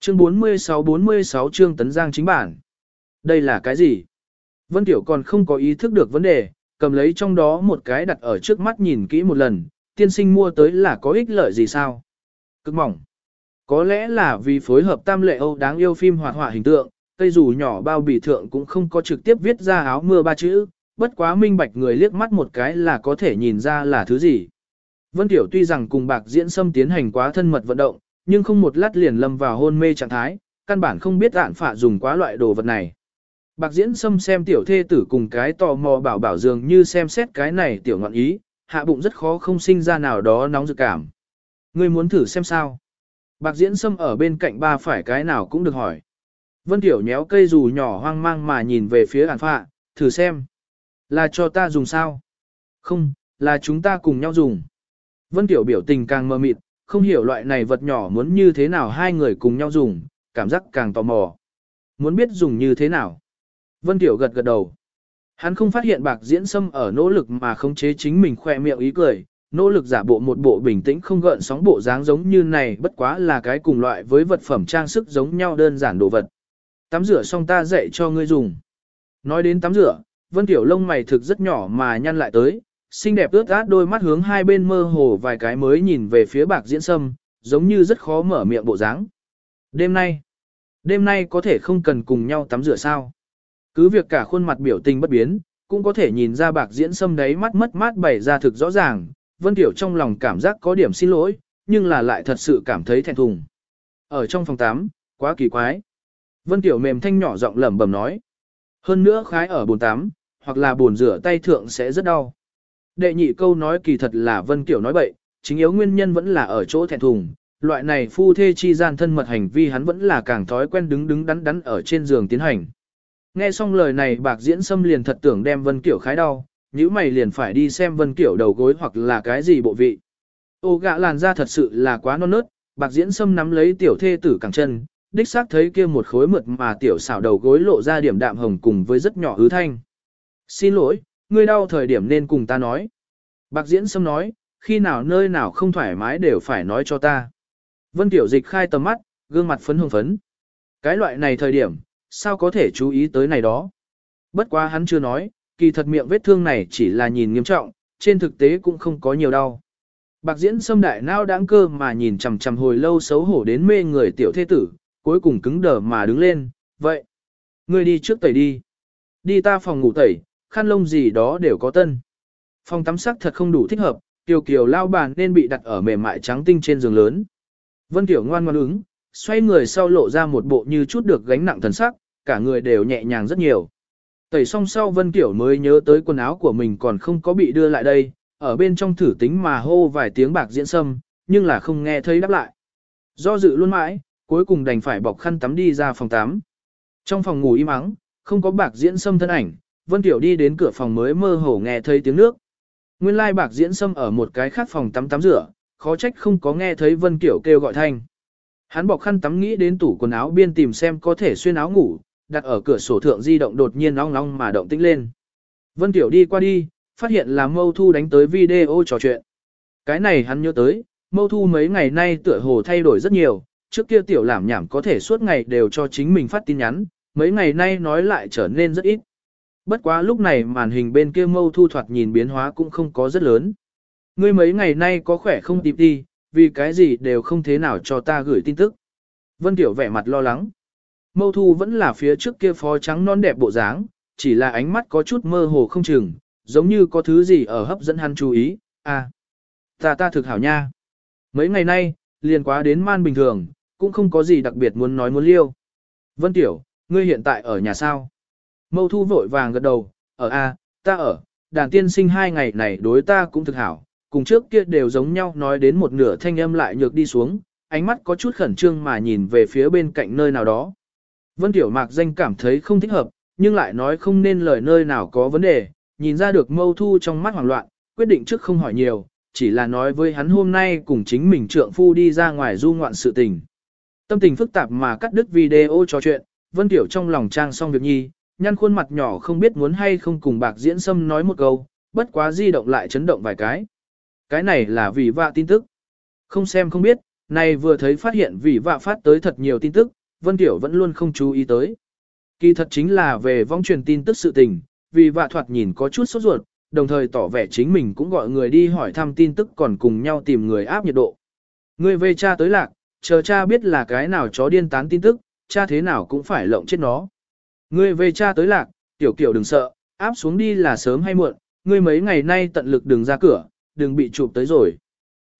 Chương 46-46 chương tấn giang chính bản. Đây là cái gì? Vân Tiểu còn không có ý thức được vấn đề, cầm lấy trong đó một cái đặt ở trước mắt nhìn kỹ một lần, tiên sinh mua tới là có ích lợi gì sao? Cực mỏng. Có lẽ là vì phối hợp tam lệ Âu đáng yêu phim hoạt họa hình tượng, cây dù nhỏ bao bì thượng cũng không có trực tiếp viết ra áo mưa ba chữ, bất quá minh bạch người liếc mắt một cái là có thể nhìn ra là thứ gì. Vân Tiểu tuy rằng cùng bạc diễn xâm tiến hành quá thân mật vận động, nhưng không một lát liền lâm vào hôn mê trạng thái, căn bản không biết ạn phạ dùng quá loại đồ vật này. Bạc diễn xâm xem tiểu thê tử cùng cái tò mò bảo bảo dường như xem xét cái này tiểu ngọn ý, hạ bụng rất khó không sinh ra nào đó nóng dự cảm. Ngươi muốn thử xem sao? Bạc diễn xâm ở bên cạnh ba phải cái nào cũng được hỏi. Vân Tiểu nhéo cây dù nhỏ hoang mang mà nhìn về phía ản phạ, thử xem. Là cho ta dùng sao? Không, là chúng ta cùng nhau dùng. Vân Tiểu biểu tình càng mơ mịt, không hiểu loại này vật nhỏ muốn như thế nào hai người cùng nhau dùng, cảm giác càng tò mò. Muốn biết dùng như thế nào? Vân Tiểu gật gật đầu. Hắn không phát hiện bạc diễn sâm ở nỗ lực mà khống chế chính mình khoe miệng ý cười, nỗ lực giả bộ một bộ bình tĩnh không gợn sóng bộ dáng giống như này bất quá là cái cùng loại với vật phẩm trang sức giống nhau đơn giản đồ vật. Tắm rửa xong ta dạy cho ngươi dùng. Nói đến tắm rửa, Vân Tiểu lông mày thực rất nhỏ mà nhăn lại tới, xinh đẹp ướt át đôi mắt hướng hai bên mơ hồ vài cái mới nhìn về phía bạc diễn sâm, giống như rất khó mở miệng bộ dáng. Đêm nay, đêm nay có thể không cần cùng nhau tắm rửa sao? Cứ việc cả khuôn mặt biểu tình bất biến, cũng có thể nhìn ra bạc diễn sâm đấy mắt mất mát bày ra thực rõ ràng, Vân Tiểu trong lòng cảm giác có điểm xin lỗi, nhưng là lại thật sự cảm thấy thẹn thùng. Ở trong phòng 8, quá kỳ quái. Vân Tiểu mềm thanh nhỏ giọng lẩm bẩm nói. Hơn nữa khái ở bồn tắm, hoặc là bồn rửa tay thượng sẽ rất đau. Đệ nhị câu nói kỳ thật là Vân Tiểu nói bậy, chính yếu nguyên nhân vẫn là ở chỗ thẹn thùng. Loại này phu thê chi gian thân mật hành vi hắn vẫn là càng thói quen đứng đứng đắn đắn ở trên giường tiến hành. Nghe xong lời này bạc diễn xâm liền thật tưởng đem Vân Kiểu khái đau, nếu mày liền phải đi xem Vân Kiểu đầu gối hoặc là cái gì bộ vị. Ô gạ làn da thật sự là quá non nớt, bạc diễn xâm nắm lấy tiểu thê tử cẳng chân, đích xác thấy kia một khối mượt mà tiểu xảo đầu gối lộ ra điểm đạm hồng cùng với rất nhỏ hứ thanh. Xin lỗi, ngươi đau thời điểm nên cùng ta nói. Bạc diễn Sâm nói, khi nào nơi nào không thoải mái đều phải nói cho ta. Vân Tiểu Dịch khai tầm mắt, gương mặt phấn hồng phấn. Cái loại này thời điểm, sao có thể chú ý tới này đó. Bất quá hắn chưa nói, kỳ thật miệng vết thương này chỉ là nhìn nghiêm trọng, trên thực tế cũng không có nhiều đau. Bạc diễn Sâm đại nao đáng cơ mà nhìn chằm chằm hồi lâu xấu hổ đến mê người tiểu thế tử, cuối cùng cứng đờ mà đứng lên, vậy. Ngươi đi trước tẩy đi. Đi ta phòng ngủ tẩy, khăn lông gì đó đều có tân. Phòng tắm sắc thật không đủ thích hợp, Kiều Kiều lao bàn nên bị đặt ở mềm mại trắng tinh trên giường lớn. Vân Tiểu ngoan ngoan ứng, xoay người sau lộ ra một bộ như chút được gánh nặng thần sắc, cả người đều nhẹ nhàng rất nhiều. Tẩy xong sau Vân Tiểu mới nhớ tới quần áo của mình còn không có bị đưa lại đây, ở bên trong thử tính mà hô vài tiếng bạc diễn sâm, nhưng là không nghe thấy đáp lại. Do dự luôn mãi, cuối cùng đành phải bọc khăn tắm đi ra phòng tắm. Trong phòng ngủ im ắng, không có bạc diễn sâm thân ảnh, Vân Tiểu đi đến cửa phòng mới mơ hồ nghe thấy tiếng nước. Nguyên lai bạc diễn xâm ở một cái khác phòng tắm tắm rửa, khó trách không có nghe thấy Vân Tiểu kêu gọi thanh. Hắn bọc khăn tắm nghĩ đến tủ quần áo biên tìm xem có thể xuyên áo ngủ, đặt ở cửa sổ thượng di động đột nhiên long long mà động tĩnh lên. Vân Tiểu đi qua đi, phát hiện là Mâu Thu đánh tới video trò chuyện. Cái này hắn nhớ tới, Mâu Thu mấy ngày nay tựa hồ thay đổi rất nhiều, trước kia Tiểu làm nhảm có thể suốt ngày đều cho chính mình phát tin nhắn, mấy ngày nay nói lại trở nên rất ít. Bất quá lúc này màn hình bên kia Mâu Thu thoạt nhìn biến hóa cũng không có rất lớn. Ngươi mấy ngày nay có khỏe không tìm đi, vì cái gì đều không thế nào cho ta gửi tin tức. Vân Tiểu vẻ mặt lo lắng. Mâu thu vẫn là phía trước kia phó trắng non đẹp bộ dáng, chỉ là ánh mắt có chút mơ hồ không chừng, giống như có thứ gì ở hấp dẫn hắn chú ý, à. Ta ta thực hảo nha. Mấy ngày nay, liền quá đến man bình thường, cũng không có gì đặc biệt muốn nói muốn liêu. Vân Tiểu, ngươi hiện tại ở nhà sao? Mâu thu vội vàng gật đầu, ở a, ta ở, đàn tiên sinh hai ngày này đối ta cũng thực hảo, cùng trước kia đều giống nhau nói đến một nửa thanh âm lại nhược đi xuống, ánh mắt có chút khẩn trương mà nhìn về phía bên cạnh nơi nào đó. Vân Tiểu Mạc danh cảm thấy không thích hợp, nhưng lại nói không nên lời nơi nào có vấn đề, nhìn ra được mâu thu trong mắt hoảng loạn, quyết định trước không hỏi nhiều, chỉ là nói với hắn hôm nay cùng chính mình trượng phu đi ra ngoài du ngoạn sự tình. Tâm tình phức tạp mà cắt đứt video trò chuyện, Vân Tiểu trong lòng trang xong việc nhi, nhăn khuôn mặt nhỏ không biết muốn hay không cùng bạc diễn sâm nói một câu, bất quá di động lại chấn động vài cái. Cái này là vì vạ tin tức. Không xem không biết, này vừa thấy phát hiện vì vạ phát tới thật nhiều tin tức, Vân Tiểu vẫn luôn không chú ý tới. Kỳ thật chính là về vong truyền tin tức sự tình, vì vạ thoạt nhìn có chút sốt ruột, đồng thời tỏ vẻ chính mình cũng gọi người đi hỏi thăm tin tức còn cùng nhau tìm người áp nhiệt độ. Người về cha tới lạc, chờ cha biết là cái nào chó điên tán tin tức, cha thế nào cũng phải lộng chết nó. Ngươi về cha tới lạc, tiểu kiểu đừng sợ, áp xuống đi là sớm hay muộn, ngươi mấy ngày nay tận lực đừng ra cửa, đừng bị chụp tới rồi.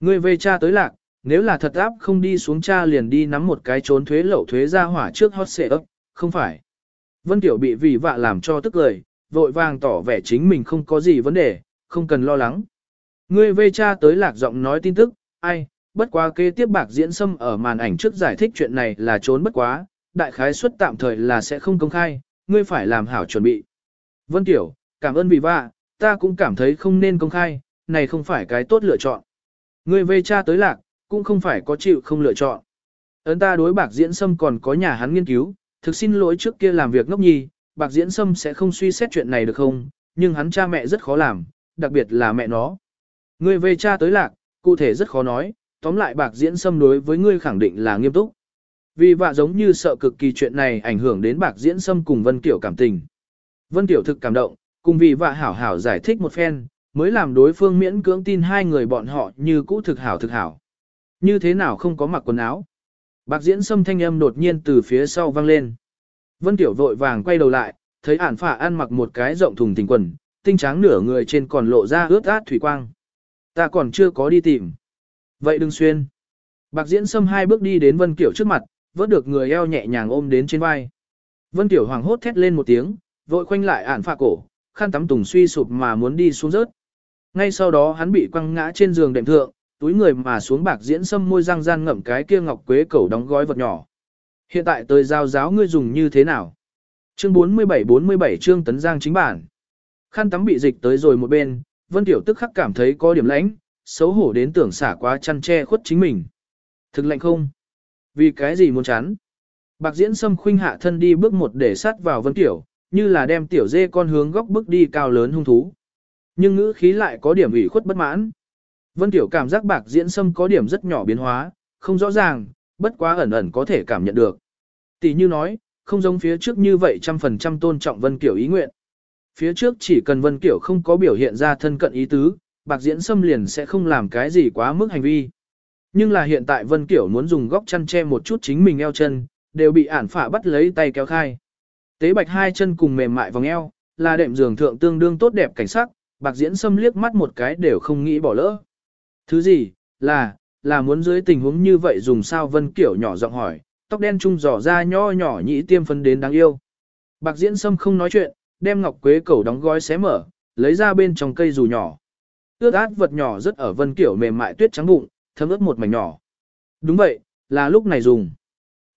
Ngươi về cha tới lạc, nếu là thật áp không đi xuống cha liền đi nắm một cái trốn thuế lậu thuế ra hỏa trước hot xệ ấp, không phải. Vân Tiểu bị vì vạ làm cho tức lời, vội vàng tỏ vẻ chính mình không có gì vấn đề, không cần lo lắng. Ngươi về cha tới lạc giọng nói tin tức, ai, bất quá kế tiếp bạc diễn xâm ở màn ảnh trước giải thích chuyện này là trốn bất quá, đại khái suất tạm thời là sẽ không công khai, ngươi phải làm hảo chuẩn bị. Vân Tiểu, cảm ơn vì vạ, ta cũng cảm thấy không nên công khai, này không phải cái tốt lựa chọn. Ngươi về cha tới lạc, cũng không phải có chịu không lựa chọn. Ấn ta đối bạc diễn sâm còn có nhà hắn nghiên cứu, thực xin lỗi trước kia làm việc ngốc nhi, bạc diễn sâm sẽ không suy xét chuyện này được không, nhưng hắn cha mẹ rất khó làm, đặc biệt là mẹ nó. Ngươi về cha tới lạc, cụ thể rất khó nói, tóm lại bạc diễn sâm đối với ngươi khẳng định là nghiêm túc. Vì vạ giống như sợ cực kỳ chuyện này ảnh hưởng đến bạc diễn sâm cùng Vân tiểu cảm tình. Vân tiểu thực cảm động, cùng vì vạ hảo hảo giải thích một phen, mới làm đối phương miễn cưỡng tin hai người bọn họ như cũ thực hảo thực hảo. Như thế nào không có mặc quần áo? Bạc diễn sâm thanh âm đột nhiên từ phía sau vang lên. Vân Tiểu vội vàng quay đầu lại, thấy ản phả ăn mặc một cái rộng thùng tình quần, tinh tráng nửa người trên còn lộ ra ướt át thủy quang. Ta còn chưa có đi tìm. Vậy đừng xuyên. Bạc diễn sâm hai bước đi đến Vân Kiểu trước mặt, vớt được người eo nhẹ nhàng ôm đến trên vai. Vân Tiểu hoàng hốt thét lên một tiếng, vội khoanh lại ản phạ cổ, khăn tắm tùng suy sụp mà muốn đi xuống rớt. Ngay sau đó hắn bị quăng ngã trên giường đệm thượng, túi người mà xuống bạc diễn sâm môi răng gian ngậm cái kia ngọc quế cẩu đóng gói vật nhỏ. Hiện tại tới giao giáo ngươi dùng như thế nào? Chương 47-47 chương tấn giang chính bản. Khăn tắm bị dịch tới rồi một bên, Vân Tiểu tức khắc cảm thấy có điểm lãnh, xấu hổ đến tưởng xả quá chăn che khuất chính mình. Thực lạnh không? Vì cái gì muốn chán? Bạc diễn sâm khuynh hạ thân đi bước một để sát vào Vân Tiểu, như là đem Tiểu dê con hướng góc bước đi cao lớn hung thú. Nhưng ngữ khí lại có điểm ủy khuất bất mãn. Vân Tiểu cảm giác bạc diễn sâm có điểm rất nhỏ biến hóa, không rõ ràng, bất quá ẩn ẩn có thể cảm nhận được. Tỷ như nói, không giống phía trước như vậy trăm phần trăm tôn trọng Vân Kiểu ý nguyện. Phía trước chỉ cần Vân Kiểu không có biểu hiện ra thân cận ý tứ, bạc diễn sâm liền sẽ không làm cái gì quá mức hành vi. Nhưng là hiện tại Vân Kiểu muốn dùng góc chăn che một chút chính mình eo chân, đều bị ản phả bắt lấy tay kéo khai. Tế bạch hai chân cùng mềm mại vòng eo, là đệm giường thượng tương đương tốt đẹp cảnh sắc, bạc diễn xâm liếc mắt một cái đều không nghĩ bỏ lỡ. Thứ gì, là, là muốn dưới tình huống như vậy dùng sao vân kiểu nhỏ giọng hỏi, tóc đen trung dò ra nho nhỏ nhĩ tiêm phân đến đáng yêu. Bạc diễn sâm không nói chuyện, đem ngọc quế cầu đóng gói xé mở, lấy ra bên trong cây dù nhỏ. Ước át vật nhỏ rất ở vân kiểu mềm mại tuyết trắng bụng, thấm ướt một mảnh nhỏ. Đúng vậy, là lúc này dùng.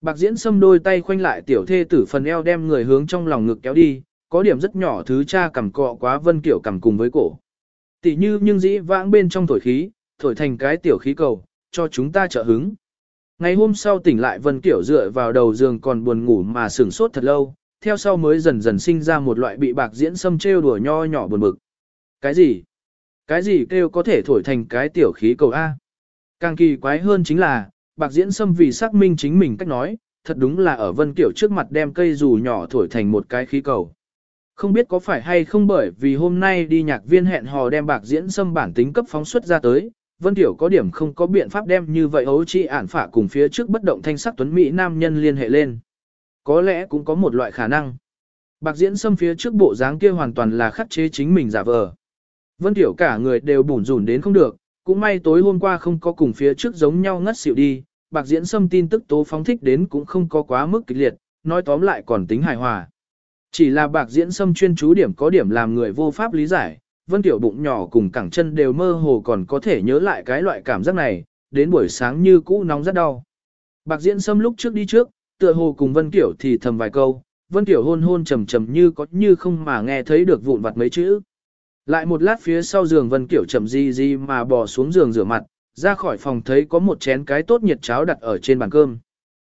Bạc diễn xâm đôi tay khoanh lại tiểu thê tử phần eo đem người hướng trong lòng ngực kéo đi, có điểm rất nhỏ thứ cha cầm cọ quá vân kiểu cầm cùng với cổ. Tỷ như nhưng dĩ vãng bên trong thổi khí, thổi thành cái tiểu khí cầu, cho chúng ta trợ hứng. Ngày hôm sau tỉnh lại Vân Kiểu dựa vào đầu giường còn buồn ngủ mà sửng sốt thật lâu, theo sau mới dần dần sinh ra một loại bị bạc diễn xâm trêu đùa nho nhỏ buồn bực. Cái gì? Cái gì kêu có thể thổi thành cái tiểu khí cầu A? Càng kỳ quái hơn chính là, bạc diễn xâm vì xác minh chính mình cách nói, thật đúng là ở Vân Kiểu trước mặt đem cây dù nhỏ thổi thành một cái khí cầu. Không biết có phải hay không bởi vì hôm nay đi nhạc viên hẹn hò đem bạc diễn xâm bản tính cấp phóng xuất ra tới, Vân Tiểu có điểm không có biện pháp đem như vậy ấu chi ản phả cùng phía trước bất động thanh sắc tuấn Mỹ nam nhân liên hệ lên. Có lẽ cũng có một loại khả năng. Bạc diễn xâm phía trước bộ dáng kia hoàn toàn là khắc chế chính mình giả vờ. Vân Tiểu cả người đều bủn rủn đến không được, cũng may tối hôm qua không có cùng phía trước giống nhau ngất xỉu đi. Bạc diễn xâm tin tức tố phóng thích đến cũng không có quá mức kịch liệt, nói tóm lại còn tính hài hòa. Chỉ là bạc diễn xâm chuyên chú điểm có điểm làm người vô pháp lý giải, Vân Tiểu bụng nhỏ cùng cẳng chân đều mơ hồ còn có thể nhớ lại cái loại cảm giác này, đến buổi sáng như cũ nóng rất đau. Bạc Diễn xâm lúc trước đi trước, tựa hồ cùng Vân tiểu thì thầm vài câu, Vân tiểu hôn hôn trầm trầm như có như không mà nghe thấy được vụn vặt mấy chữ. Lại một lát phía sau giường Vân Kiểu chậm di di mà bò xuống giường rửa mặt, ra khỏi phòng thấy có một chén cái tốt nhiệt cháo đặt ở trên bàn cơm.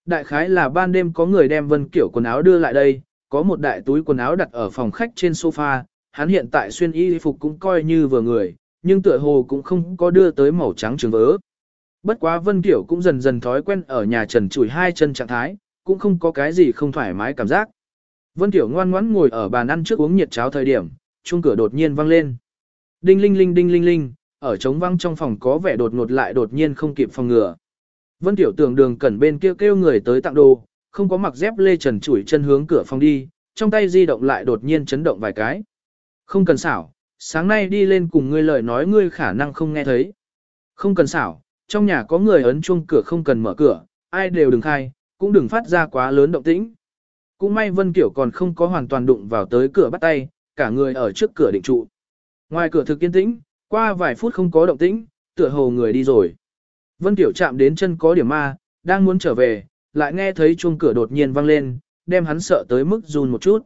Đại khái là ban đêm có người đem Vân Kiểu quần áo đưa lại đây, có một đại túi quần áo đặt ở phòng khách trên sofa, hắn hiện tại xuyên y phục cũng coi như vừa người, nhưng tựa hồ cũng không có đưa tới màu trắng trường vỡ. Bất quá Vân Kiểu cũng dần dần thói quen ở nhà trần Chùi hai chân trạng thái, cũng không có cái gì không thoải mái cảm giác. Vân Kiểu ngoan ngoãn ngồi ở bàn ăn trước uống nhiệt cháo thời điểm, chuông cửa đột nhiên vang lên. Đinh linh linh đinh linh linh, ở trống vang trong phòng có vẻ đột ngột lại đột nhiên không kịp phòng ngừa. Vân Tiểu tưởng đường cẩn bên kia kêu, kêu người tới tặng đồ, không có mặc dép lê trần chủi chân hướng cửa phòng đi, trong tay di động lại đột nhiên chấn động vài cái. Không cần xảo, sáng nay đi lên cùng ngươi lời nói ngươi khả năng không nghe thấy. Không cần xảo, trong nhà có người ấn chuông cửa không cần mở cửa, ai đều đừng khai, cũng đừng phát ra quá lớn động tĩnh. Cũng may Vân Kiểu còn không có hoàn toàn đụng vào tới cửa bắt tay, cả người ở trước cửa định trụ. Ngoài cửa thực yên tĩnh, qua vài phút không có động tĩnh, tựa hồ người đi rồi. Vân tiểu chạm đến chân có điểm ma, đang muốn trở về, lại nghe thấy chuông cửa đột nhiên vang lên, đem hắn sợ tới mức run một chút.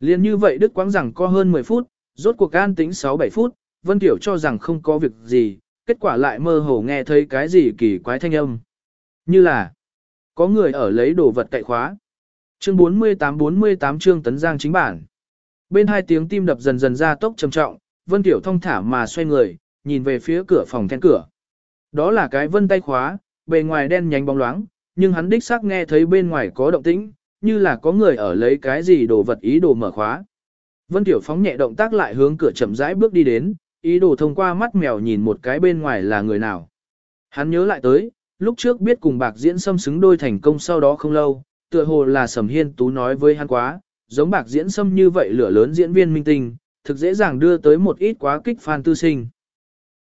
Liên như vậy Đức quãng rằng có hơn 10 phút, rốt cuộc an tĩnh 6-7 phút, Vân Tiểu cho rằng không có việc gì, kết quả lại mơ hồ nghe thấy cái gì kỳ quái thanh âm. Như là, có người ở lấy đồ vật cậy khóa. Chương 48-48 chương tấn giang chính bản. Bên hai tiếng tim đập dần dần ra tốc trầm trọng, Vân Tiểu thông thả mà xoay người, nhìn về phía cửa phòng then cửa. Đó là cái vân tay khóa, bề ngoài đen nhánh bóng loáng, nhưng hắn đích xác nghe thấy bên ngoài có động tĩnh, như là có người ở lấy cái gì đồ vật ý đồ mở khóa. Vân Tiểu phóng nhẹ động tác lại hướng cửa chậm rãi bước đi đến, ý đồ thông qua mắt mèo nhìn một cái bên ngoài là người nào. Hắn nhớ lại tới, lúc trước biết cùng bạc diễn xâm xứng đôi thành công sau đó không lâu, tựa hồ là Sầm Hiên Tú nói với hắn quá, giống bạc diễn xâm như vậy lửa lớn diễn viên minh tinh, thực dễ dàng đưa tới một ít quá kích fan tư sinh.